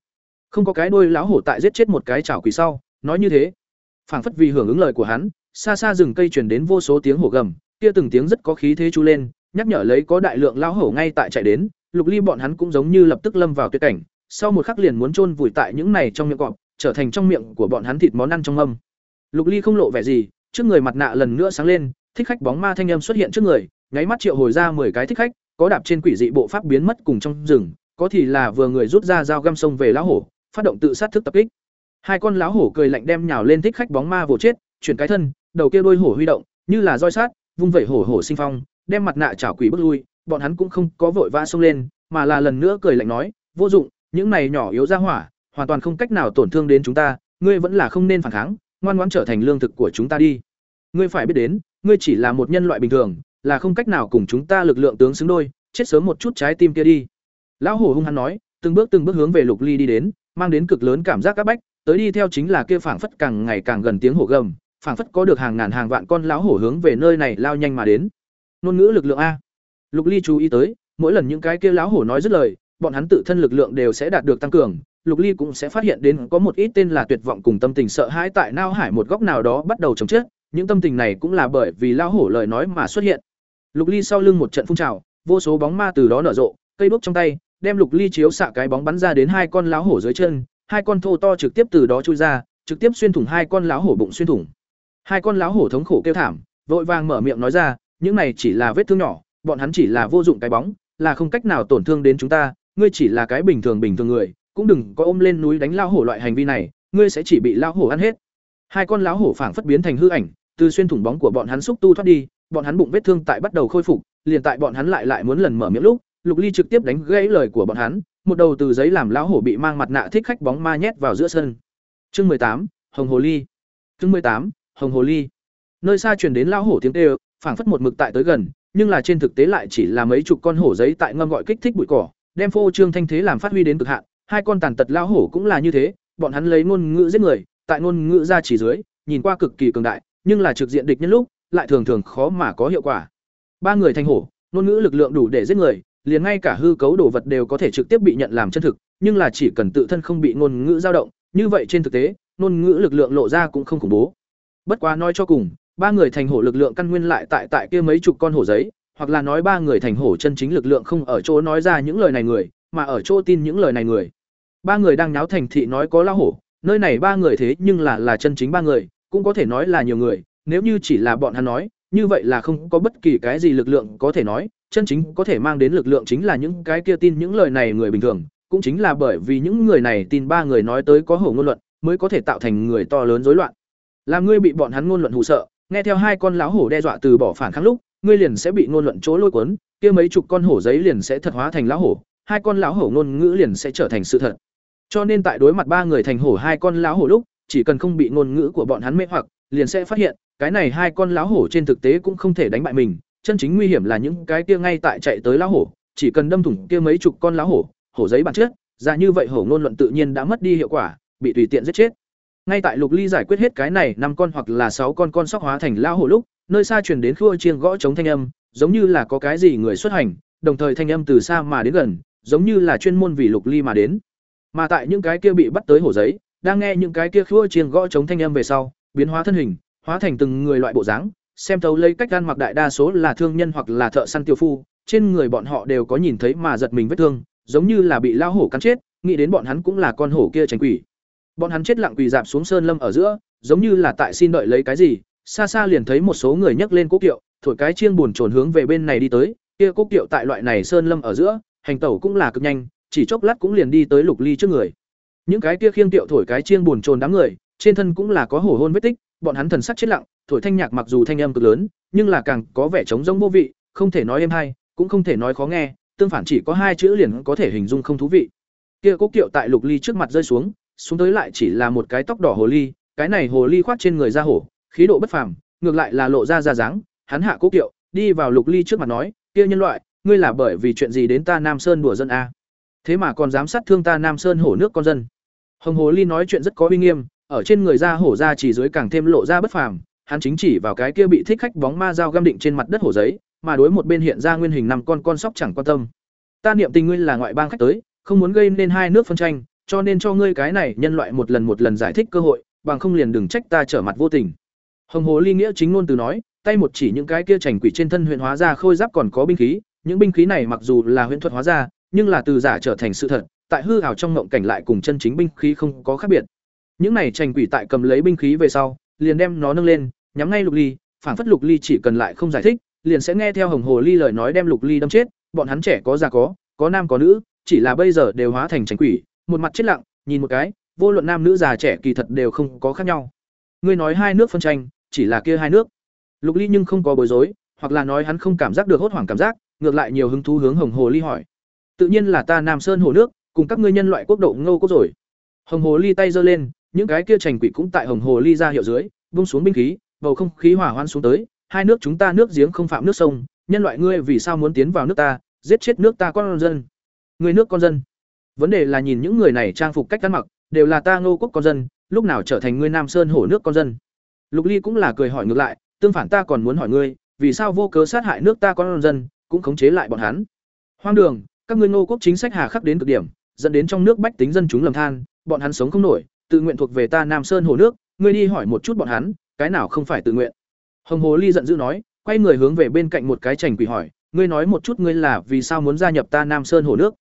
Không có cái đuôi lão hổ tại giết chết một cái chảo quỷ sau nói như thế, phảng phất vì hưởng ứng lời của hắn, xa xa rừng cây truyền đến vô số tiếng hổ gầm, kia từng tiếng rất có khí thế chú lên, nhắc nhở lấy có đại lượng lão hổ ngay tại chạy đến, lục ly bọn hắn cũng giống như lập tức lâm vào tuyệt cảnh, sau một khắc liền muốn chôn vùi tại những này trong miệng cọp, trở thành trong miệng của bọn hắn thịt món ăn trong âm. Lục ly không lộ vẻ gì, trước người mặt nạ lần nữa sáng lên, thích khách bóng ma thanh âm xuất hiện trước người, nháy mắt triệu hồi ra mười cái thích khách, có đạp trên quỷ dị bộ pháp biến mất cùng trong rừng, có thì là vừa người rút ra dao găm sông về lão hổ, phát động tự sát thức tập kích hai con lão hổ cười lạnh đem nhào lên thích khách bóng ma vồ chết, chuyển cái thân, đầu kia đuôi hổ huy động, như là roi sát, vung vẩy hổ hổ sinh phong, đem mặt nạ chảo quỷ bước lui, bọn hắn cũng không có vội vã xông lên, mà là lần nữa cười lạnh nói, vô dụng, những này nhỏ yếu ra hỏa, hoàn toàn không cách nào tổn thương đến chúng ta, ngươi vẫn là không nên phản kháng, ngoan ngoãn trở thành lương thực của chúng ta đi. Ngươi phải biết đến, ngươi chỉ là một nhân loại bình thường, là không cách nào cùng chúng ta lực lượng tướng xứng đôi, chết sớm một chút trái tim kia đi. Lão hổ hung hăng nói, từng bước từng bước hướng về lục ly đi đến, mang đến cực lớn cảm giác áp bách tới đi theo chính là kia phảng phất càng ngày càng gần tiếng hổ gầm phảng phất có được hàng ngàn hàng vạn con lão hổ hướng về nơi này lao nhanh mà đến. Nôn ngữ lực lượng a. Lục ly chú ý tới mỗi lần những cái kia lão hổ nói dứt lời bọn hắn tự thân lực lượng đều sẽ đạt được tăng cường. Lục ly cũng sẽ phát hiện đến có một ít tên là tuyệt vọng cùng tâm tình sợ hãi tại nao hải một góc nào đó bắt đầu chồng chết những tâm tình này cũng là bởi vì lão hổ lời nói mà xuất hiện. Lục ly sau lưng một trận phun trào vô số bóng ma từ đó nở rộ cây đuốc trong tay đem lục ly chiếu xạ cái bóng bắn ra đến hai con lão hổ dưới chân, hai con thô to trực tiếp từ đó chui ra, trực tiếp xuyên thủng hai con lão hổ bụng xuyên thủng. Hai con lão hổ thống khổ kêu thảm, vội vàng mở miệng nói ra, những này chỉ là vết thương nhỏ, bọn hắn chỉ là vô dụng cái bóng, là không cách nào tổn thương đến chúng ta, ngươi chỉ là cái bình thường bình thường người, cũng đừng có ôm lên núi đánh lão hổ loại hành vi này, ngươi sẽ chỉ bị lão hổ ăn hết. Hai con lão hổ phảng phất biến thành hư ảnh, từ xuyên thủng bóng của bọn hắn xúc tu thoát đi, bọn hắn bụng vết thương tại bắt đầu khôi phục, liền tại bọn hắn lại lại muốn lần mở miệng lúc, Lục Ly trực tiếp đánh gãy lời của bọn hắn, một đầu từ giấy làm lão hổ bị mang mặt nạ thích khách bóng ma nhét vào giữa sân. Chương mười tám Hồng Hồ Ly. Chương mười tám Hồng Hồ Ly. Nơi xa truyền đến lão hổ tiếng kêu, phảng phất một mực tại tới gần, nhưng là trên thực tế lại chỉ là mấy chục con hổ giấy tại ngâm gọi kích thích bụi cỏ, đem phô trương thanh thế làm phát huy đến cực hạn. Hai con tàn tật lão hổ cũng là như thế, bọn hắn lấy ngôn ngữ giết người, tại ngôn ngữ ra chỉ dưới, nhìn qua cực kỳ cường đại, nhưng là trực diện địch nhân lúc, lại thường thường khó mà có hiệu quả. Ba người thành hổ, ngôn ngữ lực lượng đủ để giết người, liền ngay cả hư cấu đồ vật đều có thể trực tiếp bị nhận làm chân thực, nhưng là chỉ cần tự thân không bị ngôn ngữ dao động, như vậy trên thực tế, ngôn ngữ lực lượng lộ ra cũng không khủng bố. Bất quá nói cho cùng, ba người thành hổ lực lượng căn nguyên lại tại tại kia mấy chục con hổ giấy, hoặc là nói ba người thành hổ chân chính lực lượng không ở chỗ nói ra những lời này người, mà ở chỗ tin những lời này người. Ba người đang náo thành thị nói có lao hổ, nơi này ba người thế nhưng là là chân chính ba người, cũng có thể nói là nhiều người, nếu như chỉ là bọn hắn nói, như vậy là không có bất kỳ cái gì lực lượng có thể nói, chân chính có thể mang đến lực lượng chính là những cái kia tin những lời này người bình thường, cũng chính là bởi vì những người này tin ba người nói tới có hổ ngôn luận, mới có thể tạo thành người to lớn rối loạn. Làm ngươi bị bọn hắn ngôn luận hù sợ, nghe theo hai con lão hổ đe dọa từ bỏ phản kháng lúc, ngươi liền sẽ bị ngôn luận chỗ lôi cuốn, kia mấy chục con hổ giấy liền sẽ thật hóa thành lão hổ, hai con lão hổ ngôn ngữ liền sẽ trở thành sự thật. Cho nên tại đối mặt ba người thành hổ hai con lão hổ lúc, chỉ cần không bị ngôn ngữ của bọn hắn mê hoặc, liền sẽ phát hiện, cái này hai con lão hổ trên thực tế cũng không thể đánh bại mình, chân chính nguy hiểm là những cái kia ngay tại chạy tới lão hổ, chỉ cần đâm thủng kia mấy chục con lão hổ, hổ giấy bản chất, ra như vậy hổ ngôn luận tự nhiên đã mất đi hiệu quả, bị tùy tiện giết chết. Ngay tại Lục Ly giải quyết hết cái này năm con hoặc là sáu con con sóc hóa thành lão hổ lúc, nơi xa truyền đến khua chiêng gõ chống thanh âm, giống như là có cái gì người xuất hành, đồng thời thanh âm từ xa mà đến gần, giống như là chuyên môn vì Lục Ly mà đến. Mà tại những cái kia bị bắt tới hổ giấy, đang nghe những cái kia khua chiêng gõ chống thanh âm về sau, biến hóa thân hình, hóa thành từng người loại bộ dáng, xem thấu lấy cách gan mặc đại đa số là thương nhân hoặc là thợ săn tiêu phu, trên người bọn họ đều có nhìn thấy mà giật mình vết thương, giống như là bị lao hổ cắn chết, nghĩ đến bọn hắn cũng là con hổ kia tránh quỷ. Bọn hắn chết lặng quỳ dạp xuống sơn lâm ở giữa, giống như là tại xin đợi lấy cái gì, xa xa liền thấy một số người nhấc lên cố kiệu, thổi cái chiêng buồn trồn hướng về bên này đi tới, kia cố kiệu tại loại này sơn lâm ở giữa, hành tẩu cũng là cực nhanh, chỉ chốc lát cũng liền đi tới Lục Ly trước người. Những cái kia khiêng tiệu thổi cái chiêng buồn trồn đám người, trên thân cũng là có hổ hôn vết tích, bọn hắn thần sắc chết lặng, thổi thanh nhạc mặc dù thanh âm cực lớn, nhưng là càng có vẻ trống rỗng vô vị, không thể nói êm hay, cũng không thể nói khó nghe, tương phản chỉ có hai chữ liền có thể hình dung không thú vị. Kia cố kiệu tại Lục Ly trước mặt rơi xuống, xuống tới lại chỉ là một cái tóc đỏ hồ ly, cái này hồ ly khoác trên người da hổ, khí độ bất phàm, ngược lại là lộ ra da dáng, hắn hạ cố kiệu, đi vào Lục Ly trước mặt nói, "Kia nhân loại, ngươi là bởi vì chuyện gì đến ta Nam Sơn đùa dân a? Thế mà còn dám sát thương ta Nam Sơn hổ nước con dân?" Hồng Hồ Ly nói chuyện rất có uy nghiêm, ở trên người da hổ da chỉ dưới càng thêm lộ ra bất phàm, hắn chính chỉ vào cái kia bị thích khách bóng ma dao găm định trên mặt đất hổ giấy, mà đối một bên hiện ra nguyên hình năm con con sóc chẳng quan tâm. Ta niệm tình ngươi là ngoại bang khách tới, không muốn gây nên hai nước phân tranh, cho nên cho ngươi cái này nhân loại một lần một lần giải thích cơ hội, bằng không liền đừng trách ta trở mặt vô tình. Hồng Hồ Ly nghĩa chính ngôn từ nói, tay một chỉ những cái kia chảnh quỷ trên thân huyền hóa ra khôi giáp còn có binh khí, những binh khí này mặc dù là huyền thuật hóa ra, nhưng là từ giả trở thành sự thật, tại hư ảo trong ngộng cảnh lại cùng chân chính binh khí không có khác biệt. Những này chảnh quỷ tại cầm lấy binh khí về sau, liền đem nó nâng lên, nhắm ngay Lục Ly, phản phất Lục Ly chỉ cần lại không giải thích, liền sẽ nghe theo Hồng Hồ Ly lời nói đem Lục Ly đâm chết, bọn hắn trẻ có già có, có nam có nữ, chỉ là bây giờ đều hóa thành chảnh quỷ, một mặt chết lặng, nhìn một cái, vô luận nam nữ già trẻ kỳ thật đều không có khác nhau. Ngươi nói hai nước phân tranh, chỉ là kia hai nước. Lục Ly nhưng không có bối rối, hoặc là nói hắn không cảm giác được hốt hoảng cảm giác, ngược lại nhiều hứng thú hướng Hồng Hồ Ly hỏi. Tự nhiên là ta Nam Sơn hồ nước, cùng các ngươi nhân loại quốc độ ngô có rồi. Hồng Hồ Ly tay giơ lên, những cái kia chành quỷ cũng tại Hồng Hồ Ly ra hiệu dưới, vung xuống binh khí, bầu không khí hỏa hoan xuống tới, hai nước chúng ta nước giếng không phạm nước sông, nhân loại ngươi vì sao muốn tiến vào nước ta, giết chết nước ta con dân? Người nước con dân. Vấn đề là nhìn những người này trang phục cách ăn mặc, đều là ta Ngô quốc con dân, lúc nào trở thành ngươi Nam Sơn hổ nước con dân? Lục Ly cũng là cười hỏi ngược lại, tương phản ta còn muốn hỏi ngươi, vì sao vô cớ sát hại nước ta con dân, cũng khống chế lại bọn hắn? Hoang đường, các ngươi Ngô quốc chính sách hà khắc đến cực điểm, dẫn đến trong nước bách tính dân chúng lầm than, bọn hắn sống không nổi, tự nguyện thuộc về ta Nam Sơn hồ nước, ngươi đi hỏi một chút bọn hắn, cái nào không phải tự nguyện? Hồng Hồ Ly giận dữ nói, quay người hướng về bên cạnh một cái trành quỷ hỏi, ngươi nói một chút ngươi là vì sao muốn gia nhập ta Nam Sơn hồ nước?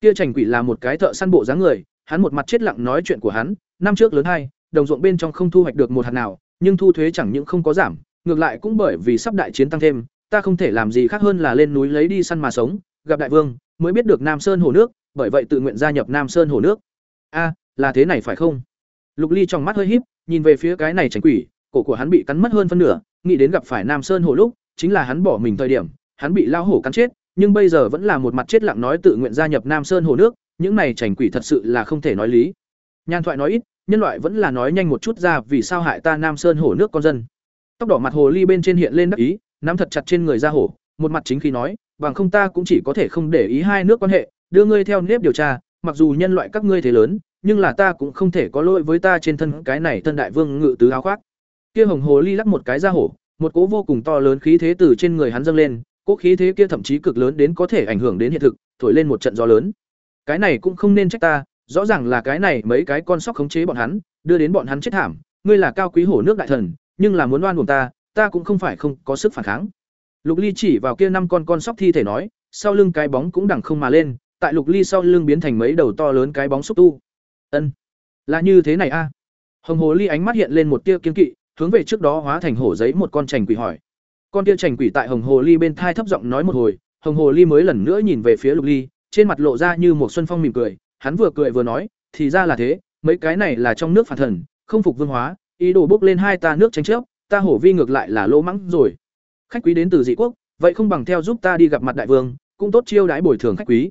Kia Trành Quỷ là một cái thợ săn bộ dáng người, hắn một mặt chết lặng nói chuyện của hắn, năm trước lớn hai, đồng ruộng bên trong không thu hoạch được một hạt nào, nhưng thu thuế chẳng những không có giảm, ngược lại cũng bởi vì sắp đại chiến tăng thêm, ta không thể làm gì khác hơn là lên núi lấy đi săn mà sống, gặp đại vương, mới biết được Nam Sơn hồ nước, bởi vậy tự nguyện gia nhập Nam Sơn hồ nước. A, là thế này phải không? Lục Ly trong mắt hơi híp, nhìn về phía cái này chảnh Quỷ, cổ của hắn bị cắn mất hơn phân nửa, nghĩ đến gặp phải Nam Sơn Hổ lúc, chính là hắn bỏ mình thời điểm, hắn bị lao hổ cắn chết, nhưng bây giờ vẫn là một mặt chết lặng nói tự nguyện gia nhập Nam Sơn hồ nước, những này chảnh quỷ thật sự là không thể nói lý. Nhan thoại nói ít, nhân loại vẫn là nói nhanh một chút ra vì sao hại ta Nam Sơn hồ nước con dân. Tóc đỏ mặt hồ ly bên trên hiện lên đắc ý, nắm thật chặt trên người ra hổ, một mặt chính khí nói, bằng không ta cũng chỉ có thể không để ý hai nước quan hệ, đưa ngươi theo nếp điều tra, mặc dù nhân loại các ngươi thế lớn, nhưng là ta cũng không thể có lỗi với ta trên thân cái này thân đại vương ngự tứ áo khoác. Kia hồng hồ ly lắc một cái ra hổ, một cỗ vô cùng to lớn khí thế từ trên người hắn dâng lên, cỗ khí thế kia thậm chí cực lớn đến có thể ảnh hưởng đến hiện thực, thổi lên một trận gió lớn. Cái này cũng không nên trách ta, rõ ràng là cái này mấy cái con sóc khống chế bọn hắn, đưa đến bọn hắn chết thảm, ngươi là cao quý hổ nước đại thần, nhưng là muốn oan uổng ta, ta cũng không phải không có sức phản kháng. Lục Ly chỉ vào kia năm con con sóc thi thể nói, sau lưng cái bóng cũng đằng không mà lên, tại Lục Ly sau lưng biến thành mấy đầu to lớn cái bóng xúc tu. Ân, là như thế này a? Hồng Hồ Ly ánh mắt hiện lên một tia kiên kỵ, hướng về trước đó hóa thành hổ giấy một con trành quỷ hỏi. Con tia trành quỷ tại hồng hồ ly bên thai thấp giọng nói một hồi hồng hồ ly mới lần nữa nhìn về phía lục ly trên mặt lộ ra như một xuân phong mỉm cười hắn vừa cười vừa nói thì ra là thế mấy cái này là trong nước phản thần không phục vương hóa ý đồ bốc lên hai ta nước tranh chấp ta hổ vi ngược lại là lỗ mắng rồi. Khách quý đến từ dị quốc vậy không bằng theo giúp ta đi gặp mặt đại vương cũng tốt chiêu đãi bồi thường khách quý.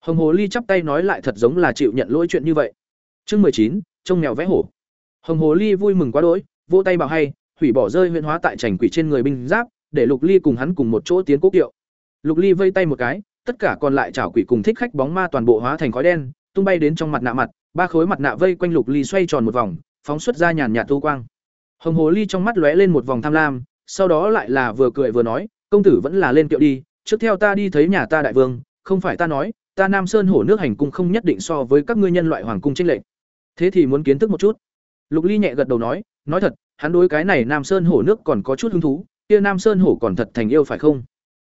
Hồng hồ ly chắp tay nói lại thật giống là chịu nhận lỗi chuyện như vậy chương mười chín, trông mèo vẽ hổ. Hồng hồ ly vui mừng quá đỗi, vỗ tay bảo hay, hủy bỏ rơi huyễn hóa tại trành quỷ trên người binh giáp, để lục ly cùng hắn cùng một chỗ tiến cố kiệu. Lục ly vây tay một cái, tất cả còn lại chảo quỷ cùng thích khách bóng ma toàn bộ hóa thành khói đen, tung bay đến trong mặt nạ mặt, ba khối mặt nạ vây quanh lục ly xoay tròn một vòng, phóng xuất ra nhàn nhạt tu quang. Hồng hồ ly trong mắt lóe lên một vòng tham lam, sau đó lại là vừa cười vừa nói, công tử vẫn là lên kiệu đi, trước theo ta đi thấy nhà ta đại vương, không phải ta nói, ta nam sơn hổ nước hành cung không nhất định so với các ngươi nhân loại hoàng cung trinh lệch thế thì muốn kiến thức một chút. Lục ly nhẹ gật đầu nói nói thật, hắn đối cái này nam sơn hổ nước còn có chút hứng thú, kia nam sơn hổ còn thật thành yêu phải không?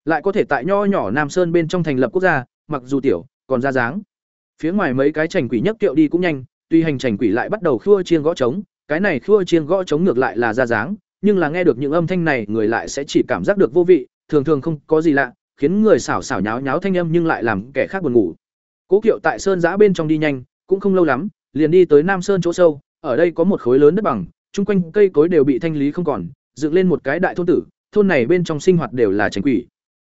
Lại có thể tại nho nhỏ nam sơn bên trong thành lập quốc gia, mặc dù tiểu, còn ra dáng. Phía ngoài mấy cái trành quỷ nhất kiệu đi cũng nhanh, tuy hành trành quỷ lại bắt đầu khua chiên gõ trống, cái này khua chiên gõ trống ngược lại là ra dáng, nhưng là nghe được những âm thanh này, người lại sẽ chỉ cảm giác được vô vị, thường thường không có gì lạ, khiến người xảo xảo nháo nháo thanh âm nhưng lại làm kẻ khác buồn ngủ. Cố kiệu tại sơn giã bên trong đi nhanh, cũng không lâu lắm liền đi tới nam sơn chỗ sâu ở đây có một khối lớn đất bằng chung quanh cây cối đều bị thanh lý không còn, dựng lên một cái đại thôn tử, thôn này bên trong sinh hoạt đều là tránh quỷ.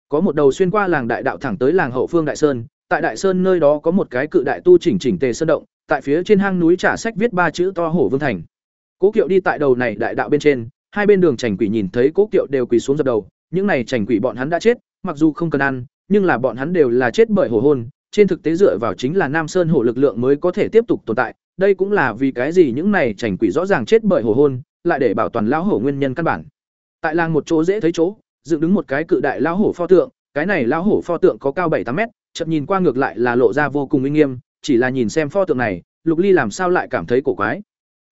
Có một đầu xuyên qua làng đại đạo thẳng tới làng hậu phương đại sơn, tại đại sơn nơi đó có một cái cự đại tu chỉnh chỉnh tề sơn động, tại phía trên hang núi trả sách viết ba chữ to hổ vương thành. Cố Kiệu đi tại đầu này đại đạo bên trên, hai bên đường trành quỷ nhìn thấy Cố Kiệu đều quỳ xuống dập đầu, những này trành quỷ bọn hắn đã chết, mặc dù không cần ăn, nhưng là bọn hắn đều là chết bởi hổ hôn, trên thực tế dựa vào chính là Nam Sơn hổ lực lượng mới có thể tiếp tục tồn tại, đây cũng là vì cái gì những này chảnh quỷ rõ ràng chết bởi hổ hôn, lại để bảo toàn lão hổ nguyên nhân căn bản. Tại làng một chỗ dễ thấy chỗ, dựng đứng một cái cự đại lão hổ pho tượng, cái này lão hổ pho tượng có cao bảy tám mét, chậm nhìn qua ngược lại là lộ ra vô cùng uy nghiêm, chỉ là nhìn xem pho tượng này, Lục Ly làm sao lại cảm thấy cổ quái.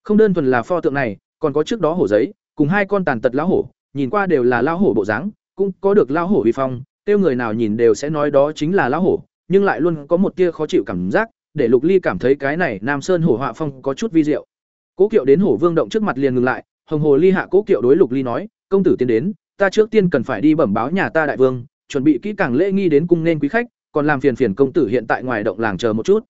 Không đơn thuần là pho tượng này, còn có trước đó hổ giấy, cùng hai con tàn tật lão hổ, nhìn qua đều là lão hổ bộ dáng, cũng có được lão hổ uy phong, tiêu người nào nhìn đều sẽ nói đó chính là lão hổ, nhưng lại luôn có một tia khó chịu cảm giác, để Lục Ly cảm thấy cái này Nam Sơn hổ họa phong có chút vi diệu. Cố Kiệu đến Hổ Vương động trước mặt liền ngừng lại, Hồng Hồ Ly hạ Cố Kiệu đối Lục Ly nói, "Công tử tiến đến, ta trước tiên cần phải đi bẩm báo nhà ta đại vương, chuẩn bị kỹ càng lễ nghi đến cung nên quý khách, còn làm phiền phiền công tử hiện tại ngoài động làng chờ một chút."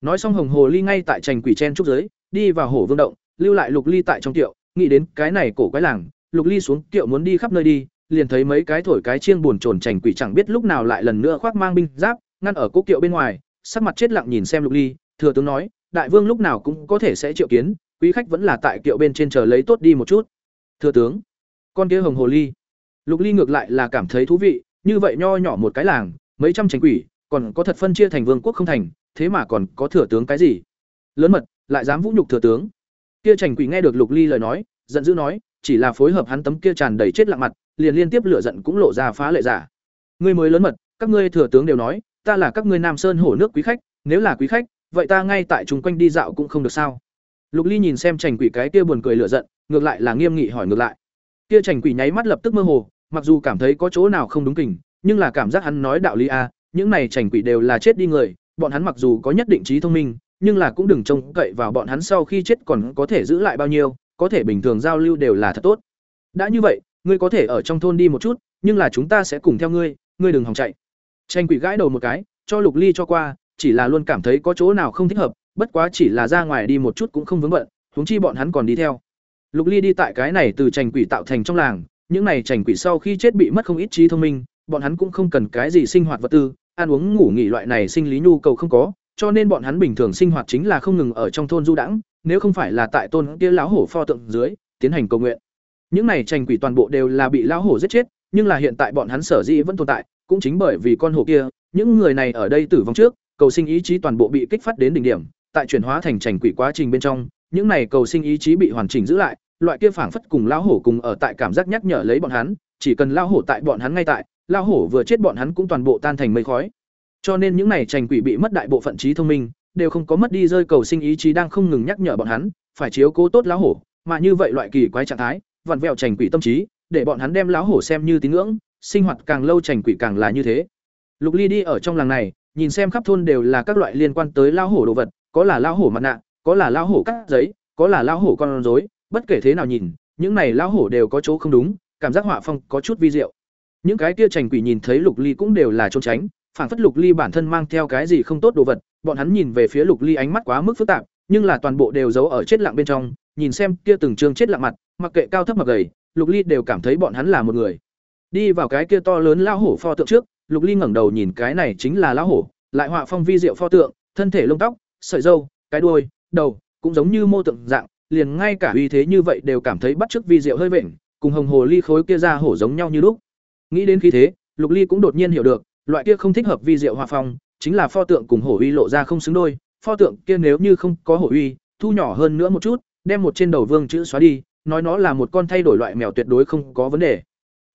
Nói xong Hồng Hồ Ly ngay tại trành quỷ chen trúc dưới, đi vào Hổ Vương động, lưu lại Lục Ly tại trong tiệu, nghĩ đến cái này cổ quái làng, Lục Ly xuống tiệu muốn đi khắp nơi đi, liền thấy mấy cái thổi cái chiêng buồn trồn trành quỷ chẳng biết lúc nào lại lần nữa khoác mang binh giáp, ngăn ở cố kiệu bên ngoài, sắc mặt chết lặng nhìn xem Lục Ly, thừa tướng nói, đại vương lúc nào cũng có thể sẽ triệu kiến, quý khách vẫn là tại kiệu bên trên chờ lấy tốt đi một chút. Thừa tướng, con kia hồng hồ ly. Lục Ly ngược lại là cảm thấy thú vị, như vậy nho nhỏ một cái làng, mấy trăm tránh quỷ, còn có thật phân chia thành vương quốc không thành, thế mà còn có thừa tướng cái gì? Lớn mật, lại dám vũ nhục thừa tướng. Kia Trành Quỷ nghe được Lục Ly lời nói, giận dữ nói, chỉ là phối hợp hắn tấm kia tràn đầy chết lặng mặt, liền liên tiếp lửa giận cũng lộ ra phá lệ giả. Ngươi mới lớn mật, các ngươi thừa tướng đều nói, ta là các ngươi Nam Sơn hổ nước quý khách, nếu là quý khách, vậy ta ngay tại chúng quanh đi dạo cũng không được sao lục ly nhìn xem trành quỷ cái kia buồn cười lửa giận ngược lại là nghiêm nghị hỏi ngược lại kia trành quỷ nháy mắt lập tức mơ hồ mặc dù cảm thấy có chỗ nào không đúng kình nhưng là cảm giác hắn nói đạo lý a những này trành quỷ đều là chết đi người bọn hắn mặc dù có nhất định trí thông minh, nhưng là cũng đừng trông cậy vào bọn hắn sau khi chết còn có thể giữ lại bao nhiêu, có thể bình thường giao lưu đều là thật tốt. Đã như vậy, ngươi có thể ở trong thôn đi một chút, nhưng là chúng ta sẽ cùng theo ngươi, ngươi đừng hòng chạy. Tranh quỷ gãi đầu một cái, cho Lục Ly cho qua, chỉ là luôn cảm thấy có chỗ nào không thích hợp, bất quá chỉ là ra ngoài đi một chút cũng không vướng bận, huống chi bọn hắn còn đi theo. Lục Ly đi tại cái này từ tranh quỷ tạo thành trong làng, những này tranh quỷ sau khi chết bị mất không ít trí thông minh, bọn hắn cũng không cần cái gì sinh hoạt vật tư, ăn uống ngủ nghỉ loại này sinh lý nhu cầu không có, cho nên bọn hắn bình thường sinh hoạt chính là không ngừng ở trong thôn du đãng, nếu không phải là tại tôn kia lão hổ pho tượng dưới, tiến hành cầu nguyện. Những này tranh quỷ toàn bộ đều là bị lão hổ giết chết, nhưng là hiện tại bọn hắn sở dĩ vẫn tồn tại, cũng chính bởi vì con hổ kia, những người này ở đây tử vong trước, cầu sinh ý chí toàn bộ bị kích phát đến đỉnh điểm, tại chuyển hóa thành trành quỷ quá trình bên trong, những này cầu sinh ý chí bị hoàn chỉnh giữ lại, loại kia phảng phất cùng lão hổ cùng ở tại cảm giác nhắc nhở lấy bọn hắn, chỉ cần lão hổ tại bọn hắn ngay tại, lão hổ vừa chết bọn hắn cũng toàn bộ tan thành mây khói. Cho nên những này trành quỷ bị mất đại bộ phận trí thông minh, đều không có mất đi rơi cầu sinh ý chí đang không ngừng nhắc nhở bọn hắn, phải chiếu cố tốt lão hổ, mà như vậy loại kỳ quái trạng thái, vặn vẹo trành quỷ tâm trí, để bọn hắn đem lão hổ xem như tín ngưỡng, sinh hoạt càng lâu chảnh quỷ càng là như thế. Lục Ly đi ở trong làng này, nhìn xem khắp thôn đều là các loại liên quan tới lao hổ đồ vật, có là lao hổ mặt nạ, có là lao hổ cắt giấy, có là lao hổ con rối, bất kể thế nào nhìn, những này lao hổ đều có chỗ không đúng, cảm giác họa phong có chút vi diệu. Những cái kia chảnh quỷ nhìn thấy Lục Ly cũng đều là trốn tránh, phản phất Lục Ly bản thân mang theo cái gì không tốt đồ vật, bọn hắn nhìn về phía Lục Ly ánh mắt quá mức phức tạp, nhưng là toàn bộ đều giấu ở chết lặng bên trong, nhìn xem kia từng trương chết lặng mặt, mặc kệ cao thấp mập gầy, Lục Ly đều cảm thấy bọn hắn là một người. Đi vào cái kia to lớn lao hổ pho tượng trước, Lục Ly ngẩng đầu nhìn cái này chính là lao hổ, lại họa phong vi diệu pho tượng, thân thể lông tóc, sợi râu, cái đuôi, đầu, cũng giống như mô tượng dạng, liền ngay cả uy thế như vậy đều cảm thấy bắt chước vi diệu hơi vện, cùng hồng hồ ly khối kia ra hổ giống nhau như lúc. Nghĩ đến khí thế, Lục Ly cũng đột nhiên hiểu được, loại kia không thích hợp vi diệu họa phong, chính là pho tượng cùng hổ uy lộ ra không xứng đôi, pho tượng kia nếu như không có hổ uy, thu nhỏ hơn nữa một chút, đem một trên đầu vương chữ xóa đi, nói nó là một con thay đổi loại mèo tuyệt đối không có vấn đề.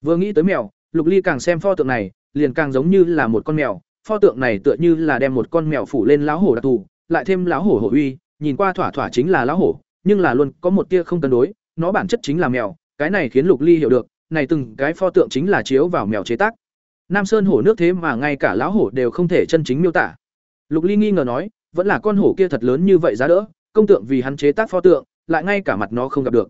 Vừa nghĩ tới mèo, Lục Ly càng xem pho tượng này, liền càng giống như là một con mèo, pho tượng này tựa như là đem một con mèo phủ lên lão hổ đặc thù, lại thêm lão hổ hổ uy, nhìn qua thỏa thỏa chính là lão hổ, nhưng là luôn có một tia không cân đối, nó bản chất chính là mèo, cái này khiến Lục Ly hiểu được, này từng cái pho tượng chính là chiếu vào mèo chế tác. Nam Sơn hổ nước thế mà ngay cả lão hổ đều không thể chân chính miêu tả. Lục Ly nghi ngờ nói, vẫn là con hổ kia thật lớn như vậy giá đỡ, công tượng vì hắn chế tác pho tượng, lại ngay cả mặt nó không gặp được.